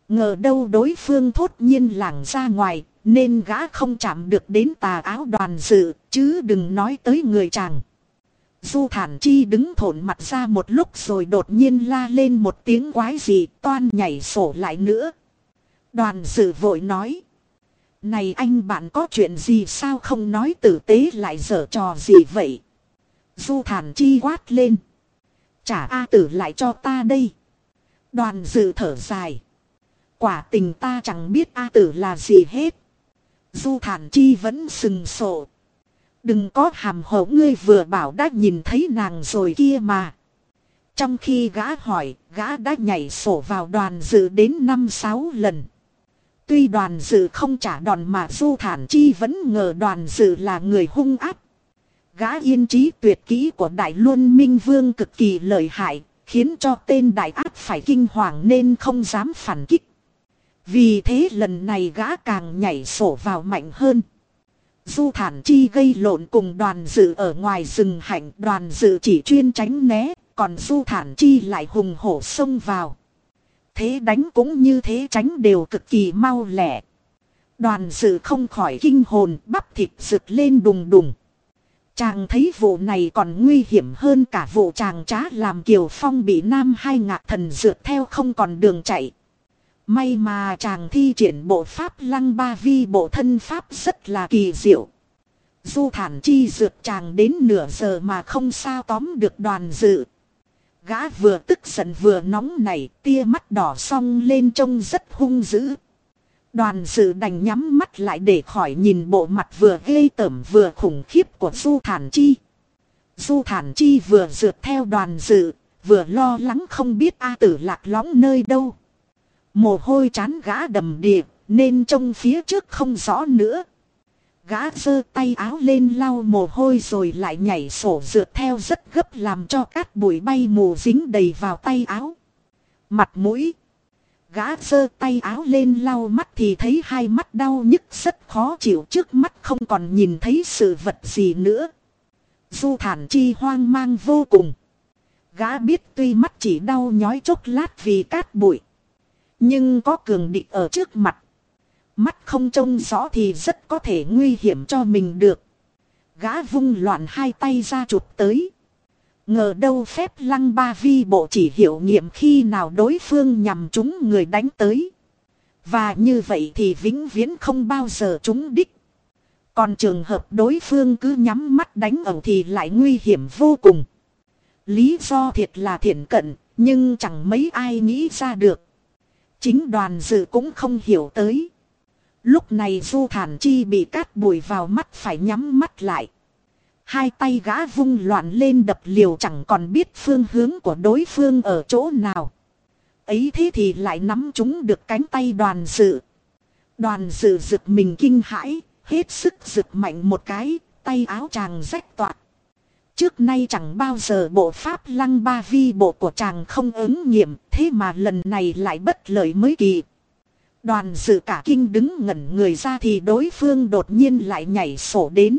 Ngờ đâu đối phương thốt nhiên lảng ra ngoài, nên gã không chạm được đến tà áo đoàn dự, chứ đừng nói tới người chàng. Du thản chi đứng thổn mặt ra một lúc rồi đột nhiên la lên một tiếng quái gì toan nhảy sổ lại nữa. Đoàn dự vội nói. Này anh bạn có chuyện gì sao không nói tử tế lại dở trò gì vậy? Du thản chi quát lên. Trả A tử lại cho ta đây. Đoàn dự thở dài. Quả tình ta chẳng biết A tử là gì hết. Du thản chi vẫn sừng sộ. Đừng có hàm hồ ngươi vừa bảo đã nhìn thấy nàng rồi kia mà. Trong khi gã hỏi, gã đã nhảy sổ vào đoàn dự đến 5-6 lần. Tuy đoàn dự không trả đòn mà Du Thản Chi vẫn ngờ đoàn dự là người hung áp. Gã yên trí tuyệt kỹ của Đại Luân Minh Vương cực kỳ lợi hại, khiến cho tên Đại Áp phải kinh hoàng nên không dám phản kích. Vì thế lần này gã càng nhảy sổ vào mạnh hơn. Du Thản Chi gây lộn cùng đoàn dự ở ngoài rừng hạnh đoàn dự chỉ chuyên tránh né, còn Du Thản Chi lại hùng hổ xông vào. Thế đánh cũng như thế tránh đều cực kỳ mau lẹ. Đoàn dự không khỏi kinh hồn bắp thịt rực lên đùng đùng. Chàng thấy vụ này còn nguy hiểm hơn cả vụ chàng trá làm Kiều Phong bị Nam hai ngạc thần dượt theo không còn đường chạy. May mà chàng thi triển bộ pháp lăng ba vi bộ thân pháp rất là kỳ diệu. Du thản chi dượt chàng đến nửa giờ mà không sao tóm được đoàn dự. Gã vừa tức giận vừa nóng nảy tia mắt đỏ song lên trông rất hung dữ. Đoàn dự đành nhắm mắt lại để khỏi nhìn bộ mặt vừa ghê tởm vừa khủng khiếp của Du Thản Chi. Du Thản Chi vừa dượt theo đoàn dự, vừa lo lắng không biết A tử lạc lõng nơi đâu. Mồ hôi chán gã đầm đìa, nên trông phía trước không rõ nữa. Gã giơ tay áo lên lau mồ hôi rồi lại nhảy sổ dượt theo rất gấp làm cho cát bụi bay mù dính đầy vào tay áo. Mặt mũi. Gã giơ tay áo lên lau mắt thì thấy hai mắt đau nhức rất khó chịu trước mắt không còn nhìn thấy sự vật gì nữa. Du thản chi hoang mang vô cùng. Gã biết tuy mắt chỉ đau nhói chốc lát vì cát bụi. Nhưng có cường địch ở trước mặt. Mắt không trông rõ thì rất có thể nguy hiểm cho mình được. Gã vung loạn hai tay ra chụp tới. Ngờ đâu phép lăng ba vi bộ chỉ hiệu nghiệm khi nào đối phương nhằm chúng người đánh tới. Và như vậy thì vĩnh viễn không bao giờ chúng đích. Còn trường hợp đối phương cứ nhắm mắt đánh ẩu thì lại nguy hiểm vô cùng. Lý do thiệt là thiện cận, nhưng chẳng mấy ai nghĩ ra được. Chính đoàn dự cũng không hiểu tới. Lúc này Du Thản Chi bị cát bụi vào mắt phải nhắm mắt lại. Hai tay gã vung loạn lên đập liều chẳng còn biết phương hướng của đối phương ở chỗ nào. Ấy thế thì lại nắm chúng được cánh tay đoàn dự. Đoàn dự giựt mình kinh hãi, hết sức giựt mạnh một cái, tay áo chàng rách toạc. Trước nay chẳng bao giờ bộ pháp lăng ba vi bộ của chàng không ứng nghiệm, thế mà lần này lại bất lợi mới kỳ. Đoàn dự cả kinh đứng ngẩn người ra thì đối phương đột nhiên lại nhảy sổ đến.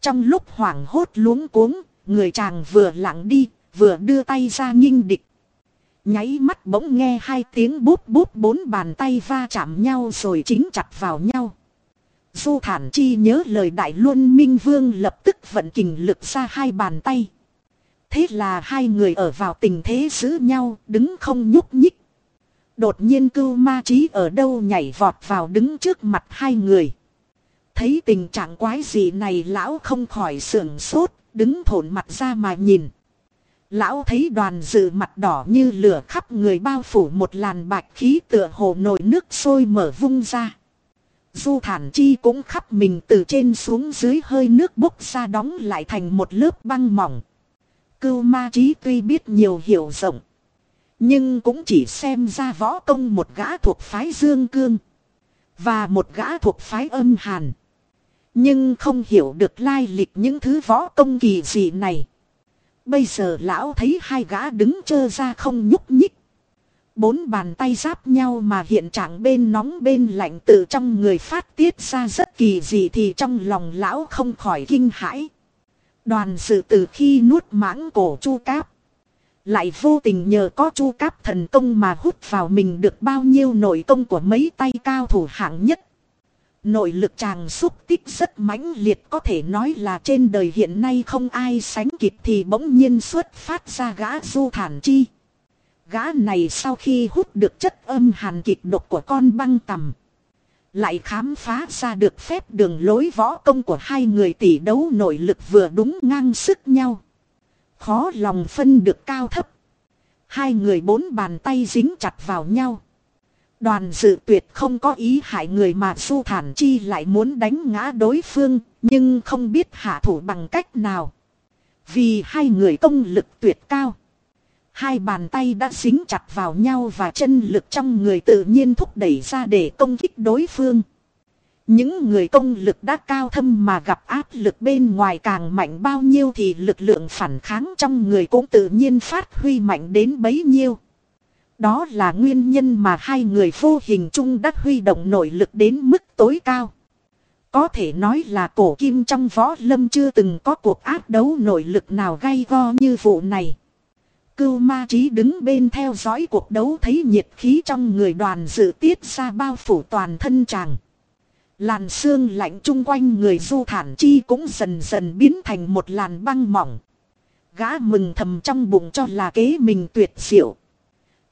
Trong lúc hoảng hốt luống cuống, người chàng vừa lặng đi, vừa đưa tay ra nghinh địch. Nháy mắt bỗng nghe hai tiếng bút bút bốn bàn tay va chạm nhau rồi chính chặt vào nhau. Du Thản Chi nhớ lời Đại Luân Minh Vương lập tức vận kình lực ra hai bàn tay. Thế là hai người ở vào tình thế giữ nhau, đứng không nhúc nhích. Đột nhiên cưu ma trí ở đâu nhảy vọt vào đứng trước mặt hai người. Thấy tình trạng quái gì này lão không khỏi sưởng sốt, đứng thổn mặt ra mà nhìn. Lão thấy đoàn dự mặt đỏ như lửa khắp người bao phủ một làn bạch khí tựa hồ nồi nước sôi mở vung ra. Du thản chi cũng khắp mình từ trên xuống dưới hơi nước bốc ra đóng lại thành một lớp băng mỏng. Cưu ma trí tuy biết nhiều hiểu rộng. Nhưng cũng chỉ xem ra võ công một gã thuộc phái Dương Cương. Và một gã thuộc phái âm hàn. Nhưng không hiểu được lai lịch những thứ võ công kỳ dị này. Bây giờ lão thấy hai gã đứng chơ ra không nhúc nhích. Bốn bàn tay giáp nhau mà hiện trạng bên nóng bên lạnh tự trong người phát tiết ra rất kỳ dị thì trong lòng lão không khỏi kinh hãi. Đoàn sự từ khi nuốt mãng cổ chu cáp. Lại vô tình nhờ có chu cáp thần công mà hút vào mình được bao nhiêu nội công của mấy tay cao thủ hạng nhất. Nội lực chàng xúc tích rất mãnh liệt, có thể nói là trên đời hiện nay không ai sánh kịp thì bỗng nhiên xuất phát ra gã du thản chi. Gã này sau khi hút được chất âm hàn kịch độc của con băng tầm. Lại khám phá ra được phép đường lối võ công của hai người tỷ đấu nội lực vừa đúng ngang sức nhau. Khó lòng phân được cao thấp. Hai người bốn bàn tay dính chặt vào nhau. Đoàn dự tuyệt không có ý hại người mà Du Thản Chi lại muốn đánh ngã đối phương, nhưng không biết hạ thủ bằng cách nào. Vì hai người công lực tuyệt cao. Hai bàn tay đã dính chặt vào nhau và chân lực trong người tự nhiên thúc đẩy ra để công kích đối phương. Những người công lực đã cao thâm mà gặp áp lực bên ngoài càng mạnh bao nhiêu thì lực lượng phản kháng trong người cũng tự nhiên phát huy mạnh đến bấy nhiêu. Đó là nguyên nhân mà hai người vô hình chung đã huy động nội lực đến mức tối cao. Có thể nói là cổ kim trong võ lâm chưa từng có cuộc áp đấu nội lực nào gay go như vụ này. Cưu ma trí đứng bên theo dõi cuộc đấu thấy nhiệt khí trong người đoàn dự tiết ra bao phủ toàn thân chàng. Làn xương lạnh chung quanh người du thản chi cũng dần dần biến thành một làn băng mỏng. Gã mừng thầm trong bụng cho là kế mình tuyệt diệu.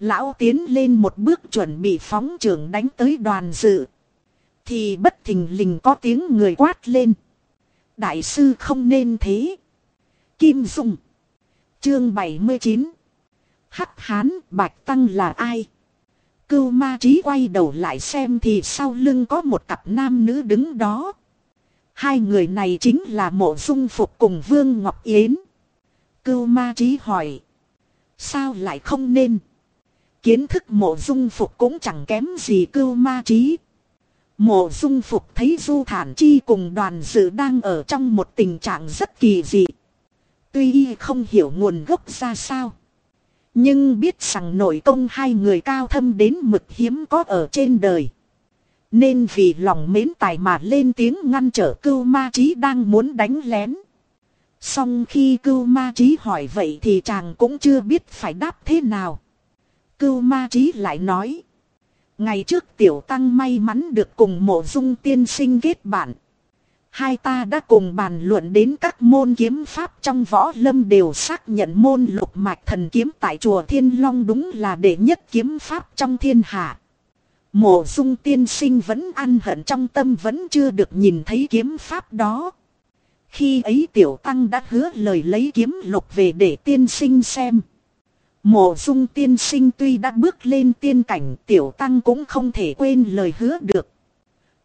Lão tiến lên một bước chuẩn bị phóng trưởng đánh tới đoàn dự. Thì bất thình lình có tiếng người quát lên. Đại sư không nên thế. Kim Dung. Chương 79. Hắc Hán, Bạch Tăng là ai? Cưu ma trí quay đầu lại xem thì sau lưng có một cặp nam nữ đứng đó. Hai người này chính là mộ dung phục cùng Vương Ngọc Yến. Cưu ma trí hỏi. Sao lại không nên? Kiến thức mộ dung phục cũng chẳng kém gì cưu ma trí. Mộ dung phục thấy du thản chi cùng đoàn dự đang ở trong một tình trạng rất kỳ dị. Tuy y không hiểu nguồn gốc ra sao. Nhưng biết rằng nội công hai người cao thâm đến mực hiếm có ở trên đời. Nên vì lòng mến tài mà lên tiếng ngăn trở cưu ma trí đang muốn đánh lén. Xong khi cưu ma trí hỏi vậy thì chàng cũng chưa biết phải đáp thế nào. Cưu ma trí lại nói. Ngày trước tiểu tăng may mắn được cùng mộ dung tiên sinh kết bạn. Hai ta đã cùng bàn luận đến các môn kiếm pháp trong võ lâm đều xác nhận môn lục mạch thần kiếm tại chùa Thiên Long đúng là đệ nhất kiếm pháp trong thiên hạ. Mộ dung tiên sinh vẫn ăn hận trong tâm vẫn chưa được nhìn thấy kiếm pháp đó. Khi ấy tiểu tăng đã hứa lời lấy kiếm lục về để tiên sinh xem. Mộ dung tiên sinh tuy đã bước lên tiên cảnh, tiểu tăng cũng không thể quên lời hứa được.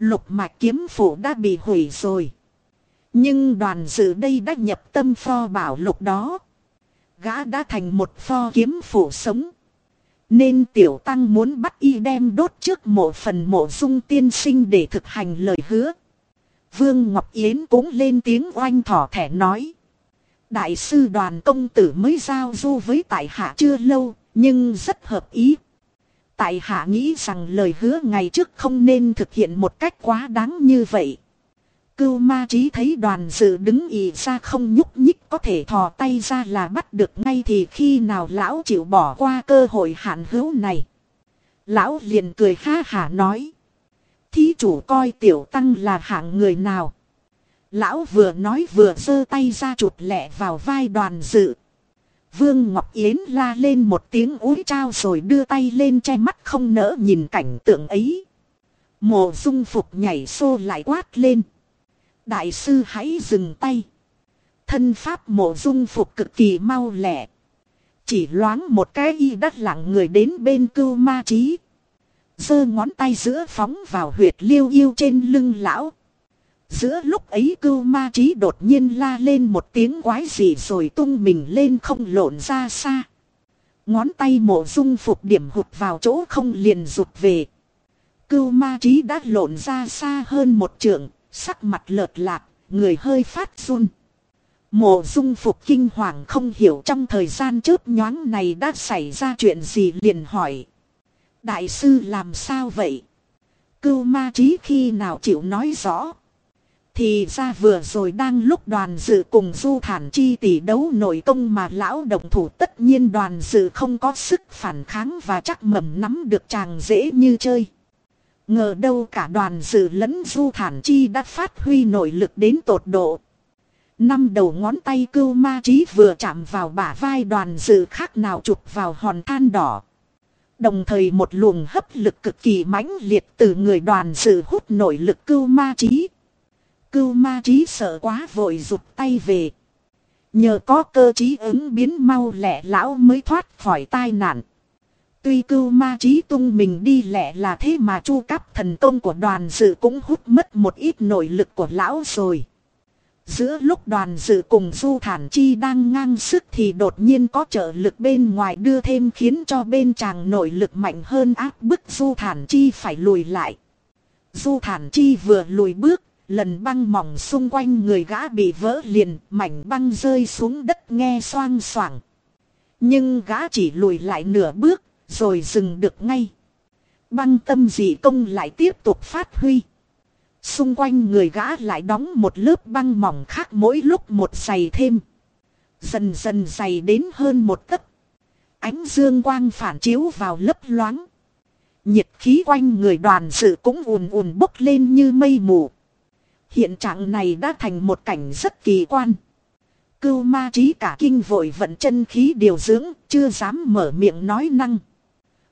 Lục mạch kiếm phủ đã bị hủy rồi. Nhưng đoàn dự đây đã nhập tâm pho bảo lục đó. Gã đã thành một pho kiếm phủ sống. Nên tiểu tăng muốn bắt y đem đốt trước mộ phần mộ dung tiên sinh để thực hành lời hứa. Vương Ngọc Yến cũng lên tiếng oanh thỏ thẻ nói. Đại sư đoàn công tử mới giao du với tại hạ chưa lâu, nhưng rất hợp ý. Tại hạ nghĩ rằng lời hứa ngày trước không nên thực hiện một cách quá đáng như vậy. Cưu ma trí thấy đoàn dự đứng ì ra không nhúc nhích có thể thò tay ra là bắt được ngay thì khi nào lão chịu bỏ qua cơ hội hạn hữu này. Lão liền cười ha hả nói. Thí chủ coi tiểu tăng là hạng người nào. Lão vừa nói vừa giơ tay ra chụt lẹ vào vai đoàn dự. Vương Ngọc Yến la lên một tiếng úi trao rồi đưa tay lên che mắt không nỡ nhìn cảnh tượng ấy. Mộ dung phục nhảy xô lại quát lên. Đại sư hãy dừng tay. Thân pháp mộ dung phục cực kỳ mau lẹ. Chỉ loáng một cái y đắt lặng người đến bên cưu ma trí. giơ ngón tay giữa phóng vào huyệt liêu yêu trên lưng lão. Giữa lúc ấy cưu ma trí đột nhiên la lên một tiếng quái gì rồi tung mình lên không lộn ra xa. Ngón tay mộ dung phục điểm hụt vào chỗ không liền rụt về. Cưu ma trí đã lộn ra xa hơn một trượng, sắc mặt lợt lạc, người hơi phát run. Mộ dung phục kinh hoàng không hiểu trong thời gian chớp nhoáng này đã xảy ra chuyện gì liền hỏi. Đại sư làm sao vậy? Cưu ma trí khi nào chịu nói rõ? Thì ra vừa rồi đang lúc đoàn dự cùng du thản chi tỷ đấu nội công mà lão động thủ, tất nhiên đoàn dự không có sức phản kháng và chắc mầm nắm được chàng dễ như chơi. Ngờ đâu cả đoàn dự lẫn du thản chi đã phát huy nội lực đến tột độ. Năm đầu ngón tay cưu ma trí vừa chạm vào bả vai đoàn dự khác nào chụp vào hòn than đỏ. Đồng thời một luồng hấp lực cực kỳ mãnh liệt từ người đoàn dự hút nội lực cưu ma trí. Cưu ma trí sợ quá vội rụt tay về. Nhờ có cơ trí ứng biến mau lẹ lão mới thoát khỏi tai nạn. Tuy cưu ma trí tung mình đi lẹ là thế mà chu cấp thần công của đoàn dự cũng hút mất một ít nội lực của lão rồi. Giữa lúc đoàn dự cùng Du Thản Chi đang ngang sức thì đột nhiên có trợ lực bên ngoài đưa thêm khiến cho bên chàng nội lực mạnh hơn áp bức Du Thản Chi phải lùi lại. Du Thản Chi vừa lùi bước, lần băng mỏng xung quanh người gã bị vỡ liền, mảnh băng rơi xuống đất nghe xoang xoảng. Nhưng gã chỉ lùi lại nửa bước, rồi dừng được ngay. Băng tâm dị công lại tiếp tục phát huy. Xung quanh người gã lại đóng một lớp băng mỏng khác mỗi lúc một dày thêm. Dần dần dày đến hơn một tấc. Ánh dương quang phản chiếu vào lấp loáng. Nhiệt khí quanh người đoàn sự cũng ùn ùn bốc lên như mây mù. Hiện trạng này đã thành một cảnh rất kỳ quan. Cưu ma trí cả kinh vội vận chân khí điều dưỡng, chưa dám mở miệng nói năng.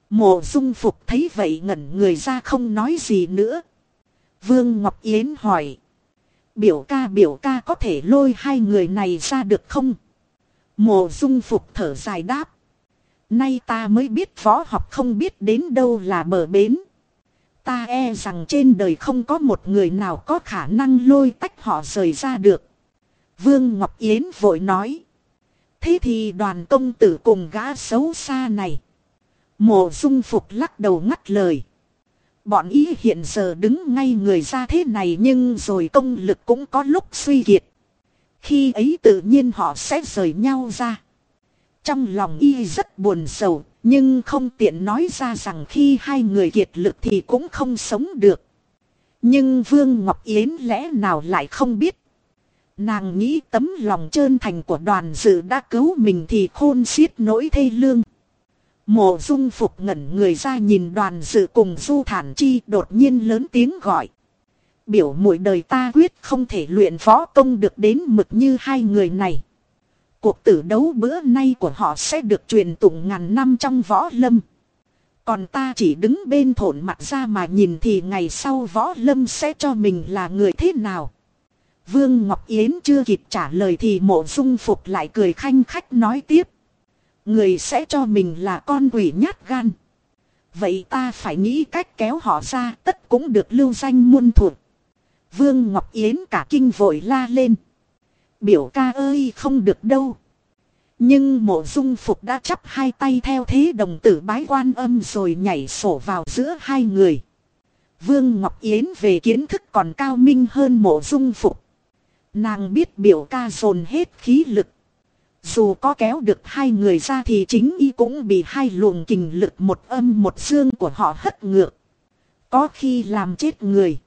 Mộ dung phục thấy vậy ngẩn người ra không nói gì nữa. Vương Ngọc Yến hỏi. Biểu ca biểu ca có thể lôi hai người này ra được không? Mộ dung phục thở dài đáp. Nay ta mới biết võ học không biết đến đâu là bờ bến. Ta e rằng trên đời không có một người nào có khả năng lôi tách họ rời ra được. Vương Ngọc Yến vội nói. Thế thì đoàn công tử cùng gã xấu xa này. Mộ dung phục lắc đầu ngắt lời. Bọn ý hiện giờ đứng ngay người ra thế này nhưng rồi công lực cũng có lúc suy kiệt. Khi ấy tự nhiên họ sẽ rời nhau ra. Trong lòng y rất buồn sầu, nhưng không tiện nói ra rằng khi hai người kiệt lực thì cũng không sống được. Nhưng Vương Ngọc Yến lẽ nào lại không biết. Nàng nghĩ tấm lòng trơn thành của đoàn dự đã cứu mình thì khôn xiết nỗi thê lương. Mộ dung phục ngẩn người ra nhìn đoàn dự cùng du thản chi đột nhiên lớn tiếng gọi. Biểu mũi đời ta quyết không thể luyện võ công được đến mực như hai người này. Cuộc tử đấu bữa nay của họ sẽ được truyền tụng ngàn năm trong võ lâm. Còn ta chỉ đứng bên thổn mặt ra mà nhìn thì ngày sau võ lâm sẽ cho mình là người thế nào. Vương Ngọc Yến chưa kịp trả lời thì mộ dung phục lại cười khanh khách nói tiếp. Người sẽ cho mình là con quỷ nhát gan. Vậy ta phải nghĩ cách kéo họ ra, tất cũng được lưu danh muôn thuộc. Vương Ngọc Yến cả kinh vội la lên. Biểu ca ơi, không được đâu. Nhưng mộ dung phục đã chắp hai tay theo thế đồng tử bái quan âm rồi nhảy sổ vào giữa hai người. Vương Ngọc Yến về kiến thức còn cao minh hơn mộ dung phục. Nàng biết biểu ca dồn hết khí lực dù có kéo được hai người ra thì chính y cũng bị hai luồng kình lực một âm một dương của họ hất ngược. Có khi làm chết người.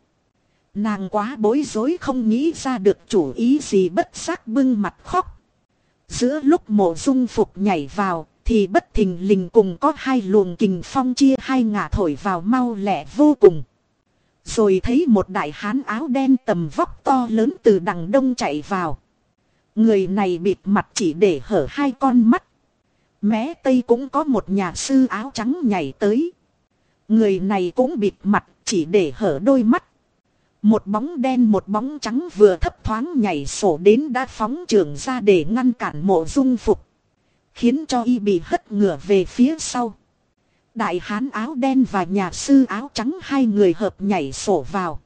Nàng quá bối rối không nghĩ ra được chủ ý gì bất giác bưng mặt khóc. Giữa lúc mộ dung phục nhảy vào, thì bất thình lình cùng có hai luồng kình phong chia hai ngả thổi vào mau lẹ vô cùng. Rồi thấy một đại hán áo đen tầm vóc to lớn từ đằng đông chạy vào. Người này bịt mặt chỉ để hở hai con mắt. Mé Tây cũng có một nhà sư áo trắng nhảy tới. Người này cũng bịt mặt chỉ để hở đôi mắt. Một bóng đen một bóng trắng vừa thấp thoáng nhảy sổ đến đã phóng trường ra để ngăn cản mộ dung phục. Khiến cho y bị hất ngửa về phía sau. Đại hán áo đen và nhà sư áo trắng hai người hợp nhảy sổ vào.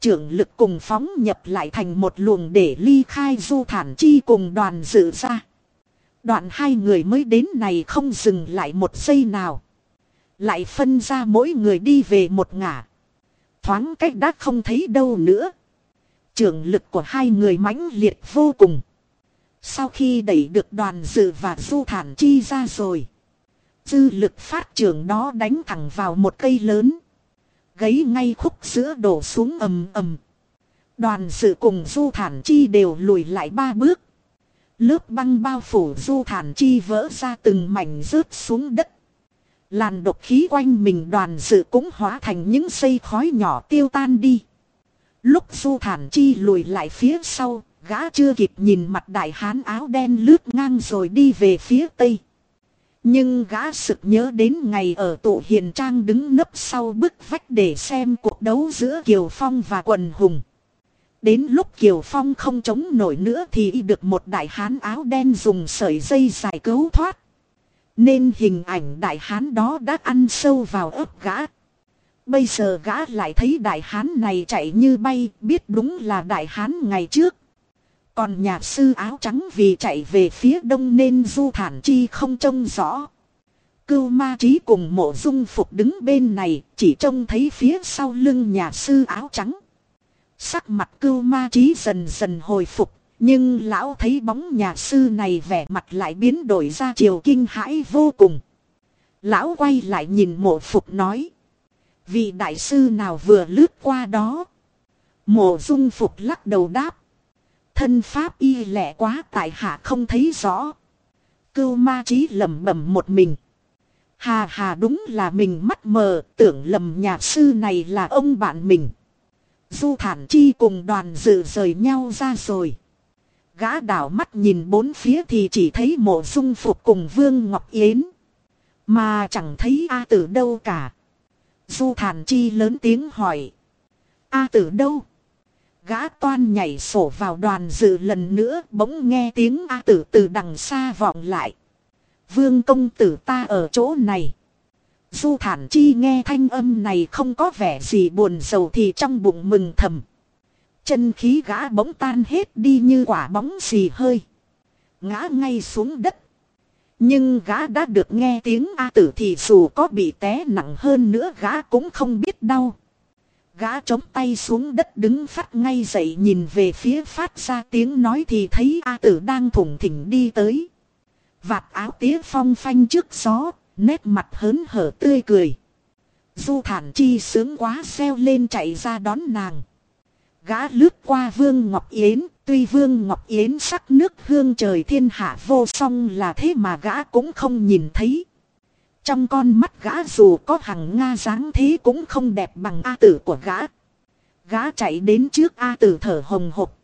Trưởng lực cùng phóng nhập lại thành một luồng để ly khai du thản chi cùng đoàn dự ra. Đoạn hai người mới đến này không dừng lại một giây nào. Lại phân ra mỗi người đi về một ngả. Thoáng cách đã không thấy đâu nữa. Trường lực của hai người mãnh liệt vô cùng. Sau khi đẩy được đoàn dự và du thản chi ra rồi. Dư lực phát trường đó đánh thẳng vào một cây lớn. Gấy ngay khúc giữa đổ xuống ầm ầm. Đoàn dự cùng du thản chi đều lùi lại ba bước. Lớp băng bao phủ du thản chi vỡ ra từng mảnh rớt xuống đất. Làn độc khí quanh mình đoàn dự cũng hóa thành những xây khói nhỏ tiêu tan đi. Lúc du thản chi lùi lại phía sau, gã chưa kịp nhìn mặt đại hán áo đen lướt ngang rồi đi về phía tây. Nhưng gã sực nhớ đến ngày ở tụ hiền trang đứng nấp sau bức vách để xem cuộc đấu giữa Kiều Phong và quần hùng. Đến lúc Kiều Phong không chống nổi nữa thì được một đại hán áo đen dùng sợi dây dài cứu thoát. Nên hình ảnh đại hán đó đã ăn sâu vào ớt gã. Bây giờ gã lại thấy đại hán này chạy như bay, biết đúng là đại hán ngày trước. Còn nhà sư áo trắng vì chạy về phía đông nên du thản chi không trông rõ. Cưu ma trí cùng mộ dung phục đứng bên này, chỉ trông thấy phía sau lưng nhà sư áo trắng. Sắc mặt cưu ma trí dần dần hồi phục, nhưng lão thấy bóng nhà sư này vẻ mặt lại biến đổi ra chiều kinh hãi vô cùng. Lão quay lại nhìn mộ phục nói. Vị đại sư nào vừa lướt qua đó. Mộ dung phục lắc đầu đáp. Thân pháp y lẻ quá tại hạ không thấy rõ. Cưu ma trí lẩm bẩm một mình. Hà hà đúng là mình mắt mờ, tưởng lầm nhà sư này là ông bạn mình. Du thản chi cùng đoàn dự rời nhau ra rồi. Gã đảo mắt nhìn bốn phía thì chỉ thấy mộ dung phục cùng Vương Ngọc Yến. Mà chẳng thấy A tử đâu cả. Du thản chi lớn tiếng hỏi. A tử đâu? Gã toan nhảy sổ vào đoàn dự lần nữa, bỗng nghe tiếng A tử từ đằng xa vọng lại. Vương công tử ta ở chỗ này. Du thản chi nghe thanh âm này không có vẻ gì buồn sầu thì trong bụng mừng thầm. Chân khí gã bỗng tan hết đi như quả bóng xì hơi. Ngã ngay xuống đất. Nhưng gã đã được nghe tiếng A tử thì dù có bị té nặng hơn nữa gã cũng không biết đau. Gã chống tay xuống đất đứng phát ngay dậy nhìn về phía phát ra tiếng nói thì thấy A tử đang thủng thỉnh đi tới. Vạt áo tía phong phanh trước gió, nét mặt hớn hở tươi cười. Du thản chi sướng quá xeo lên chạy ra đón nàng. Gã lướt qua Vương Ngọc Yến, tuy Vương Ngọc Yến sắc nước hương trời thiên hạ vô song là thế mà gã cũng không nhìn thấy. Trong con mắt gã dù có hằng Nga dáng thế cũng không đẹp bằng A tử của gã. Gã chạy đến trước A tử thở hồng hộc.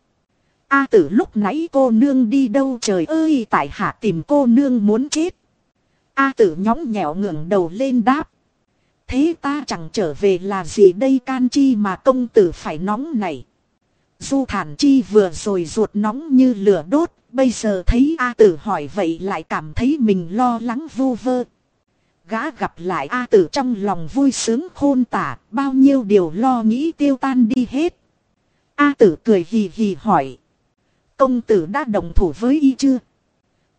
A tử lúc nãy cô nương đi đâu trời ơi tại hạ tìm cô nương muốn chết. A tử nhõng nhẽo ngẩng đầu lên đáp. Thế ta chẳng trở về là gì đây can chi mà công tử phải nóng này. Du thản chi vừa rồi ruột nóng như lửa đốt, bây giờ thấy A tử hỏi vậy lại cảm thấy mình lo lắng vô vơ. Gã gặp lại A tử trong lòng vui sướng khôn tả, bao nhiêu điều lo nghĩ tiêu tan đi hết. A tử cười hì hì hỏi. Công tử đã đồng thủ với y chưa?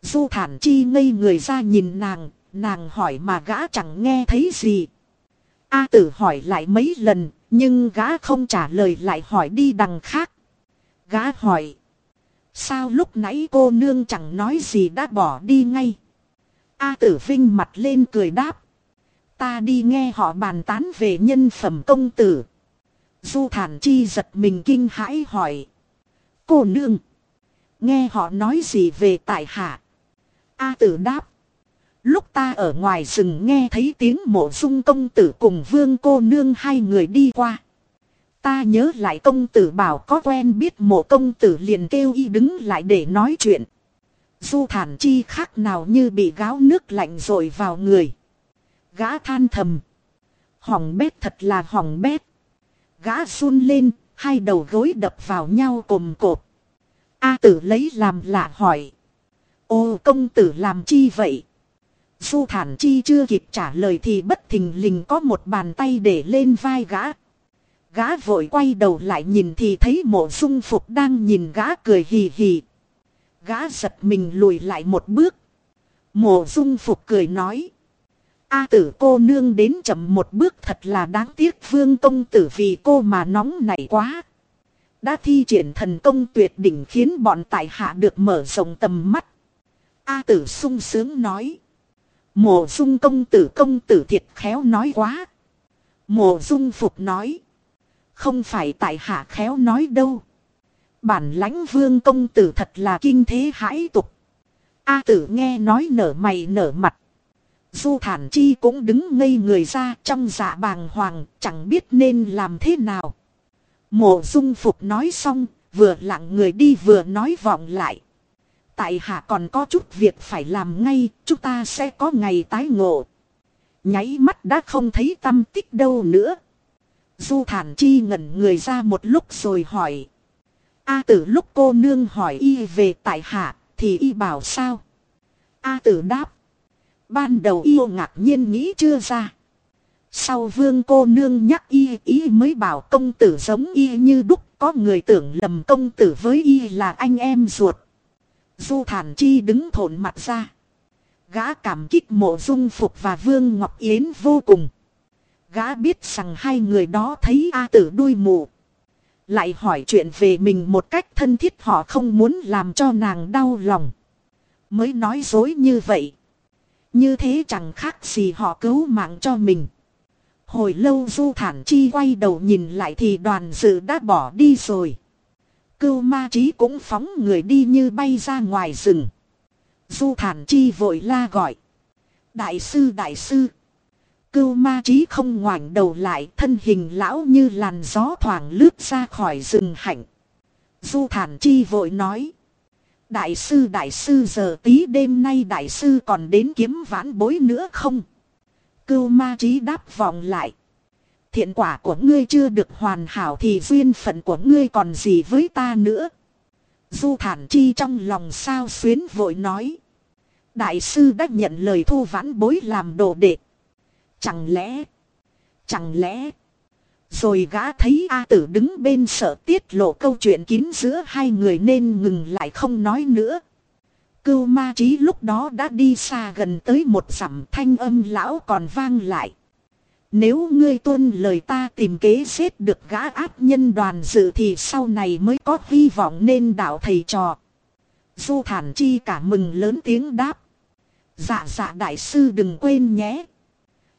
Du thản chi ngây người ra nhìn nàng, nàng hỏi mà gã chẳng nghe thấy gì. A tử hỏi lại mấy lần, nhưng gã không trả lời lại hỏi đi đằng khác. Gã hỏi. Sao lúc nãy cô nương chẳng nói gì đã bỏ đi ngay. A tử vinh mặt lên cười đáp. Ta đi nghe họ bàn tán về nhân phẩm công tử. Du thản chi giật mình kinh hãi hỏi. Cô nương. Nghe họ nói gì về tại hạ. A tử đáp. Lúc ta ở ngoài rừng nghe thấy tiếng mộ dung công tử cùng vương cô nương hai người đi qua. Ta nhớ lại công tử bảo có quen biết mộ công tử liền kêu y đứng lại để nói chuyện. Du thản chi khác nào như bị gáo nước lạnh rồi vào người. Gã than thầm. Hỏng bét thật là hỏng bét. Gã run lên, hai đầu gối đập vào nhau cồm cộp. A tử lấy làm lạ hỏi. Ô công tử làm chi vậy? Du thản chi chưa kịp trả lời thì bất thình lình có một bàn tay để lên vai gã. Gã vội quay đầu lại nhìn thì thấy mộ dung phục đang nhìn gã cười hì hì. Gã giật mình lùi lại một bước. Mộ dung phục cười nói. A tử cô nương đến chậm một bước thật là đáng tiếc vương công tử vì cô mà nóng nảy quá. đã thi triển thần công tuyệt đỉnh khiến bọn tại hạ được mở rộng tầm mắt. A tử sung sướng nói. Mộ dung công tử công tử thiệt khéo nói quá. Mộ dung phục nói. Không phải tại hạ khéo nói đâu. Bản lãnh vương công tử thật là kinh thế hãi tục. A tử nghe nói nở mày nở mặt. Du thản chi cũng đứng ngây người ra trong dạ bàng hoàng, chẳng biết nên làm thế nào. Mộ dung phục nói xong, vừa lặng người đi vừa nói vọng lại. Tại hạ còn có chút việc phải làm ngay, chúng ta sẽ có ngày tái ngộ. Nháy mắt đã không thấy tâm tích đâu nữa. Du thản chi ngẩn người ra một lúc rồi hỏi. A tử lúc cô nương hỏi y về tại hạ, thì y bảo sao? A tử đáp. Ban đầu yêu ngạc nhiên nghĩ chưa ra. Sau vương cô nương nhắc y y mới bảo công tử giống y như đúc, có người tưởng lầm công tử với y là anh em ruột. Du thản chi đứng thổn mặt ra. Gã cảm kích mộ dung phục và vương ngọc yến vô cùng. Gã biết rằng hai người đó thấy A tử đuôi mù. Lại hỏi chuyện về mình một cách thân thiết họ không muốn làm cho nàng đau lòng. Mới nói dối như vậy. Như thế chẳng khác gì họ cứu mạng cho mình. Hồi lâu Du Thản Chi quay đầu nhìn lại thì đoàn dự đã bỏ đi rồi. Cưu ma trí cũng phóng người đi như bay ra ngoài rừng. Du Thản Chi vội la gọi. Đại sư đại sư. Cưu ma trí không ngoảnh đầu lại, thân hình lão như làn gió thoảng lướt ra khỏi rừng hạnh. Du Thản Chi vội nói. Đại sư đại sư, giờ tí đêm nay đại sư còn đến kiếm vãn bối nữa không? Cưu ma trí đáp vọng lại. Thiện quả của ngươi chưa được hoàn hảo thì duyên phận của ngươi còn gì với ta nữa? Du thản chi trong lòng sao xuyến vội nói. Đại sư đã nhận lời thu vãn bối làm đồ đệ. Chẳng lẽ... Chẳng lẽ... Rồi gã thấy A tử đứng bên sợ tiết lộ câu chuyện kín giữa hai người nên ngừng lại không nói nữa. Cưu ma trí lúc đó đã đi xa gần tới một dặm thanh âm lão còn vang lại. Nếu ngươi tuân lời ta tìm kế giết được gã áp nhân đoàn dự thì sau này mới có hy vọng nên đạo thầy trò. Du thản chi cả mừng lớn tiếng đáp. Dạ dạ đại sư đừng quên nhé.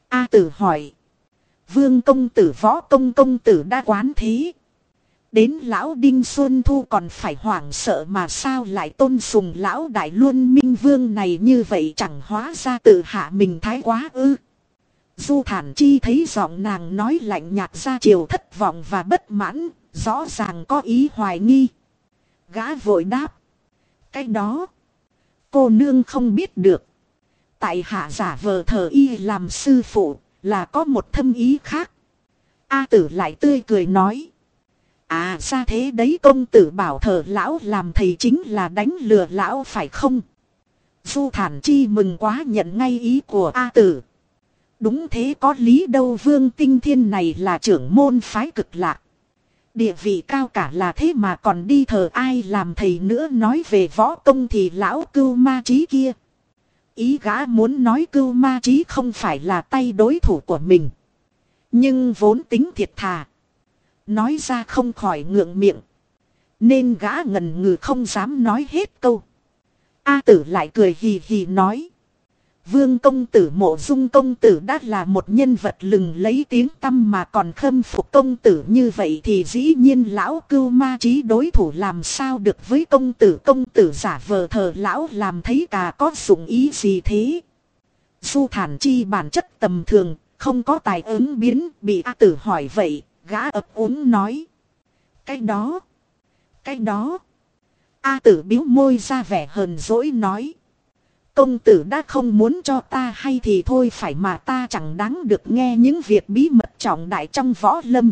A tử hỏi. Vương công tử võ công công tử đã quán thí Đến lão Đinh Xuân Thu còn phải hoảng sợ mà sao lại tôn sùng lão đại luân minh vương này như vậy chẳng hóa ra tự hạ mình thái quá ư. Du thản chi thấy giọng nàng nói lạnh nhạt ra chiều thất vọng và bất mãn, rõ ràng có ý hoài nghi. Gã vội đáp. Cái đó, cô nương không biết được. Tại hạ giả vờ thờ y làm sư phụ, là có một thâm ý khác. A tử lại tươi cười nói. À ra thế đấy công tử bảo thờ lão làm thầy chính là đánh lừa lão phải không? Du thản chi mừng quá nhận ngay ý của A tử. Đúng thế có lý đâu vương tinh thiên này là trưởng môn phái cực lạc. Địa vị cao cả là thế mà còn đi thờ ai làm thầy nữa nói về võ công thì lão cưu ma trí kia. Ý gã muốn nói cưu ma trí không phải là tay đối thủ của mình. Nhưng vốn tính thiệt thà. Nói ra không khỏi ngượng miệng. Nên gã ngần ngừ không dám nói hết câu. A tử lại cười hì hì nói. Vương công tử mộ dung công tử đã là một nhân vật lừng lấy tiếng tâm mà còn khâm phục công tử như vậy thì dĩ nhiên lão cưu ma trí đối thủ làm sao được với công tử công tử giả vờ thờ lão làm thấy cả có dụng ý gì thế. Du thản chi bản chất tầm thường, không có tài ứng biến, bị A tử hỏi vậy, gã ấp úng nói. Cái đó, cái đó. A tử biếu môi ra vẻ hờn dỗi nói. Công tử đã không muốn cho ta hay thì thôi phải mà ta chẳng đáng được nghe những việc bí mật trọng đại trong võ lâm.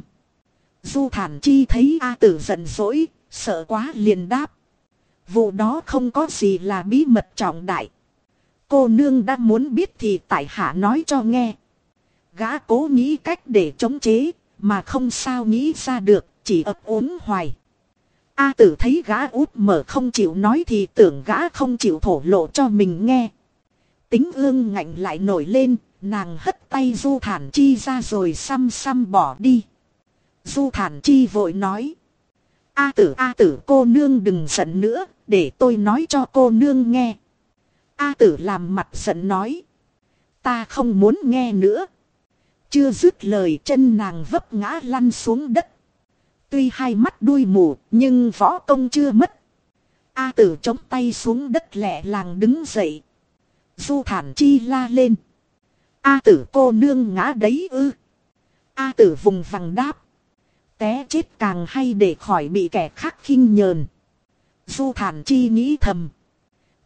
Du thản chi thấy A tử giận dỗi, sợ quá liền đáp. Vụ đó không có gì là bí mật trọng đại. Cô nương đã muốn biết thì tại hạ nói cho nghe. Gã cố nghĩ cách để chống chế, mà không sao nghĩ ra được, chỉ ấp ốm hoài. A tử thấy gã út mở không chịu nói thì tưởng gã không chịu thổ lộ cho mình nghe. Tính ương ngạnh lại nổi lên, nàng hất tay du thản chi ra rồi xăm xăm bỏ đi. Du thản chi vội nói. A tử A tử cô nương đừng giận nữa, để tôi nói cho cô nương nghe. A tử làm mặt giận nói. Ta không muốn nghe nữa. Chưa dứt lời chân nàng vấp ngã lăn xuống đất. Tuy hai mắt đuôi mù nhưng võ công chưa mất. A tử chống tay xuống đất lẹ làng đứng dậy. Du thản chi la lên. A tử cô nương ngã đấy ư. A tử vùng vằng đáp. Té chết càng hay để khỏi bị kẻ khác khinh nhờn. Du thản chi nghĩ thầm.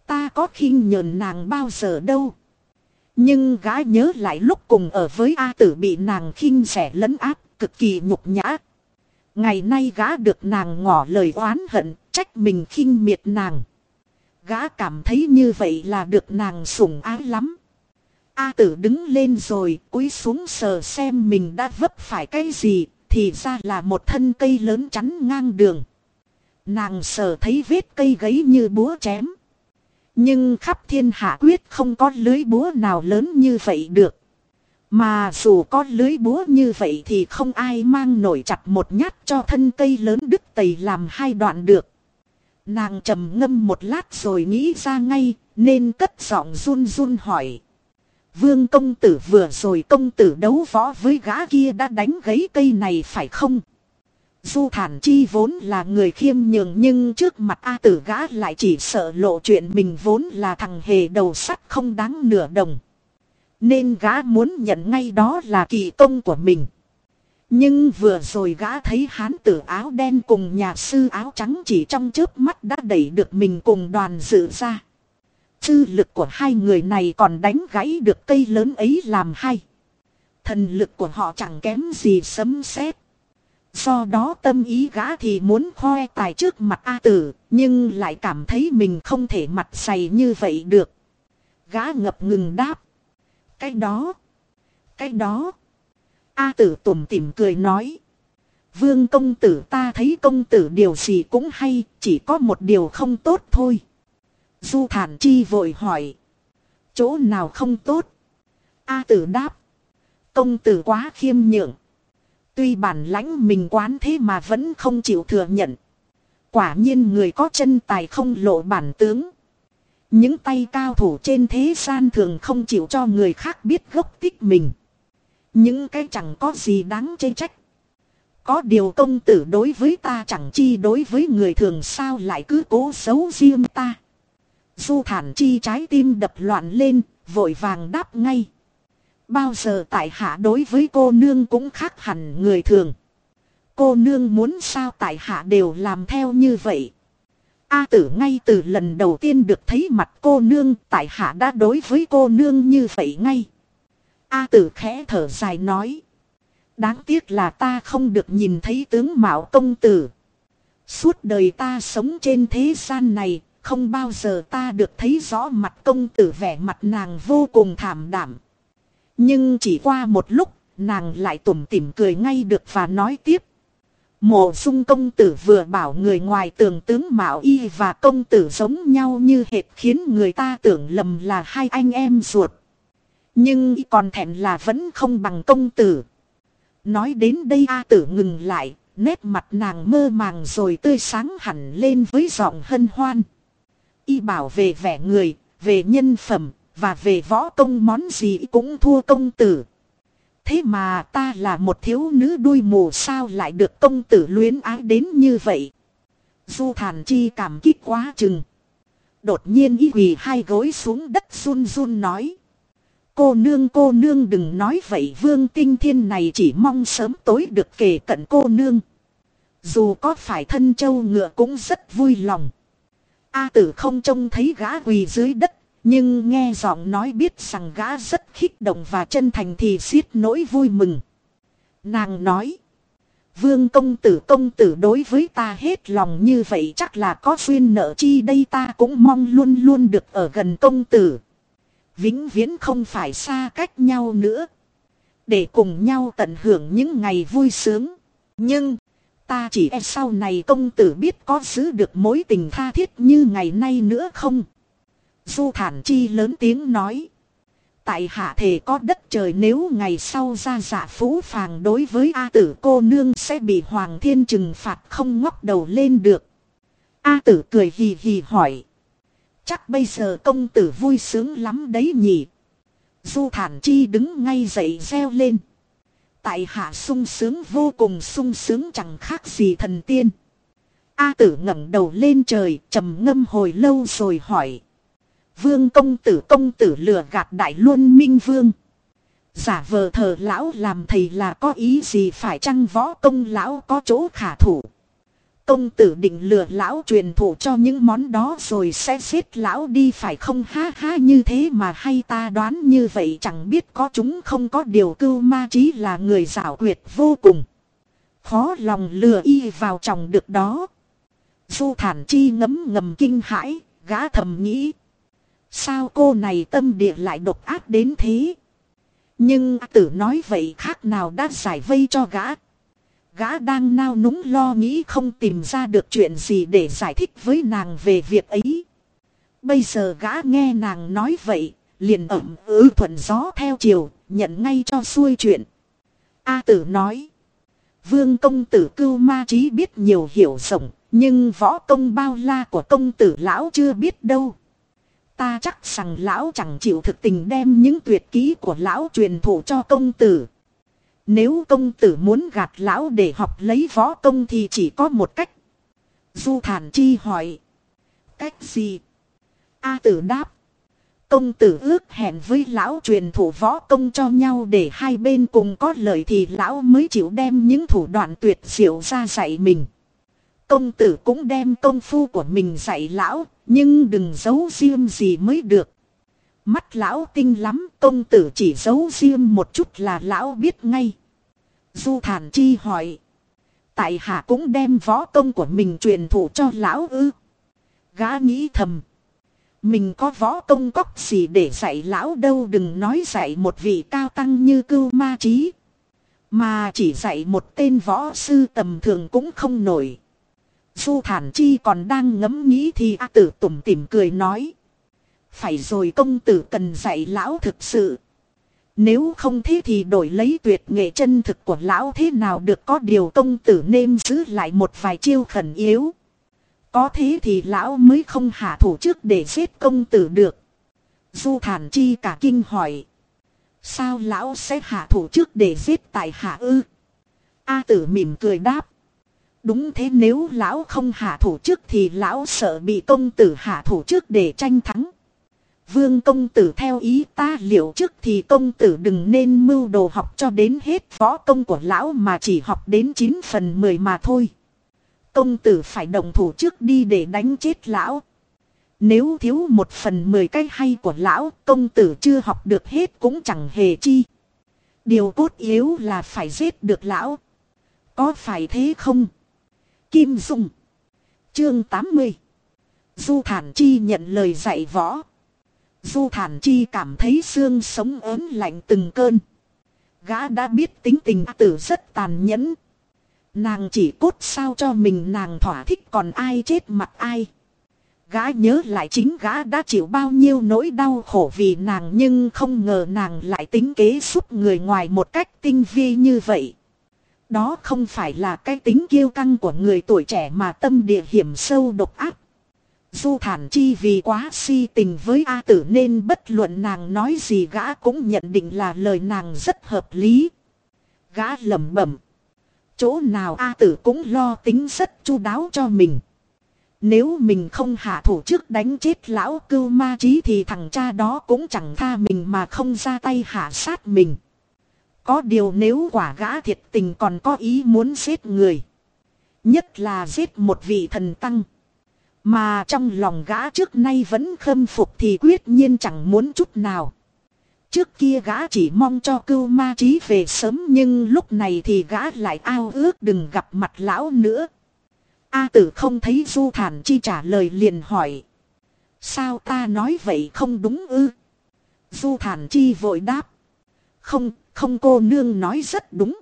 Ta có khinh nhờn nàng bao giờ đâu. Nhưng gái nhớ lại lúc cùng ở với A tử bị nàng khinh rẻ lấn áp, cực kỳ nhục nhã. Ngày nay gã được nàng ngỏ lời oán hận, trách mình khinh miệt nàng. Gã cảm thấy như vậy là được nàng sủng ái lắm. A tử đứng lên rồi, cúi xuống sờ xem mình đã vấp phải cái gì, thì ra là một thân cây lớn chắn ngang đường. Nàng sờ thấy vết cây gấy như búa chém. Nhưng khắp thiên hạ quyết không có lưới búa nào lớn như vậy được. Mà dù có lưới búa như vậy thì không ai mang nổi chặt một nhát cho thân cây lớn đứt tầy làm hai đoạn được. Nàng trầm ngâm một lát rồi nghĩ ra ngay, nên cất giọng run run hỏi. Vương công tử vừa rồi công tử đấu võ với gã kia đã đánh gấy cây này phải không? Du thản chi vốn là người khiêm nhường nhưng trước mặt A tử gã lại chỉ sợ lộ chuyện mình vốn là thằng hề đầu sắt không đáng nửa đồng. Nên gã muốn nhận ngay đó là kỳ công của mình. Nhưng vừa rồi gã thấy hán tử áo đen cùng nhà sư áo trắng chỉ trong chớp mắt đã đẩy được mình cùng đoàn dự ra. Sư lực của hai người này còn đánh gãy được cây lớn ấy làm hay. Thần lực của họ chẳng kém gì sấm sét. Do đó tâm ý gã thì muốn khoe tài trước mặt A tử, nhưng lại cảm thấy mình không thể mặt dày như vậy được. Gã ngập ngừng đáp. Cái đó, cái đó. A tử tủm tỉm cười nói. Vương công tử ta thấy công tử điều gì cũng hay, chỉ có một điều không tốt thôi. Du thản chi vội hỏi. Chỗ nào không tốt? A tử đáp. Công tử quá khiêm nhượng. Tuy bản lãnh mình quán thế mà vẫn không chịu thừa nhận. Quả nhiên người có chân tài không lộ bản tướng. Những tay cao thủ trên thế gian thường không chịu cho người khác biết gốc tích mình. Những cái chẳng có gì đáng chê trách. Có điều công tử đối với ta chẳng chi đối với người thường sao lại cứ cố xấu riêng ta. Du thản chi trái tim đập loạn lên, vội vàng đáp ngay. Bao giờ tại hạ đối với cô nương cũng khác hẳn người thường. Cô nương muốn sao tại hạ đều làm theo như vậy. A tử ngay từ lần đầu tiên được thấy mặt cô nương tại hạ đã đối với cô nương như vậy ngay. A tử khẽ thở dài nói. Đáng tiếc là ta không được nhìn thấy tướng mạo công tử. Suốt đời ta sống trên thế gian này, không bao giờ ta được thấy rõ mặt công tử vẻ mặt nàng vô cùng thảm đảm. Nhưng chỉ qua một lúc, nàng lại tủm tỉm cười ngay được và nói tiếp. Mộ dung công tử vừa bảo người ngoài tưởng tướng Mạo Y và công tử giống nhau như hệt khiến người ta tưởng lầm là hai anh em ruột. Nhưng y còn thẹn là vẫn không bằng công tử. Nói đến đây A tử ngừng lại, nét mặt nàng mơ màng rồi tươi sáng hẳn lên với giọng hân hoan. Y bảo về vẻ người, về nhân phẩm, và về võ công món gì cũng thua công tử. Thế mà ta là một thiếu nữ đuôi mù sao lại được công tử luyến ái đến như vậy. Du thản chi cảm kích quá chừng. Đột nhiên y quỳ hai gối xuống đất run run nói. Cô nương cô nương đừng nói vậy, vương tinh thiên này chỉ mong sớm tối được kể cận cô nương. Dù có phải thân châu ngựa cũng rất vui lòng. A tử không trông thấy gã quỳ dưới đất nhưng nghe giọng nói biết rằng gã rất khích động và chân thành thì xiết nỗi vui mừng. Nàng nói. Vương công tử công tử đối với ta hết lòng như vậy chắc là có duyên nợ chi đây ta cũng mong luôn luôn được ở gần công tử. Vĩnh viễn không phải xa cách nhau nữa. Để cùng nhau tận hưởng những ngày vui sướng. Nhưng, ta chỉ e sau này công tử biết có giữ được mối tình tha thiết như ngày nay nữa không? Du thản chi lớn tiếng nói. Tại hạ thể có đất trời nếu ngày sau ra dạ phú phàng đối với A tử cô nương sẽ bị Hoàng thiên trừng phạt không ngóc đầu lên được. A tử cười hì hì hỏi. Chắc bây giờ công tử vui sướng lắm đấy nhỉ. Du thản chi đứng ngay dậy reo lên. Tại hạ sung sướng vô cùng sung sướng chẳng khác gì thần tiên. A tử ngẩng đầu lên trời trầm ngâm hồi lâu rồi hỏi. Vương công tử công tử lừa gạt đại luân minh vương. Giả vờ thờ lão làm thầy là có ý gì phải chăng võ công lão có chỗ khả thủ. Công tử định lừa lão truyền thụ cho những món đó rồi sẽ giết lão đi phải không ha ha như thế mà hay ta đoán như vậy chẳng biết có chúng không có điều cưu ma trí là người giảo quyệt vô cùng. Khó lòng lừa y vào chồng được đó. Du thản chi ngấm ngầm kinh hãi, gã thầm nghĩ. Sao cô này tâm địa lại độc ác đến thế? Nhưng tử nói vậy khác nào đã giải vây cho gã. Gã đang nao núng lo nghĩ không tìm ra được chuyện gì để giải thích với nàng về việc ấy. Bây giờ gã nghe nàng nói vậy, liền ẩm ứ thuận gió theo chiều, nhận ngay cho xuôi chuyện. A tử nói. Vương công tử cưu ma trí biết nhiều hiểu rộng, nhưng võ công bao la của công tử lão chưa biết đâu. Ta chắc rằng lão chẳng chịu thực tình đem những tuyệt kỹ của lão truyền thụ cho công tử. Nếu công tử muốn gạt lão để học lấy võ công thì chỉ có một cách. Du thản chi hỏi. Cách gì? A tử đáp. Công tử ước hẹn với lão truyền thủ võ công cho nhau để hai bên cùng có lợi thì lão mới chịu đem những thủ đoạn tuyệt diệu ra dạy mình. Công tử cũng đem công phu của mình dạy lão, nhưng đừng giấu riêng gì mới được. Mắt lão tinh lắm, công tử chỉ giấu riêng một chút là lão biết ngay. Du thản chi hỏi. Tại hạ cũng đem võ công của mình truyền thụ cho lão ư. Gã nghĩ thầm. Mình có võ công cóc gì để dạy lão đâu đừng nói dạy một vị cao tăng như cưu ma trí. Mà chỉ dạy một tên võ sư tầm thường cũng không nổi. Du thản chi còn đang ngẫm nghĩ thì A tử tủm tỉm cười nói. Phải rồi công tử cần dạy lão thực sự. Nếu không thế thì đổi lấy tuyệt nghệ chân thực của lão thế nào được có điều công tử nên giữ lại một vài chiêu khẩn yếu. Có thế thì lão mới không hạ thủ trước để giết công tử được. Du thản chi cả kinh hỏi. Sao lão sẽ hạ thủ trước để giết tại hạ ư? A tử mỉm cười đáp. Đúng thế nếu lão không hạ thủ trước thì lão sợ bị công tử hạ thủ trước để tranh thắng. Vương công tử theo ý ta liệu trước thì công tử đừng nên mưu đồ học cho đến hết võ công của lão mà chỉ học đến 9 phần 10 mà thôi. Công tử phải đồng thủ trước đi để đánh chết lão. Nếu thiếu một phần 10 cái hay của lão, công tử chưa học được hết cũng chẳng hề chi. Điều cốt yếu là phải giết được lão. Có phải thế không? Kim Dung Chương 80 Du Thản Chi nhận lời dạy võ. Du Thản Chi cảm thấy xương sống ớn lạnh từng cơn. Gã đã biết tính tình tử rất tàn nhẫn. Nàng chỉ cốt sao cho mình nàng thỏa thích còn ai chết mặt ai. Gã nhớ lại chính gã đã chịu bao nhiêu nỗi đau khổ vì nàng nhưng không ngờ nàng lại tính kế giúp người ngoài một cách tinh vi như vậy. Đó không phải là cái tính kiêu căng của người tuổi trẻ mà tâm địa hiểm sâu độc ác. Du thản chi vì quá si tình với A tử nên bất luận nàng nói gì gã cũng nhận định là lời nàng rất hợp lý. Gã lẩm bẩm. Chỗ nào A tử cũng lo tính rất chu đáo cho mình. Nếu mình không hạ thủ trước đánh chết lão cưu ma trí thì thằng cha đó cũng chẳng tha mình mà không ra tay hạ sát mình. Có điều nếu quả gã thiệt tình còn có ý muốn giết người. Nhất là giết một vị thần tăng. Mà trong lòng gã trước nay vẫn khâm phục thì quyết nhiên chẳng muốn chút nào. Trước kia gã chỉ mong cho cưu ma trí về sớm nhưng lúc này thì gã lại ao ước đừng gặp mặt lão nữa. A tử không thấy du thản chi trả lời liền hỏi. Sao ta nói vậy không đúng ư? Du thản chi vội đáp. Không, không cô nương nói rất đúng.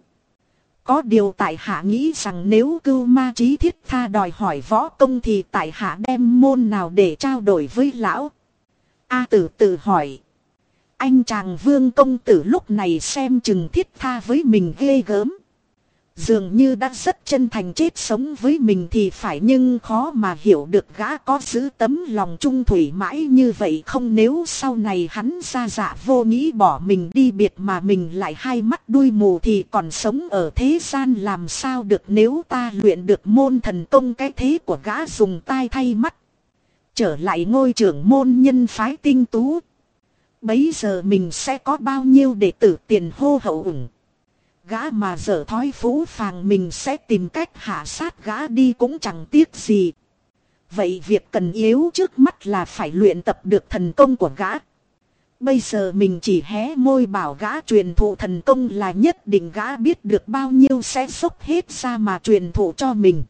Có điều tại hạ nghĩ rằng nếu cưu ma trí thiết tha đòi hỏi võ công thì tại hạ đem môn nào để trao đổi với lão. A tử tự hỏi. Anh chàng vương công tử lúc này xem chừng thiết tha với mình ghê gớm. Dường như đã rất chân thành chết sống với mình thì phải nhưng khó mà hiểu được gã có giữ tấm lòng trung thủy mãi như vậy không nếu sau này hắn ra dạ vô nghĩ bỏ mình đi biệt mà mình lại hai mắt đuôi mù thì còn sống ở thế gian làm sao được nếu ta luyện được môn thần công cái thế của gã dùng tai thay mắt. Trở lại ngôi trưởng môn nhân phái tinh tú. Bấy giờ mình sẽ có bao nhiêu đệ tử tiền hô hậu ủng. Gã mà dở thói phú phàng mình sẽ tìm cách hạ sát gã đi cũng chẳng tiếc gì. Vậy việc cần yếu trước mắt là phải luyện tập được thần công của gã. Bây giờ mình chỉ hé môi bảo gã truyền thụ thần công là nhất định gã biết được bao nhiêu sẽ dốc hết ra mà truyền thụ cho mình.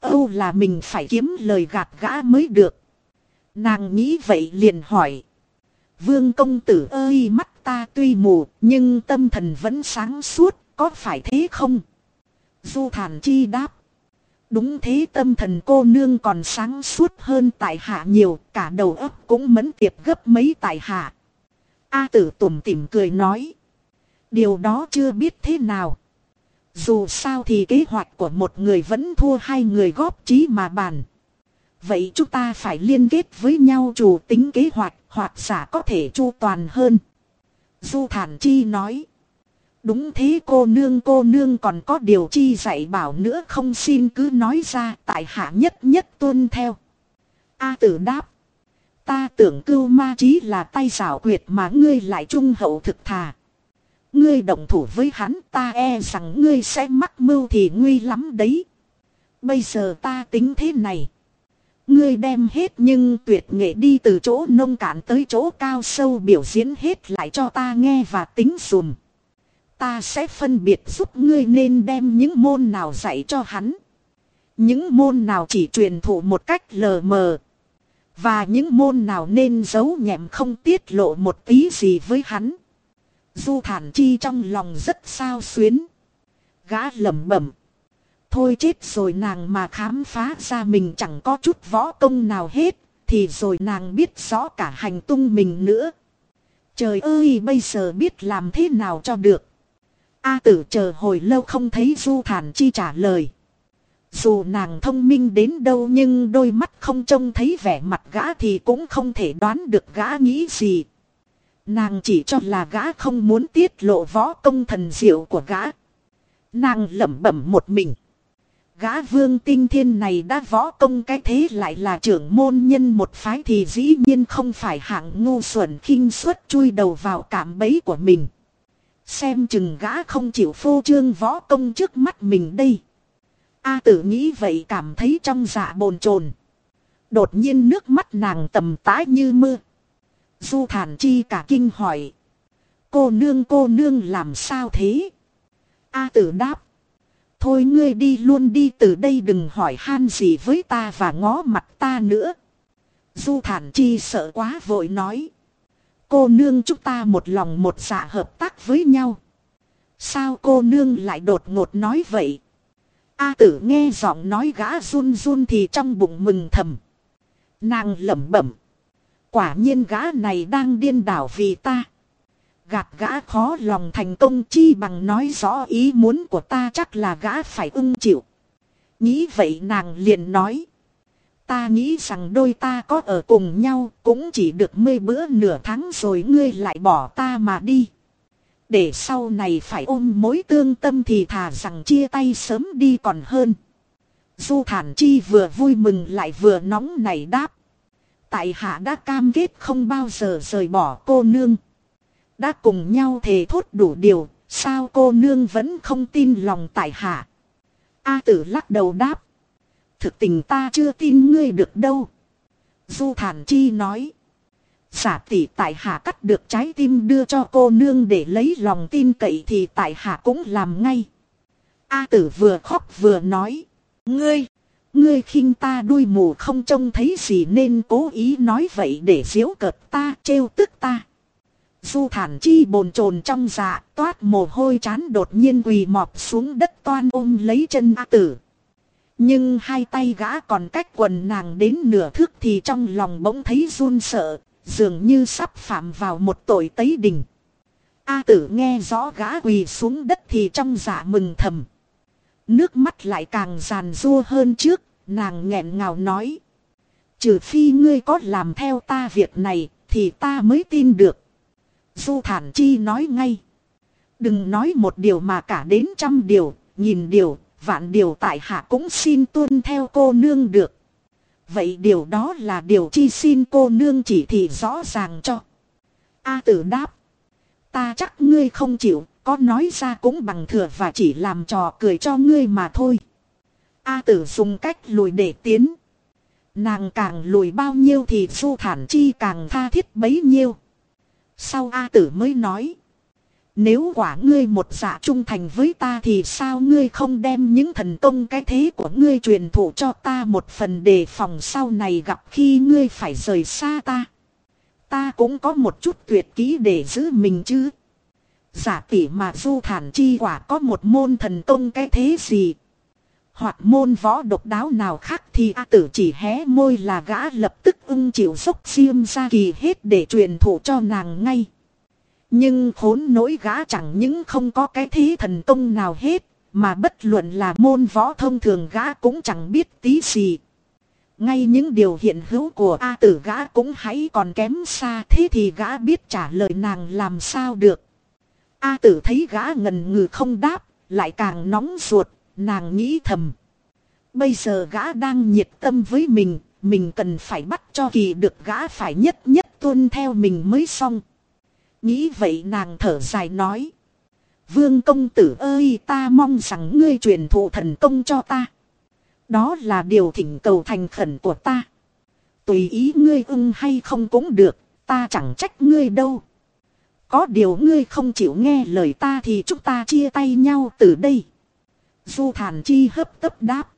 Âu là mình phải kiếm lời gạt gã mới được. Nàng nghĩ vậy liền hỏi. Vương công tử ơi, mắt ta tuy mù nhưng tâm thần vẫn sáng suốt, có phải thế không? Du thản chi đáp. Đúng thế tâm thần cô nương còn sáng suốt hơn tại hạ nhiều, cả đầu óc cũng mẫn tiệp gấp mấy tại hạ. A tử tủm tỉm cười nói. Điều đó chưa biết thế nào. Dù sao thì kế hoạch của một người vẫn thua hai người góp trí mà bàn. Vậy chúng ta phải liên kết với nhau chủ tính kế hoạch hoặc giả có thể chu toàn hơn. Du Thản Chi nói. Đúng thế cô nương cô nương còn có điều chi dạy bảo nữa không xin cứ nói ra, tại hạ nhất nhất tuân theo. A tử đáp. Ta tưởng cưu ma chí là tay xảo quyệt mà ngươi lại trung hậu thực thà. Ngươi động thủ với hắn, ta e rằng ngươi sẽ mắc mưu thì nguy lắm đấy. Bây giờ ta tính thế này. Ngươi đem hết nhưng tuyệt nghệ đi từ chỗ nông cạn tới chỗ cao sâu biểu diễn hết lại cho ta nghe và tính dùm. Ta sẽ phân biệt giúp ngươi nên đem những môn nào dạy cho hắn. Những môn nào chỉ truyền thụ một cách lờ mờ. Và những môn nào nên giấu nhẹm không tiết lộ một tí gì với hắn. Du thản chi trong lòng rất sao xuyến. Gã lẩm bẩm. Thôi chết rồi nàng mà khám phá ra mình chẳng có chút võ công nào hết. Thì rồi nàng biết rõ cả hành tung mình nữa. Trời ơi, bây giờ biết làm thế nào cho được. A tử chờ hồi lâu không thấy Du Thản Chi trả lời. Dù nàng thông minh đến đâu nhưng đôi mắt không trông thấy vẻ mặt gã thì cũng không thể đoán được gã nghĩ gì. Nàng chỉ cho là gã không muốn tiết lộ võ công thần diệu của gã. Nàng lẩm bẩm một mình. Gã vương tinh thiên này đã võ công cái thế lại là trưởng môn nhân một phái thì dĩ nhiên không phải hạng ngu xuẩn khinh suất chui đầu vào cảm bấy của mình. Xem chừng gã không chịu phô trương võ công trước mắt mình đây. A tử nghĩ vậy cảm thấy trong dạ bồn chồn. Đột nhiên nước mắt nàng tầm tái như mưa. Du thản chi cả kinh hỏi. Cô nương cô nương làm sao thế? A tử đáp. Thôi ngươi đi luôn đi, từ đây đừng hỏi han gì với ta và ngó mặt ta nữa. Du thản chi sợ quá vội nói. Cô nương chúng ta một lòng một dạ hợp tác với nhau. Sao cô nương lại đột ngột nói vậy? A tử nghe giọng nói gã run run thì trong bụng mừng thầm. Nàng lẩm bẩm. Quả nhiên gã này đang điên đảo vì ta. Gạt gã khó lòng thành công chi bằng nói rõ ý muốn của ta chắc là gã phải ưng chịu. Nghĩ vậy nàng liền nói. Ta nghĩ rằng đôi ta có ở cùng nhau cũng chỉ được mươi bữa nửa tháng rồi ngươi lại bỏ ta mà đi. Để sau này phải ôm mối tương tâm thì thà rằng chia tay sớm đi còn hơn. Du thản chi vừa vui mừng lại vừa nóng nảy đáp. Tại hạ đã cam kết không bao giờ rời bỏ cô nương. Đã cùng nhau thề thốt đủ điều, sao cô nương vẫn không tin lòng tại hạ. A tử lắc đầu đáp thực tình ta chưa tin ngươi được đâu. Du Thản Chi nói. Giả tỷ tại hạ cắt được trái tim đưa cho cô nương để lấy lòng tin cậy thì tại hạ cũng làm ngay. A tử vừa khóc vừa nói. Ngươi, ngươi khinh ta đuôi mù không trông thấy gì nên cố ý nói vậy để diễu cợt ta, trêu tức ta. Du thản chi bồn chồn trong dạ, toát mồ hôi chán đột nhiên quỳ mọp xuống đất toan ôm lấy chân A tử. Nhưng hai tay gã còn cách quần nàng đến nửa thước thì trong lòng bỗng thấy run sợ, dường như sắp phạm vào một tội tấy đình. A tử nghe rõ gã quỳ xuống đất thì trong dạ mừng thầm. Nước mắt lại càng giàn rua hơn trước, nàng nghẹn ngào nói. Trừ phi ngươi có làm theo ta việc này, thì ta mới tin được. Du thản chi nói ngay. Đừng nói một điều mà cả đến trăm điều, nhìn điều, vạn điều tại hạ cũng xin tuân theo cô nương được. Vậy điều đó là điều chi xin cô nương chỉ thị rõ ràng cho. A tử đáp. Ta chắc ngươi không chịu, có nói ra cũng bằng thừa và chỉ làm trò cười cho ngươi mà thôi. A tử dùng cách lùi để tiến. Nàng càng lùi bao nhiêu thì du thản chi càng tha thiết bấy nhiêu. Sau A tử mới nói. Nếu quả ngươi một dạ trung thành với ta thì sao ngươi không đem những thần công cái thế của ngươi truyền thụ cho ta một phần đề phòng sau này gặp khi ngươi phải rời xa ta. Ta cũng có một chút tuyệt kỹ để giữ mình chứ. Giả tỷ mà du thản chi quả có một môn thần công cái thế gì. Hoặc môn võ độc đáo nào khác thì A tử chỉ hé môi là gã lập tức ưng chịu dốc xiêm ra kỳ hết để truyền thụ cho nàng ngay. Nhưng khốn nỗi gã chẳng những không có cái thế thần công nào hết, mà bất luận là môn võ thông thường gã cũng chẳng biết tí gì. Ngay những điều hiện hữu của A tử gã cũng hãy còn kém xa thế thì gã biết trả lời nàng làm sao được. A tử thấy gã ngần ngừ không đáp, lại càng nóng ruột, nàng nghĩ thầm. Bây giờ gã đang nhiệt tâm với mình, mình cần phải bắt cho kỳ được gã phải nhất nhất tuân theo mình mới xong. Nghĩ vậy nàng thở dài nói. Vương công tử ơi ta mong rằng ngươi truyền thụ thần công cho ta. Đó là điều thỉnh cầu thành khẩn của ta. Tùy ý ngươi ưng hay không cũng được, ta chẳng trách ngươi đâu. Có điều ngươi không chịu nghe lời ta thì chúng ta chia tay nhau từ đây. Du thản chi hấp tấp đáp.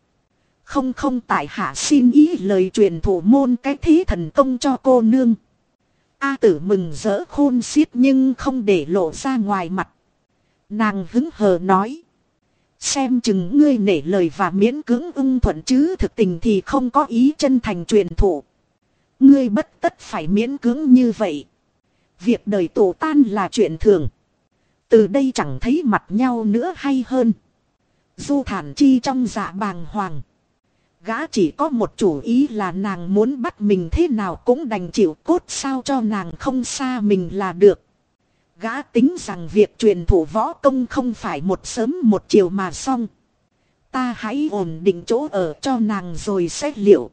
Không không tại hạ xin ý lời truyền thủ môn cái thế thần công cho cô nương. A tử mừng rỡ khôn xiết nhưng không để lộ ra ngoài mặt. Nàng hứng hờ nói. Xem chừng ngươi nể lời và miễn cưỡng ưng thuận chứ thực tình thì không có ý chân thành truyền thụ. Ngươi bất tất phải miễn cưỡng như vậy. Việc đời tổ tan là chuyện thường. Từ đây chẳng thấy mặt nhau nữa hay hơn. Du thản chi trong dạ bàng hoàng. Gã chỉ có một chủ ý là nàng muốn bắt mình thế nào cũng đành chịu cốt sao cho nàng không xa mình là được. Gã tính rằng việc truyền thủ võ công không phải một sớm một chiều mà xong. Ta hãy ổn định chỗ ở cho nàng rồi xét liệu.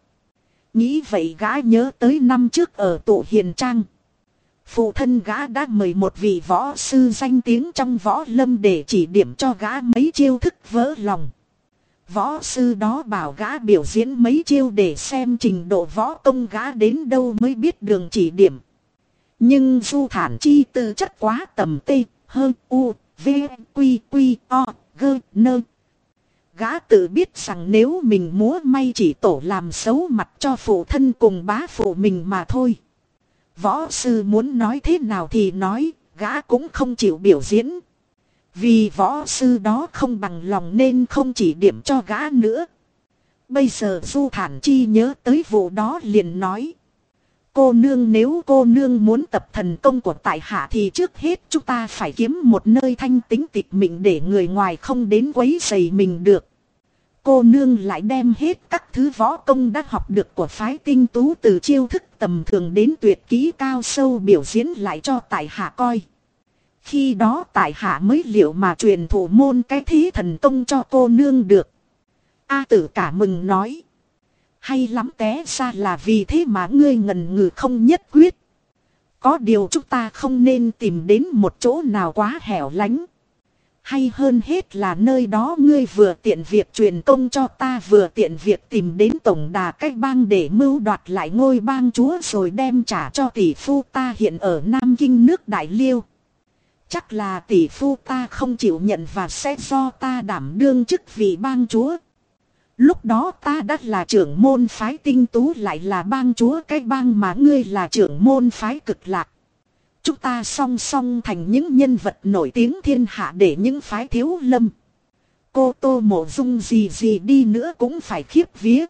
Nghĩ vậy gã nhớ tới năm trước ở tụ hiền trang. Phụ thân gã đã mời một vị võ sư danh tiếng trong võ lâm để chỉ điểm cho gã mấy chiêu thức vỡ lòng. Võ sư đó bảo gã biểu diễn mấy chiêu để xem trình độ võ công gã đến đâu mới biết đường chỉ điểm. Nhưng du thản chi tư chất quá tầm tê, hơn u, v, quy, quy, o, g nơ. Gã tự biết rằng nếu mình múa may chỉ tổ làm xấu mặt cho phụ thân cùng bá phụ mình mà thôi. Võ sư muốn nói thế nào thì nói, gã cũng không chịu biểu diễn. Vì võ sư đó không bằng lòng nên không chỉ điểm cho gã nữa. Bây giờ Du Thản Chi nhớ tới vụ đó liền nói. Cô nương nếu cô nương muốn tập thần công của tại hạ thì trước hết chúng ta phải kiếm một nơi thanh tính tịch mịn để người ngoài không đến quấy rầy mình được. Cô nương lại đem hết các thứ võ công đã học được của phái tinh tú từ chiêu thức tầm thường đến tuyệt kỹ cao sâu biểu diễn lại cho tại hạ coi. Khi đó tại hạ mới liệu mà truyền thủ môn cái thí thần công cho cô nương được. A tử cả mừng nói. Hay lắm té ra là vì thế mà ngươi ngần ngừ không nhất quyết. Có điều chúng ta không nên tìm đến một chỗ nào quá hẻo lánh. Hay hơn hết là nơi đó ngươi vừa tiện việc truyền công cho ta, vừa tiện việc tìm đến tổng đà cách bang để mưu đoạt lại ngôi bang chúa rồi đem trả cho tỷ phu ta hiện ở Nam Kinh nước Đại Liêu. Chắc là tỷ phu ta không chịu nhận và sẽ do ta đảm đương chức vị bang chúa. Lúc đó ta đã là trưởng môn phái tinh tú lại là bang chúa cái bang mà ngươi là trưởng môn phái cực lạc. Chúng ta song song thành những nhân vật nổi tiếng thiên hạ để những phái thiếu lâm. Cô tô mộ dung gì gì đi nữa cũng phải khiếp vía.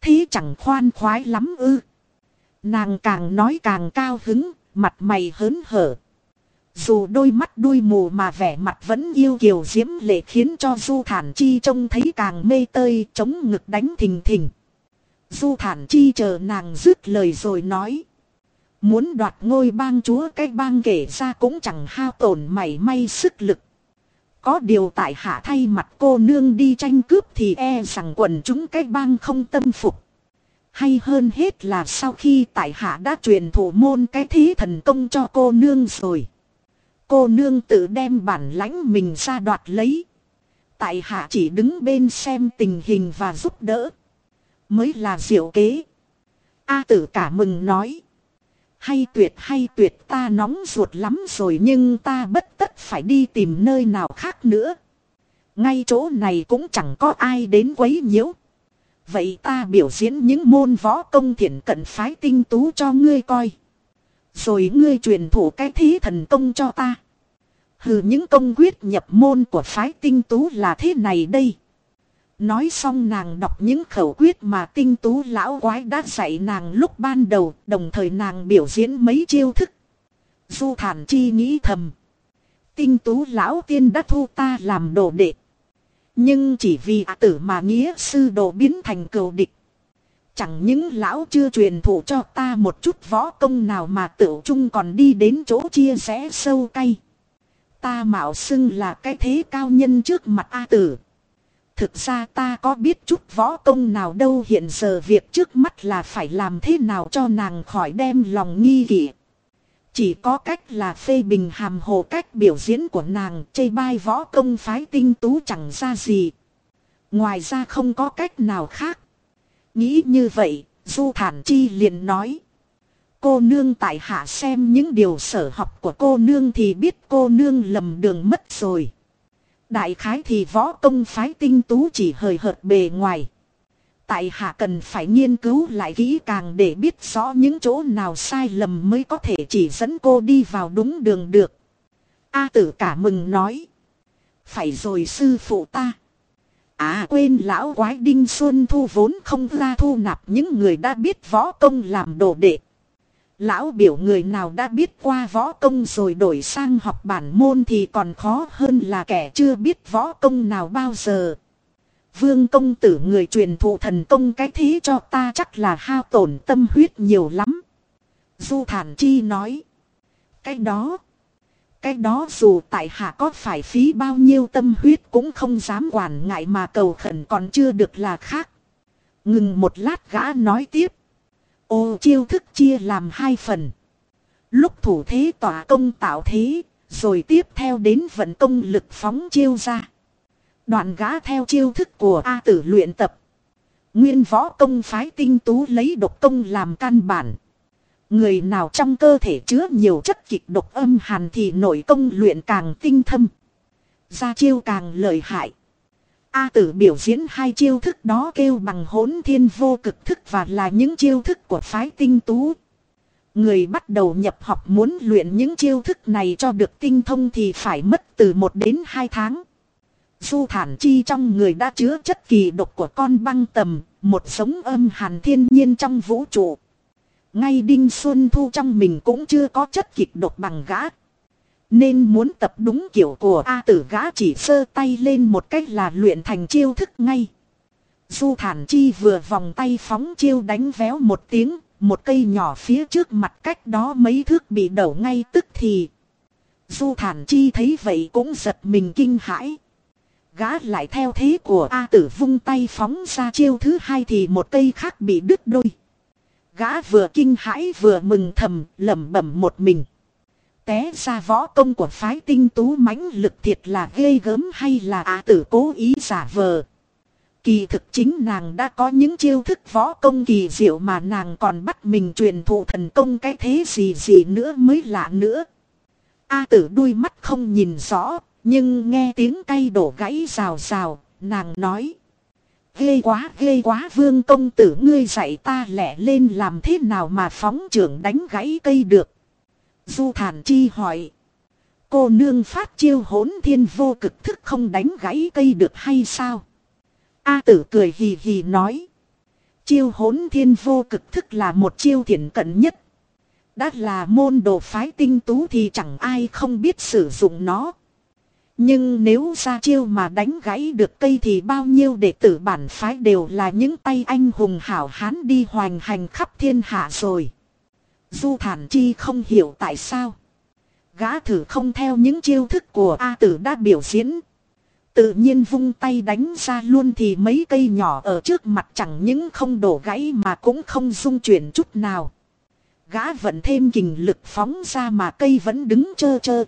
Thế chẳng khoan khoái lắm ư. Nàng càng nói càng cao hứng, mặt mày hớn hở. Dù đôi mắt đuôi mù mà vẻ mặt vẫn yêu kiều diễm lệ khiến cho Du Thản Chi trông thấy càng mê tơi chống ngực đánh thình thình. Du Thản Chi chờ nàng dứt lời rồi nói. Muốn đoạt ngôi bang chúa, cái bang kể ra cũng chẳng hao tổn mảy may sức lực. Có điều tại hạ thay mặt cô nương đi tranh cướp thì e rằng quần chúng cái bang không tâm phục. Hay hơn hết là sau khi tại hạ đã truyền thủ môn cái thí thần công cho cô nương rồi. Cô nương tự đem bản lãnh mình ra đoạt lấy. Tại hạ chỉ đứng bên xem tình hình và giúp đỡ. Mới là diệu kế. A tử cả mừng nói. Hay tuyệt hay tuyệt ta nóng ruột lắm rồi nhưng ta bất tất phải đi tìm nơi nào khác nữa. Ngay chỗ này cũng chẳng có ai đến quấy nhiễu. Vậy ta biểu diễn những môn võ công thiện cận phái tinh tú cho ngươi coi. Rồi ngươi truyền thủ cái thí thần công cho ta. Hừ, những công quyết nhập môn của phái tinh tú là thế này đây. Nói xong nàng đọc những khẩu quyết mà tinh tú lão quái đã dạy nàng lúc ban đầu, đồng thời nàng biểu diễn mấy chiêu thức. Du thản chi nghĩ thầm. Tinh tú lão tiên đã thu ta làm đồ đệ. Nhưng chỉ vì ạ tử mà nghĩa sư đồ biến thành cừu địch. Chẳng những lão chưa truyền thụ cho ta một chút võ công nào mà tự trung còn đi đến chỗ chia rẽ sâu cay. Ta mạo xưng là cái thế cao nhân trước mặt A tử. Thực ra ta có biết chút võ công nào đâu hiện giờ việc trước mắt là phải làm thế nào cho nàng khỏi đem lòng nghi kỵ. Chỉ có cách là phê bình hàm hồ cách biểu diễn của nàng chê bai võ công phái tinh tú chẳng ra gì. Ngoài ra không có cách nào khác. Nghĩ như vậy, Du Thản Chi liền nói. Cô nương tại hạ xem những điều sở học của cô nương thì biết cô nương lầm đường mất rồi. Đại khái thì võ công phái tinh tú chỉ hời hợt bề ngoài. Tại hạ cần phải nghiên cứu lại kỹ càng để biết rõ những chỗ nào sai lầm mới có thể chỉ dẫn cô đi vào đúng đường được. A tử cả mừng nói. Phải rồi sư phụ ta. À quên lão quái đinh xuân thu vốn không ra thu nạp những người đã biết võ công làm đồ đệ. Lão biểu người nào đã biết qua võ công rồi đổi sang học bản môn thì còn khó hơn là kẻ chưa biết võ công nào bao giờ. Vương công tử người truyền thụ thần công cái thế cho ta chắc là hao tổn tâm huyết nhiều lắm. Du Thản Chi nói. Cái đó. Cái đó dù tại hạ có phải phí bao nhiêu tâm huyết cũng không dám quản ngại mà cầu khẩn còn chưa được là khác. Ngừng một lát gã nói tiếp. Ô chiêu thức chia làm hai phần. Lúc thủ thế tỏa công tạo thế, rồi tiếp theo đến vận công lực phóng chiêu ra. Đoạn gã theo chiêu thức của A tử luyện tập. Nguyên võ công phái tinh tú lấy độc công làm căn bản. Người nào trong cơ thể chứa nhiều chất kịch độc âm hàn thì nội công luyện càng tinh thâm. Ra chiêu càng lợi hại. A tử biểu diễn hai chiêu thức đó kêu bằng hỗn thiên vô cực thức và là những chiêu thức của phái tinh tú. Người bắt đầu nhập học muốn luyện những chiêu thức này cho được tinh thông thì phải mất từ 1 đến 2 tháng. Du thản chi trong người đã chứa chất kỳ độc của con băng tầm, một sống âm hàn thiên nhiên trong vũ trụ. Ngay Đinh Xuân Thu trong mình cũng chưa có chất kịch độc bằng gã. Nên muốn tập đúng kiểu của A tử gã chỉ sơ tay lên một cách là luyện thành chiêu thức ngay. Du thản chi vừa vòng tay phóng chiêu đánh véo một tiếng, một cây nhỏ phía trước mặt cách đó mấy thước bị đổ ngay tức thì. Du thản chi thấy vậy cũng giật mình kinh hãi. Gã lại theo thế của A tử vung tay phóng ra chiêu thứ hai thì một cây khác bị đứt đôi. Gã vừa kinh hãi vừa mừng thầm lẩm bẩm một mình. Té ra võ công của phái tinh tú mãnh lực thiệt là ghê gớm hay là á tử cố ý giả vờ. Kỳ thực chính nàng đã có những chiêu thức võ công kỳ diệu mà nàng còn bắt mình truyền thụ thần công cái thế gì gì nữa mới lạ nữa. A tử đuôi mắt không nhìn rõ, nhưng nghe tiếng cây đổ gãy rào rào, nàng nói. Ghê quá ghê quá vương công tử ngươi dạy ta lẻ lên làm thế nào mà phóng trưởng đánh gãy cây được. Du thản chi hỏi. Cô nương phát chiêu hỗn thiên vô cực thức không đánh gãy cây được hay sao? A tử cười hì hì nói. Chiêu hỗn thiên vô cực thức là một chiêu thiện cận nhất. Đã là môn đồ phái tinh tú thì chẳng ai không biết sử dụng nó. Nhưng nếu ra chiêu mà đánh gãy được cây thì bao nhiêu đệ tử bản phái đều là những tay anh hùng hảo hán đi hoành hành khắp thiên hạ rồi. Du thản chi không hiểu tại sao. Gã thử không theo những chiêu thức của A tử đã biểu diễn. Tự nhiên vung tay đánh ra luôn thì mấy cây nhỏ ở trước mặt chẳng những không đổ gãy mà cũng không rung chuyển chút nào. Gã vẫn thêm kình lực phóng ra mà cây vẫn đứng chơ chơ.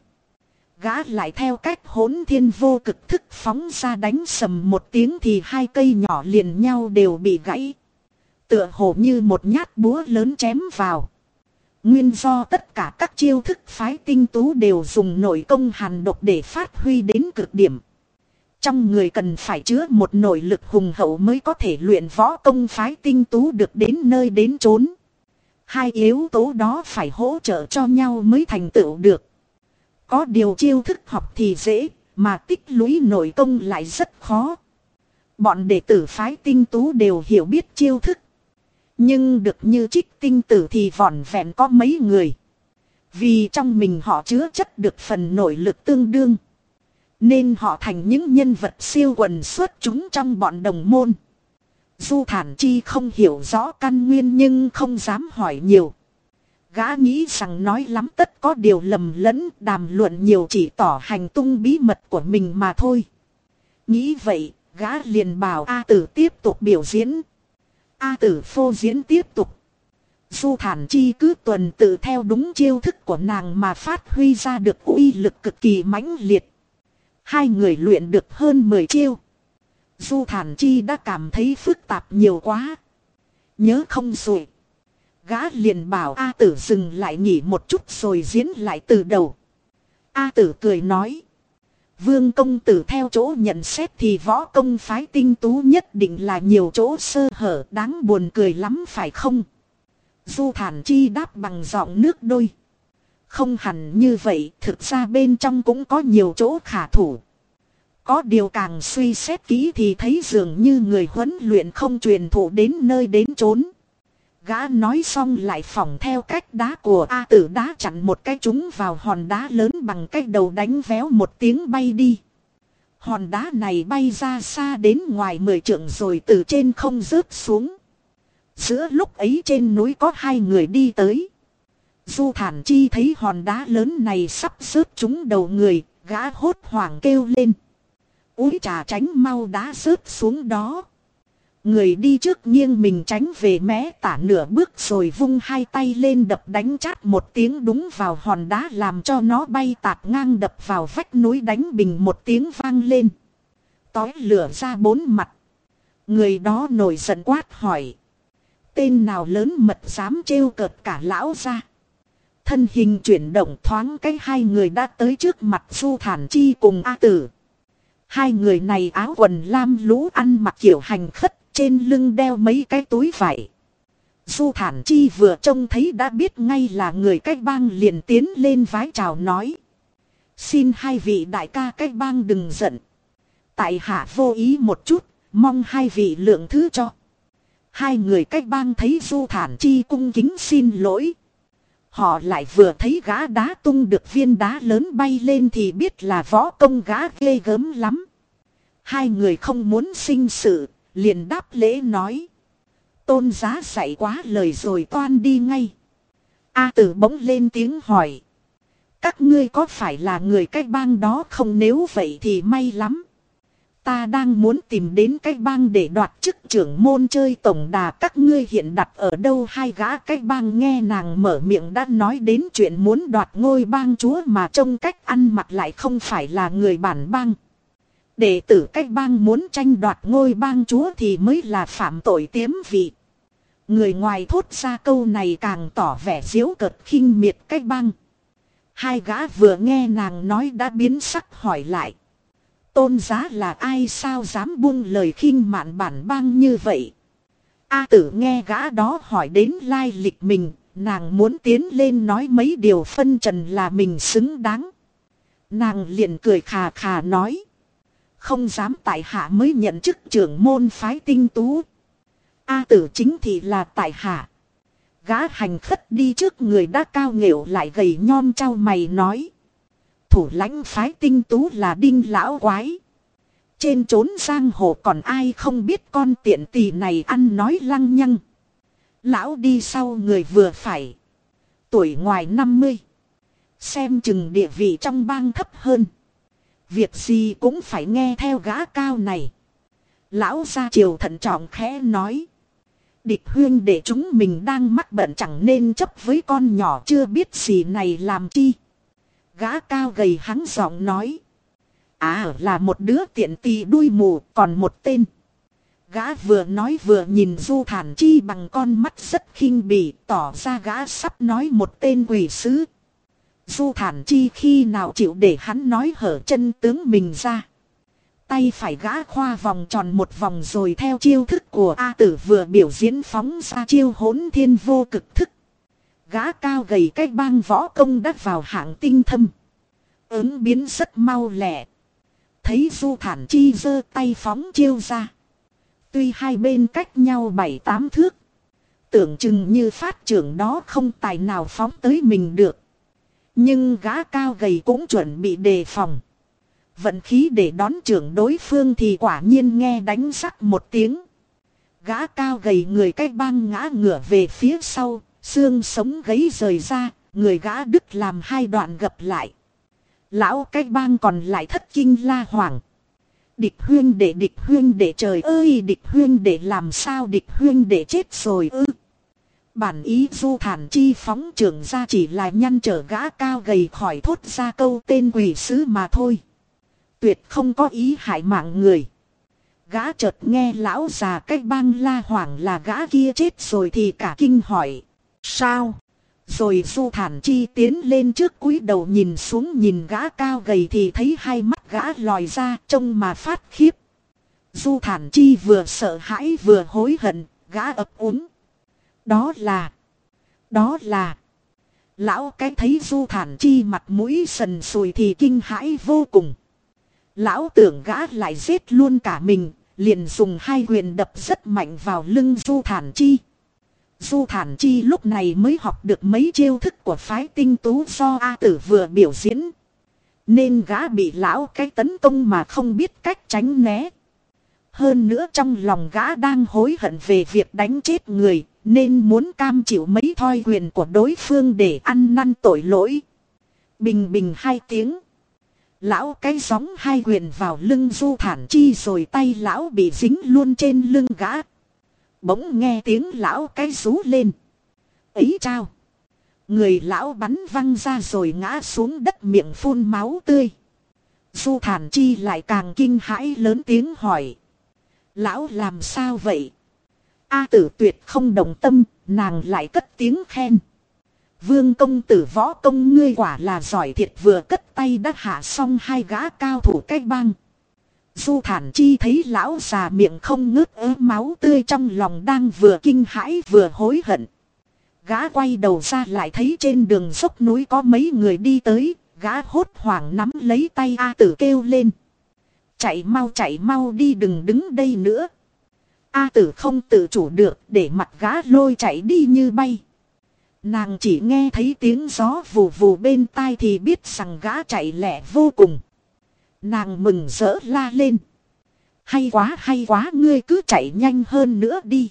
Gã lại theo cách hỗn thiên vô cực thức phóng ra đánh sầm một tiếng thì hai cây nhỏ liền nhau đều bị gãy. Tựa hồ như một nhát búa lớn chém vào. Nguyên do tất cả các chiêu thức phái tinh tú đều dùng nội công hàn độc để phát huy đến cực điểm. Trong người cần phải chứa một nội lực hùng hậu mới có thể luyện võ công phái tinh tú được đến nơi đến chốn. Hai yếu tố đó phải hỗ trợ cho nhau mới thành tựu được. Có điều chiêu thức học thì dễ, mà tích lũy nội công lại rất khó. Bọn đệ tử phái tinh tú đều hiểu biết chiêu thức. Nhưng được như trích tinh tử thì vỏn vẹn có mấy người. Vì trong mình họ chứa chất được phần nội lực tương đương. Nên họ thành những nhân vật siêu quần xuất chúng trong bọn đồng môn. Du Thản Chi không hiểu rõ căn nguyên nhưng không dám hỏi nhiều. Gã nghĩ rằng nói lắm tất có điều lầm lẫn đàm luận nhiều chỉ tỏ hành tung bí mật của mình mà thôi. Nghĩ vậy, gã liền bảo A tử tiếp tục biểu diễn. A tử phô diễn tiếp tục. Du thản chi cứ tuần tự theo đúng chiêu thức của nàng mà phát huy ra được uy lực cực kỳ mãnh liệt. Hai người luyện được hơn 10 chiêu. Du thản chi đã cảm thấy phức tạp nhiều quá. Nhớ không rồi. Gã liền bảo A tử dừng lại nghỉ một chút rồi diễn lại từ đầu. A tử cười nói. Vương công tử theo chỗ nhận xét thì võ công phái tinh tú nhất định là nhiều chỗ sơ hở đáng buồn cười lắm phải không? Du thản chi đáp bằng giọng nước đôi. Không hẳn như vậy, thực ra bên trong cũng có nhiều chỗ khả thủ. Có điều càng suy xét kỹ thì thấy dường như người huấn luyện không truyền thụ đến nơi đến chốn. Gã nói xong lại phỏng theo cách đá của A tử đá chặn một cái trúng vào hòn đá lớn bằng cách đầu đánh véo một tiếng bay đi. Hòn đá này bay ra xa đến ngoài mười trượng rồi từ trên không rớt xuống. Giữa lúc ấy trên núi có hai người đi tới. Du thản chi thấy hòn đá lớn này sắp rớt trúng đầu người, gã hốt hoảng kêu lên. Úi trà tránh mau đá rớt xuống đó. Người đi trước nghiêng mình tránh về mé tả nửa bước rồi vung hai tay lên đập đánh chát một tiếng đúng vào hòn đá làm cho nó bay tạt ngang đập vào vách núi đánh bình một tiếng vang lên. Tói lửa ra bốn mặt. Người đó nổi giận quát hỏi. Tên nào lớn mật dám trêu cợt cả lão ra. Thân hình chuyển động thoáng cái hai người đã tới trước mặt Du Thản Chi cùng A Tử. Hai người này áo quần lam lũ ăn mặc kiểu hành khất trên lưng đeo mấy cái túi vải. Du thản chi vừa trông thấy đã biết ngay là người cách bang liền tiến lên vái chào nói. Xin hai vị đại ca cách bang đừng giận. Tại hạ vô ý một chút, mong hai vị lượng thứ cho. Hai người cách bang thấy du thản chi cung kính xin lỗi. Họ lại vừa thấy gã đá tung được viên đá lớn bay lên thì biết là võ công gã ghê gớm lắm. Hai người không muốn sinh sự, liền đáp lễ nói. Tôn giá dạy quá lời rồi toan đi ngay. A tử bỗng lên tiếng hỏi. Các ngươi có phải là người cái bang đó không nếu vậy thì may lắm. Ta đang muốn tìm đến cái bang để đoạt chức trưởng môn chơi tổng đà các ngươi hiện đặt ở đâu hai gã cái bang nghe nàng mở miệng đã nói đến chuyện muốn đoạt ngôi bang chúa mà trông cách ăn mặc lại không phải là người bản bang. Đệ tử cách bang muốn tranh đoạt ngôi bang chúa thì mới là phạm tội tiếm vị. Người ngoài thốt ra câu này càng tỏ vẻ diếu cợt khinh miệt cách bang. Hai gã vừa nghe nàng nói đã biến sắc hỏi lại. Tôn giá là ai sao dám buông lời khinh mạn bản bang như vậy? A tử nghe gã đó hỏi đến lai lịch mình, nàng muốn tiến lên nói mấy điều phân trần là mình xứng đáng. Nàng liền cười khà khà nói. Không dám tại hạ mới nhận chức trưởng môn phái tinh tú. A tử chính thì là tại hạ. Gã hành khất đi trước người đã cao nghệu lại gầy nhom trao mày nói. Thủ lãnh phái tinh tú là đinh lão quái. Trên trốn giang hồ còn ai không biết con tiện tỳ này ăn nói lăng nhăng. Lão đi sau người vừa phải. Tuổi ngoài 50. Xem chừng địa vị trong bang thấp hơn. Việc gì cũng phải nghe theo gã cao này. Lão gia triều thận trọng khẽ nói. Địch huyên để chúng mình đang mắc bận chẳng nên chấp với con nhỏ chưa biết gì này làm chi. Gã cao gầy hắn giọng nói. À là một đứa tiện tì đuôi mù, còn một tên. Gã vừa nói vừa nhìn Du Thản Chi bằng con mắt rất khinh bỉ, tỏ ra gã sắp nói một tên quỷ sứ. Du Thản Chi khi nào chịu để hắn nói hở chân tướng mình ra. Tay phải gã khoa vòng tròn một vòng rồi theo chiêu thức của A tử vừa biểu diễn phóng ra chiêu hỗn thiên vô cực thức. Gã cao gầy cách bang võ công đắt vào hạng tinh thâm. Ứng biến rất mau lẹ. Thấy Du Thản Chi giơ tay phóng chiêu ra. Tuy hai bên cách nhau bảy tám thước. Tưởng chừng như phát trưởng đó không tài nào phóng tới mình được. Nhưng gã cao gầy cũng chuẩn bị đề phòng. Vận khí để đón trưởng đối phương thì quả nhiên nghe đánh sắc một tiếng. Gã cao gầy người cách băng ngã ngửa về phía sau, xương sống gấy rời ra, người gã đứt làm hai đoạn gập lại. Lão cách băng còn lại thất kinh la hoảng. Địch huyên để địch huyên để trời ơi địch huyên để làm sao địch huyên để chết rồi ư. Bản ý du thản chi phóng trưởng ra chỉ là nhăn trở gã cao gầy khỏi thốt ra câu tên quỷ sứ mà thôi. Tuyệt không có ý hại mạng người. Gã chợt nghe lão già cách bang la hoảng là gã kia chết rồi thì cả kinh hỏi. Sao? Rồi du thản chi tiến lên trước cúi đầu nhìn xuống nhìn gã cao gầy thì thấy hai mắt gã lòi ra trông mà phát khiếp. Du thản chi vừa sợ hãi vừa hối hận, gã ấp úng. Đó là... Đó là... Lão cái thấy du thản chi mặt mũi sần sùi thì kinh hãi vô cùng. Lão tưởng gã lại giết luôn cả mình, liền dùng hai quyền đập rất mạnh vào lưng du thản chi. Du Thản Chi lúc này mới học được mấy chiêu thức của phái tinh tú do A Tử vừa biểu diễn. Nên gã bị lão cái tấn công mà không biết cách tránh né. Hơn nữa trong lòng gã đang hối hận về việc đánh chết người, nên muốn cam chịu mấy thoi quyền của đối phương để ăn năn tội lỗi. Bình bình hai tiếng. Lão cái gióng hai quyền vào lưng du thản chi rồi tay lão bị dính luôn trên lưng gã. Bỗng nghe tiếng lão cái rú lên. Ấy chao. Người lão bắn văng ra rồi ngã xuống đất miệng phun máu tươi. Du thản chi lại càng kinh hãi lớn tiếng hỏi. Lão làm sao vậy? A tử tuyệt không đồng tâm, nàng lại cất tiếng khen. Vương công tử võ công ngươi quả là giỏi thiệt vừa cất tay đã hạ xong hai gã cao thủ cách băng. Du thản chi thấy lão già miệng không ngớt ớ máu tươi trong lòng đang vừa kinh hãi vừa hối hận. Gã quay đầu ra lại thấy trên đường dốc núi có mấy người đi tới, gã hốt hoảng nắm lấy tay A tử kêu lên. Chạy mau chạy mau đi đừng đứng đây nữa. A tử không tự chủ được để mặt gã lôi chạy đi như bay. Nàng chỉ nghe thấy tiếng gió vù vù bên tai thì biết rằng gã chạy lẹ vô cùng. Nàng mừng rỡ la lên. Hay quá hay quá, ngươi cứ chạy nhanh hơn nữa đi.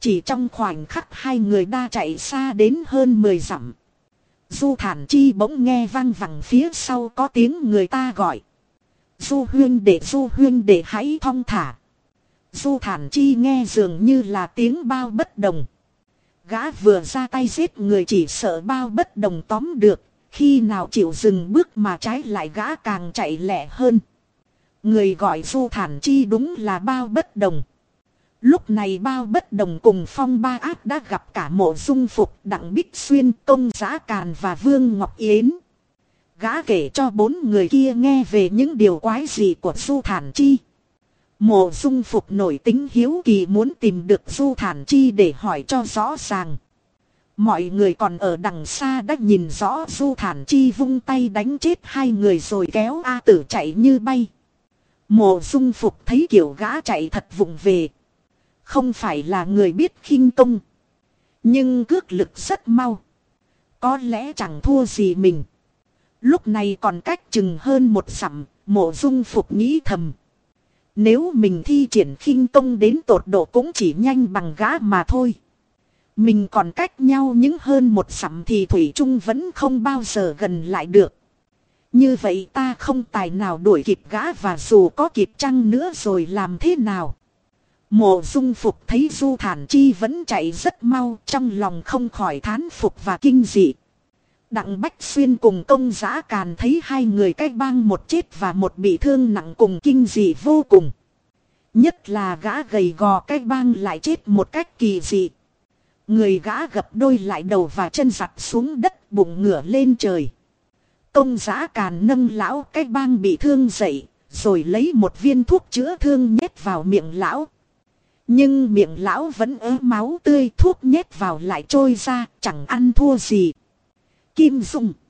Chỉ trong khoảnh khắc hai người đa chạy xa đến hơn 10 dặm. Du thản chi bỗng nghe vang vẳng phía sau có tiếng người ta gọi. Du huyên để du huyên để hãy thong thả. Du thản chi nghe dường như là tiếng bao bất đồng. Gã vừa ra tay giết người chỉ sợ bao bất đồng tóm được, khi nào chịu dừng bước mà trái lại gã càng chạy lẹ hơn. Người gọi du thản chi đúng là bao bất đồng. Lúc này bao bất đồng cùng phong ba ác đã gặp cả mộ dung phục đặng bích xuyên công giã càn và vương ngọc yến. Gã kể cho bốn người kia nghe về những điều quái gì của du thản chi. Mộ dung phục nổi tính hiếu kỳ muốn tìm được du thản chi để hỏi cho rõ ràng. Mọi người còn ở đằng xa đã nhìn rõ du thản chi vung tay đánh chết hai người rồi kéo A tử chạy như bay. Mộ dung phục thấy kiểu gã chạy thật vụng về. Không phải là người biết khinh công. Nhưng cước lực rất mau. Có lẽ chẳng thua gì mình. Lúc này còn cách chừng hơn một sẵm, mộ dung phục nghĩ thầm. Nếu mình thi triển khinh công đến tột độ cũng chỉ nhanh bằng gã mà thôi. Mình còn cách nhau những hơn một sẵm thì Thủy Trung vẫn không bao giờ gần lại được. Như vậy ta không tài nào đuổi kịp gã và dù có kịp chăng nữa rồi làm thế nào. Mộ dung phục thấy du thản chi vẫn chạy rất mau, trong lòng không khỏi thán phục và kinh dị. Đặng Bách Xuyên cùng công giã càn thấy hai người cách bang một chết và một bị thương nặng cùng kinh dị vô cùng. Nhất là gã gầy gò cách bang lại chết một cách kỳ dị. Người gã gập đôi lại đầu và chân giặt xuống đất bụng ngửa lên trời. Công giã càn nâng lão cách bang bị thương dậy, rồi lấy một viên thuốc chữa thương nhét vào miệng lão. Nhưng miệng lão vẫn ớ máu tươi thuốc nhét vào lại trôi ra, chẳng ăn thua gì. Kim Dung.